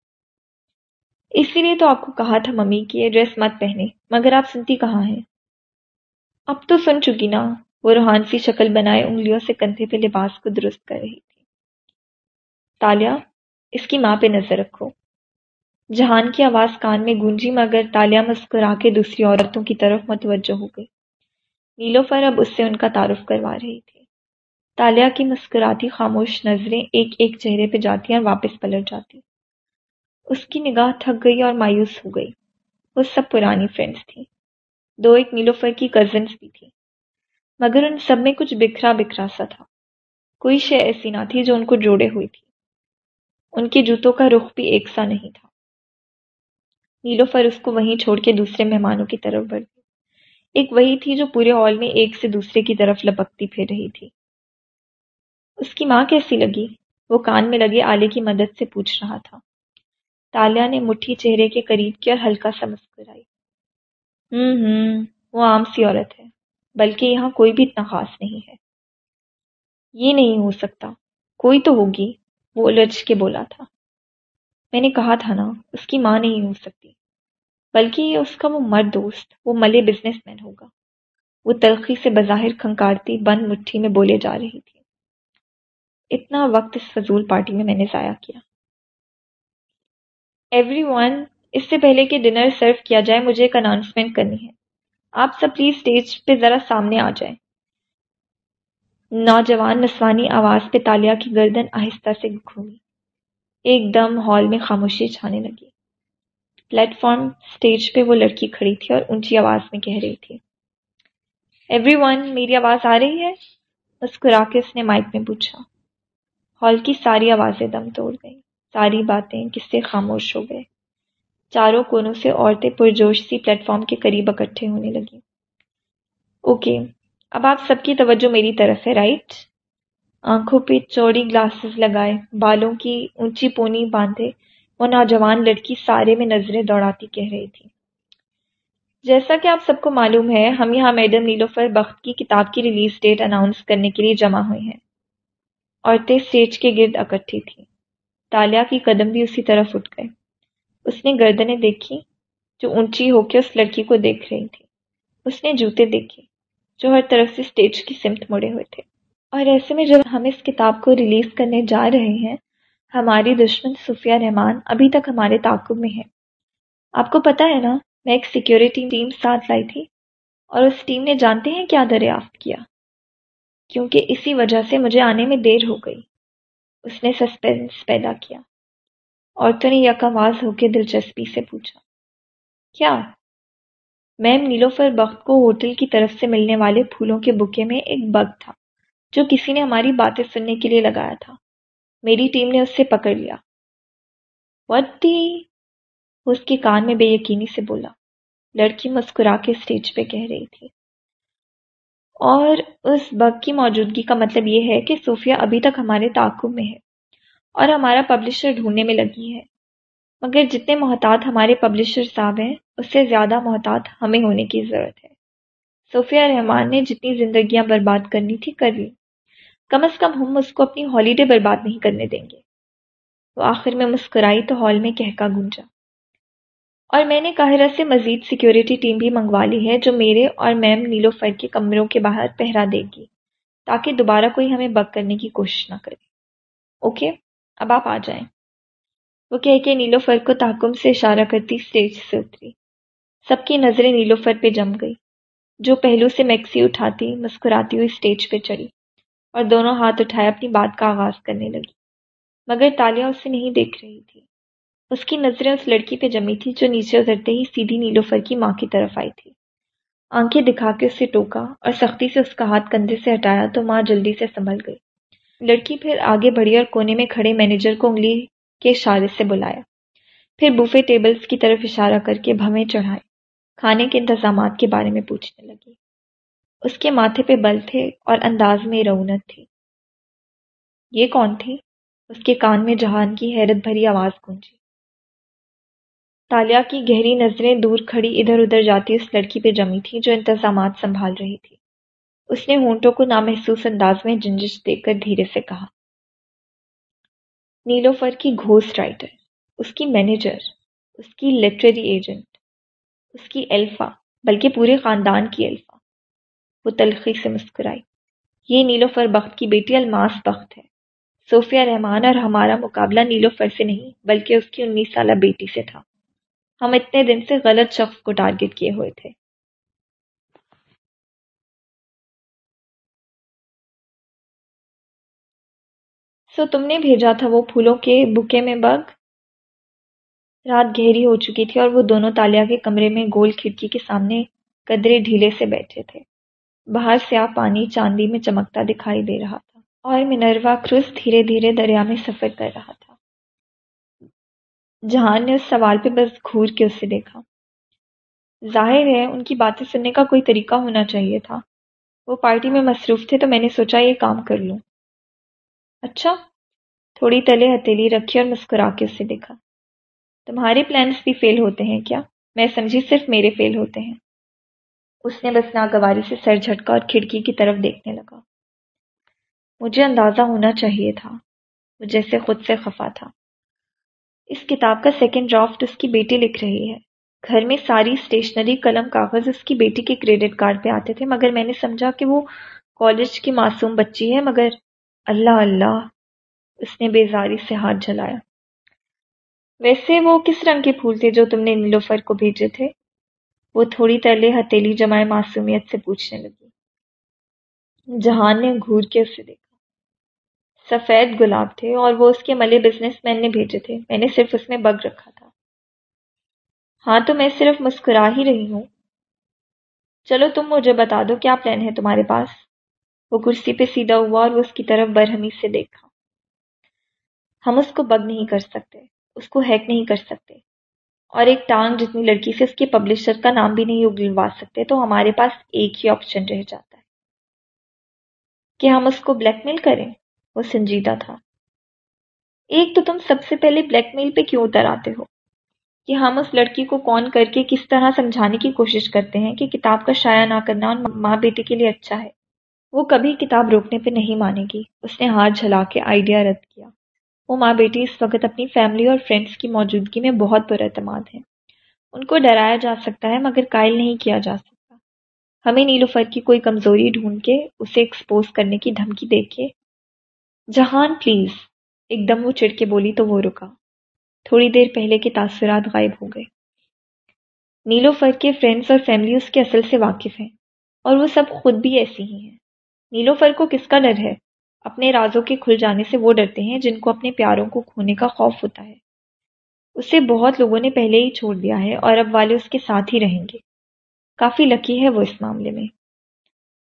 اسی لیے تو آپ کو کہا تھا ممی کہ یہ ڈریس مت پہنے، مگر آپ سنتی کہاں ہیں؟ اب تو سن چکی نا، وہ روحان سی شکل بنائے انگلیوں سے کندھے پہ لباس کو درست کر رہی تھی۔ تالیا، اس کی ماں پہ نظر رکھو۔ جہان کی آواز کان میں گونجی، مگر تالیا مسکرا کے دوسری عورتوں کی طرف متوجہ ہو گئی۔ نیلوفر اب اس سے ان کا تعارف کروا رہی تھی۔ تالیا کی مسکراتی خاموش نظریں ایک ایک چہرے پہ جاتی اور واپس پلٹ جاتی اس کی نگاہ تھک گئی اور مایوس ہو گئی۔ وہ سب پرانی فرینڈس تھیں۔ دو ایک نیلوفر کی کزنس بھی تھی مگر ان سب میں کچھ بکھرا بکھرا سا تھا۔ کوئی شے ایسی نہ تھی جو ان کو جوڑے ہوئی تھی۔ ان کے جوتوں کا رخ بھی ایک سا نہیں تھا۔ نیلوفر اس کو وہیں چھوڑ کے دوسرے مہمانوں کی طرف بڑھ گئی۔ ایک وہی تھی جو پورے ہال میں ایک سے دوسرے کی طرف لپکتی پھر رہی تھی۔ اس کی ماں کیسی لگی؟ وہ کان میں لگے آلے کی مدد سے پوچھ رہا تھا۔ تالیا نے مٹھی چہرے کے قریب کی اور ہلکا سا مسکرائی۔ ہوں ہوں، وہ عام سی عورت ہے، بلکہ یہاں کوئی بھی اتنا خاص نہیں ہے۔ یہ نہیں ہو سکتا، کوئی تو ہوگی، وہ الجھ کے بولا تھا۔ میں نے کہا تھا نا، اس کی ماں نہیں ہو سکتی، بلکہ یہ اس کا وہ مرد دوست، وہ ملے بزنس مین ہوگا۔ وہ تلخی سے بظاہر کھنکارتی بند مٹھی میں بولے جا رہی تھی۔ اتنا وقت اس فضول پارٹی میں میں نے ضائع کیا۔ ایوری ون اس سے پہلے کہ ڈنر سرو کیا جائے، مجھے ایک اناؤنسمنٹ کرنی ہے۔ آپ سب پلیز اسٹیج پہ ذرا سامنے آ جائیں۔ نوجوان نسوانی آواز پہ تالیا کی گردن آہستہ سے گھومی۔ ایک دم ہال میں خاموشی چھانے لگی۔ پلیٹ فارم اسٹیج پہ وہ لڑکی کھڑی تھی اور اونچی آواز میں کہہ رہی تھی۔ ایوری ون میری آواز آ رہی ہے؟ مسکرا کے اس نے مائک میں پوچھا۔ ہال کی ساری آوازیں دم توڑ گئیں۔ ساری باتیں کس سے خاموش ہو گئے۔ چاروں کونوں سے عورتیں پرجوش سی پلیٹ فارم کے قریب اکٹھے ہونے لگی اوکے اب آپ سب کی توجہ میری طرف ہے رائٹ آنکھوں پہ چوڑی گلاسز لگائے، بالوں کی اونچی پونی باندھے، وہ نوجوان لڑکی سارے میں نظریں دوڑاتی کہہ رہی تھی۔ جیسا کہ آپ سب کو معلوم ہے، ہم یہاں میڈم نیلوفر بخت کی کتاب کی ریلیز ڈیٹ اناؤنس کرنے کے لیے جمع ہوئے ہیں۔ عورتیں اسٹیج کے گرد اکٹھی تھیں۔ تالیا کی قدم بھی اسی طرف اٹھ گئے۔ اس نے گردنیں دیکھی جو اونچی ہو کے اس لڑکی کو دیکھ رہی تھی اس نے جوتے دیکھے جو ہر طرف سے اسٹیج کی سمت مڑے ہوئے تھے۔ اور ایسے میں جب ہم اس کتاب کو ریلیز کرنے جا رہے ہیں، ہماری دشمن صوفیہ رحمان ابھی تک ہمارے تعاقب میں ہے۔ آپ کو پتا ہے نا، میں ایک سیکیورٹی ٹیم ساتھ لائی تھی اور اس ٹیم نے جانتے ہیں کیا دریافت کیا۔ کیونکہ اسی وجہ سے مجھے آنے میں دیر ہو گئی۔ اس نے سسپینس پیدا کیا عورتوں نے یکواز ہو کے دلچسپی سے پوچھا، کیا؟ میم، نیلوفر بخت کو ہوٹل کی طرف سے ملنے والے پھولوں کے بکے میں ایک بگ تھا، جو کسی نے ہماری باتیں سننے کے لیے لگایا تھا۔ میری ٹیم نے اس سے پکڑ لیا۔ وٹ اس کے کان میں بے یقینی سے بولا۔ لڑکی مسکرا کے اسٹیج پہ کہہ رہی تھی۔ اور اس بگ کی موجودگی کا مطلب یہ ہے کہ صوفیہ ابھی تک ہمارے تعاقب میں ہے اور ہمارا پبلشر ڈھونڈنے میں لگی ہے۔ مگر جتنے محتاط ہمارے پبلشر صاحب ہیں، اس سے زیادہ محتاط ہمیں ہونے کی ضرورت ہے۔ صوفیہ رحمان نے جتنی زندگیاں برباد کرنی تھی، کر لی۔ کم از کم ہم اس کو اپنی ہالیڈے برباد نہیں کرنے دیں گے۔ وہ آخر میں مسکرائی تو ہال میں کہکا گونجا۔ اور میں نے قاہرہ سے مزید سیکیورٹی ٹیم بھی منگوا لی ہے جو میرے اور میم نیلوفر کے کمروں کے باہر پہرا دے گی، تاکہ دوبارہ کوئی ہمیں بک کرنے کی کوشش نہ کرے۔ اوکے اب آپ آ جائیں۔ وہ کہہ کے نیلوفر کو تحکم سے اشارہ کرتی اسٹیج سے اتری۔ سب کی نظریں نیلوفر پہ جم گئی۔ جو پہلو سے میکسی اٹھاتی، مسکراتی ہوئی اسٹیج پہ چڑھی اور دونوں ہاتھ اٹھائے اپنی بات کا آغاز کرنے لگی۔ مگر تالیا اسے نہیں دیکھ رہی تھی اس کی نظریں اس لڑکی پہ جمی تھی جو نیچے اترتے ہی سیدھی نیلوفر کی ماں کی طرف آئی تھی۔ آنکھیں دکھا کے اسے ٹوکا اور سختی سے اس کا ہاتھ کندھے سے ہٹایا تو ماں جلدی سے سنبھل گئی۔ لڑکی پھر آگے بڑھی اور کونے میں کھڑے مینیجر کو انگلی کے اشارے سے بلایا۔ پھر بوفے ٹیبلز کی طرف اشارہ کر کے بھویں چڑھائے کھانے کے انتظامات کے بارے میں پوچھنے لگی۔ اس کے ماتھے پہ بل تھے اور انداز میں رونت تھی۔ یہ کون تھی؟ اس کے کان میں جہان کی حیرت بھری آواز گونجی۔ تالیا کی گہری نظریں دور کھڑی ادھر ادھر جاتی اس لڑکی پہ جمی تھی جو انتظامات سنبھال رہی تھی۔ اس نے ہونٹوں کو نامحسوس انداز میں جنجش دے کر دھیرے سے کہا نیلوفر کی گھوسٹ رائٹر، اس کی مینیجر، اس کی لٹریری ایجنٹ، اس کی الفا، بلکہ پورے خاندان کی الفا۔ وہ تلخی سے مسکرائی، یہ نیلوفر بخت کی بیٹی الماس بخت ہے۔ صوفیہ رحمان اور ہمارا مقابلہ نیلوفر سے نہیں، بلکہ اس کی انیس سالہ بیٹی سے تھا۔ ہم اتنے دن سے غلط شخص کو ٹارگٹ کیے ہوئے تھے۔ سو تم نے بھیجا تھا وہ پھولوں کے بکے میں بگ۔ رات گہری ہو چکی تھی اور وہ دونوں تالیا کے کمرے میں گول کھڑکی کے سامنے قدرے ڈھیلے سے بیٹھے تھے۔ باہر سیاہ پانی چاندی میں چمکتا دکھائی دے رہا تھا اور منروا کروز دھیرے دھیرے دریا میں سفر کر رہا تھا۔ جہان نے اس سوال پہ بس گھور کے اسے دیکھا۔ ظاہر ہے، ان کی باتیں سننے کا کوئی طریقہ ہونا چاہیے تھا۔ وہ پارٹی میں مصروف تھے تو میں نے سوچا یہ کام کر لوں۔ اچھا تھوڑی تلے ہتیلی رکھی اور مسکرا کے اسے دیکھا۔ تمہارے پلانس بھی فیل ہوتے ہیں کیا؟ میں سمجھی صرف میرے فیل ہوتے ہیں۔ اس نے بس ناگواری سے سر جھٹکا اور کھڑکی کی طرف دیکھنے لگا۔ مجھے اندازہ ہونا چاہیے تھا۔ وہ جیسے خود سے خفا تھا۔ اس کتاب کا سیکنڈ ڈرافٹ اس کی بیٹی لکھ رہی ہے۔ گھر میں ساری اسٹیشنری قلم کاغذ اس کی بیٹی کے کریڈٹ کارڈ پہ آتے تھے، مگر میں نے سمجھا کہ وہ کالج کی معصوم بچی ہے، مگر اللہ اللہ، اس نے بیزاری سے ہاتھ جلایا ویسے وہ کس رنگ کے پھول تھے جو تم نے نیلوفر کو بھیجے تھے؟ وہ تھوڑی ترلے ہتیلی جمائے معصومیت سے پوچھنے لگی۔ جہان نے گھور کے اسے دیکھا۔ سفید گلاب تھے اور وہ اس کے ملے بزنس مین نے بھیجے تھے۔ میں نے صرف اس میں بگ رکھا تھا۔ ہاں تو میں صرف مسکرا ہی رہی ہوں۔ چلو تم مجھے بتا دو، کیا پلان ہے تمہارے پاس؟ وہ کرسی پہ سیدھا ہوا اور وہ اس کی طرف برہمی سے دیکھا۔ ہم اس کو بگ نہیں کر سکتے، اس کو ہیک نہیں کر سکتے۔ اور ایک ٹانگ جتنی لڑکی سے اس کے پبلشر کا نام بھی نہیں اگلوا سکتے، تو ہمارے پاس ایک ہی آپشن رہ جاتا ہے۔ کہ ہم اس کو بلیک میل کریں؟ وہ سنجیدہ تھا۔ ایک تو تم سب سے پہلے بلیک میل پہ کیوں اتر آتے ہو؟ کہ ہم اس لڑکی کو کون کر کے کس طرح سمجھانے کی کوشش کرتے ہیں کہ کتاب کا شائع نہ کرنا اور ماں بیٹی کے لیے اچھا ہے۔ وہ کبھی کتاب روکنے پہ نہیں مانے گی۔ اس نے ہاتھ جھلا کے آئیڈیا رد کیا۔ وہ ماں بیٹی اس وقت اپنی فیملی اور فرینڈس کی موجودگی میں بہت پر اعتماد ہیں۔ ان کو ڈرایا جا سکتا ہے مگر قائل نہیں کیا جا سکتا۔ ہمیں نیلوفر کی کوئی کمزوری ڈھونڈ کے اسے ایکسپوز کرنے کی دھمکی دے کے جہان پلیز، ایک دم وہ چڑ کے بولی تو وہ رکا۔ تھوڑی دیر پہلے کے تاثرات غائب ہو گئے۔ نیلوفر کے فرینڈس اور فیملی اس کے اصل سے واقف ہیں اور وہ سب خود بھی ایسی ہی ہیں۔ نیلوفر کو کس کا ڈر ہے؟ اپنے رازوں کے کھل جانے سے وہ ڈرتے ہیں جن کو اپنے پیاروں کو کھونے کا خوف ہوتا ہے۔ اسے بہت لوگوں نے پہلے ہی چھوڑ دیا ہے اور اب والے اس کے ساتھ ہی رہیں گے۔ کافی لکی ہے وہ اس معاملے میں۔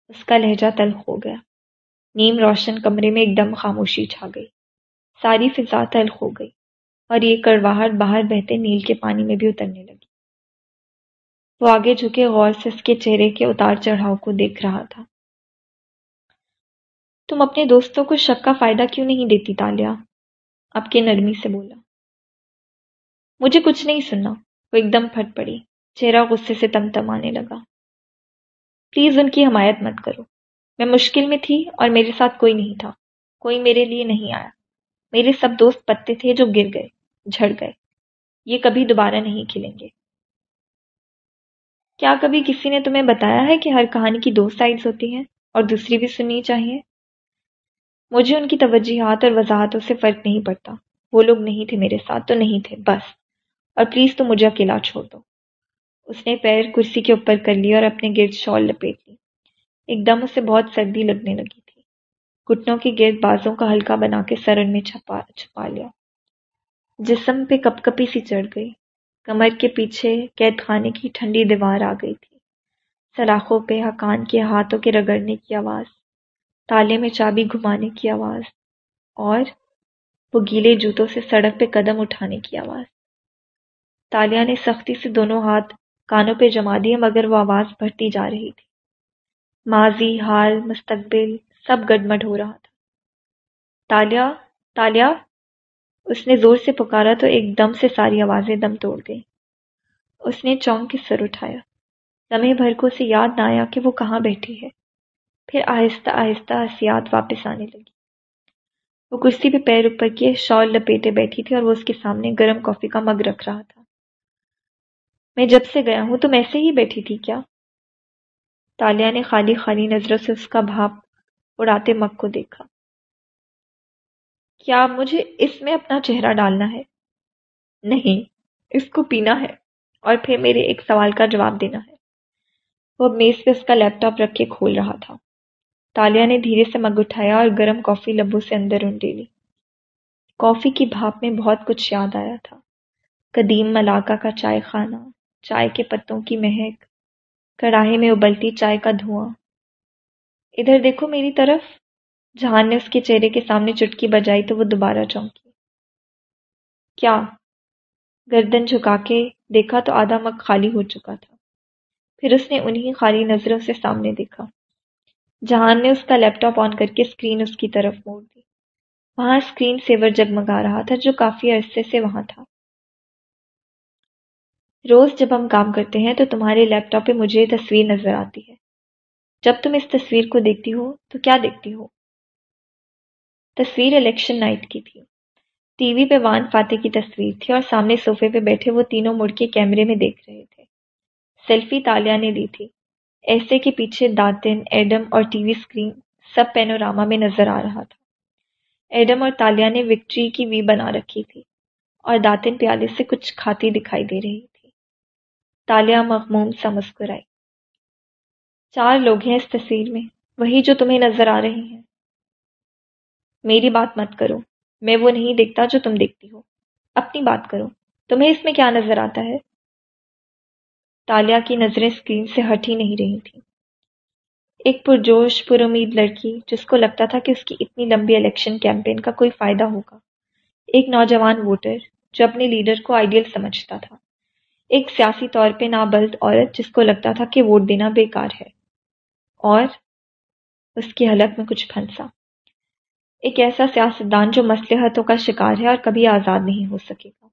اس کا لہجہ تلخ ہو گیا۔ نیم روشن کمرے میں ایک دم خاموشی چھا گئی۔ ساری فضا تلخ ہو گئی اور یہ کڑواہٹ باہر بہتے نیل کے پانی میں بھی اترنے لگی۔ وہ آگے جھکے غور سے اس کے چہرے کے اتار چڑھاؤ کو دیکھ رہا تھا۔ تم اپنے دوستوں کو شک کا فائدہ کیوں نہیں دیتی تالیا؟ اب کے نرمی سے بولا۔ مجھے کچھ نہیں سننا۔ وہ ایک دم پھٹ پڑی۔ چہرہ غصے سے تم تم آنے لگا۔ پلیز ان کی حمایت مت کرو۔ میں مشکل میں تھی اور میرے ساتھ کوئی نہیں تھا۔ کوئی میرے لیے نہیں آیا۔ میرے سب دوست پتے تھے جو گر گئے، جھڑ گئے۔ یہ کبھی دوبارہ نہیں کھلیں گے۔ کیا کبھی کسی نے تمہیں بتایا ہے کہ ہر کہانی کی دو سائڈز ہوتی ہیں اور دوسری بھی سننی چاہیے؟ مجھے ان کی توجہات اور وضاحتوں سے فرق نہیں پڑتا۔ وہ لوگ نہیں تھے میرے ساتھ تو نہیں تھے، بس۔ اور پلیز تو مجھے اکیلا چھوڑ دو۔ اس نے پیر کرسی کے اوپر کر لیا اور اپنے گرد شال لپیٹ لی۔ ایک دم اسے بہت سردی لگنے لگی تھی۔ گھٹنوں کے گرد بازوں کا ہلکا بنا کے سرن میں چھپا چھپا لیا۔ جسم پہ کپ کپی سی چڑھ گئی۔ کمر کے پیچھے قید خانے کی ٹھنڈی دیوار آ گئی تھی۔ سلاخوں پہ حکان کے ہاتھوں کے رگڑنے کی آواز، تالے میں چابی گھمانے کی آواز، اور وہ گیلے جوتوں سے سڑک پہ قدم اٹھانے کی آواز۔ تالیا نے سختی سے دونوں ہاتھ کانوں پہ جما دیے، مگر وہ آواز بڑھتی جا رہی تھی۔ ماضی، حال، مستقبل سب گڈمڈ ہو رہا تھا۔ تالیا تالیا، اس نے زور سے پکارا تو ایک دم سے ساری آوازیں دم توڑ گئی اس نے چونک کے سر اٹھایا۔ لمحے بھر کو اسے یاد نہ آیا کہ وہ کہاں بیٹھی ہے۔ پھر آہستہ آہستہ حسیات واپس آنے لگی۔ وہ کرسی پہ پیر اوپر کیے شال لپیٹے بیٹھی تھی اور وہ اس کے سامنے گرم کافی کا مگ رکھ رہا تھا۔ میں جب سے گیا ہوں تم ایسے ہی بیٹھی تھی کیا؟ تالیا نے خالی خالی نظروں سے اس کا بھاپ اڑاتے مگ کو دیکھا۔ کیا مجھے اس میں اپنا چہرہ ڈالنا ہے؟ نہیں، اس کو پینا ہے اور پھر میرے ایک سوال کا جواب دینا ہے۔ وہ میز پہ اس کا لیپ ٹاپ رکھ کے کھول رہا تھا۔ تالیا نے دھیرے سے مگ اٹھایا اور گرم کافی لبو سے اندر انڈے لی۔ کافی کی بھاپ میں بہت کچھ یاد آیا تھا۔ قدیم ملاقہ کا چائے خانہ، چائے کے پتوں کی مہک کڑاہے میں ابلتی چائے کا دھواں۔ ادھر دیکھو میری طرف۔ جہان نے اس کے چہرے کے سامنے چٹکی بجائی تو وہ دوبارہ چونکی۔ کیا؟ گردن جھکا کے دیکھا تو آدھا مگ خالی ہو چکا تھا۔ پھر اس نے انہیں خالی نظروں سے سامنے دیکھا۔ جہان نے اس کا لیپ ٹاپ آن کر کے اسکرین اس کی طرف موڑ دی۔ وہاں اسکرین سیور جگمگا رہا تھا جو کافی عرصے سے وہاں تھا۔ روز جب ہم کام کرتے ہیں تو تمہارے لیپ ٹاپ پہ مجھے تصویر نظر آتی ہے۔ جب تم اس تصویر کو دیکھتی ہو تو کیا دیکھتی ہو؟ تصویر الیکشن نائٹ کی تھی۔ ٹی وی پہ وان فاتح کی تصویر تھی اور سامنے صوفے پہ بیٹھے وہ تینوں مڑ کے کیمرے میں دیکھ رہے تھے۔ سیلفی تالیا نے لی تھی۔ ایسے کے پیچھے داتن ایڈم اور ٹی وی اسکرین سب پینوراما میں نظر آ رہا تھا۔ ایڈم اور تالیا نے وکٹری کی وی بنا رکھی تھی اور داتن پیالے سے کچھ کھاتی دکھائی دے رہی۔ تھی تالیا مغموم سا مسکرائی چار لوگ ہیں اس تصویر میں، وہی جو تمہیں نظر آ رہے ہیں۔ میری بات مت کرو، میں وہ نہیں دیکھتا جو تم دیکھتی ہو۔ اپنی بات کرو، تمہیں اس میں کیا نظر آتا ہے؟ تالیا کی نظریں اسکرین سے ہٹ ہی نہیں رہی تھیں۔ ایک پرجوش پر امید لڑکی، جس کو لگتا تھا کہ اس کی اتنی لمبی الیکشن کیمپین کا کوئی فائدہ ہوگا۔ ایک نوجوان ووٹر جو اپنے لیڈر کو آئیڈیل سمجھتا تھا۔ ایک سیاسی طور پہ نابلد عورت جس کو لگتا تھا کہ ووٹ دینا بیکار ہے اور اس کی حلق میں کچھ پھنسا۔ ایک ایسا سیاستدان جو مسلحتوں کا شکار ہے اور کبھی آزاد نہیں ہو سکے گا۔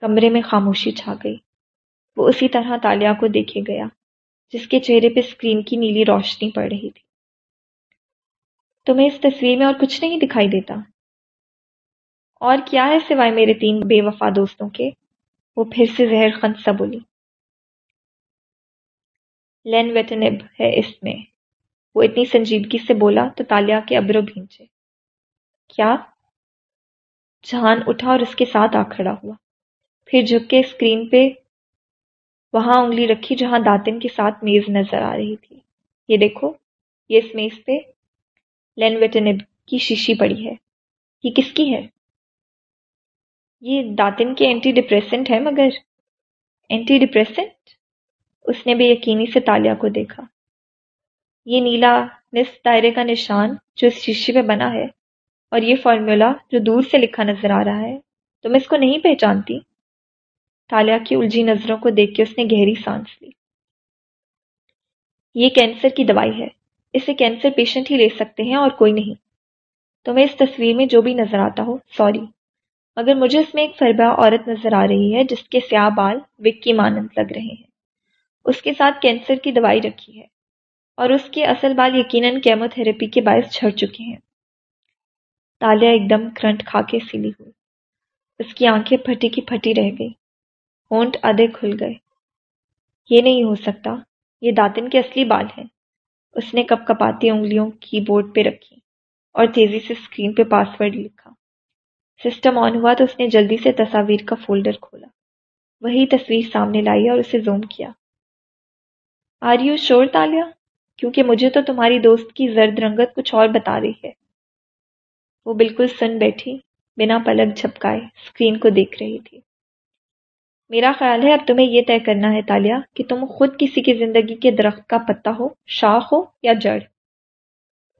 کمرے میں خاموشی چھا گئی۔ وہ اسی طرح تالیا کو دیکھے گیا، جس کے چہرے پہ اسکرین کی نیلی روشنی پڑ رہی تھی۔ تمہیں اس تصویر میں اور کچھ نہیں دکھائی دیتا؟ اور کیا ہے سوائے میرے تین بے وفا دوستوں کے؟ وہ پھر سے زہر خند سا بولی۔ لین ویٹنب ہے اس میں۔ وہ اتنی سنجیدگی سے بولا تو تالیا کے ابرو بھینچے کیا؟ جہان اٹھا اور اس کے ساتھ آ کھڑا ہوا۔ پھر جھک کے اسکرین پہ وہاں انگلی رکھی جہاں داتن کے ساتھ میز نظر آ رہی تھی۔ یہ دیکھو، یہ اس میز پہ۔ لین ویٹنب کی شیشی پڑی ہے۔ یہ کس کی ہے؟ یہ داتن کے اینٹی ڈپریسنٹ ہے مگر اینٹی ڈپریسنٹ اس نے بھی یقینی سے تالیا کو دیکھا۔ یہ نیلا نصف دائرے کا نشان جو اس شیشے پہ بنا ہے اور یہ فارمولا جو دور سے لکھا نظر آ رہا ہے، تم اس کو نہیں پہچانتی؟ تالیا کی الجھی نظروں کو دیکھ کے اس نے گہری سانس لی۔ یہ کینسر کی دوائی ہے۔ اسے کینسر پیشنٹ ہی لے سکتے ہیں اور کوئی نہیں۔ تمہیں اس تصویر میں جو بھی نظر آتا ہو سوری مگر مجھے اس میں ایک فربا عورت نظر آ رہی ہے جس کے سیاہ بال وک کی مانند لگ رہے ہیں۔ اس کے ساتھ کینسر کی دوائی رکھی ہے اور اس کے اصل بال یقیناً کیمو تھراپی کے باعث جھڑ چکے ہیں۔ تالیا ایک دم کرنٹ کھا کے سیلی ہوئی۔ اس کی آنکھیں پھٹی کی پھٹی رہ گئی۔ ہونٹ آدھے کھل گئے۔ یہ نہیں ہو سکتا۔ یہ داتن کے اصلی بال ہیں۔ اس نے کپ کپاتی انگلیوں کی بورڈ پہ رکھی اور تیزی سے اسکرین پہ پاس ورڈ لکھا۔ سسٹم آن ہوا تو اس نے جلدی سے تصاویر کا فولڈر کھولا۔ وہی تصویر سامنے لائی اور اسے زوم کیا۔ آر یو شور تالیا کیونکہ مجھے تو تمہاری دوست کی زرد رنگت کچھ اور بتا رہی ہے۔ وہ بالکل سن بیٹھی، بنا پلک جھپکائے اسکرین کو دیکھ رہی تھی۔ میرا خیال ہے اب تمہیں یہ طے کرنا ہے تالیا کہ تم خود کسی کی زندگی کے درخت کا پتا ہو، شاخ ہو یا جڑ۔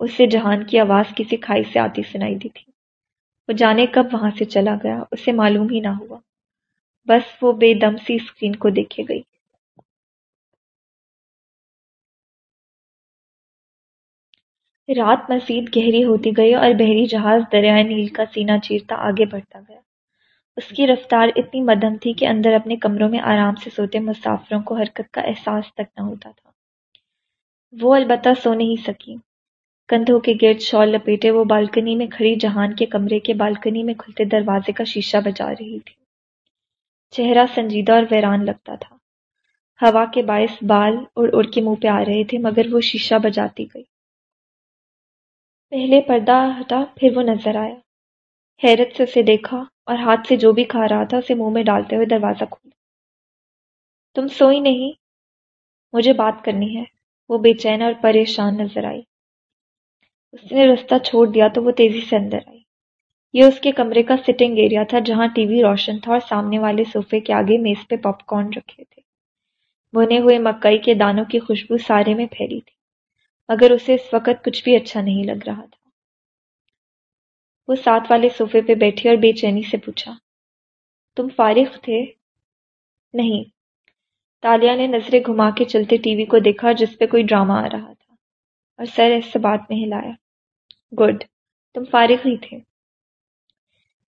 اسے جہان کی آواز کسی کھائی سے آتی سنائی دی تھی وہ جانے کب وہاں سے چلا گیا، اسے معلوم ہی نہ ہوا۔ بس وہ بے دم سی اسکرین کو دیکھے گئی۔ رات مزید گہری ہوتی گئی اور بحری جہاز دریائے نیل کا سینہ چیرتا آگے بڑھتا گیا۔ اس کی رفتار اتنی مدم تھی کہ اندر اپنے کمروں میں آرام سے سوتے مسافروں کو حرکت کا احساس تک نہ ہوتا تھا۔ وہ البتہ سو نہیں سکی کندھوں کے گرد شال لپیٹے، وہ بالکنی میں کھڑی جہان کے کمرے کے بالکنی میں کھلتے دروازے کا شیشہ بجا رہی تھی۔ چہرہ سنجیدہ اور ویران لگتا تھا۔ ہوا کے باعث بال اڑ اڑ کے منہ پہ آ رہے تھے، مگر وہ شیشہ بجاتی گئی۔ پہلے پردہ ہٹا، پھر وہ نظر آیا۔ حیرت سے اسے دیکھا اور ہاتھ سے جو بھی کھا رہا تھا، اسے منہ میں ڈالتے ہوئے دروازہ کھولا۔ تم سوئی نہیں؟ مجھے بات کرنی ہے۔ وہ بے چین اور پریشان نظر آئی۔ اس نے رستہ چھوڑ دیا تو وہ تیزی سے اندر آئی۔ یہ اس کے کمرے کا سٹنگ ایریا تھا جہاں ٹی وی روشن تھا اور سامنے والے صوفے کے آگے میز پہ پاپ کارن رکھے تھے۔ بنے ہوئے مکئی کے دانوں کی خوشبو سارے میں پھیلی تھی، مگر اسے اس وقت کچھ بھی اچھا نہیں لگ رہا تھا۔ وہ ساتھ والے صوفے پہ بیٹھی اور بے چینی سے پوچھا، تم فارغ تھے؟ نہیں۔ تالیا نے نظریں گھما کے چلتے ٹی وی کو دیکھا جس پہ کوئی ڈرامہ آ رہا تھا۔ اور سر ایسے بات میں ہلایا گڈ تم فارغ ہی تھے۔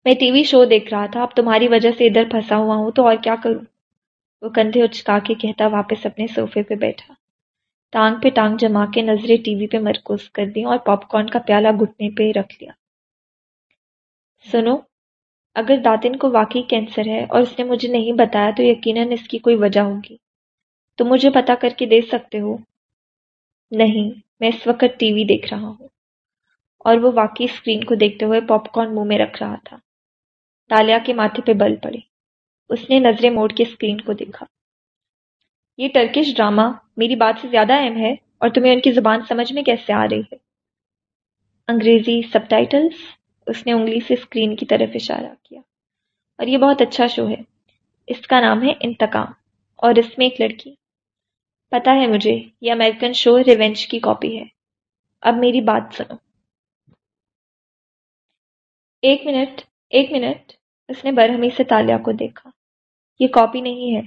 میں ٹی وی شو دیکھ رہا تھا۔ اب تمہاری وجہ سے ادھر پھنسا ہوا ہوں تو اور کیا کروں؟ وہ کندھے اچکا کے کہتا واپس اپنے صوفے پہ بیٹھا۔ ٹانگ پہ ٹانگ جما کے نظریں ٹی وی پہ مرکوز کر دی اور پاپ کارن کا پیالہ گھٹنے پہ رکھ لیا۔ سنو، اگر داتن کو واقعی کینسر ہے اور اس نے مجھے نہیں بتایا تو یقیناً اس کی کوئی وجہ ہوگی۔ تم مجھے پتا کر کے دے سکتے ہو؟ نہیں۔ میں اس وقت ٹی وی دیکھ رہا ہوں۔ اور وہ واقعی اسکرین کو دیکھتے ہوئے پاپ کارن منہ میں رکھ رہا تھا۔ تالیا کے ماتھے پہ بل پڑے اس نے نظریں موڑ کے اسکرین کو دیکھا۔ یہ ٹرکش ڈرامہ میری بات سے زیادہ اہم ہے اور تمہیں ان کی زبان سمجھ میں کیسے آ رہی ہے؟ انگریزی سب ٹائٹلس اس نے انگلی سے اسکرین کی طرف اشارہ کیا۔ اور یہ بہت اچھا شو ہے۔ اس کا نام ہے انتقام۔ اور اس میں ایک لڑکی پتا ہے مجھے یہ امریکن شو ریونج کی کاپی ہے۔ اب میری بات سنو۔ ایک منٹ ایک منٹ۔ اس نے برہمی سے تالیا کو دیکھا۔ یہ کاپی نہیں ہے۔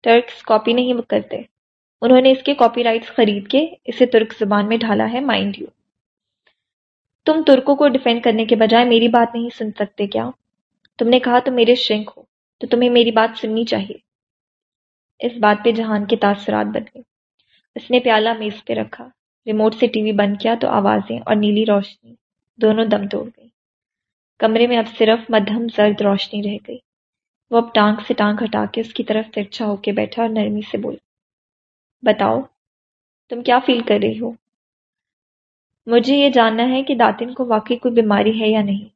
ٹرکس کاپی نہیں کرتے۔ انہوں نے اس کے کاپی رائٹس خرید کے اسے ترک زبان میں ڈھالا ہے مائنڈ یو تم ترکوں کو ڈیفینڈ کرنے کے بجائے میری بات نہیں سن سکتے کیا؟ تم نے کہا تم میرے شرنک ہو، تو تمہیں میری بات سننی چاہیے۔ اس بات پہ جہان کے تاثرات بدلے اس نے پیالہ میز پہ رکھا ریموٹ سے ٹی وی بند کیا تو آوازیں اور نیلی روشنی دونوں دم توڑ گئی کمرے میں اب صرف مدھم زرد روشنی رہ گئی۔ وہ اب ٹانگ سے ٹانگ ہٹا کے اس کی طرف ترچھا ہو کے بیٹھا اور نرمی سے بولا، بتاؤ، تم کیا فیل کر رہی ہو؟ مجھے یہ جاننا ہے کہ داتن کو واقعی کوئی بیماری ہے یا نہیں،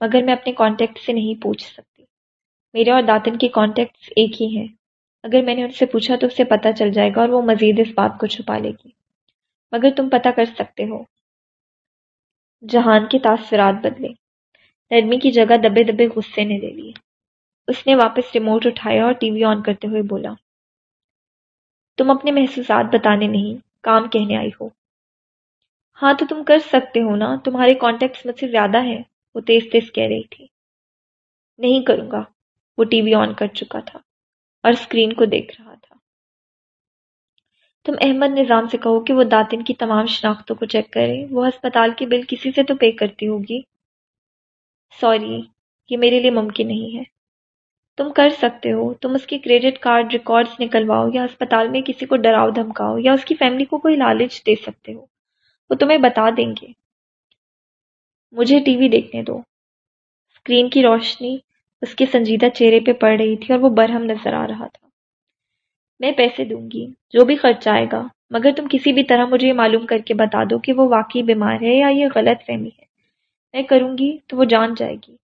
مگر میں اپنے کانٹیکٹ سے نہیں پوچھ سکتی۔ میرے اور داتن کے کانٹیکٹس ایک ہی ہیں۔ اگر میں نے ان سے پوچھا تو اسے پتہ چل جائے گا اور وہ مزید اس بات کو چھپا لے گی۔ مگر تم پتہ کر سکتے ہو۔ جہان کے تاثرات بدلے۔ نرمی کی جگہ دبے دبے غصے نے لے لیے۔ اس نے واپس ریموٹ اٹھایا اور ٹی وی آن کرتے ہوئے بولا، تم اپنے محسوسات بتانے نہیں، کام کہنے آئی ہو۔ ہاں تو تم کر سکتے ہو نا، تمہارے کانٹیکٹس مجھ سے زیادہ ہیں، وہ تیز تیز کہہ رہی تھی۔ نہیں کروں گا، وہ ٹی وی آن کر چکا تھا۔ اور اسکرین کو دیکھ رہا تھا۔ تم احمد نظام سے کہو کہ وہ داتن کی تمام شناختوں کو چیک کرے۔ وہ ہسپتال کی بل کسی سے تو پے کرتی ہوگی۔ سوری یہ میرے لیے ممکن نہیں ہے۔ تم کر سکتے ہو۔ تم اس کی کریڈٹ کارڈ ریکارڈز نکلواؤ یا ہسپتال میں کسی کو ڈراؤ دھمکاؤ یا اس کی فیملی کو کوئی لالچ دے سکتے ہو۔ وہ تمہیں بتا دیں گے۔ مجھے ٹی وی دیکھنے دو۔ اسکرین کی روشنی اس کے سنجیدہ چہرے پہ پڑ رہی تھی اور وہ برہم نظر آ رہا تھا۔ میں پیسے دوں گی، جو بھی خرچ آئے گا، مگر تم کسی بھی طرح مجھے یہ معلوم کر کے بتا دو کہ وہ واقعی بیمار ہے یا یہ غلط فہمی ہے۔ میں کروں گی تو وہ جان جائے گی۔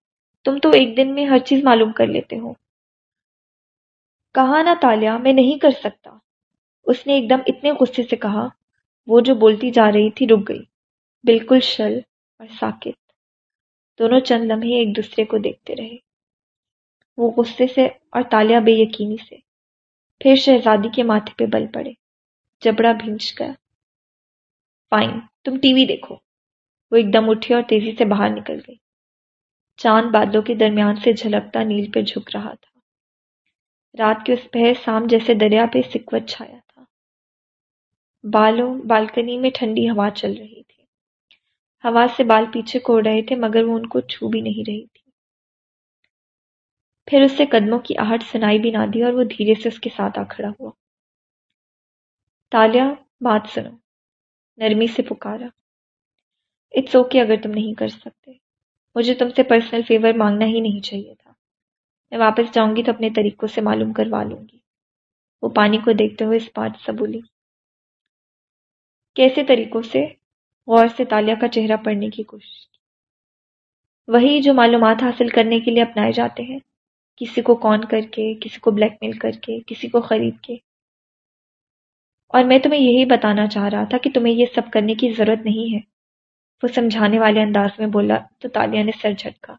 تم تو ایک دن میں ہر چیز معلوم کر لیتے ہو۔ کہا نا تالیا میں نہیں کر سکتا۔ اس نے ایک دم اتنے غصے سے کہا، وہ جو بولتی جا رہی تھی رک گئی۔ بالکل شل اور ساکت۔ دونوں چند لمحے ایک دوسرے کو دیکھتے رہے۔ وہ غصے سے اور تالیا بے یقینی سے پھر شہزادی کے ماتھے پہ بل پڑے۔ جبڑا بھینچ گیا۔ فائن تم ٹی وی دیکھو۔ وہ ایک دم اٹھی اور تیزی سے باہر نکل گئی۔ چاند بادلوں کے درمیان سے جھلکتا نیل پہ جھک رہا تھا۔ رات کے اس پہر سام جیسے دریا پہ سکوت چھایا تھا۔ بالوں، بالکنی میں ٹھنڈی ہوا چل رہی تھی۔ ہوا سے بال پیچھے کوڑ رہے تھے مگر وہ ان کو چھو بھی نہیں رہی تھی۔ پھر اس سے قدموں کی آہٹ سنائی بھی نہ دی اور وہ دھیرے سے اس کے ساتھ آ کھڑا ہوا۔ تالیا بات سنو۔ نرمی سے پکارا۔ اٹس اوکے اگر تم نہیں کر سکتے۔ مجھے تم سے پرسنل فیور مانگنا ہی نہیں چاہیے تھا۔ میں واپس جاؤں گی تو اپنے طریقوں سے معلوم کروا لوں گی۔ وہ پانی کو دیکھتے ہوئے اس بات سے بولی۔ کیسے طریقوں سے؟ غور سے تالیا کا چہرہ پڑھنے کی کوشش کی۔ وہی جو معلومات حاصل کرنے کے لیے اپنائے جاتے ہیں۔ کسی کو کون کر کے، کسی کو بلیک میل کر کے، کسی کو خرید کے۔ اور میں تمہیں یہی بتانا چاہ رہا تھا کہ تمہیں یہ سب کرنے کی ضرورت نہیں ہے۔ وہ سمجھانے والے انداز میں بولا، تو تالیہ نے سر جھٹکا۔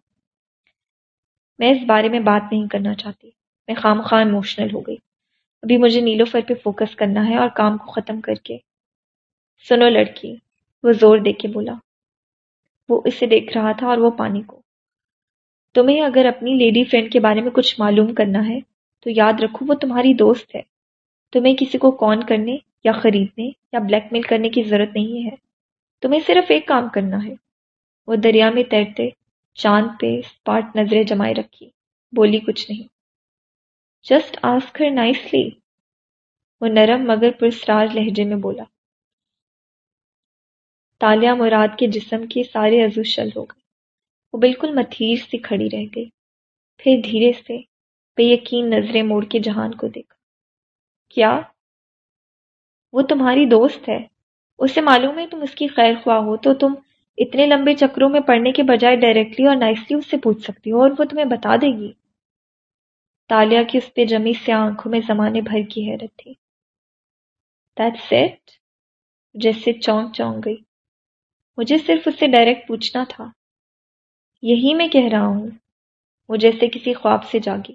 میں اس بارے میں بات نہیں کرنا چاہتی۔ میں خام خواہ ایموشنل ہو گئی۔ ابھی مجھے نیلو فر پہ فوکس کرنا ہے اور کام کو ختم کر کے۔ سنو لڑکی، وہ زور دے کے بولا۔ وہ اسے دیکھ رہا تھا اور وہ پانی کو۔ تمہیں اگر اپنی لیڈی فرینڈ کے بارے میں کچھ معلوم کرنا ہے، تو یاد رکھو وہ تمہاری دوست ہے۔ تمہیں کسی کو کون کرنے یا خریدنے یا بلیک میل کرنے کی ضرورت نہیں ہے۔ تمہیں صرف ایک کام کرنا ہے۔ وہ دریا میں تیرتے، چاند پہ اسپاٹ نظریں جمائے رکھی، بولی کچھ نہیں۔ جسٹ آسک ہر نائسلی وہ نرم مگر پرسرار لہجے میں بولا۔ تالیا مراد کے جسم کے سارے عزو شل ہو گئے۔ وہ بالکل متھیر سی کھڑی رہ گئی۔ پھر دھیرے سے بے یقین نظریں موڑ کے جہان کو دیکھا۔ کیا؟ وہ تمہاری دوست ہے۔ اسے معلوم ہے تم اس کی خیر خواہ ہو تو تم اتنے لمبے چکروں میں پڑھنے کے بجائے ڈائریکٹلی اور نائسلی اس سے پوچھ سکتی ہو اور وہ تمہیں بتا دے گی۔ تالیا کی اس پہ جمی سے آنکھوں میں زمانے بھر کی حیرت تھی۔ سیٹ جیسے چونک چونک گئی۔ مجھے صرف اس سے ڈائریکٹ پوچھنا تھا۔ یہی میں کہہ رہا ہوں۔ وہ جیسے کسی خواب سے جاگی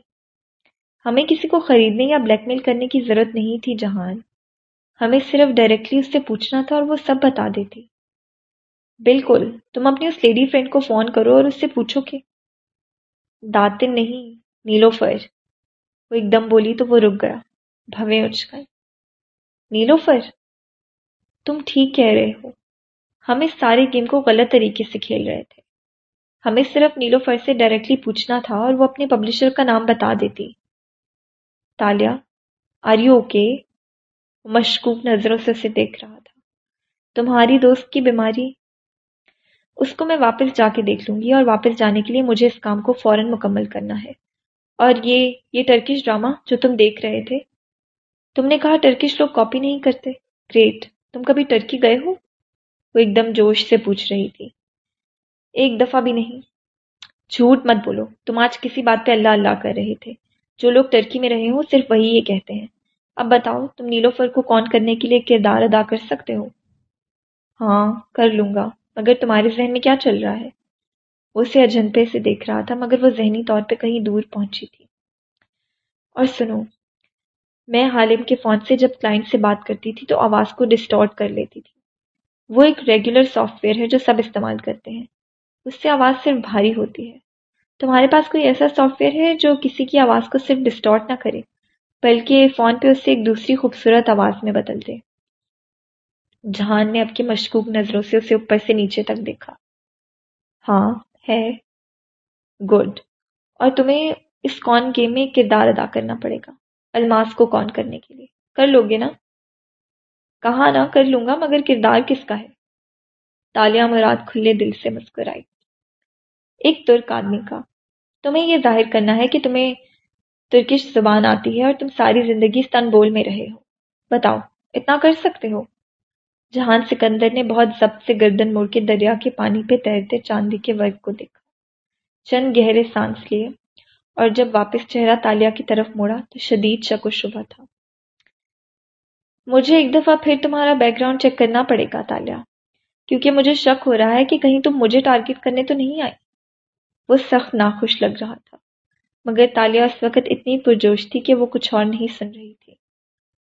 ہمیں کسی کو خریدنے یا بلیک میل کرنے کی ضرورت نہیں تھی جہان۔ ہمیں صرف ڈائریکٹلی اس سے پوچھنا تھا اور وہ سب بتا دیتی بالکل، تم اپنی اس لیڈی فرینڈ کو فون کرو اور اس سے پوچھو کہ۔ داتن نہیں، نیلو فر وہ ایک دم بولی تو وہ رک گیا۔ بھویں اچ گئے۔ نیلو فر تم ٹھیک کہہ رہے ہو۔ ہم اس سارے گیم کو غلط طریقے سے کھیل رہے تھے۔ ہمیں صرف نیلو فر سے ڈائریکٹلی پوچھنا تھا اور وہ اپنے پبلشر کا نام بتا دیتی۔ تالیا آر یو اوکے مشکوک نظروں سے اسے دیکھ رہا تھا۔ تمہاری دوست کی بیماری؟ اس کو میں واپس جا کے دیکھ لوں گی اور واپس جانے کے لیے مجھے اس کام کو فوراً مکمل کرنا ہے۔ اور یہ یہ ٹرکش ڈرامہ جو تم دیکھ رہے تھے۔ تم نے کہا ٹرکش لوگ کاپی نہیں کرتے۔ گریٹ تم کبھی ٹرکی گئے ہو؟ وہ ایک دم جوش سے پوچھ رہی تھی۔ ایک دفعہ بھی نہیں۔ جھوٹ مت بولو۔ تم آج کسی بات پہ اللہ اللہ کر رہے تھے۔ جو لوگ ترکی میں رہے ہوں، صرف وہی یہ کہتے ہیں۔ اب بتاؤ، تم نیلوفر کو کون کرنے کے لیے کردار ادا کر سکتے ہو؟ ہاں کر لوں گا۔ مگر تمہارے ذہن میں کیا چل رہا ہے؟ وہ اسے اجنتے سے دیکھ رہا تھا، مگر وہ ذہنی طور پہ کہیں دور پہنچی تھی۔ اور سنو، میں حالم کے فون سے جب کلائنٹ سے بات کرتی تھی تو آواز کو ڈسٹارٹ کر لیتی تھی۔ وہ ایک ریگولر سافٹ ویئر ہے جو سب استعمال کرتے ہیں۔ اس سے آواز صرف بھاری ہوتی ہے۔ تمہارے پاس کوئی ایسا سافٹ ویئر ہے جو کسی کی آواز کو صرف ڈسٹارٹ نہ کرے، بلکہ فون پہ اسے ایک دوسری خوبصورت آواز میں بدل دے۔ جہان نے اب کی مشکوک نظروں سے اسے اوپر سے نیچے تک دیکھا۔ ہاں ہے۔ گڈ اور تمہیں اس کون گیم میں کردار ادا کرنا پڑے گا، الماس کو کون کرنے کے لیے۔ کر لو گے نا؟ کہاں نہ کر لوں گا، مگر کردار کس کا ہے؟ تالیہ مراد کھلے دل سے مسکرائی ایک ترک آدمی کا۔ تمہیں یہ ظاہر کرنا ہے کہ تمہیں ترکش زبان آتی ہے اور تم ساری زندگی استنبول میں رہے ہو۔ بتاؤ، اتنا کر سکتے ہو؟ جہان سکندر نے بہت ضبط سے گردن موڑ کے دریا کے پانی پہ تیرتے چاندی کے ورق کو دیکھا۔ چند گہرے سانس لیے اور جب واپس چہرہ تالیا کی طرف موڑا تو شدید شک و شبہ تھا۔ مجھے ایک دفعہ پھر تمہارا بیک گراؤنڈ چیک کرنا پڑے گا تالیا، کیونکہ مجھے شک ہو رہا ہے کہ کہیں تم مجھے ٹارگٹ کرنے تو نہیں آئی وہ سخت ناخوش لگ رہا تھا۔ مگر تالیہ اس وقت اتنی پرجوش تھی کہ وہ کچھ اور نہیں سن رہی تھی۔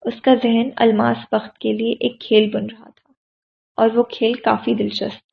اس کا ذہن الماس بخت کے لیے ایک کھیل بن رہا تھا اور وہ کھیل کافی دلچسپ تھا۔